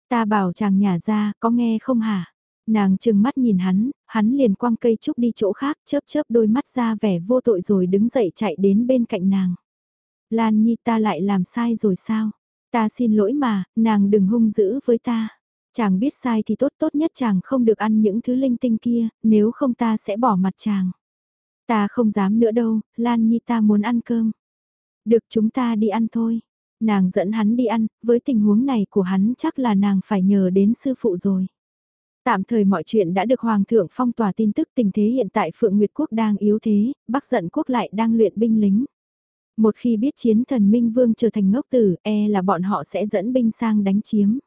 Ta bảo chàng nhả ra, có nghe không hả? Nàng chừng mắt nhìn hắn, hắn liền quăng cây trúc đi chỗ khác chớp chớp đôi mắt ra vẻ vô tội rồi đứng dậy chạy đến bên cạnh nàng. Lan Nhi ta lại làm sai rồi sao? Ta xin lỗi mà, nàng đừng hung dữ với ta. Chàng biết sai thì tốt tốt nhất chàng không được ăn những thứ linh tinh kia, nếu không ta sẽ bỏ mặt chàng. Ta không dám nữa đâu, Lan Nhi ta muốn ăn cơm. Được chúng ta đi ăn thôi. Nàng dẫn hắn đi ăn, với tình huống này của hắn chắc là nàng phải nhờ đến sư phụ rồi. Tạm thời mọi chuyện đã được Hoàng thượng phong tỏa tin tức tình thế hiện tại Phượng Nguyệt Quốc đang yếu thế, Bắc giận quốc lại đang luyện binh lính. Một khi biết chiến thần Minh Vương trở thành ngốc tử, e là bọn họ sẽ dẫn binh sang đánh chiếm.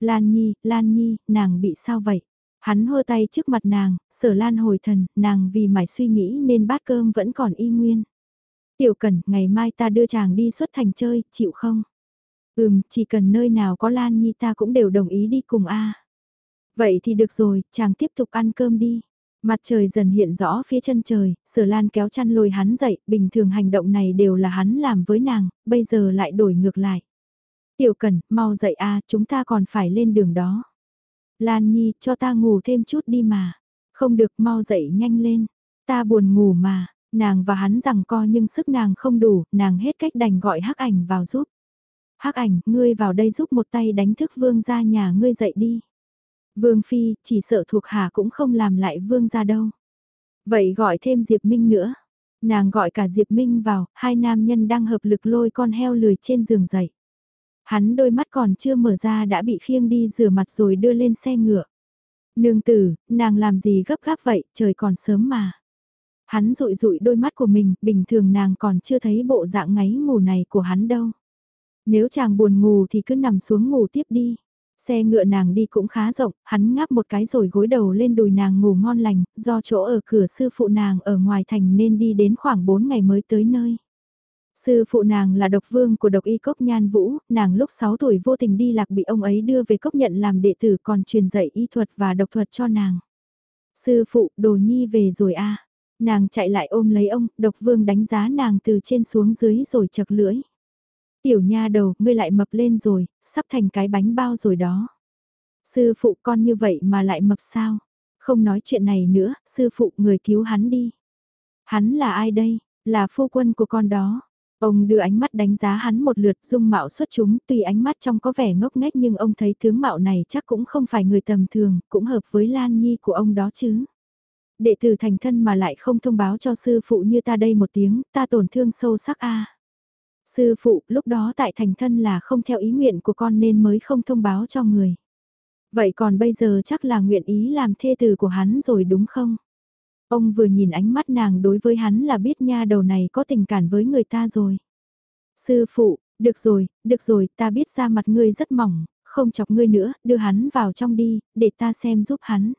Lan Nhi, Lan Nhi, nàng bị sao vậy? Hắn hơ tay trước mặt nàng, sở lan hồi thần, nàng vì mải suy nghĩ nên bát cơm vẫn còn y nguyên. Tiểu Cẩn, ngày mai ta đưa chàng đi xuất thành chơi, chịu không? Ừm, chỉ cần nơi nào có Lan Nhi ta cũng đều đồng ý đi cùng a. Vậy thì được rồi, chàng tiếp tục ăn cơm đi. Mặt trời dần hiện rõ phía chân trời, sở lan kéo chăn lôi hắn dậy, bình thường hành động này đều là hắn làm với nàng, bây giờ lại đổi ngược lại. Tiểu Cần, mau dậy a, chúng ta còn phải lên đường đó. Lan Nhi, cho ta ngủ thêm chút đi mà. Không được, mau dậy nhanh lên. Ta buồn ngủ mà, nàng và hắn rằng co nhưng sức nàng không đủ, nàng hết cách đành gọi hắc ảnh vào giúp. Hắc ảnh, ngươi vào đây giúp một tay đánh thức vương ra nhà ngươi dậy đi. Vương Phi, chỉ sợ thuộc hạ cũng không làm lại vương ra đâu. Vậy gọi thêm Diệp Minh nữa. Nàng gọi cả Diệp Minh vào, hai nam nhân đang hợp lực lôi con heo lười trên giường dậy. Hắn đôi mắt còn chưa mở ra đã bị khiêng đi rửa mặt rồi đưa lên xe ngựa. Nương tử, nàng làm gì gấp gáp vậy, trời còn sớm mà. Hắn rụi rụi đôi mắt của mình, bình thường nàng còn chưa thấy bộ dạng ngáy ngủ này của hắn đâu. Nếu chàng buồn ngủ thì cứ nằm xuống ngủ tiếp đi. Xe ngựa nàng đi cũng khá rộng, hắn ngáp một cái rồi gối đầu lên đùi nàng ngủ ngon lành, do chỗ ở cửa sư phụ nàng ở ngoài thành nên đi đến khoảng 4 ngày mới tới nơi. Sư phụ nàng là độc vương của độc y cốc nhan vũ, nàng lúc 6 tuổi vô tình đi lạc bị ông ấy đưa về cốc nhận làm đệ tử còn truyền dạy y thuật và độc thuật cho nàng. Sư phụ, đồ nhi về rồi a Nàng chạy lại ôm lấy ông, độc vương đánh giá nàng từ trên xuống dưới rồi chật lưỡi. Tiểu nha đầu, ngươi lại mập lên rồi, sắp thành cái bánh bao rồi đó. Sư phụ con như vậy mà lại mập sao? Không nói chuyện này nữa, sư phụ người cứu hắn đi. Hắn là ai đây? Là phu quân của con đó. Ông đưa ánh mắt đánh giá hắn một lượt dung mạo xuất chúng, tuy ánh mắt trong có vẻ ngốc nghếch nhưng ông thấy tướng mạo này chắc cũng không phải người tầm thường, cũng hợp với Lan Nhi của ông đó chứ. Đệ tử thành thân mà lại không thông báo cho sư phụ như ta đây một tiếng, ta tổn thương sâu sắc a. Sư phụ, lúc đó tại thành thân là không theo ý nguyện của con nên mới không thông báo cho người. Vậy còn bây giờ chắc là nguyện ý làm thê tử của hắn rồi đúng không? Ông vừa nhìn ánh mắt nàng đối với hắn là biết nha đầu này có tình cảm với người ta rồi. Sư phụ, được rồi, được rồi, ta biết ra mặt ngươi rất mỏng, không chọc ngươi nữa, đưa hắn vào trong đi, để ta xem giúp hắn.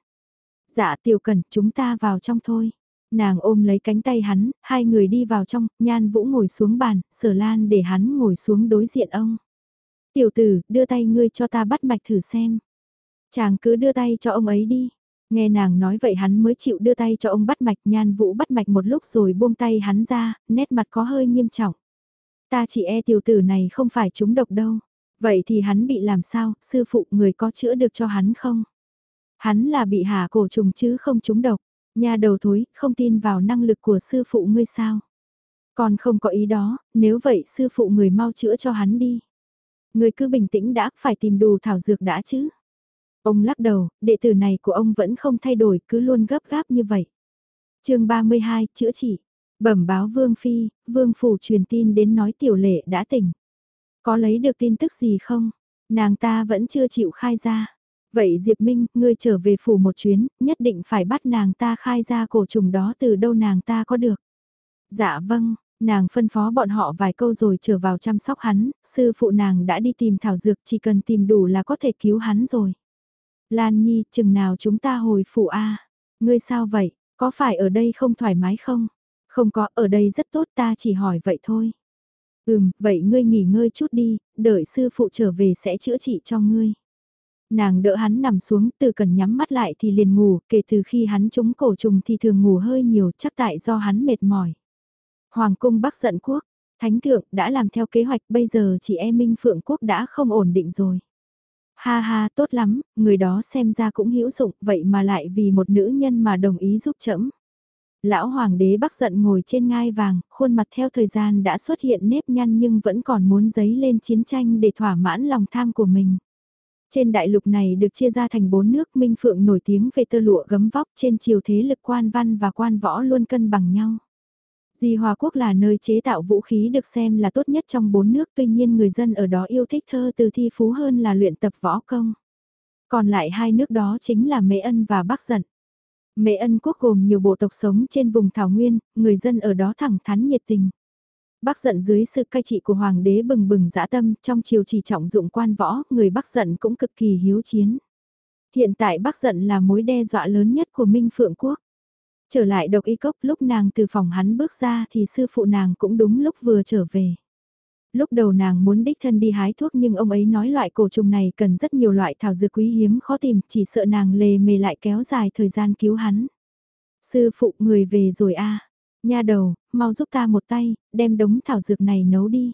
Dạ tiểu cần, chúng ta vào trong thôi. Nàng ôm lấy cánh tay hắn, hai người đi vào trong, nhan vũ ngồi xuống bàn, sở lan để hắn ngồi xuống đối diện ông. Tiểu tử, đưa tay ngươi cho ta bắt mạch thử xem. Chàng cứ đưa tay cho ông ấy đi. Nghe nàng nói vậy hắn mới chịu đưa tay cho ông bắt mạch nhan vũ bắt mạch một lúc rồi buông tay hắn ra, nét mặt có hơi nghiêm trọng. Ta chỉ e tiểu tử này không phải trúng độc đâu. Vậy thì hắn bị làm sao, sư phụ người có chữa được cho hắn không? Hắn là bị hạ cổ trùng chứ không trúng độc. Nhà đầu thối, không tin vào năng lực của sư phụ ngươi sao? Còn không có ý đó, nếu vậy sư phụ người mau chữa cho hắn đi. Người cứ bình tĩnh đã, phải tìm đủ thảo dược đã chứ. Ông lắc đầu, đệ tử này của ông vẫn không thay đổi, cứ luôn gấp gáp như vậy. chương 32, chữa trị. Bẩm báo Vương Phi, Vương Phủ truyền tin đến nói tiểu lệ đã tỉnh. Có lấy được tin tức gì không? Nàng ta vẫn chưa chịu khai ra. Vậy Diệp Minh, ngươi trở về phủ một chuyến, nhất định phải bắt nàng ta khai ra cổ trùng đó từ đâu nàng ta có được. Dạ vâng, nàng phân phó bọn họ vài câu rồi trở vào chăm sóc hắn, sư phụ nàng đã đi tìm thảo dược chỉ cần tìm đủ là có thể cứu hắn rồi. Lan Nhi, chừng nào chúng ta hồi phủ A. Ngươi sao vậy, có phải ở đây không thoải mái không? Không có, ở đây rất tốt ta chỉ hỏi vậy thôi. Ừm, vậy ngươi nghỉ ngơi chút đi, đợi sư phụ trở về sẽ chữa trị cho ngươi. Nàng đỡ hắn nằm xuống, từ cần nhắm mắt lại thì liền ngủ, kể từ khi hắn trúng cổ trùng thì thường ngủ hơi nhiều chắc tại do hắn mệt mỏi. Hoàng cung Bắc giận quốc, Thánh thượng đã làm theo kế hoạch bây giờ chỉ e Minh Phượng quốc đã không ổn định rồi. Ha ha tốt lắm, người đó xem ra cũng hữu dụng vậy mà lại vì một nữ nhân mà đồng ý giúp trẫm. Lão hoàng đế bắc giận ngồi trên ngai vàng, khuôn mặt theo thời gian đã xuất hiện nếp nhăn nhưng vẫn còn muốn giấy lên chiến tranh để thỏa mãn lòng tham của mình. Trên đại lục này được chia ra thành bốn nước Minh Phượng nổi tiếng về tơ lụa gấm vóc trên chiều thế lực quan văn và quan võ luôn cân bằng nhau. Di Hòa Quốc là nơi chế tạo vũ khí được xem là tốt nhất trong bốn nước tuy nhiên người dân ở đó yêu thích thơ từ thi phú hơn là luyện tập võ công. Còn lại hai nước đó chính là Mễ Ân và Bắc Dận. Mễ Ân Quốc gồm nhiều bộ tộc sống trên vùng Thảo Nguyên, người dân ở đó thẳng thắn nhiệt tình. Bắc giận dưới sự cai trị của hoàng đế bừng bừng dã tâm, trong triều chỉ trọng dụng quan võ, người Bắc giận cũng cực kỳ hiếu chiến. Hiện tại Bắc giận là mối đe dọa lớn nhất của Minh Phượng Quốc. Trở lại độc y cốc lúc nàng từ phòng hắn bước ra thì sư phụ nàng cũng đúng lúc vừa trở về. Lúc đầu nàng muốn đích thân đi hái thuốc nhưng ông ấy nói loại cổ trùng này cần rất nhiều loại thảo dược quý hiếm khó tìm, chỉ sợ nàng lề mề lại kéo dài thời gian cứu hắn. Sư phụ người về rồi a Nha đầu, mau giúp ta một tay, đem đống thảo dược này nấu đi.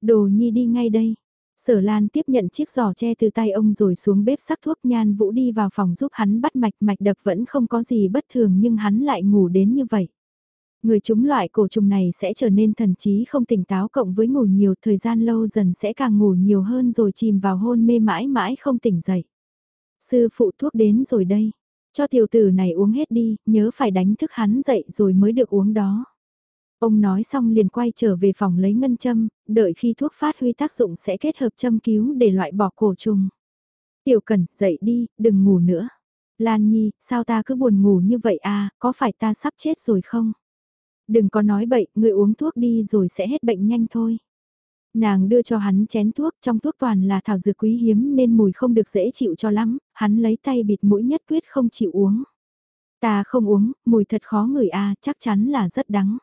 Đồ nhi đi ngay đây. Sở Lan tiếp nhận chiếc giỏ tre từ tay ông rồi xuống bếp sắc thuốc nhan vũ đi vào phòng giúp hắn bắt mạch mạch đập vẫn không có gì bất thường nhưng hắn lại ngủ đến như vậy. Người chúng loại cổ trùng này sẽ trở nên thần trí không tỉnh táo cộng với ngủ nhiều thời gian lâu dần sẽ càng ngủ nhiều hơn rồi chìm vào hôn mê mãi mãi không tỉnh dậy. Sư phụ thuốc đến rồi đây. Cho tiểu tử này uống hết đi, nhớ phải đánh thức hắn dậy rồi mới được uống đó. Ông nói xong liền quay trở về phòng lấy ngân châm, đợi khi thuốc phát huy tác dụng sẽ kết hợp châm cứu để loại bỏ cổ trùng. Tiểu Cần, dậy đi, đừng ngủ nữa. Lan Nhi, sao ta cứ buồn ngủ như vậy à, có phải ta sắp chết rồi không? Đừng có nói bậy, người uống thuốc đi rồi sẽ hết bệnh nhanh thôi. Nàng đưa cho hắn chén thuốc, trong thuốc toàn là thảo dược quý hiếm nên mùi không được dễ chịu cho lắm, hắn lấy tay bịt mũi nhất quyết không chịu uống. Ta không uống, mùi thật khó ngửi à, chắc chắn là rất đắng.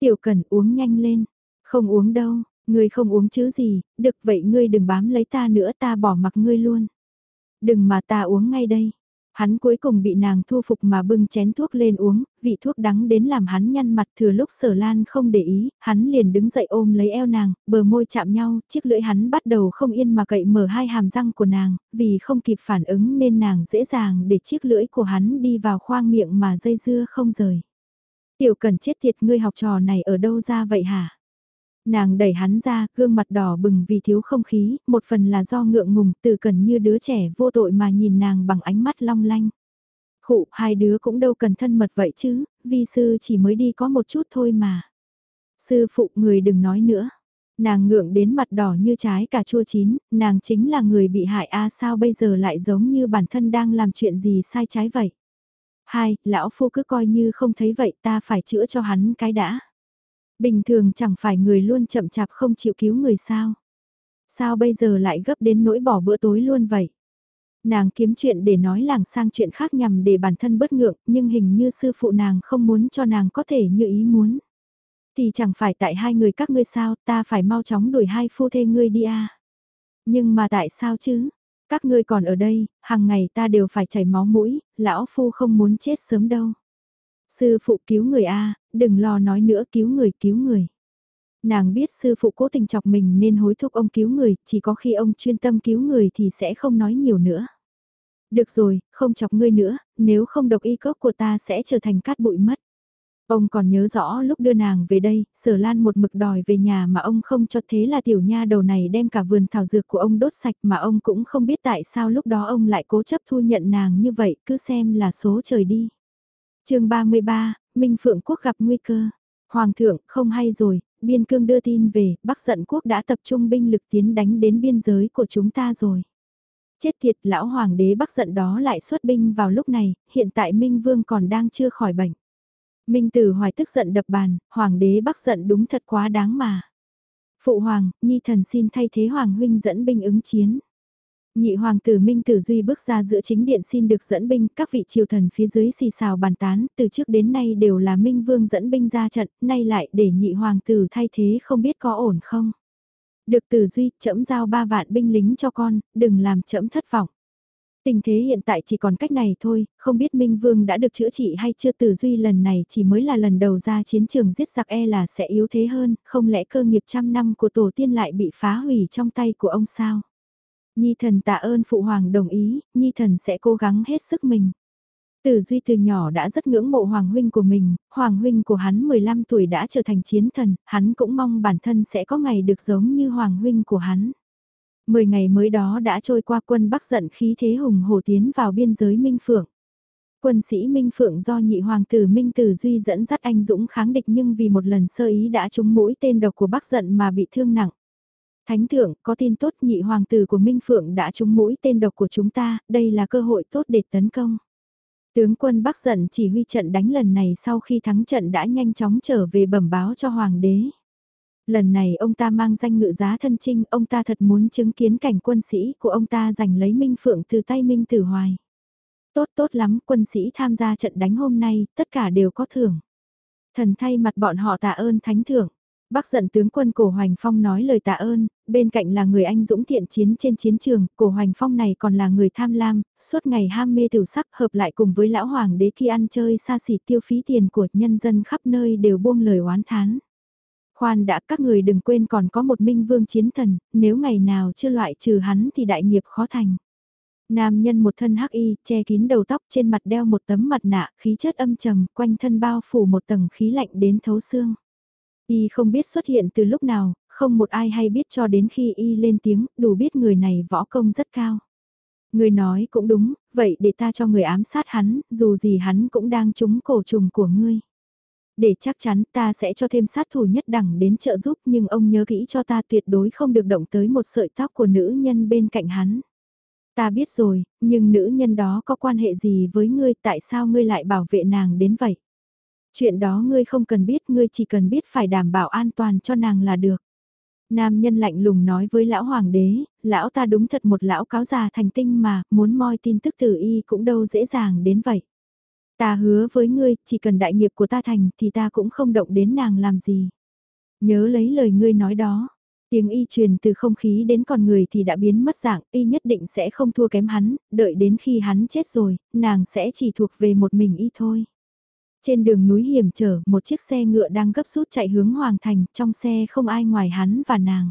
Tiểu cần uống nhanh lên, không uống đâu, ngươi không uống chứ gì, được vậy ngươi đừng bám lấy ta nữa ta bỏ mặc ngươi luôn. Đừng mà ta uống ngay đây. Hắn cuối cùng bị nàng thu phục mà bưng chén thuốc lên uống, vị thuốc đắng đến làm hắn nhăn mặt thừa lúc sở lan không để ý, hắn liền đứng dậy ôm lấy eo nàng, bờ môi chạm nhau, chiếc lưỡi hắn bắt đầu không yên mà cậy mở hai hàm răng của nàng, vì không kịp phản ứng nên nàng dễ dàng để chiếc lưỡi của hắn đi vào khoang miệng mà dây dưa không rời. Tiểu cần chết thiệt ngươi học trò này ở đâu ra vậy hả? Nàng đẩy hắn ra, gương mặt đỏ bừng vì thiếu không khí, một phần là do ngượng ngùng, từ cần như đứa trẻ vô tội mà nhìn nàng bằng ánh mắt long lanh. Khụ, hai đứa cũng đâu cần thân mật vậy chứ, vi sư chỉ mới đi có một chút thôi mà. Sư phụ người đừng nói nữa. Nàng ngượng đến mặt đỏ như trái cà chua chín, nàng chính là người bị hại a sao bây giờ lại giống như bản thân đang làm chuyện gì sai trái vậy. Hai, lão phu cứ coi như không thấy vậy ta phải chữa cho hắn cái đã. Bình thường chẳng phải người luôn chậm chạp không chịu cứu người sao. Sao bây giờ lại gấp đến nỗi bỏ bữa tối luôn vậy? Nàng kiếm chuyện để nói làng sang chuyện khác nhằm để bản thân bất ngượng, nhưng hình như sư phụ nàng không muốn cho nàng có thể như ý muốn. Thì chẳng phải tại hai người các ngươi sao, ta phải mau chóng đuổi hai phu thê ngươi đi à. Nhưng mà tại sao chứ? Các ngươi còn ở đây, hàng ngày ta đều phải chảy máu mũi, lão phu không muốn chết sớm đâu. Sư phụ cứu người A, đừng lo nói nữa cứu người cứu người. Nàng biết sư phụ cố tình chọc mình nên hối thúc ông cứu người, chỉ có khi ông chuyên tâm cứu người thì sẽ không nói nhiều nữa. Được rồi, không chọc ngươi nữa, nếu không độc y cốc của ta sẽ trở thành cát bụi mất. Ông còn nhớ rõ lúc đưa nàng về đây, sở lan một mực đòi về nhà mà ông không cho thế là tiểu nha đầu này đem cả vườn thảo dược của ông đốt sạch mà ông cũng không biết tại sao lúc đó ông lại cố chấp thu nhận nàng như vậy, cứ xem là số trời đi chương 33, Minh Phượng Quốc gặp nguy cơ. Hoàng thượng, không hay rồi, biên cương đưa tin về, Bắc giận quốc đã tập trung binh lực tiến đánh đến biên giới của chúng ta rồi. Chết thiệt, lão hoàng đế Bắc giận đó lại xuất binh vào lúc này, hiện tại Minh Vương còn đang chưa khỏi bệnh. Minh Tử Hoài tức giận đập bàn, hoàng đế Bắc giận đúng thật quá đáng mà. Phụ hoàng, nhi thần xin thay thế hoàng huynh dẫn binh ứng chiến. Nhị hoàng tử Minh Tử Duy bước ra giữa chính điện xin được dẫn binh, các vị triều thần phía dưới xì xào bàn tán, từ trước đến nay đều là Minh Vương dẫn binh ra trận, nay lại để nhị hoàng tử thay thế không biết có ổn không. Được Tử Duy, chậm giao ba vạn binh lính cho con, đừng làm chậm thất vọng. Tình thế hiện tại chỉ còn cách này thôi, không biết Minh Vương đã được chữa trị hay chưa Tử Duy lần này chỉ mới là lần đầu ra chiến trường giết giặc e là sẽ yếu thế hơn, không lẽ cơ nghiệp trăm năm của tổ tiên lại bị phá hủy trong tay của ông sao? Nhi thần tạ ơn phụ hoàng đồng ý, Nhi thần sẽ cố gắng hết sức mình. Tử Duy từ nhỏ đã rất ngưỡng mộ Hoàng Huynh của mình, Hoàng Huynh của hắn 15 tuổi đã trở thành chiến thần, hắn cũng mong bản thân sẽ có ngày được giống như Hoàng Huynh của hắn. Mười ngày mới đó đã trôi qua quân Bắc giận khí thế hùng hổ tiến vào biên giới Minh Phượng. Quân sĩ Minh Phượng do nhị hoàng tử Minh Tử Duy dẫn dắt anh Dũng kháng địch nhưng vì một lần sơ ý đã trúng mũi tên độc của bắc giận mà bị thương nặng. Thánh thượng, có tin tốt nhị hoàng tử của Minh Phượng đã trúng mũi tên độc của chúng ta, đây là cơ hội tốt để tấn công. Tướng quân Bắc giận chỉ huy trận đánh lần này sau khi thắng trận đã nhanh chóng trở về bẩm báo cho hoàng đế. Lần này ông ta mang danh ngự giá thân trinh, ông ta thật muốn chứng kiến cảnh quân sĩ của ông ta giành lấy Minh Phượng từ tay Minh Tử Hoài. Tốt tốt lắm, quân sĩ tham gia trận đánh hôm nay, tất cả đều có thưởng. Thần thay mặt bọn họ tạ ơn thánh thưởng. Bác giận tướng quân Cổ Hoành Phong nói lời tạ ơn, bên cạnh là người anh dũng thiện chiến trên chiến trường, Cổ Hoành Phong này còn là người tham lam, suốt ngày ham mê tiểu sắc hợp lại cùng với lão hoàng đế khi ăn chơi xa xỉ tiêu phí tiền của nhân dân khắp nơi đều buông lời oán thán. Khoan đã các người đừng quên còn có một minh vương chiến thần, nếu ngày nào chưa loại trừ hắn thì đại nghiệp khó thành. Nam nhân một thân hắc y, che kín đầu tóc trên mặt đeo một tấm mặt nạ, khí chất âm trầm, quanh thân bao phủ một tầng khí lạnh đến thấu xương. Y không biết xuất hiện từ lúc nào, không một ai hay biết cho đến khi Y lên tiếng, đủ biết người này võ công rất cao. Người nói cũng đúng, vậy để ta cho người ám sát hắn, dù gì hắn cũng đang trúng cổ trùng của ngươi. Để chắc chắn ta sẽ cho thêm sát thủ nhất đẳng đến trợ giúp nhưng ông nhớ kỹ cho ta tuyệt đối không được động tới một sợi tóc của nữ nhân bên cạnh hắn. Ta biết rồi, nhưng nữ nhân đó có quan hệ gì với ngươi tại sao ngươi lại bảo vệ nàng đến vậy? Chuyện đó ngươi không cần biết, ngươi chỉ cần biết phải đảm bảo an toàn cho nàng là được. Nam nhân lạnh lùng nói với lão hoàng đế, lão ta đúng thật một lão cáo già thành tinh mà, muốn moi tin tức từ y cũng đâu dễ dàng đến vậy. Ta hứa với ngươi, chỉ cần đại nghiệp của ta thành thì ta cũng không động đến nàng làm gì. Nhớ lấy lời ngươi nói đó. Tiếng y truyền từ không khí đến con người thì đã biến mất dạng, y nhất định sẽ không thua kém hắn, đợi đến khi hắn chết rồi, nàng sẽ chỉ thuộc về một mình y thôi. Trên đường núi hiểm trở, một chiếc xe ngựa đang gấp rút chạy hướng Hoàng Thành, trong xe không ai ngoài hắn và nàng.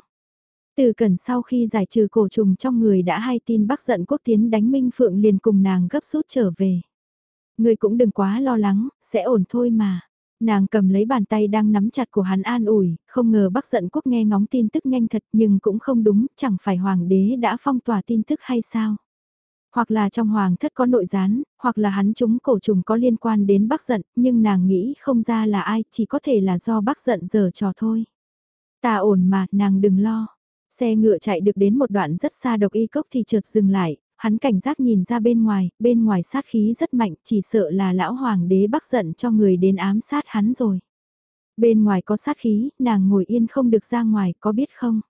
Từ cẩn sau khi giải trừ cổ trùng trong người đã hay tin bác giận quốc tiến đánh Minh Phượng liền cùng nàng gấp rút trở về. Người cũng đừng quá lo lắng, sẽ ổn thôi mà. Nàng cầm lấy bàn tay đang nắm chặt của hắn an ủi, không ngờ bác giận quốc nghe ngóng tin tức nhanh thật nhưng cũng không đúng, chẳng phải hoàng đế đã phong tỏa tin tức hay sao. Hoặc là trong hoàng thất có nội gián, hoặc là hắn chúng cổ trùng có liên quan đến bác giận, nhưng nàng nghĩ không ra là ai, chỉ có thể là do bác giận giờ trò thôi. Ta ổn mà, nàng đừng lo. Xe ngựa chạy được đến một đoạn rất xa độc y cốc thì chợt dừng lại, hắn cảnh giác nhìn ra bên ngoài, bên ngoài sát khí rất mạnh, chỉ sợ là lão hoàng đế bắc giận cho người đến ám sát hắn rồi. Bên ngoài có sát khí, nàng ngồi yên không được ra ngoài, có biết không?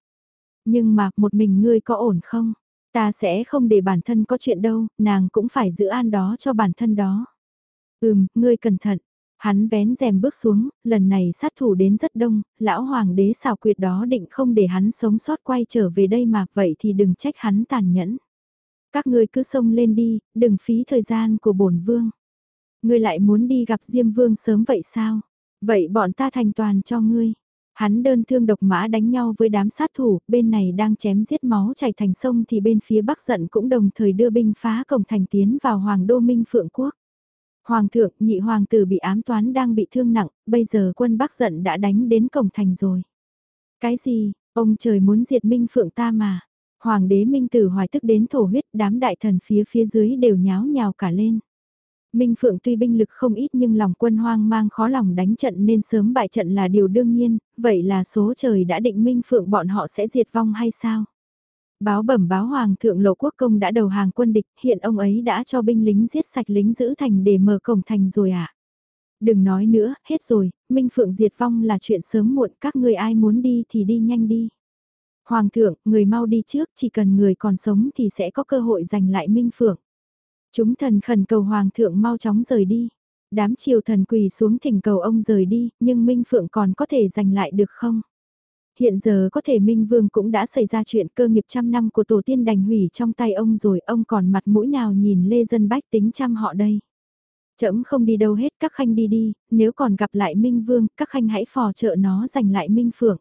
Nhưng mà, một mình ngươi có ổn không? Ta sẽ không để bản thân có chuyện đâu, nàng cũng phải giữ an đó cho bản thân đó. Ừm, ngươi cẩn thận. Hắn vén rèm bước xuống, lần này sát thủ đến rất đông, lão hoàng đế xào quyệt đó định không để hắn sống sót quay trở về đây mà vậy thì đừng trách hắn tàn nhẫn. Các ngươi cứ xông lên đi, đừng phí thời gian của bổn vương. Ngươi lại muốn đi gặp Diêm Vương sớm vậy sao? Vậy bọn ta thành toàn cho ngươi. Hắn đơn thương độc mã đánh nhau với đám sát thủ, bên này đang chém giết máu chảy thành sông thì bên phía bắc giận cũng đồng thời đưa binh phá cổng thành tiến vào Hoàng Đô Minh Phượng Quốc. Hoàng thượng, nhị hoàng tử bị ám toán đang bị thương nặng, bây giờ quân bắc giận đã đánh đến cổng thành rồi. Cái gì, ông trời muốn diệt Minh Phượng ta mà. Hoàng đế Minh Tử hoài tức đến thổ huyết đám đại thần phía phía dưới đều nháo nhào cả lên. Minh Phượng tuy binh lực không ít nhưng lòng quân hoang mang khó lòng đánh trận nên sớm bại trận là điều đương nhiên, vậy là số trời đã định Minh Phượng bọn họ sẽ diệt vong hay sao? Báo bẩm báo Hoàng thượng Lộ Quốc Công đã đầu hàng quân địch, hiện ông ấy đã cho binh lính giết sạch lính giữ thành để mở cổng thành rồi ạ. À? Đừng nói nữa, hết rồi, Minh Phượng diệt vong là chuyện sớm muộn, các người ai muốn đi thì đi nhanh đi. Hoàng thượng, người mau đi trước, chỉ cần người còn sống thì sẽ có cơ hội giành lại Minh Phượng. Chúng thần khẩn cầu Hoàng thượng mau chóng rời đi. Đám triều thần quỳ xuống thỉnh cầu ông rời đi, nhưng Minh Phượng còn có thể giành lại được không? Hiện giờ có thể Minh Vương cũng đã xảy ra chuyện cơ nghiệp trăm năm của tổ tiên đành hủy trong tay ông rồi, ông còn mặt mũi nào nhìn lê dân bách tính trăm họ đây? Chấm không đi đâu hết, các khanh đi đi, nếu còn gặp lại Minh Vương, các khanh hãy phò trợ nó giành lại Minh Phượng.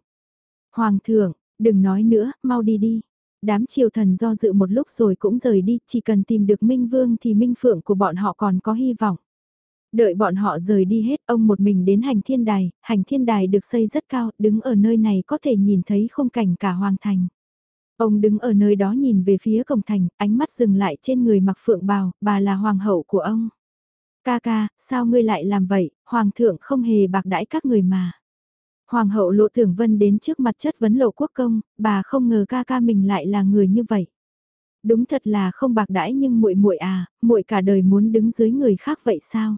Hoàng thượng, đừng nói nữa, mau đi đi. Đám triều thần do dự một lúc rồi cũng rời đi, chỉ cần tìm được Minh Vương thì Minh Phượng của bọn họ còn có hy vọng. Đợi bọn họ rời đi hết, ông một mình đến hành thiên đài, hành thiên đài được xây rất cao, đứng ở nơi này có thể nhìn thấy khung cảnh cả hoàng thành. Ông đứng ở nơi đó nhìn về phía cổng thành, ánh mắt dừng lại trên người mặc phượng bào, bà là hoàng hậu của ông. Ca ca, sao ngươi lại làm vậy, hoàng thượng không hề bạc đãi các người mà. Hoàng hậu lộ Thưởng vân đến trước mặt chất vấn lộ quốc công, bà không ngờ ca ca mình lại là người như vậy. Đúng thật là không bạc đãi nhưng muội muội à, muội cả đời muốn đứng dưới người khác vậy sao?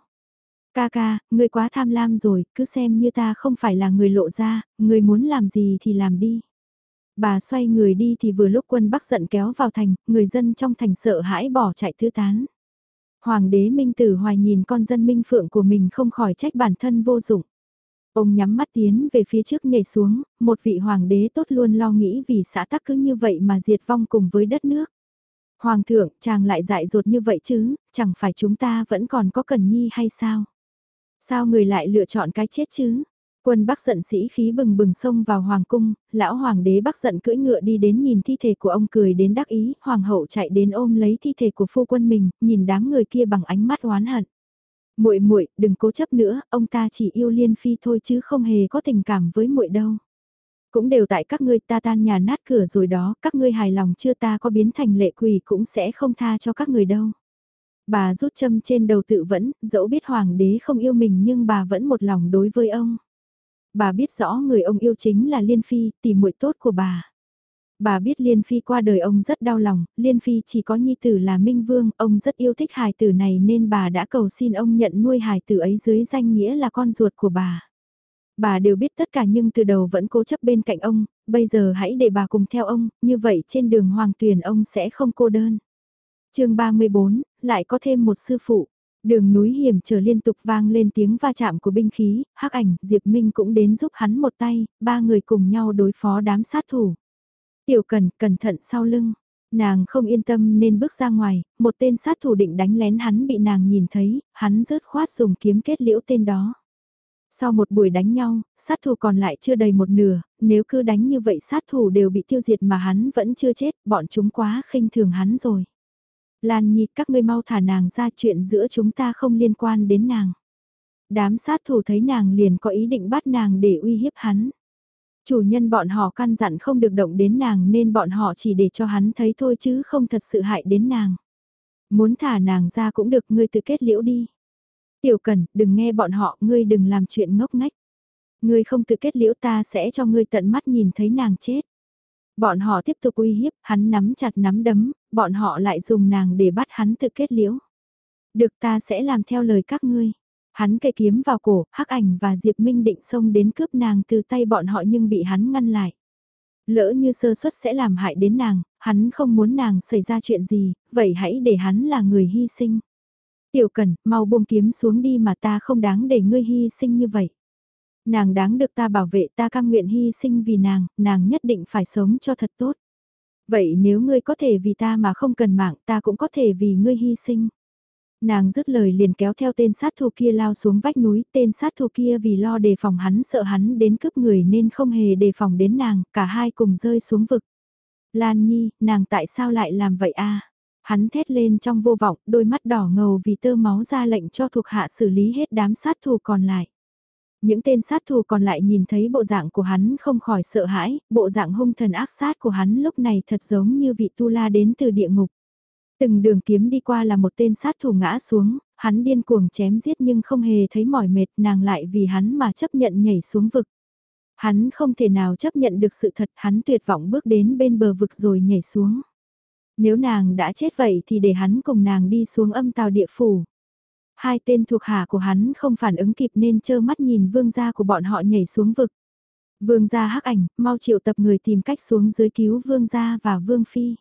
Ca ca, ngươi quá tham lam rồi, cứ xem như ta không phải là người lộ ra, ngươi muốn làm gì thì làm đi. Bà xoay người đi thì vừa lúc quân Bắc giận kéo vào thành, người dân trong thành sợ hãi bỏ chạy thư tán. Hoàng đế Minh Tử Hoài nhìn con dân Minh Phượng của mình không khỏi trách bản thân vô dụng. Ông nhắm mắt tiến về phía trước nhảy xuống, một vị hoàng đế tốt luôn lo nghĩ vì xã tắc cứ như vậy mà diệt vong cùng với đất nước. Hoàng thượng, chàng lại dại dột như vậy chứ, chẳng phải chúng ta vẫn còn có cần nhi hay sao? Sao người lại lựa chọn cái chết chứ? Quân Bắc giận sĩ khí bừng bừng xông vào hoàng cung, lão hoàng đế Bắc giận cưỡi ngựa đi đến nhìn thi thể của ông cười đến đắc ý, hoàng hậu chạy đến ôm lấy thi thể của phu quân mình, nhìn đám người kia bằng ánh mắt oán hận. Muội muội, đừng cố chấp nữa, ông ta chỉ yêu Liên phi thôi chứ không hề có tình cảm với muội đâu. Cũng đều tại các ngươi ta tan nhà nát cửa rồi đó, các ngươi hài lòng chưa ta có biến thành lệ quỳ cũng sẽ không tha cho các người đâu. Bà rút châm trên đầu tự vẫn, dẫu biết hoàng đế không yêu mình nhưng bà vẫn một lòng đối với ông. Bà biết rõ người ông yêu chính là Liên Phi, tỷ muội tốt của bà. Bà biết Liên Phi qua đời ông rất đau lòng, Liên Phi chỉ có nhi tử là Minh Vương, ông rất yêu thích hài tử này nên bà đã cầu xin ông nhận nuôi hài tử ấy dưới danh nghĩa là con ruột của bà. Bà đều biết tất cả nhưng từ đầu vẫn cố chấp bên cạnh ông, bây giờ hãy để bà cùng theo ông, như vậy trên đường hoàng tuyển ông sẽ không cô đơn. chương 34, lại có thêm một sư phụ. Đường núi hiểm trở liên tục vang lên tiếng va chạm của binh khí, hắc ảnh, Diệp Minh cũng đến giúp hắn một tay, ba người cùng nhau đối phó đám sát thủ. Tiểu cần, cẩn thận sau lưng. Nàng không yên tâm nên bước ra ngoài, một tên sát thủ định đánh lén hắn bị nàng nhìn thấy, hắn rớt khoát dùng kiếm kết liễu tên đó. Sau một buổi đánh nhau, sát thủ còn lại chưa đầy một nửa, nếu cứ đánh như vậy sát thủ đều bị tiêu diệt mà hắn vẫn chưa chết, bọn chúng quá khinh thường hắn rồi. Lan Nhi các ngươi mau thả nàng ra chuyện giữa chúng ta không liên quan đến nàng. Đám sát thủ thấy nàng liền có ý định bắt nàng để uy hiếp hắn. Chủ nhân bọn họ căn dặn không được động đến nàng nên bọn họ chỉ để cho hắn thấy thôi chứ không thật sự hại đến nàng. Muốn thả nàng ra cũng được ngươi tự kết liễu đi. Tiểu Cần, đừng nghe bọn họ, ngươi đừng làm chuyện ngốc ngách. Ngươi không tự kết liễu ta sẽ cho ngươi tận mắt nhìn thấy nàng chết. Bọn họ tiếp tục uy hiếp, hắn nắm chặt nắm đấm, bọn họ lại dùng nàng để bắt hắn tự kết liễu. Được ta sẽ làm theo lời các ngươi. Hắn cây kiếm vào cổ, hắc ảnh và Diệp Minh định xông đến cướp nàng từ tay bọn họ nhưng bị hắn ngăn lại. Lỡ như sơ suất sẽ làm hại đến nàng, hắn không muốn nàng xảy ra chuyện gì, vậy hãy để hắn là người hy sinh. Tiểu Cần, mau buông kiếm xuống đi mà ta không đáng để ngươi hy sinh như vậy. Nàng đáng được ta bảo vệ ta cam nguyện hy sinh vì nàng, nàng nhất định phải sống cho thật tốt. Vậy nếu ngươi có thể vì ta mà không cần mạng ta cũng có thể vì ngươi hy sinh. Nàng dứt lời liền kéo theo tên sát thủ kia lao xuống vách núi, tên sát thủ kia vì lo đề phòng hắn sợ hắn đến cướp người nên không hề đề phòng đến nàng, cả hai cùng rơi xuống vực. Lan Nhi, nàng tại sao lại làm vậy a? Hắn thét lên trong vô vọng, đôi mắt đỏ ngầu vì tơ máu ra lệnh cho thuộc hạ xử lý hết đám sát thủ còn lại. Những tên sát thủ còn lại nhìn thấy bộ dạng của hắn không khỏi sợ hãi, bộ dạng hung thần ác sát của hắn lúc này thật giống như vị tu la đến từ địa ngục. Từng đường kiếm đi qua là một tên sát thủ ngã xuống, hắn điên cuồng chém giết nhưng không hề thấy mỏi mệt nàng lại vì hắn mà chấp nhận nhảy xuống vực. Hắn không thể nào chấp nhận được sự thật hắn tuyệt vọng bước đến bên bờ vực rồi nhảy xuống. Nếu nàng đã chết vậy thì để hắn cùng nàng đi xuống âm tàu địa phủ. Hai tên thuộc hạ của hắn không phản ứng kịp nên trơ mắt nhìn vương gia của bọn họ nhảy xuống vực. Vương gia hắc ảnh, mau triệu tập người tìm cách xuống dưới cứu vương gia và vương phi.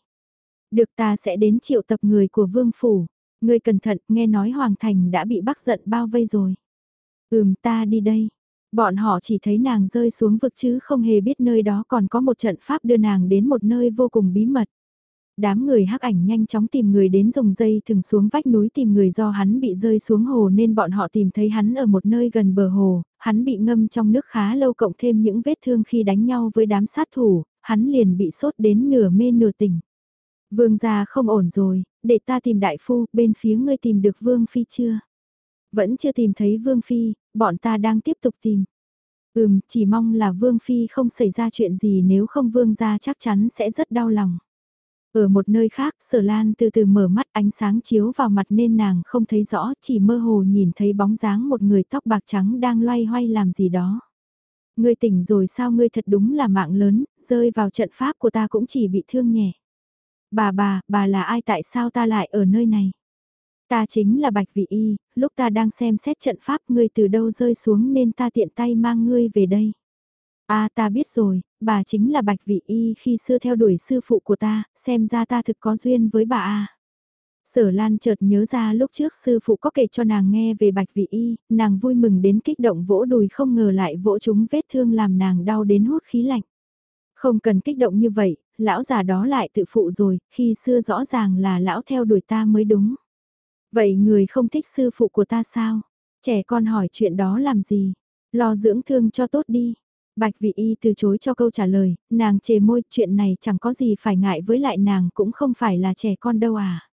Được ta sẽ đến triệu tập người của vương phủ. Người cẩn thận, nghe nói hoàng thành đã bị bắc giận bao vây rồi. Ừm ta đi đây. Bọn họ chỉ thấy nàng rơi xuống vực chứ không hề biết nơi đó còn có một trận pháp đưa nàng đến một nơi vô cùng bí mật đám người hắc ảnh nhanh chóng tìm người đến dùng dây thừng xuống vách núi tìm người do hắn bị rơi xuống hồ nên bọn họ tìm thấy hắn ở một nơi gần bờ hồ, hắn bị ngâm trong nước khá lâu cộng thêm những vết thương khi đánh nhau với đám sát thủ, hắn liền bị sốt đến nửa mê nửa tỉnh. Vương gia không ổn rồi, để ta tìm đại phu, bên phía ngươi tìm được Vương Phi chưa? Vẫn chưa tìm thấy Vương Phi, bọn ta đang tiếp tục tìm. Ừm, chỉ mong là Vương Phi không xảy ra chuyện gì nếu không Vương gia chắc chắn sẽ rất đau lòng. Ở một nơi khác, sở lan từ từ mở mắt ánh sáng chiếu vào mặt nên nàng không thấy rõ, chỉ mơ hồ nhìn thấy bóng dáng một người tóc bạc trắng đang loay hoay làm gì đó. Ngươi tỉnh rồi sao ngươi thật đúng là mạng lớn, rơi vào trận pháp của ta cũng chỉ bị thương nhẹ. Bà bà, bà là ai tại sao ta lại ở nơi này? Ta chính là Bạch Vị Y, lúc ta đang xem xét trận pháp ngươi từ đâu rơi xuống nên ta tiện tay mang ngươi về đây. À ta biết rồi, bà chính là Bạch Vị Y khi xưa theo đuổi sư phụ của ta, xem ra ta thực có duyên với bà à. Sở Lan chợt nhớ ra lúc trước sư phụ có kể cho nàng nghe về Bạch Vị Y, nàng vui mừng đến kích động vỗ đùi không ngờ lại vỗ chúng vết thương làm nàng đau đến hút khí lạnh. Không cần kích động như vậy, lão già đó lại tự phụ rồi, khi xưa rõ ràng là lão theo đuổi ta mới đúng. Vậy người không thích sư phụ của ta sao? Trẻ con hỏi chuyện đó làm gì? Lo dưỡng thương cho tốt đi. Bạch vị y từ chối cho câu trả lời, nàng chề môi chuyện này chẳng có gì phải ngại với lại nàng cũng không phải là trẻ con đâu à.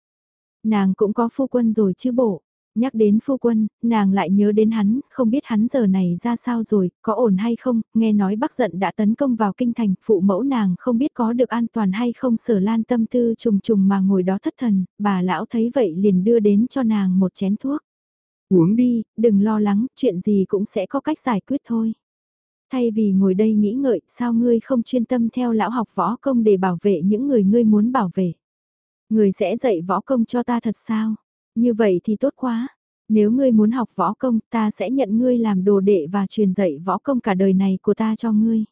Nàng cũng có phu quân rồi chứ bộ. Nhắc đến phu quân, nàng lại nhớ đến hắn, không biết hắn giờ này ra sao rồi, có ổn hay không, nghe nói bác giận đã tấn công vào kinh thành, phụ mẫu nàng không biết có được an toàn hay không sở lan tâm tư trùng trùng mà ngồi đó thất thần, bà lão thấy vậy liền đưa đến cho nàng một chén thuốc. Uống đi, đừng lo lắng, chuyện gì cũng sẽ có cách giải quyết thôi. Thay vì ngồi đây nghĩ ngợi, sao ngươi không chuyên tâm theo lão học võ công để bảo vệ những người ngươi muốn bảo vệ. Người sẽ dạy võ công cho ta thật sao? Như vậy thì tốt quá. Nếu ngươi muốn học võ công, ta sẽ nhận ngươi làm đồ đệ và truyền dạy võ công cả đời này của ta cho ngươi.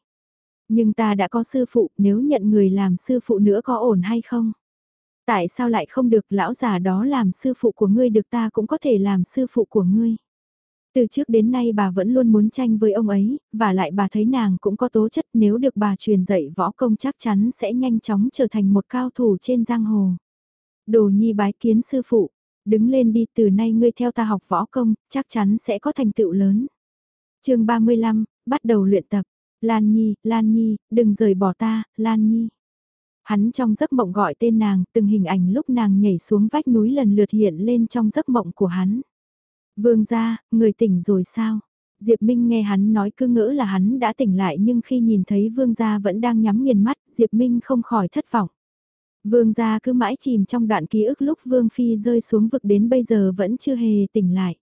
Nhưng ta đã có sư phụ, nếu nhận người làm sư phụ nữa có ổn hay không? Tại sao lại không được lão già đó làm sư phụ của ngươi được ta cũng có thể làm sư phụ của ngươi? Từ trước đến nay bà vẫn luôn muốn tranh với ông ấy, và lại bà thấy nàng cũng có tố chất nếu được bà truyền dạy võ công chắc chắn sẽ nhanh chóng trở thành một cao thủ trên giang hồ. Đồ nhi bái kiến sư phụ, đứng lên đi từ nay ngươi theo ta học võ công, chắc chắn sẽ có thành tựu lớn. chương 35, bắt đầu luyện tập. Lan Nhi, Lan Nhi, đừng rời bỏ ta, Lan Nhi. Hắn trong giấc mộng gọi tên nàng, từng hình ảnh lúc nàng nhảy xuống vách núi lần lượt hiện lên trong giấc mộng của hắn. Vương gia, người tỉnh rồi sao? Diệp Minh nghe hắn nói cứ ngỡ là hắn đã tỉnh lại nhưng khi nhìn thấy vương gia vẫn đang nhắm nghiền mắt, Diệp Minh không khỏi thất vọng. Vương gia cứ mãi chìm trong đoạn ký ức lúc Vương Phi rơi xuống vực đến bây giờ vẫn chưa hề tỉnh lại.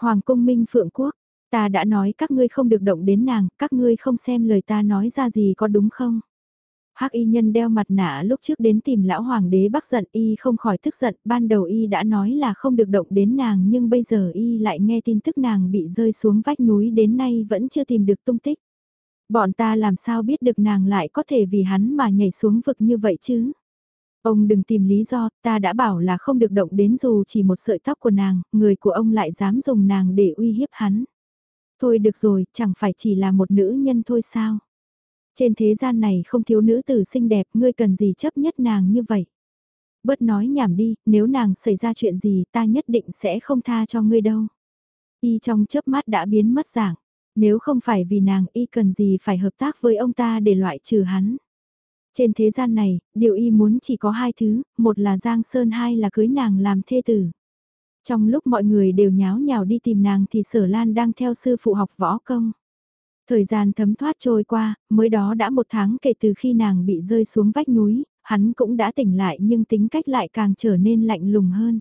Hoàng cung Minh Phượng Quốc, ta đã nói các ngươi không được động đến nàng, các ngươi không xem lời ta nói ra gì có đúng không? Hắc y nhân đeo mặt nạ lúc trước đến tìm lão hoàng đế bắc giận y không khỏi tức giận, ban đầu y đã nói là không được động đến nàng nhưng bây giờ y lại nghe tin tức nàng bị rơi xuống vách núi đến nay vẫn chưa tìm được tung tích. Bọn ta làm sao biết được nàng lại có thể vì hắn mà nhảy xuống vực như vậy chứ? Ông đừng tìm lý do, ta đã bảo là không được động đến dù chỉ một sợi tóc của nàng, người của ông lại dám dùng nàng để uy hiếp hắn. Thôi được rồi, chẳng phải chỉ là một nữ nhân thôi sao? Trên thế gian này không thiếu nữ tử xinh đẹp, ngươi cần gì chấp nhất nàng như vậy? Bớt nói nhảm đi, nếu nàng xảy ra chuyện gì ta nhất định sẽ không tha cho ngươi đâu. Y trong chớp mắt đã biến mất dạng, nếu không phải vì nàng y cần gì phải hợp tác với ông ta để loại trừ hắn. Trên thế gian này, điều y muốn chỉ có hai thứ, một là Giang Sơn hai là cưới nàng làm thê tử. Trong lúc mọi người đều nháo nhào đi tìm nàng thì Sở Lan đang theo sư phụ học võ công. Thời gian thấm thoát trôi qua, mới đó đã một tháng kể từ khi nàng bị rơi xuống vách núi, hắn cũng đã tỉnh lại nhưng tính cách lại càng trở nên lạnh lùng hơn.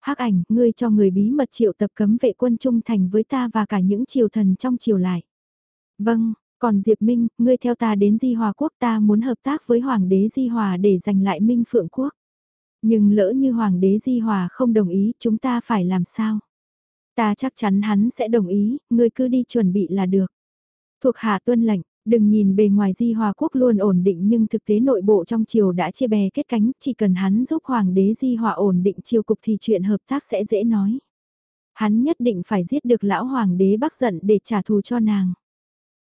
hắc ảnh, ngươi cho người bí mật triệu tập cấm vệ quân trung thành với ta và cả những triều thần trong triều lại. Vâng, còn Diệp Minh, ngươi theo ta đến Di Hòa Quốc ta muốn hợp tác với Hoàng đế Di Hòa để giành lại Minh Phượng Quốc. Nhưng lỡ như Hoàng đế Di Hòa không đồng ý, chúng ta phải làm sao? Ta chắc chắn hắn sẽ đồng ý, ngươi cứ đi chuẩn bị là được. Thuộc hạ tuân lệnh, đừng nhìn bề ngoài Di Hòa Quốc luôn ổn định nhưng thực tế nội bộ trong triều đã chia bè kết cánh, chỉ cần hắn giúp Hoàng đế Di Hòa ổn định triều cục thì chuyện hợp tác sẽ dễ nói. Hắn nhất định phải giết được lão Hoàng đế bắc giận để trả thù cho nàng.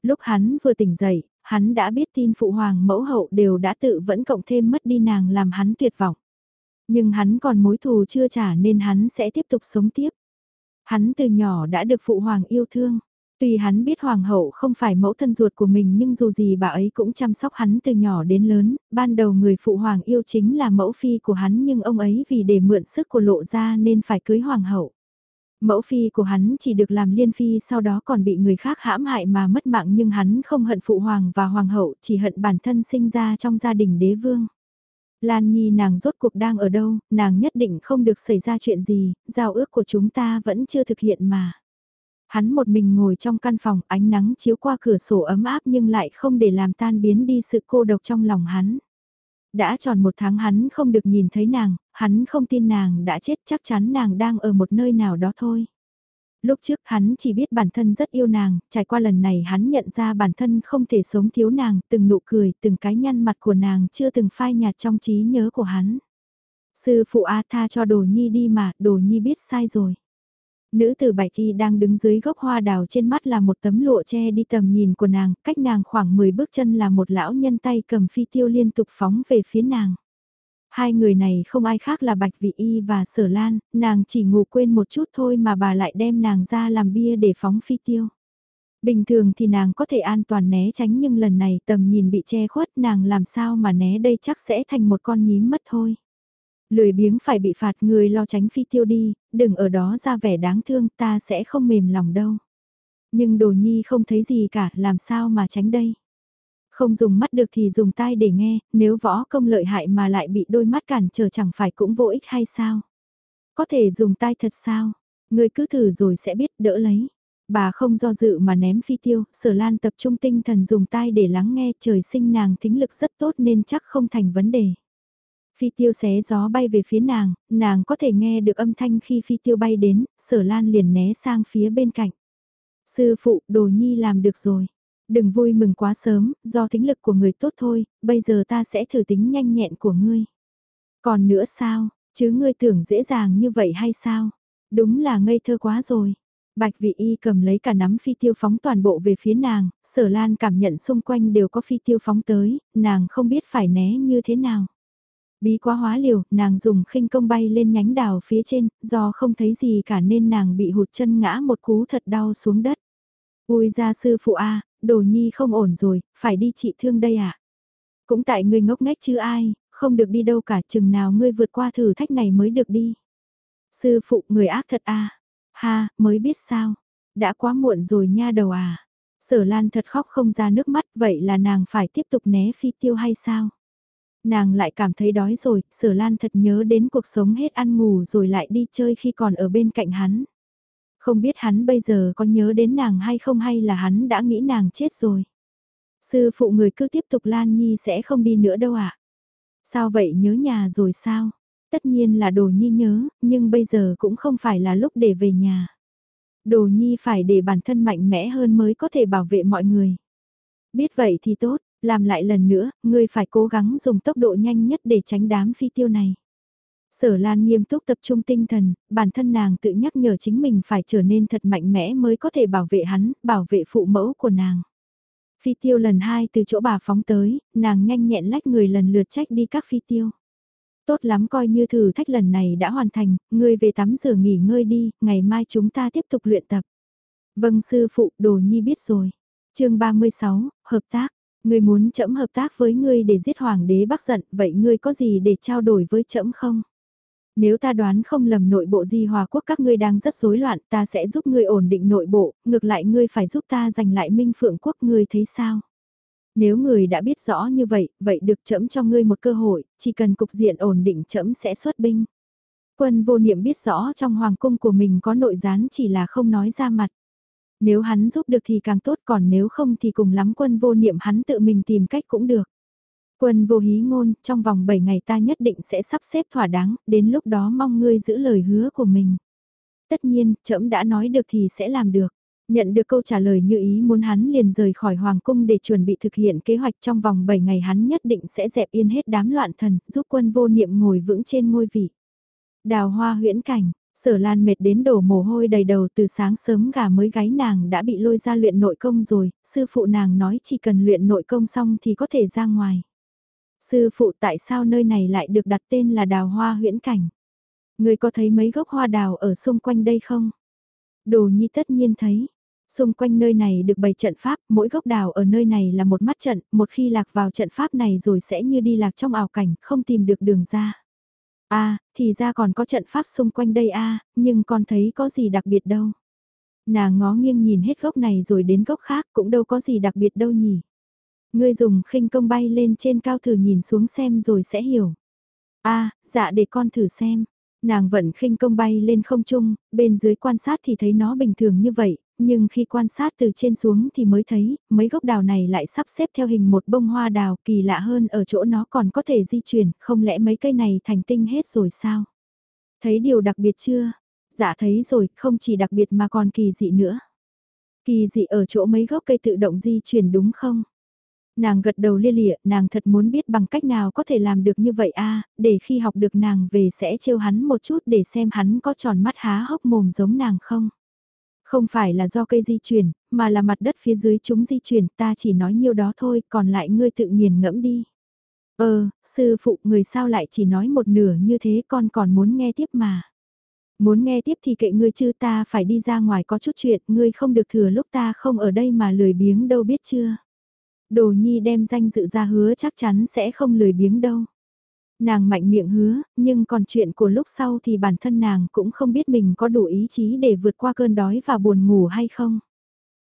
Lúc hắn vừa tỉnh dậy, hắn đã biết tin phụ hoàng mẫu hậu đều đã tự vẫn cộng thêm mất đi nàng làm hắn tuyệt vọng. Nhưng hắn còn mối thù chưa trả nên hắn sẽ tiếp tục sống tiếp. Hắn từ nhỏ đã được phụ hoàng yêu thương. Tuy hắn biết hoàng hậu không phải mẫu thân ruột của mình nhưng dù gì bà ấy cũng chăm sóc hắn từ nhỏ đến lớn, ban đầu người phụ hoàng yêu chính là mẫu phi của hắn nhưng ông ấy vì để mượn sức của lộ ra nên phải cưới hoàng hậu. Mẫu phi của hắn chỉ được làm liên phi sau đó còn bị người khác hãm hại mà mất mạng nhưng hắn không hận phụ hoàng và hoàng hậu chỉ hận bản thân sinh ra trong gia đình đế vương. Lan Nhi nàng rốt cuộc đang ở đâu, nàng nhất định không được xảy ra chuyện gì, giao ước của chúng ta vẫn chưa thực hiện mà. Hắn một mình ngồi trong căn phòng, ánh nắng chiếu qua cửa sổ ấm áp nhưng lại không để làm tan biến đi sự cô độc trong lòng hắn. Đã tròn một tháng hắn không được nhìn thấy nàng, hắn không tin nàng đã chết chắc chắn nàng đang ở một nơi nào đó thôi. Lúc trước hắn chỉ biết bản thân rất yêu nàng, trải qua lần này hắn nhận ra bản thân không thể sống thiếu nàng, từng nụ cười, từng cái nhăn mặt của nàng chưa từng phai nhạt trong trí nhớ của hắn. Sư phụ A tha cho đồ nhi đi mà, đồ nhi biết sai rồi. Nữ tử bạch y đang đứng dưới gốc hoa đào trên mắt là một tấm lụa che đi tầm nhìn của nàng, cách nàng khoảng 10 bước chân là một lão nhân tay cầm phi tiêu liên tục phóng về phía nàng. Hai người này không ai khác là Bạch Vị Y và Sở Lan, nàng chỉ ngủ quên một chút thôi mà bà lại đem nàng ra làm bia để phóng phi tiêu. Bình thường thì nàng có thể an toàn né tránh nhưng lần này tầm nhìn bị che khuất nàng làm sao mà né đây chắc sẽ thành một con nhím mất thôi. Lười biếng phải bị phạt người lo tránh phi tiêu đi, đừng ở đó ra vẻ đáng thương ta sẽ không mềm lòng đâu. Nhưng đồ nhi không thấy gì cả làm sao mà tránh đây. Không dùng mắt được thì dùng tai để nghe, nếu võ công lợi hại mà lại bị đôi mắt cản trở chẳng phải cũng vô ích hay sao? Có thể dùng tai thật sao? Người cứ thử rồi sẽ biết đỡ lấy. Bà không do dự mà ném phi tiêu, sở lan tập trung tinh thần dùng tai để lắng nghe trời sinh nàng thính lực rất tốt nên chắc không thành vấn đề. Phi tiêu xé gió bay về phía nàng, nàng có thể nghe được âm thanh khi phi tiêu bay đến, sở lan liền né sang phía bên cạnh. Sư phụ, đồ nhi làm được rồi. Đừng vui mừng quá sớm, do tính lực của người tốt thôi, bây giờ ta sẽ thử tính nhanh nhẹn của ngươi. Còn nữa sao, chứ ngươi tưởng dễ dàng như vậy hay sao? Đúng là ngây thơ quá rồi. Bạch vị y cầm lấy cả nắm phi tiêu phóng toàn bộ về phía nàng, sở lan cảm nhận xung quanh đều có phi tiêu phóng tới, nàng không biết phải né như thế nào. Bí quá hóa liều, nàng dùng khinh công bay lên nhánh đào phía trên, do không thấy gì cả nên nàng bị hụt chân ngã một cú thật đau xuống đất. Ui ra sư phụ A, đồ nhi không ổn rồi, phải đi trị thương đây ạ. À? Cũng tại ngươi ngốc nghếch chứ ai, không được đi đâu cả chừng nào ngươi vượt qua thử thách này mới được đi. Sư phụ người ác thật a ha, mới biết sao, đã quá muộn rồi nha đầu à. Sở Lan thật khóc không ra nước mắt, vậy là nàng phải tiếp tục né phi tiêu hay sao? Nàng lại cảm thấy đói rồi, sở Lan thật nhớ đến cuộc sống hết ăn ngủ rồi lại đi chơi khi còn ở bên cạnh hắn. Không biết hắn bây giờ có nhớ đến nàng hay không hay là hắn đã nghĩ nàng chết rồi. Sư phụ người cứ tiếp tục Lan Nhi sẽ không đi nữa đâu ạ. À? Sao vậy nhớ nhà rồi sao? Tất nhiên là đồ nhi nhớ, nhưng bây giờ cũng không phải là lúc để về nhà. Đồ nhi phải để bản thân mạnh mẽ hơn mới có thể bảo vệ mọi người. Biết vậy thì tốt, làm lại lần nữa, ngươi phải cố gắng dùng tốc độ nhanh nhất để tránh đám phi tiêu này. Sở Lan nghiêm túc tập trung tinh thần, bản thân nàng tự nhắc nhở chính mình phải trở nên thật mạnh mẽ mới có thể bảo vệ hắn, bảo vệ phụ mẫu của nàng. Phi tiêu lần hai từ chỗ bà phóng tới, nàng nhanh nhẹn lách người lần lượt trách đi các phi tiêu. Tốt lắm coi như thử thách lần này đã hoàn thành, ngươi về tắm rửa nghỉ ngơi đi, ngày mai chúng ta tiếp tục luyện tập. Vâng sư phụ, đồ nhi biết rồi. chương 36, hợp tác. Ngươi muốn chậm hợp tác với ngươi để giết hoàng đế bắc giận, vậy ngươi có gì để trao đổi với chậm không? Nếu ta đoán không lầm nội bộ di hòa quốc các ngươi đang rất rối loạn, ta sẽ giúp ngươi ổn định nội bộ, ngược lại ngươi phải giúp ta giành lại minh phượng quốc ngươi thấy sao? Nếu người đã biết rõ như vậy, vậy được trẫm cho ngươi một cơ hội, chỉ cần cục diện ổn định trẫm sẽ xuất binh. Quân vô niệm biết rõ trong hoàng cung của mình có nội gián chỉ là không nói ra mặt. Nếu hắn giúp được thì càng tốt còn nếu không thì cùng lắm quân vô niệm hắn tự mình tìm cách cũng được. Quân vô hí ngôn, trong vòng 7 ngày ta nhất định sẽ sắp xếp thỏa đáng, đến lúc đó mong ngươi giữ lời hứa của mình. Tất nhiên, trẫm đã nói được thì sẽ làm được. Nhận được câu trả lời như ý muốn hắn liền rời khỏi hoàng cung để chuẩn bị thực hiện kế hoạch trong vòng 7 ngày hắn nhất định sẽ dẹp yên hết đám loạn thần, giúp quân vô niệm ngồi vững trên ngôi vị. Đào hoa huyễn cảnh, sở lan mệt đến đổ mồ hôi đầy đầu từ sáng sớm gà mới gáy nàng đã bị lôi ra luyện nội công rồi, sư phụ nàng nói chỉ cần luyện nội công xong thì có thể ra ngoài. Sư phụ tại sao nơi này lại được đặt tên là đào hoa huyễn cảnh? Người có thấy mấy gốc hoa đào ở xung quanh đây không? Đồ nhi tất nhiên thấy. Xung quanh nơi này được bày trận pháp, mỗi gốc đào ở nơi này là một mắt trận, một khi lạc vào trận pháp này rồi sẽ như đi lạc trong ảo cảnh, không tìm được đường ra a à, thì ra còn có trận pháp xung quanh đây a nhưng con thấy có gì đặc biệt đâu. Nàng ngó nghiêng nhìn hết gốc này rồi đến gốc khác cũng đâu có gì đặc biệt đâu nhỉ. Ngươi dùng khinh công bay lên trên cao thử nhìn xuống xem rồi sẽ hiểu. a dạ để con thử xem. Nàng vận khinh công bay lên không trung, bên dưới quan sát thì thấy nó bình thường như vậy, nhưng khi quan sát từ trên xuống thì mới thấy, mấy gốc đào này lại sắp xếp theo hình một bông hoa đào kỳ lạ hơn ở chỗ nó còn có thể di chuyển, không lẽ mấy cây này thành tinh hết rồi sao? Thấy điều đặc biệt chưa? Dạ thấy rồi, không chỉ đặc biệt mà còn kỳ dị nữa. Kỳ dị ở chỗ mấy gốc cây tự động di chuyển đúng không? Nàng gật đầu lia lịa, nàng thật muốn biết bằng cách nào có thể làm được như vậy a để khi học được nàng về sẽ trêu hắn một chút để xem hắn có tròn mắt há hốc mồm giống nàng không. Không phải là do cây di chuyển, mà là mặt đất phía dưới chúng di chuyển, ta chỉ nói nhiêu đó thôi, còn lại ngươi tự nghiền ngẫm đi. Ờ, sư phụ người sao lại chỉ nói một nửa như thế con còn muốn nghe tiếp mà. Muốn nghe tiếp thì kệ ngươi chứ ta phải đi ra ngoài có chút chuyện, ngươi không được thừa lúc ta không ở đây mà lười biếng đâu biết chưa. Đồ nhi đem danh dự ra hứa chắc chắn sẽ không lười biếng đâu. Nàng mạnh miệng hứa, nhưng còn chuyện của lúc sau thì bản thân nàng cũng không biết mình có đủ ý chí để vượt qua cơn đói và buồn ngủ hay không.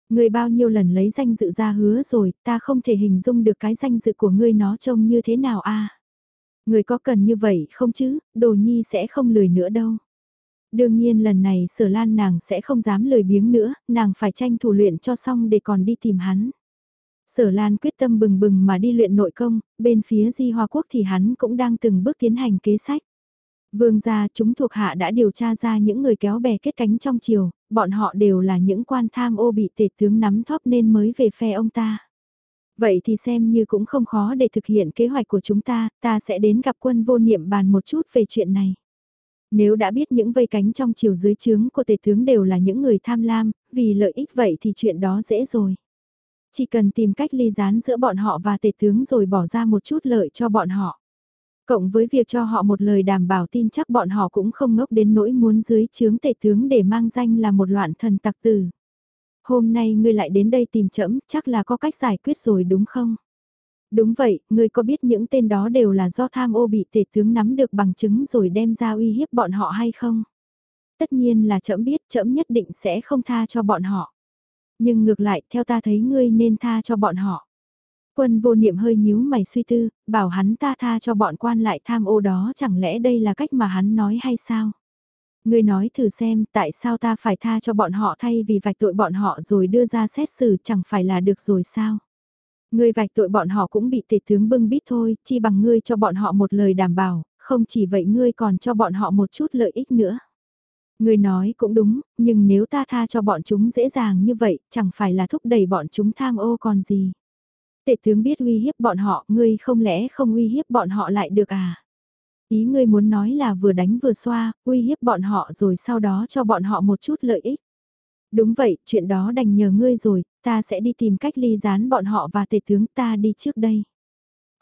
Người bao nhiêu lần lấy danh dự ra hứa rồi, ta không thể hình dung được cái danh dự của ngươi nó trông như thế nào a. Người có cần như vậy không chứ, đồ nhi sẽ không lười nữa đâu. Đương nhiên lần này sở lan nàng sẽ không dám lười biếng nữa, nàng phải tranh thủ luyện cho xong để còn đi tìm hắn. Sở Lan quyết tâm bừng bừng mà đi luyện nội công, bên phía Di Hoa Quốc thì hắn cũng đang từng bước tiến hành kế sách. Vương gia chúng thuộc hạ đã điều tra ra những người kéo bè kết cánh trong triều, bọn họ đều là những quan tham ô bị tể tướng nắm thóp nên mới về phe ông ta. Vậy thì xem như cũng không khó để thực hiện kế hoạch của chúng ta, ta sẽ đến gặp quân vô niệm bàn một chút về chuyện này. Nếu đã biết những vây cánh trong chiều dưới trướng của tể tướng đều là những người tham lam, vì lợi ích vậy thì chuyện đó dễ rồi. Chỉ cần tìm cách ly gián giữa bọn họ và tể tướng rồi bỏ ra một chút lợi cho bọn họ. Cộng với việc cho họ một lời đảm bảo tin chắc bọn họ cũng không ngốc đến nỗi muốn dưới chướng tể tướng để mang danh là một loạn thần tặc tử. Hôm nay ngươi lại đến đây tìm chẫm, chắc là có cách giải quyết rồi đúng không? Đúng vậy, ngươi có biết những tên đó đều là do tham ô bị tể tướng nắm được bằng chứng rồi đem ra uy hiếp bọn họ hay không? Tất nhiên là chậm biết, chậm nhất định sẽ không tha cho bọn họ. Nhưng ngược lại, theo ta thấy ngươi nên tha cho bọn họ. Quân vô niệm hơi nhíu mày suy tư, bảo hắn ta tha cho bọn quan lại tham ô đó chẳng lẽ đây là cách mà hắn nói hay sao? Ngươi nói thử xem tại sao ta phải tha cho bọn họ thay vì vạch tội bọn họ rồi đưa ra xét xử chẳng phải là được rồi sao? Ngươi vạch tội bọn họ cũng bị tể tướng bưng bít thôi, chi bằng ngươi cho bọn họ một lời đảm bảo, không chỉ vậy ngươi còn cho bọn họ một chút lợi ích nữa người nói cũng đúng, nhưng nếu ta tha cho bọn chúng dễ dàng như vậy, chẳng phải là thúc đẩy bọn chúng tham ô còn gì. Tệ tướng biết uy hiếp bọn họ, ngươi không lẽ không uy hiếp bọn họ lại được à? Ý ngươi muốn nói là vừa đánh vừa xoa, uy hiếp bọn họ rồi sau đó cho bọn họ một chút lợi ích. Đúng vậy, chuyện đó đành nhờ ngươi rồi, ta sẽ đi tìm cách ly gián bọn họ và tề tướng ta đi trước đây.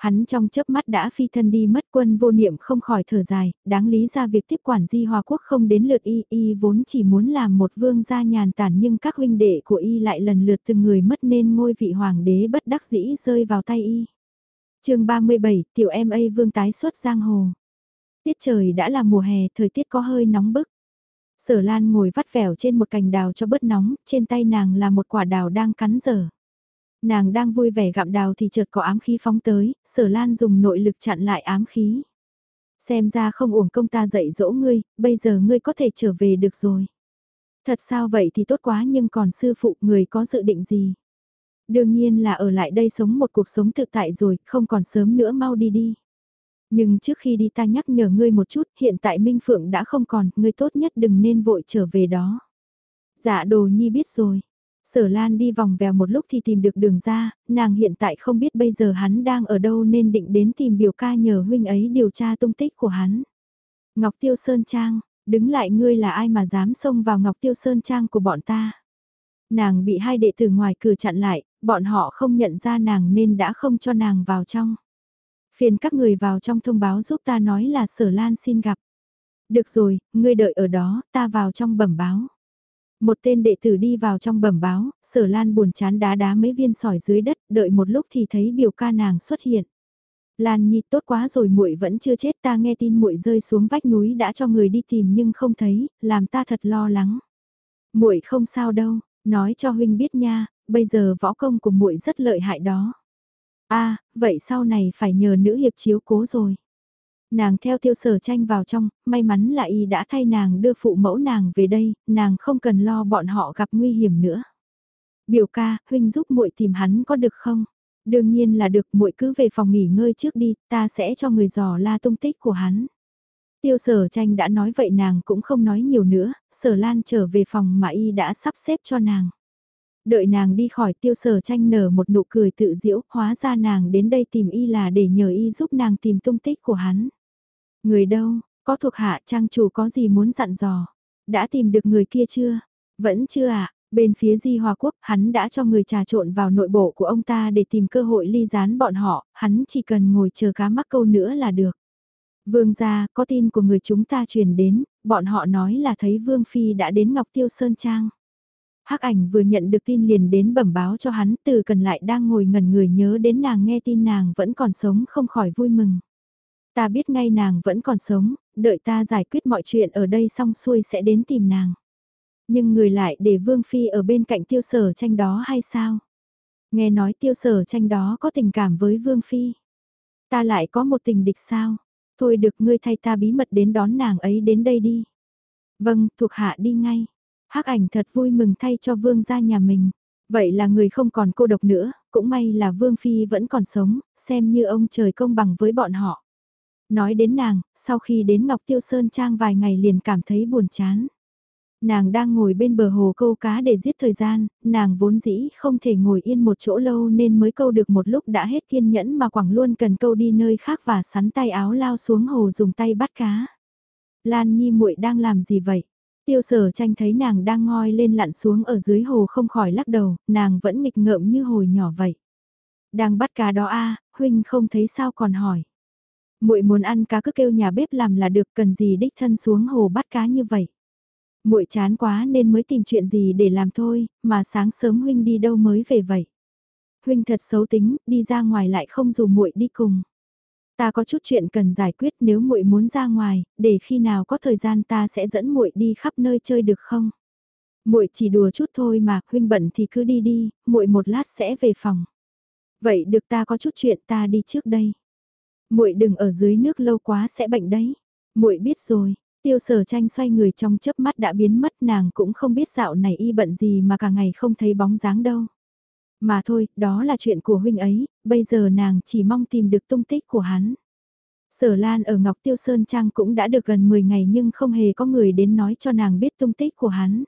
Hắn trong chớp mắt đã phi thân đi mất quân vô niệm không khỏi thở dài, đáng lý ra việc tiếp quản di hòa quốc không đến lượt y, y vốn chỉ muốn làm một vương gia nhàn tản nhưng các huynh đệ của y lại lần lượt từng người mất nên ngôi vị hoàng đế bất đắc dĩ rơi vào tay y. chương 37, tiểu em A vương tái xuất giang hồ. Tiết trời đã là mùa hè, thời tiết có hơi nóng bức. Sở Lan ngồi vắt vẻo trên một cành đào cho bớt nóng, trên tay nàng là một quả đào đang cắn dở. Nàng đang vui vẻ gặm đào thì chợt có ám khí phóng tới, sở lan dùng nội lực chặn lại ám khí. Xem ra không uổng công ta dạy dỗ ngươi, bây giờ ngươi có thể trở về được rồi. Thật sao vậy thì tốt quá nhưng còn sư phụ người có dự định gì? Đương nhiên là ở lại đây sống một cuộc sống tự tại rồi, không còn sớm nữa mau đi đi. Nhưng trước khi đi ta nhắc nhở ngươi một chút, hiện tại Minh Phượng đã không còn, ngươi tốt nhất đừng nên vội trở về đó. Dạ đồ nhi biết rồi, Sở Lan đi vòng vèo một lúc thì tìm được đường ra, nàng hiện tại không biết bây giờ hắn đang ở đâu nên định đến tìm biểu ca nhờ huynh ấy điều tra tung tích của hắn. Ngọc Tiêu Sơn Trang, đứng lại ngươi là ai mà dám xông vào Ngọc Tiêu Sơn Trang của bọn ta. Nàng bị hai đệ tử ngoài cửa chặn lại, bọn họ không nhận ra nàng nên đã không cho nàng vào trong. Phiền các người vào trong thông báo giúp ta nói là Sở Lan xin gặp. Được rồi, ngươi đợi ở đó, ta vào trong bẩm báo. Một tên đệ tử đi vào trong bẩm báo, sở lan buồn chán đá đá mấy viên sỏi dưới đất, đợi một lúc thì thấy biểu ca nàng xuất hiện. Lan Nhi tốt quá rồi muội vẫn chưa chết ta nghe tin muội rơi xuống vách núi đã cho người đi tìm nhưng không thấy, làm ta thật lo lắng. Muội không sao đâu, nói cho huynh biết nha, bây giờ võ công của muội rất lợi hại đó. A, vậy sau này phải nhờ nữ hiệp chiếu cố rồi. Nàng theo tiêu sở tranh vào trong, may mắn là y đã thay nàng đưa phụ mẫu nàng về đây, nàng không cần lo bọn họ gặp nguy hiểm nữa. Biểu ca, huynh giúp muội tìm hắn có được không? Đương nhiên là được, muội cứ về phòng nghỉ ngơi trước đi, ta sẽ cho người dò la tung tích của hắn. Tiêu sở tranh đã nói vậy nàng cũng không nói nhiều nữa, sở lan trở về phòng mà y đã sắp xếp cho nàng. Đợi nàng đi khỏi tiêu sở tranh nở một nụ cười tự diễu, hóa ra nàng đến đây tìm y là để nhờ y giúp nàng tìm tung tích của hắn. Người đâu, có thuộc hạ trang chủ có gì muốn dặn dò? Đã tìm được người kia chưa? Vẫn chưa ạ, à? bên phía Di Hòa Quốc hắn đã cho người trà trộn vào nội bộ của ông ta để tìm cơ hội ly gián bọn họ, hắn chỉ cần ngồi chờ cá mắc câu nữa là được. Vương gia, có tin của người chúng ta truyền đến, bọn họ nói là thấy Vương Phi đã đến Ngọc Tiêu Sơn Trang. Hắc ảnh vừa nhận được tin liền đến bẩm báo cho hắn từ cần lại đang ngồi ngẩn người nhớ đến nàng nghe tin nàng vẫn còn sống không khỏi vui mừng. Ta biết ngay nàng vẫn còn sống, đợi ta giải quyết mọi chuyện ở đây xong xuôi sẽ đến tìm nàng. Nhưng người lại để Vương Phi ở bên cạnh tiêu sở tranh đó hay sao? Nghe nói tiêu sở tranh đó có tình cảm với Vương Phi. Ta lại có một tình địch sao? Thôi được ngươi thay ta bí mật đến đón nàng ấy đến đây đi. Vâng, thuộc hạ đi ngay. hắc ảnh thật vui mừng thay cho Vương gia nhà mình. Vậy là người không còn cô độc nữa, cũng may là Vương Phi vẫn còn sống, xem như ông trời công bằng với bọn họ. Nói đến nàng, sau khi đến Ngọc Tiêu Sơn Trang vài ngày liền cảm thấy buồn chán. Nàng đang ngồi bên bờ hồ câu cá để giết thời gian, nàng vốn dĩ không thể ngồi yên một chỗ lâu nên mới câu được một lúc đã hết kiên nhẫn mà quảng luôn cần câu đi nơi khác và sắn tay áo lao xuống hồ dùng tay bắt cá. Lan Nhi muội đang làm gì vậy? Tiêu sở tranh thấy nàng đang ngoi lên lặn xuống ở dưới hồ không khỏi lắc đầu, nàng vẫn nghịch ngợm như hồi nhỏ vậy. Đang bắt cá đó a huynh không thấy sao còn hỏi muội muốn ăn cá cứ kêu nhà bếp làm là được cần gì đích thân xuống hồ bắt cá như vậy. muội chán quá nên mới tìm chuyện gì để làm thôi, mà sáng sớm huynh đi đâu mới về vậy. Huynh thật xấu tính, đi ra ngoài lại không dù muội đi cùng. Ta có chút chuyện cần giải quyết nếu muội muốn ra ngoài, để khi nào có thời gian ta sẽ dẫn muội đi khắp nơi chơi được không? Muội chỉ đùa chút thôi mà, huynh bận thì cứ đi đi, muội một lát sẽ về phòng. Vậy được ta có chút chuyện ta đi trước đây muội đừng ở dưới nước lâu quá sẽ bệnh đấy. Muội biết rồi. Tiêu sở tranh xoay người trong chớp mắt đã biến mất nàng cũng không biết dạo này y bận gì mà cả ngày không thấy bóng dáng đâu. Mà thôi, đó là chuyện của huynh ấy, bây giờ nàng chỉ mong tìm được tung tích của hắn. Sở Lan ở Ngọc Tiêu Sơn Trang cũng đã được gần 10 ngày nhưng không hề có người đến nói cho nàng biết tung tích của hắn.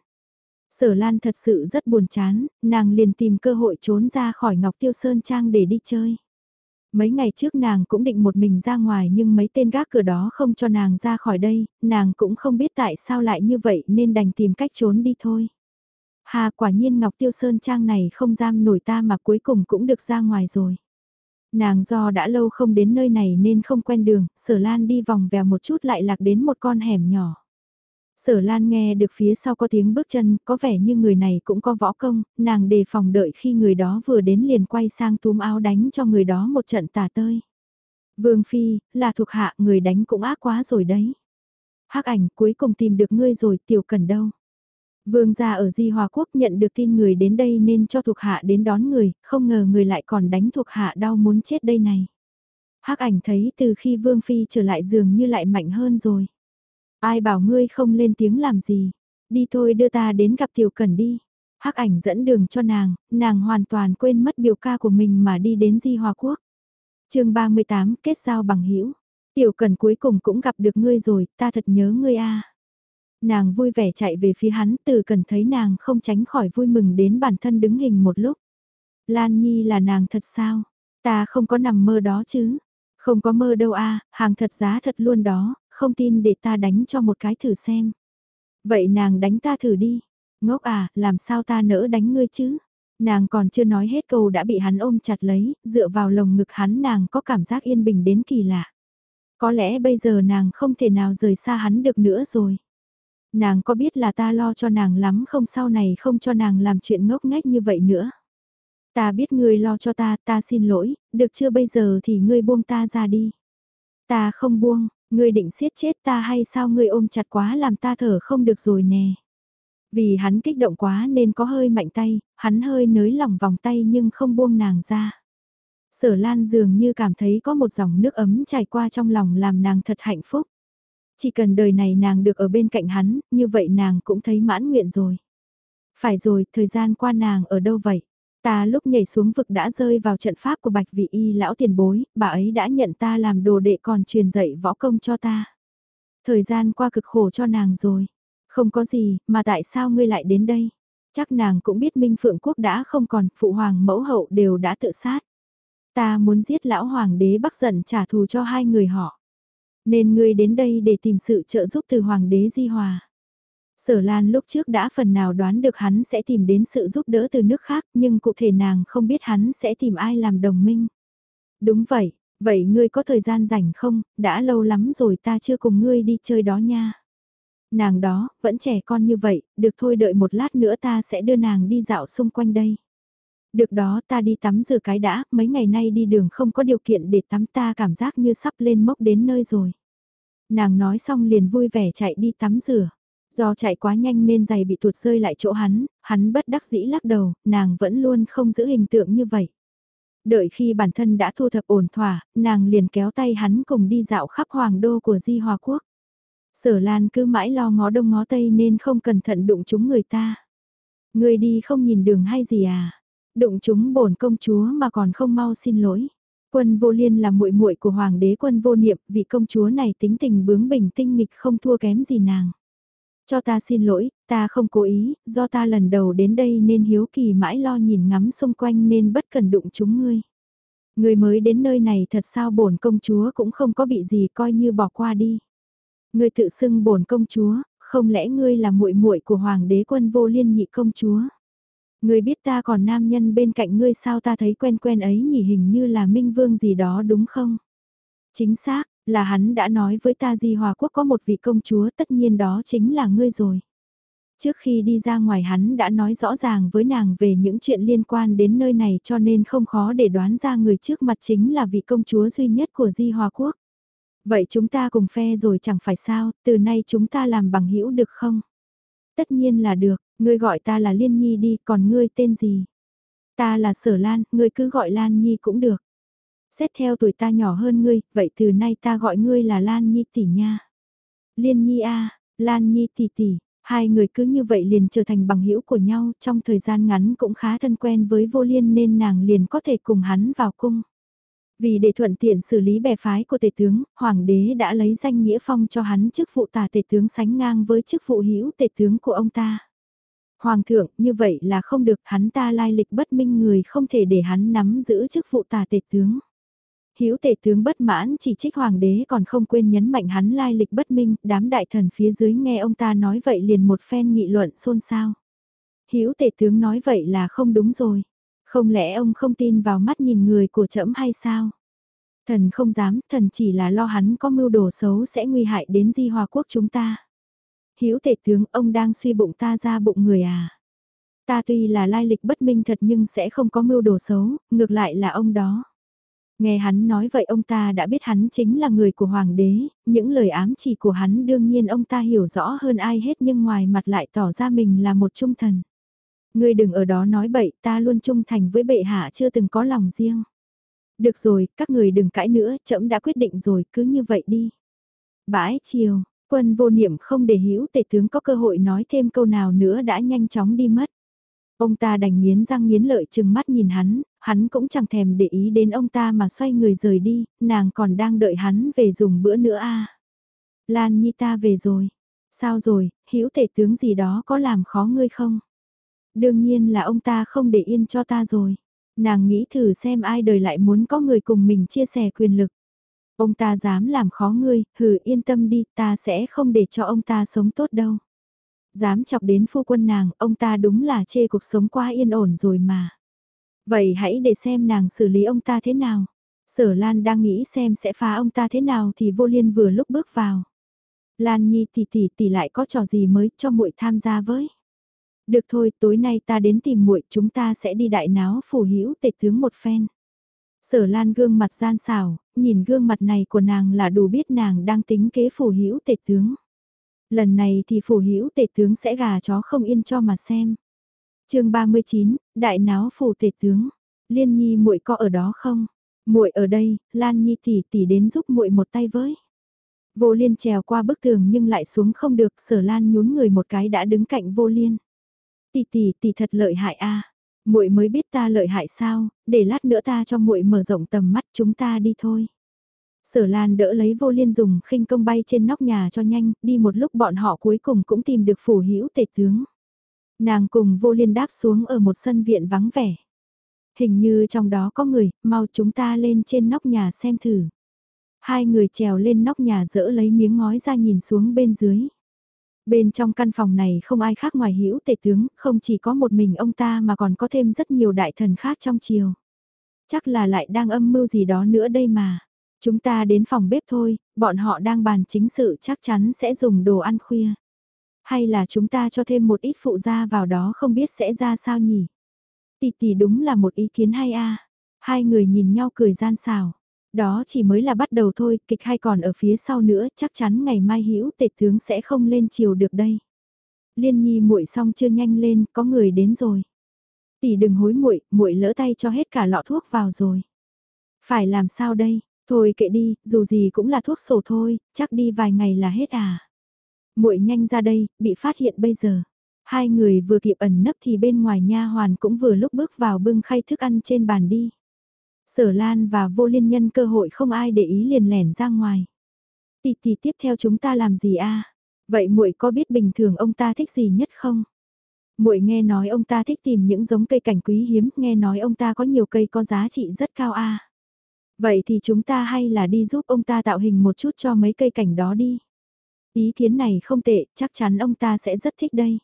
Sở Lan thật sự rất buồn chán, nàng liền tìm cơ hội trốn ra khỏi Ngọc Tiêu Sơn Trang để đi chơi. Mấy ngày trước nàng cũng định một mình ra ngoài nhưng mấy tên gác cửa đó không cho nàng ra khỏi đây, nàng cũng không biết tại sao lại như vậy nên đành tìm cách trốn đi thôi. Hà quả nhiên Ngọc Tiêu Sơn Trang này không giam nổi ta mà cuối cùng cũng được ra ngoài rồi. Nàng do đã lâu không đến nơi này nên không quen đường, sở lan đi vòng vèo một chút lại lạc đến một con hẻm nhỏ. Sở Lan nghe được phía sau có tiếng bước chân, có vẻ như người này cũng có võ công, nàng đề phòng đợi khi người đó vừa đến liền quay sang túm áo đánh cho người đó một trận tà tơi. Vương Phi, là thuộc hạ người đánh cũng ác quá rồi đấy. hắc ảnh cuối cùng tìm được ngươi rồi tiểu cần đâu. Vương gia ở Di Hòa Quốc nhận được tin người đến đây nên cho thuộc hạ đến đón người, không ngờ người lại còn đánh thuộc hạ đau muốn chết đây này. hắc ảnh thấy từ khi Vương Phi trở lại giường như lại mạnh hơn rồi. Ai bảo ngươi không lên tiếng làm gì, đi thôi đưa ta đến gặp tiểu cẩn đi. hắc ảnh dẫn đường cho nàng, nàng hoàn toàn quên mất biểu ca của mình mà đi đến Di Hòa Quốc. chương 38 kết giao bằng hữu Tiểu Cẩn cuối cùng cũng gặp được ngươi rồi, ta thật nhớ ngươi a. Nàng vui vẻ chạy về phía hắn, từ cần thấy nàng không tránh khỏi vui mừng đến bản thân đứng hình một lúc. Lan Nhi là nàng thật sao? Ta không có nằm mơ đó chứ. Không có mơ đâu a, hàng thật giá thật luôn đó, không tin để ta đánh cho một cái thử xem. Vậy nàng đánh ta thử đi. Ngốc à, làm sao ta nỡ đánh ngươi chứ? Nàng còn chưa nói hết câu đã bị hắn ôm chặt lấy, dựa vào lồng ngực hắn nàng có cảm giác yên bình đến kỳ lạ. Có lẽ bây giờ nàng không thể nào rời xa hắn được nữa rồi. Nàng có biết là ta lo cho nàng lắm không sau này không cho nàng làm chuyện ngốc nghếch như vậy nữa. Ta biết ngươi lo cho ta, ta xin lỗi, được chưa bây giờ thì ngươi buông ta ra đi. Ta không buông, Ngươi định siết chết ta hay sao ngươi ôm chặt quá làm ta thở không được rồi nè. Vì hắn kích động quá nên có hơi mạnh tay, hắn hơi nới lỏng vòng tay nhưng không buông nàng ra. Sở Lan dường như cảm thấy có một dòng nước ấm chảy qua trong lòng làm nàng thật hạnh phúc. Chỉ cần đời này nàng được ở bên cạnh hắn, như vậy nàng cũng thấy mãn nguyện rồi. Phải rồi, thời gian qua nàng ở đâu vậy? Ta lúc nhảy xuống vực đã rơi vào trận pháp của bạch vị y lão tiền bối, bà ấy đã nhận ta làm đồ đệ còn truyền dạy võ công cho ta. Thời gian qua cực khổ cho nàng rồi. Không có gì, mà tại sao ngươi lại đến đây? Chắc nàng cũng biết Minh Phượng Quốc đã không còn, phụ hoàng mẫu hậu đều đã tự sát. Ta muốn giết lão hoàng đế bắc giận trả thù cho hai người họ. Nên ngươi đến đây để tìm sự trợ giúp từ hoàng đế Di Hòa. Sở Lan lúc trước đã phần nào đoán được hắn sẽ tìm đến sự giúp đỡ từ nước khác nhưng cụ thể nàng không biết hắn sẽ tìm ai làm đồng minh. Đúng vậy, vậy ngươi có thời gian rảnh không, đã lâu lắm rồi ta chưa cùng ngươi đi chơi đó nha. Nàng đó, vẫn trẻ con như vậy, được thôi đợi một lát nữa ta sẽ đưa nàng đi dạo xung quanh đây. Được đó ta đi tắm rửa cái đã, mấy ngày nay đi đường không có điều kiện để tắm ta cảm giác như sắp lên mốc đến nơi rồi. Nàng nói xong liền vui vẻ chạy đi tắm rửa. Do chạy quá nhanh nên giày bị tuột rơi lại chỗ hắn, hắn bất đắc dĩ lắc đầu, nàng vẫn luôn không giữ hình tượng như vậy. Đợi khi bản thân đã thu thập ổn thỏa, nàng liền kéo tay hắn cùng đi dạo khắp hoàng đô của Di Hòa Quốc. Sở Lan cứ mãi lo ngó đông ngó tây nên không cẩn thận đụng chúng người ta. Người đi không nhìn đường hay gì à? Đụng chúng bổn công chúa mà còn không mau xin lỗi. Quân vô liên là muội muội của hoàng đế quân vô niệm, vị công chúa này tính tình bướng bỉnh tinh nghịch không thua kém gì nàng. Cho ta xin lỗi, ta không cố ý, do ta lần đầu đến đây nên hiếu kỳ mãi lo nhìn ngắm xung quanh nên bất cần đụng chúng ngươi. Người mới đến nơi này thật sao bổn công chúa cũng không có bị gì coi như bỏ qua đi. Ngươi tự xưng bổn công chúa, không lẽ ngươi là muội muội của hoàng đế quân vô liên nhị công chúa? Ngươi biết ta còn nam nhân bên cạnh ngươi sao ta thấy quen quen ấy nhỉ hình như là minh vương gì đó đúng không? Chính xác, là hắn đã nói với ta Di Hòa Quốc có một vị công chúa tất nhiên đó chính là ngươi rồi. Trước khi đi ra ngoài hắn đã nói rõ ràng với nàng về những chuyện liên quan đến nơi này cho nên không khó để đoán ra người trước mặt chính là vị công chúa duy nhất của Di Hòa Quốc. Vậy chúng ta cùng phe rồi chẳng phải sao, từ nay chúng ta làm bằng hữu được không? Tất nhiên là được, ngươi gọi ta là Liên Nhi đi, còn ngươi tên gì? Ta là Sở Lan, ngươi cứ gọi Lan Nhi cũng được. Xét theo tuổi ta nhỏ hơn ngươi, vậy từ nay ta gọi ngươi là Lan Nhi tỷ nha. Liên Nhi a, Lan Nhi tỷ tỷ, hai người cứ như vậy liền trở thành bằng hữu của nhau, trong thời gian ngắn cũng khá thân quen với Vô Liên nên nàng liền có thể cùng hắn vào cung. Vì để thuận tiện xử lý bè phái của tể tướng, hoàng đế đã lấy danh nghĩa phong cho hắn chức vụ tả tể tướng sánh ngang với chức vụ hữu tể tướng của ông ta. Hoàng thượng, như vậy là không được, hắn ta lai lịch bất minh người không thể để hắn nắm giữ chức vụ tả tể tướng. Hữu tể tướng bất mãn chỉ trích hoàng đế còn không quên nhấn mạnh hắn lai lịch bất minh, đám đại thần phía dưới nghe ông ta nói vậy liền một phen nghị luận xôn xao. Hữu tể tướng nói vậy là không đúng rồi. Không lẽ ông không tin vào mắt nhìn người của trẫm hay sao? Thần không dám, thần chỉ là lo hắn có mưu đồ xấu sẽ nguy hại đến di hòa quốc chúng ta. Hữu tể tướng, ông đang suy bụng ta ra bụng người à? Ta tuy là lai lịch bất minh thật nhưng sẽ không có mưu đồ xấu, ngược lại là ông đó. Nghe hắn nói vậy ông ta đã biết hắn chính là người của hoàng đế, những lời ám chỉ của hắn đương nhiên ông ta hiểu rõ hơn ai hết nhưng ngoài mặt lại tỏ ra mình là một trung thần. Ngươi đừng ở đó nói bậy, ta luôn trung thành với bệ hạ chưa từng có lòng riêng. Được rồi, các người đừng cãi nữa, trẫm đã quyết định rồi, cứ như vậy đi. Bãi chiều, quân vô niệm không để hữu tể tướng có cơ hội nói thêm câu nào nữa đã nhanh chóng đi mất. Ông ta đành nghiến răng nghiến lợi chừng mắt nhìn hắn, hắn cũng chẳng thèm để ý đến ông ta mà xoay người rời đi, nàng còn đang đợi hắn về dùng bữa nữa a. À. Lan Nhi ta về rồi. Sao rồi, hữu tể tướng gì đó có làm khó ngươi không? Đương nhiên là ông ta không để yên cho ta rồi. Nàng nghĩ thử xem ai đời lại muốn có người cùng mình chia sẻ quyền lực. Ông ta dám làm khó ngươi, hừ yên tâm đi, ta sẽ không để cho ông ta sống tốt đâu. Dám chọc đến phu quân nàng, ông ta đúng là chê cuộc sống quá yên ổn rồi mà. Vậy hãy để xem nàng xử lý ông ta thế nào. Sở Lan đang nghĩ xem sẽ phá ông ta thế nào thì vô liên vừa lúc bước vào. Lan Nhi tỷ tỷ tỷ lại có trò gì mới cho muội tham gia với. Được thôi, tối nay ta đến tìm muội, chúng ta sẽ đi đại náo phủ hữu tệ tướng một phen. Sở Lan gương mặt gian xảo, nhìn gương mặt này của nàng là đủ biết nàng đang tính kế phủ hữu tệ tướng. Lần này thì phủ hữu tệ tướng sẽ gà chó không yên cho mà xem chương 39, đại náo phủ tể tướng. Liên nhi muội có ở đó không? Muội ở đây, Lan Nhi tỷ tỷ đến giúp muội một tay với. Vô Liên trèo qua bức tường nhưng lại xuống không được, Sở Lan nhún người một cái đã đứng cạnh Vô Liên. Tỷ tỷ tỷ thật lợi hại a. Muội mới biết ta lợi hại sao, để lát nữa ta cho muội mở rộng tầm mắt chúng ta đi thôi. Sở Lan đỡ lấy Vô Liên dùng khinh công bay trên nóc nhà cho nhanh, đi một lúc bọn họ cuối cùng cũng tìm được phủ hữu tể tướng. Nàng cùng Vô Liên đáp xuống ở một sân viện vắng vẻ. Hình như trong đó có người, mau chúng ta lên trên nóc nhà xem thử. Hai người trèo lên nóc nhà dỡ lấy miếng ngói ra nhìn xuống bên dưới. Bên trong căn phòng này không ai khác ngoài hữu tể tướng, không chỉ có một mình ông ta mà còn có thêm rất nhiều đại thần khác trong triều. Chắc là lại đang âm mưu gì đó nữa đây mà. Chúng ta đến phòng bếp thôi, bọn họ đang bàn chính sự chắc chắn sẽ dùng đồ ăn khuya. Hay là chúng ta cho thêm một ít phụ gia vào đó không biết sẽ ra sao nhỉ? Tỷ tỷ đúng là một ý kiến hay a. Hai người nhìn nhau cười gian xào. Đó chỉ mới là bắt đầu thôi, kịch hay còn ở phía sau nữa, chắc chắn ngày mai hữu tệ tướng sẽ không lên chiều được đây. Liên Nhi muội xong chưa nhanh lên, có người đến rồi. Tỷ đừng hối muội, muội lỡ tay cho hết cả lọ thuốc vào rồi. Phải làm sao đây? Thôi kệ đi, dù gì cũng là thuốc sổ thôi, chắc đi vài ngày là hết à. Muội nhanh ra đây, bị phát hiện bây giờ. Hai người vừa kịp ẩn nấp thì bên ngoài nha hoàn cũng vừa lúc bước vào bưng khay thức ăn trên bàn đi. Sở Lan và vô liên nhân cơ hội không ai để ý liền lẻn ra ngoài. Tì tì tiếp theo chúng ta làm gì a? Vậy muội có biết bình thường ông ta thích gì nhất không? Muội nghe nói ông ta thích tìm những giống cây cảnh quý hiếm, nghe nói ông ta có nhiều cây có giá trị rất cao a. Vậy thì chúng ta hay là đi giúp ông ta tạo hình một chút cho mấy cây cảnh đó đi. Ý kiến này không tệ, chắc chắn ông ta sẽ rất thích đây.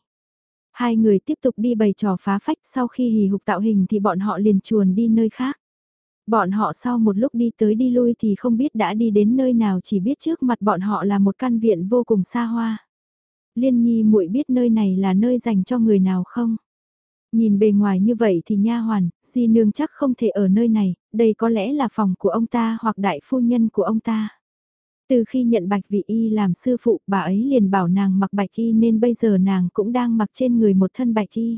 Hai người tiếp tục đi bày trò phá phách sau khi hì hục tạo hình thì bọn họ liền chuồn đi nơi khác. Bọn họ sau một lúc đi tới đi lui thì không biết đã đi đến nơi nào chỉ biết trước mặt bọn họ là một căn viện vô cùng xa hoa. Liên Nhi muội biết nơi này là nơi dành cho người nào không? Nhìn bề ngoài như vậy thì nha hoàn, di nương chắc không thể ở nơi này, đây có lẽ là phòng của ông ta hoặc đại phu nhân của ông ta. Từ khi nhận bạch vị y làm sư phụ, bà ấy liền bảo nàng mặc bạch y nên bây giờ nàng cũng đang mặc trên người một thân bạch y.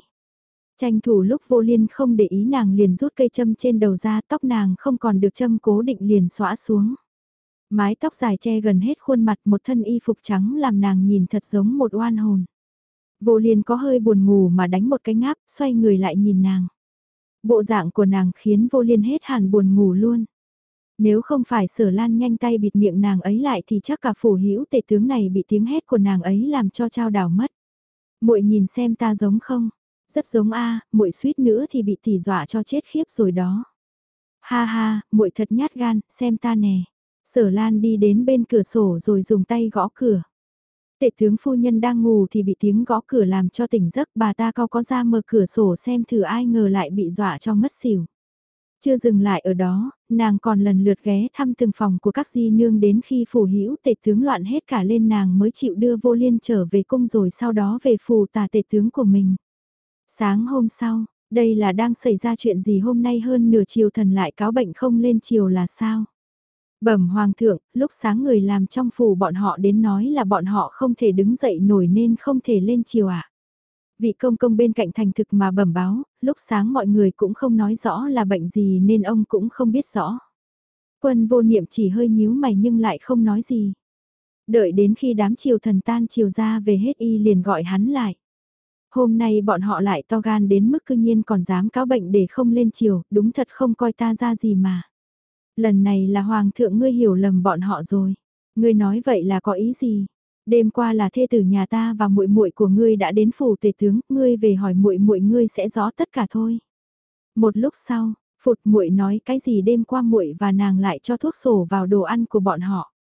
Tranh thủ lúc vô liên không để ý nàng liền rút cây châm trên đầu ra tóc nàng không còn được châm cố định liền xõa xuống. Mái tóc dài che gần hết khuôn mặt một thân y phục trắng làm nàng nhìn thật giống một oan hồn. Vô liên có hơi buồn ngủ mà đánh một cái ngáp, xoay người lại nhìn nàng. Bộ dạng của nàng khiến vô liên hết hẳn buồn ngủ luôn. Nếu không phải sở lan nhanh tay bịt miệng nàng ấy lại thì chắc cả phủ hữu tể tướng này bị tiếng hét của nàng ấy làm cho trao đảo mất. muội nhìn xem ta giống không? Rất giống a, muội suýt nữa thì bị tỷ dọa cho chết khiếp rồi đó. Ha ha, muội thật nhát gan, xem ta nè. Sở Lan đi đến bên cửa sổ rồi dùng tay gõ cửa. Tệ tướng phu nhân đang ngủ thì bị tiếng gõ cửa làm cho tỉnh giấc bà ta cao có ra mở cửa sổ xem thử ai ngờ lại bị dọa cho ngất xỉu. Chưa dừng lại ở đó, nàng còn lần lượt ghé thăm từng phòng của các di nương đến khi phủ hữu tệ tướng loạn hết cả lên nàng mới chịu đưa vô liên trở về cung rồi sau đó về phủ tà tệ tướng của mình. Sáng hôm sau, đây là đang xảy ra chuyện gì hôm nay hơn nửa chiều thần lại cáo bệnh không lên chiều là sao? Bẩm hoàng thượng, lúc sáng người làm trong phủ bọn họ đến nói là bọn họ không thể đứng dậy nổi nên không thể lên chiều ạ. À? Vị công công bên cạnh thành thực mà bẩm báo, lúc sáng mọi người cũng không nói rõ là bệnh gì nên ông cũng không biết rõ. Quân vô niệm chỉ hơi nhíu mày nhưng lại không nói gì. Đợi đến khi đám triều thần tan triều ra về hết y liền gọi hắn lại. Hôm nay bọn họ lại to gan đến mức cư nhiên còn dám cáo bệnh để không lên triều, đúng thật không coi ta ra gì mà. Lần này là hoàng thượng ngươi hiểu lầm bọn họ rồi. Ngươi nói vậy là có ý gì? Đêm qua là thê tử nhà ta và muội muội của ngươi đã đến phủ tề tướng, ngươi về hỏi muội muội ngươi sẽ rõ tất cả thôi. Một lúc sau, Phụt muội nói cái gì đêm qua muội và nàng lại cho thuốc sổ vào đồ ăn của bọn họ.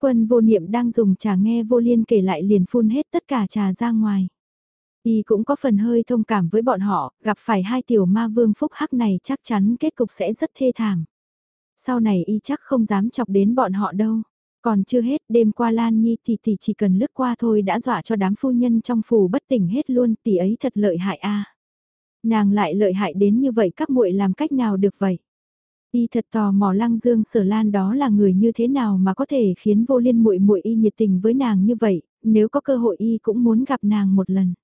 Quân vô niệm đang dùng trà nghe vô liên kể lại liền phun hết tất cả trà ra ngoài. Y cũng có phần hơi thông cảm với bọn họ, gặp phải hai tiểu ma vương phúc hắc này chắc chắn kết cục sẽ rất thê thảm. Sau này y chắc không dám chọc đến bọn họ đâu. Còn chưa hết, đêm qua Lan Nhi thì tỷ chỉ cần lướt qua thôi đã dọa cho đám phu nhân trong phủ bất tỉnh hết luôn, tỷ ấy thật lợi hại a. Nàng lại lợi hại đến như vậy các muội làm cách nào được vậy? Y thật tò mò Lăng Dương Sở Lan đó là người như thế nào mà có thể khiến vô liên muội muội y nhiệt tình với nàng như vậy, nếu có cơ hội y cũng muốn gặp nàng một lần.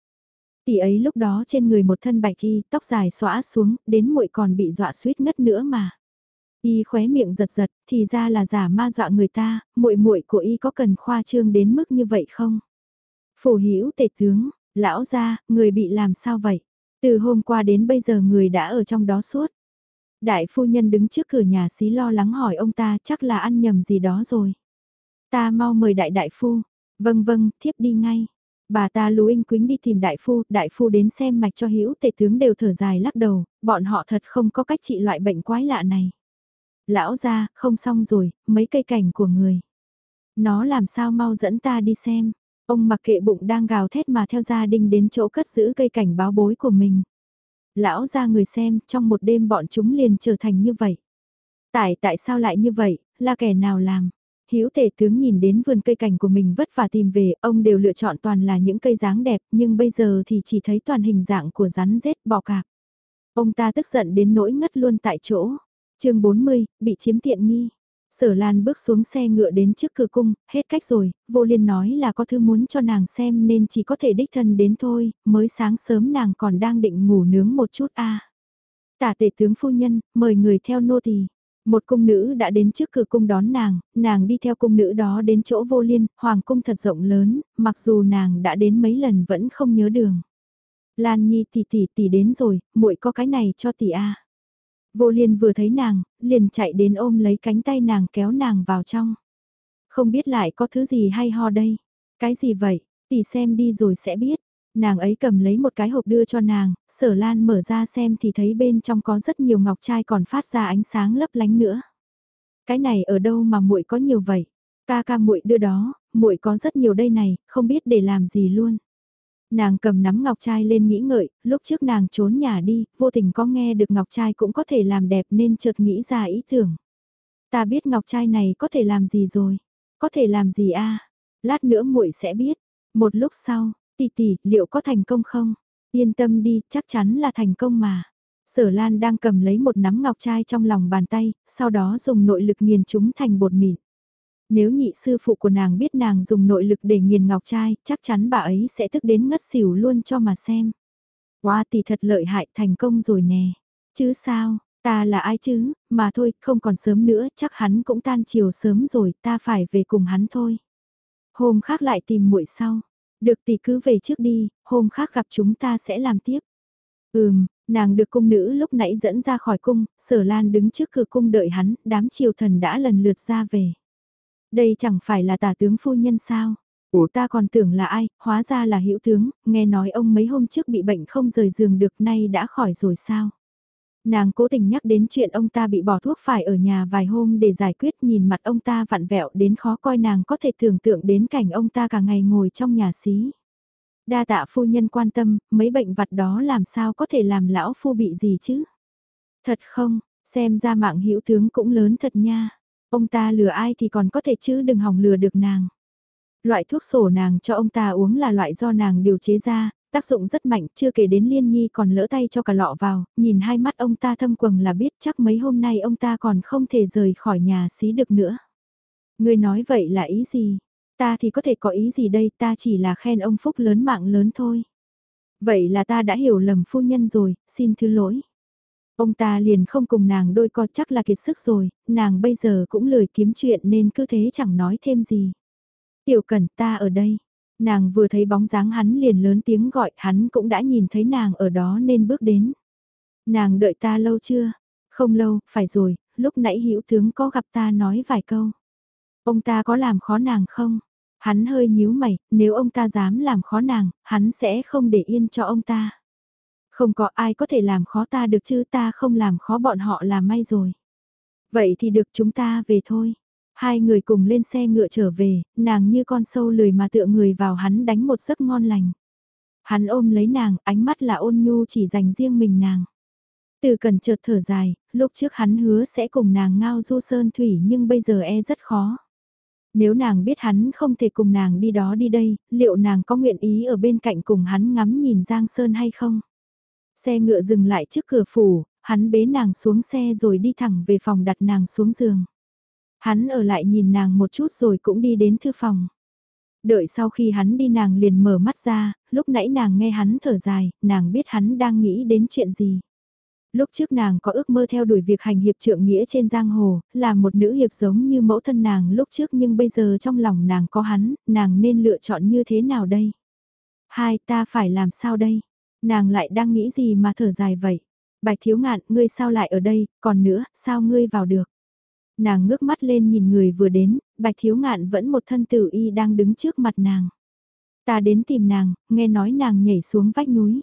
Tỷ ấy lúc đó trên người một thân bạch y, tóc dài xõa xuống, đến muội còn bị dọa suýt ngất nữa mà. Y khóe miệng giật giật, thì ra là giả ma dọa người ta, muội muội của y có cần khoa trương đến mức như vậy không? Phổ hữu tể tướng, lão gia, người bị làm sao vậy? Từ hôm qua đến bây giờ người đã ở trong đó suốt. Đại phu nhân đứng trước cửa nhà xí lo lắng hỏi ông ta chắc là ăn nhầm gì đó rồi. Ta mau mời đại đại phu. Vâng vâng, thiếp đi ngay. Bà ta lú Inh quính đi tìm đại phu, đại phu đến xem mạch cho hữu tể tướng đều thở dài lắc đầu, bọn họ thật không có cách trị loại bệnh quái lạ này. Lão ra, không xong rồi, mấy cây cảnh của người. Nó làm sao mau dẫn ta đi xem. Ông mặc kệ bụng đang gào thét mà theo gia đình đến chỗ cất giữ cây cảnh báo bối của mình. Lão ra người xem, trong một đêm bọn chúng liền trở thành như vậy. Tại tại sao lại như vậy, là kẻ nào làm? hiếu tể tướng nhìn đến vườn cây cảnh của mình vất vả tìm về, ông đều lựa chọn toàn là những cây dáng đẹp, nhưng bây giờ thì chỉ thấy toàn hình dạng của rắn rết bò cạp. Ông ta tức giận đến nỗi ngất luôn tại chỗ chương 40, bị chiếm tiện nghi. Sở Lan bước xuống xe ngựa đến trước cửa cung, hết cách rồi, vô liên nói là có thứ muốn cho nàng xem nên chỉ có thể đích thân đến thôi, mới sáng sớm nàng còn đang định ngủ nướng một chút a. Tả tể tướng phu nhân, mời người theo nô tỳ. Một cung nữ đã đến trước cửa cung đón nàng, nàng đi theo cung nữ đó đến chỗ vô liên, hoàng cung thật rộng lớn, mặc dù nàng đã đến mấy lần vẫn không nhớ đường. Lan Nhi tỷ tỷ tỷ đến rồi, muội có cái này cho tỷ a. Vô liên vừa thấy nàng, liền chạy đến ôm lấy cánh tay nàng kéo nàng vào trong. Không biết lại có thứ gì hay ho đây. Cái gì vậy, tỷ xem đi rồi sẽ biết. Nàng ấy cầm lấy một cái hộp đưa cho nàng, sở lan mở ra xem thì thấy bên trong có rất nhiều ngọc trai còn phát ra ánh sáng lấp lánh nữa. Cái này ở đâu mà muội có nhiều vậy? Ca ca muội đưa đó, muội có rất nhiều đây này, không biết để làm gì luôn. Nàng cầm nắm ngọc trai lên nghĩ ngợi, lúc trước nàng trốn nhà đi, vô tình có nghe được ngọc trai cũng có thể làm đẹp nên chợt nghĩ ra ý tưởng. Ta biết ngọc trai này có thể làm gì rồi? Có thể làm gì a? Lát nữa muội sẽ biết. Một lúc sau, tỷ tỷ, liệu có thành công không? Yên tâm đi, chắc chắn là thành công mà. Sở Lan đang cầm lấy một nắm ngọc trai trong lòng bàn tay, sau đó dùng nội lực nghiền chúng thành bột mịn. Nếu nhị sư phụ của nàng biết nàng dùng nội lực để nghiền ngọc trai, chắc chắn bà ấy sẽ thức đến ngất xỉu luôn cho mà xem. Wow tỷ thật lợi hại thành công rồi nè. Chứ sao, ta là ai chứ, mà thôi, không còn sớm nữa, chắc hắn cũng tan chiều sớm rồi, ta phải về cùng hắn thôi. Hôm khác lại tìm muội sau. Được tỷ cứ về trước đi, hôm khác gặp chúng ta sẽ làm tiếp. Ừm, nàng được cung nữ lúc nãy dẫn ra khỏi cung, sở lan đứng trước cửa cung đợi hắn, đám triều thần đã lần lượt ra về. Đây chẳng phải là tả tướng phu nhân sao? Ủa ta còn tưởng là ai, hóa ra là hữu tướng, nghe nói ông mấy hôm trước bị bệnh không rời giường được nay đã khỏi rồi sao? Nàng cố tình nhắc đến chuyện ông ta bị bỏ thuốc phải ở nhà vài hôm để giải quyết nhìn mặt ông ta vặn vẹo đến khó coi nàng có thể tưởng tượng đến cảnh ông ta cả ngày ngồi trong nhà xí. Đa tạ phu nhân quan tâm, mấy bệnh vặt đó làm sao có thể làm lão phu bị gì chứ? Thật không, xem ra mạng hữu tướng cũng lớn thật nha. Ông ta lừa ai thì còn có thể chứ đừng hỏng lừa được nàng. Loại thuốc sổ nàng cho ông ta uống là loại do nàng điều chế ra, tác dụng rất mạnh, chưa kể đến liên nhi còn lỡ tay cho cả lọ vào, nhìn hai mắt ông ta thâm quầng là biết chắc mấy hôm nay ông ta còn không thể rời khỏi nhà xí được nữa. Người nói vậy là ý gì? Ta thì có thể có ý gì đây, ta chỉ là khen ông Phúc lớn mạng lớn thôi. Vậy là ta đã hiểu lầm phu nhân rồi, xin thứ lỗi. Ông ta liền không cùng nàng đôi co chắc là kiệt sức rồi, nàng bây giờ cũng lười kiếm chuyện nên cứ thế chẳng nói thêm gì. Tiểu cẩn ta ở đây. Nàng vừa thấy bóng dáng hắn liền lớn tiếng gọi hắn cũng đã nhìn thấy nàng ở đó nên bước đến. Nàng đợi ta lâu chưa? Không lâu, phải rồi, lúc nãy hữu tướng có gặp ta nói vài câu. Ông ta có làm khó nàng không? Hắn hơi nhíu mày, nếu ông ta dám làm khó nàng, hắn sẽ không để yên cho ông ta. Không có ai có thể làm khó ta được chứ ta không làm khó bọn họ là may rồi. Vậy thì được chúng ta về thôi. Hai người cùng lên xe ngựa trở về, nàng như con sâu lười mà tựa người vào hắn đánh một giấc ngon lành. Hắn ôm lấy nàng, ánh mắt là ôn nhu chỉ dành riêng mình nàng. Từ cần chợt thở dài, lúc trước hắn hứa sẽ cùng nàng ngao du sơn thủy nhưng bây giờ e rất khó. Nếu nàng biết hắn không thể cùng nàng đi đó đi đây, liệu nàng có nguyện ý ở bên cạnh cùng hắn ngắm nhìn Giang Sơn hay không? Xe ngựa dừng lại trước cửa phủ, hắn bế nàng xuống xe rồi đi thẳng về phòng đặt nàng xuống giường. Hắn ở lại nhìn nàng một chút rồi cũng đi đến thư phòng. Đợi sau khi hắn đi nàng liền mở mắt ra, lúc nãy nàng nghe hắn thở dài, nàng biết hắn đang nghĩ đến chuyện gì. Lúc trước nàng có ước mơ theo đuổi việc hành hiệp trượng nghĩa trên giang hồ, là một nữ hiệp giống như mẫu thân nàng lúc trước nhưng bây giờ trong lòng nàng có hắn, nàng nên lựa chọn như thế nào đây? Hai ta phải làm sao đây? Nàng lại đang nghĩ gì mà thở dài vậy? Bạch thiếu ngạn, ngươi sao lại ở đây, còn nữa, sao ngươi vào được? Nàng ngước mắt lên nhìn người vừa đến, bạch thiếu ngạn vẫn một thân tử y đang đứng trước mặt nàng. Ta đến tìm nàng, nghe nói nàng nhảy xuống vách núi.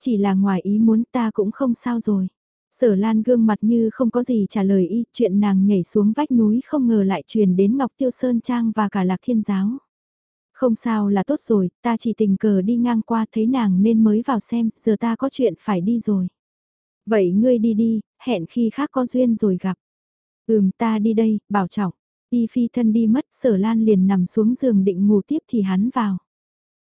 Chỉ là ngoài ý muốn ta cũng không sao rồi. Sở Lan gương mặt như không có gì trả lời y, chuyện nàng nhảy xuống vách núi không ngờ lại truyền đến Ngọc Tiêu Sơn Trang và cả Lạc Thiên Giáo. Không sao là tốt rồi, ta chỉ tình cờ đi ngang qua thấy nàng nên mới vào xem, giờ ta có chuyện phải đi rồi. Vậy ngươi đi đi, hẹn khi khác có duyên rồi gặp. Ừm ta đi đây, bảo trọng. Y phi thân đi mất, sở lan liền nằm xuống giường định ngủ tiếp thì hắn vào.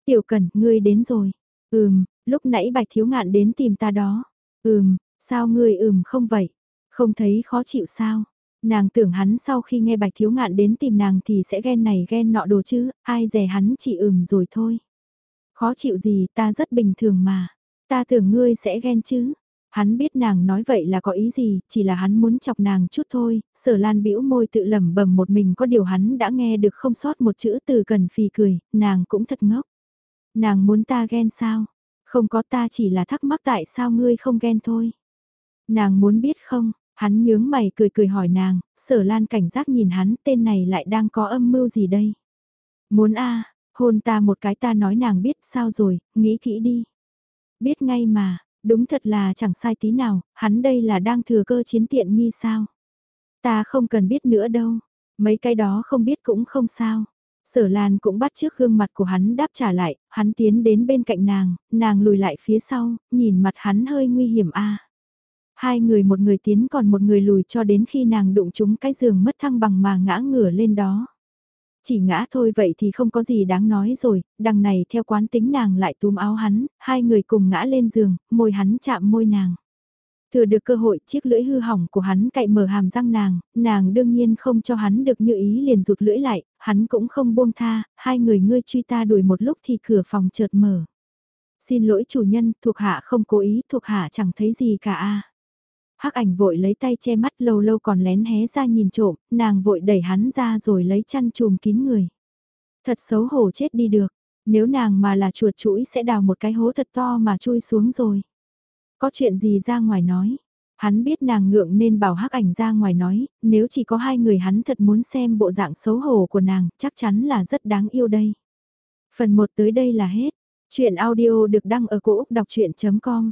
Tiểu cần, ngươi đến rồi. Ừm, lúc nãy bạch thiếu ngạn đến tìm ta đó. Ừm, sao ngươi ừm không vậy? Không thấy khó chịu sao? Nàng tưởng hắn sau khi nghe bạch thiếu ngạn đến tìm nàng thì sẽ ghen này ghen nọ đồ chứ, ai dè hắn chỉ ừm rồi thôi. Khó chịu gì ta rất bình thường mà. Ta tưởng ngươi sẽ ghen chứ. Hắn biết nàng nói vậy là có ý gì, chỉ là hắn muốn chọc nàng chút thôi, sở lan bĩu môi tự lẩm bẩm một mình có điều hắn đã nghe được không sót một chữ từ cần phì cười, nàng cũng thật ngốc. Nàng muốn ta ghen sao? Không có ta chỉ là thắc mắc tại sao ngươi không ghen thôi. Nàng muốn biết không, hắn nhướng mày cười cười hỏi nàng, sở lan cảnh giác nhìn hắn tên này lại đang có âm mưu gì đây. Muốn a hôn ta một cái ta nói nàng biết sao rồi, nghĩ kỹ đi. Biết ngay mà, đúng thật là chẳng sai tí nào, hắn đây là đang thừa cơ chiến tiện nghi sao. Ta không cần biết nữa đâu, mấy cái đó không biết cũng không sao. Sở Lan cũng bắt trước gương mặt của hắn đáp trả lại, hắn tiến đến bên cạnh nàng, nàng lùi lại phía sau, nhìn mặt hắn hơi nguy hiểm a. Hai người một người tiến còn một người lùi cho đến khi nàng đụng trúng cái giường mất thăng bằng mà ngã ngửa lên đó. Chỉ ngã thôi vậy thì không có gì đáng nói rồi, đằng này theo quán tính nàng lại túm áo hắn, hai người cùng ngã lên giường, môi hắn chạm môi nàng. Thừa được cơ hội chiếc lưỡi hư hỏng của hắn cậy mở hàm răng nàng, nàng đương nhiên không cho hắn được như ý liền rụt lưỡi lại, hắn cũng không buông tha, hai người ngươi truy ta đuổi một lúc thì cửa phòng chợt mở. Xin lỗi chủ nhân, thuộc hạ không cố ý, thuộc hạ chẳng thấy gì cả a. Hắc ảnh vội lấy tay che mắt lâu lâu còn lén hé ra nhìn trộm, nàng vội đẩy hắn ra rồi lấy chăn chùm kín người. Thật xấu hổ chết đi được, nếu nàng mà là chuột chuỗi sẽ đào một cái hố thật to mà chui xuống rồi. Có chuyện gì ra ngoài nói. Hắn biết nàng ngượng nên bảo hắc ảnh ra ngoài nói, nếu chỉ có hai người hắn thật muốn xem bộ dạng xấu hổ của nàng, chắc chắn là rất đáng yêu đây. Phần 1 tới đây là hết. Chuyện audio được đăng ở cổ Úc đọc chuyện.com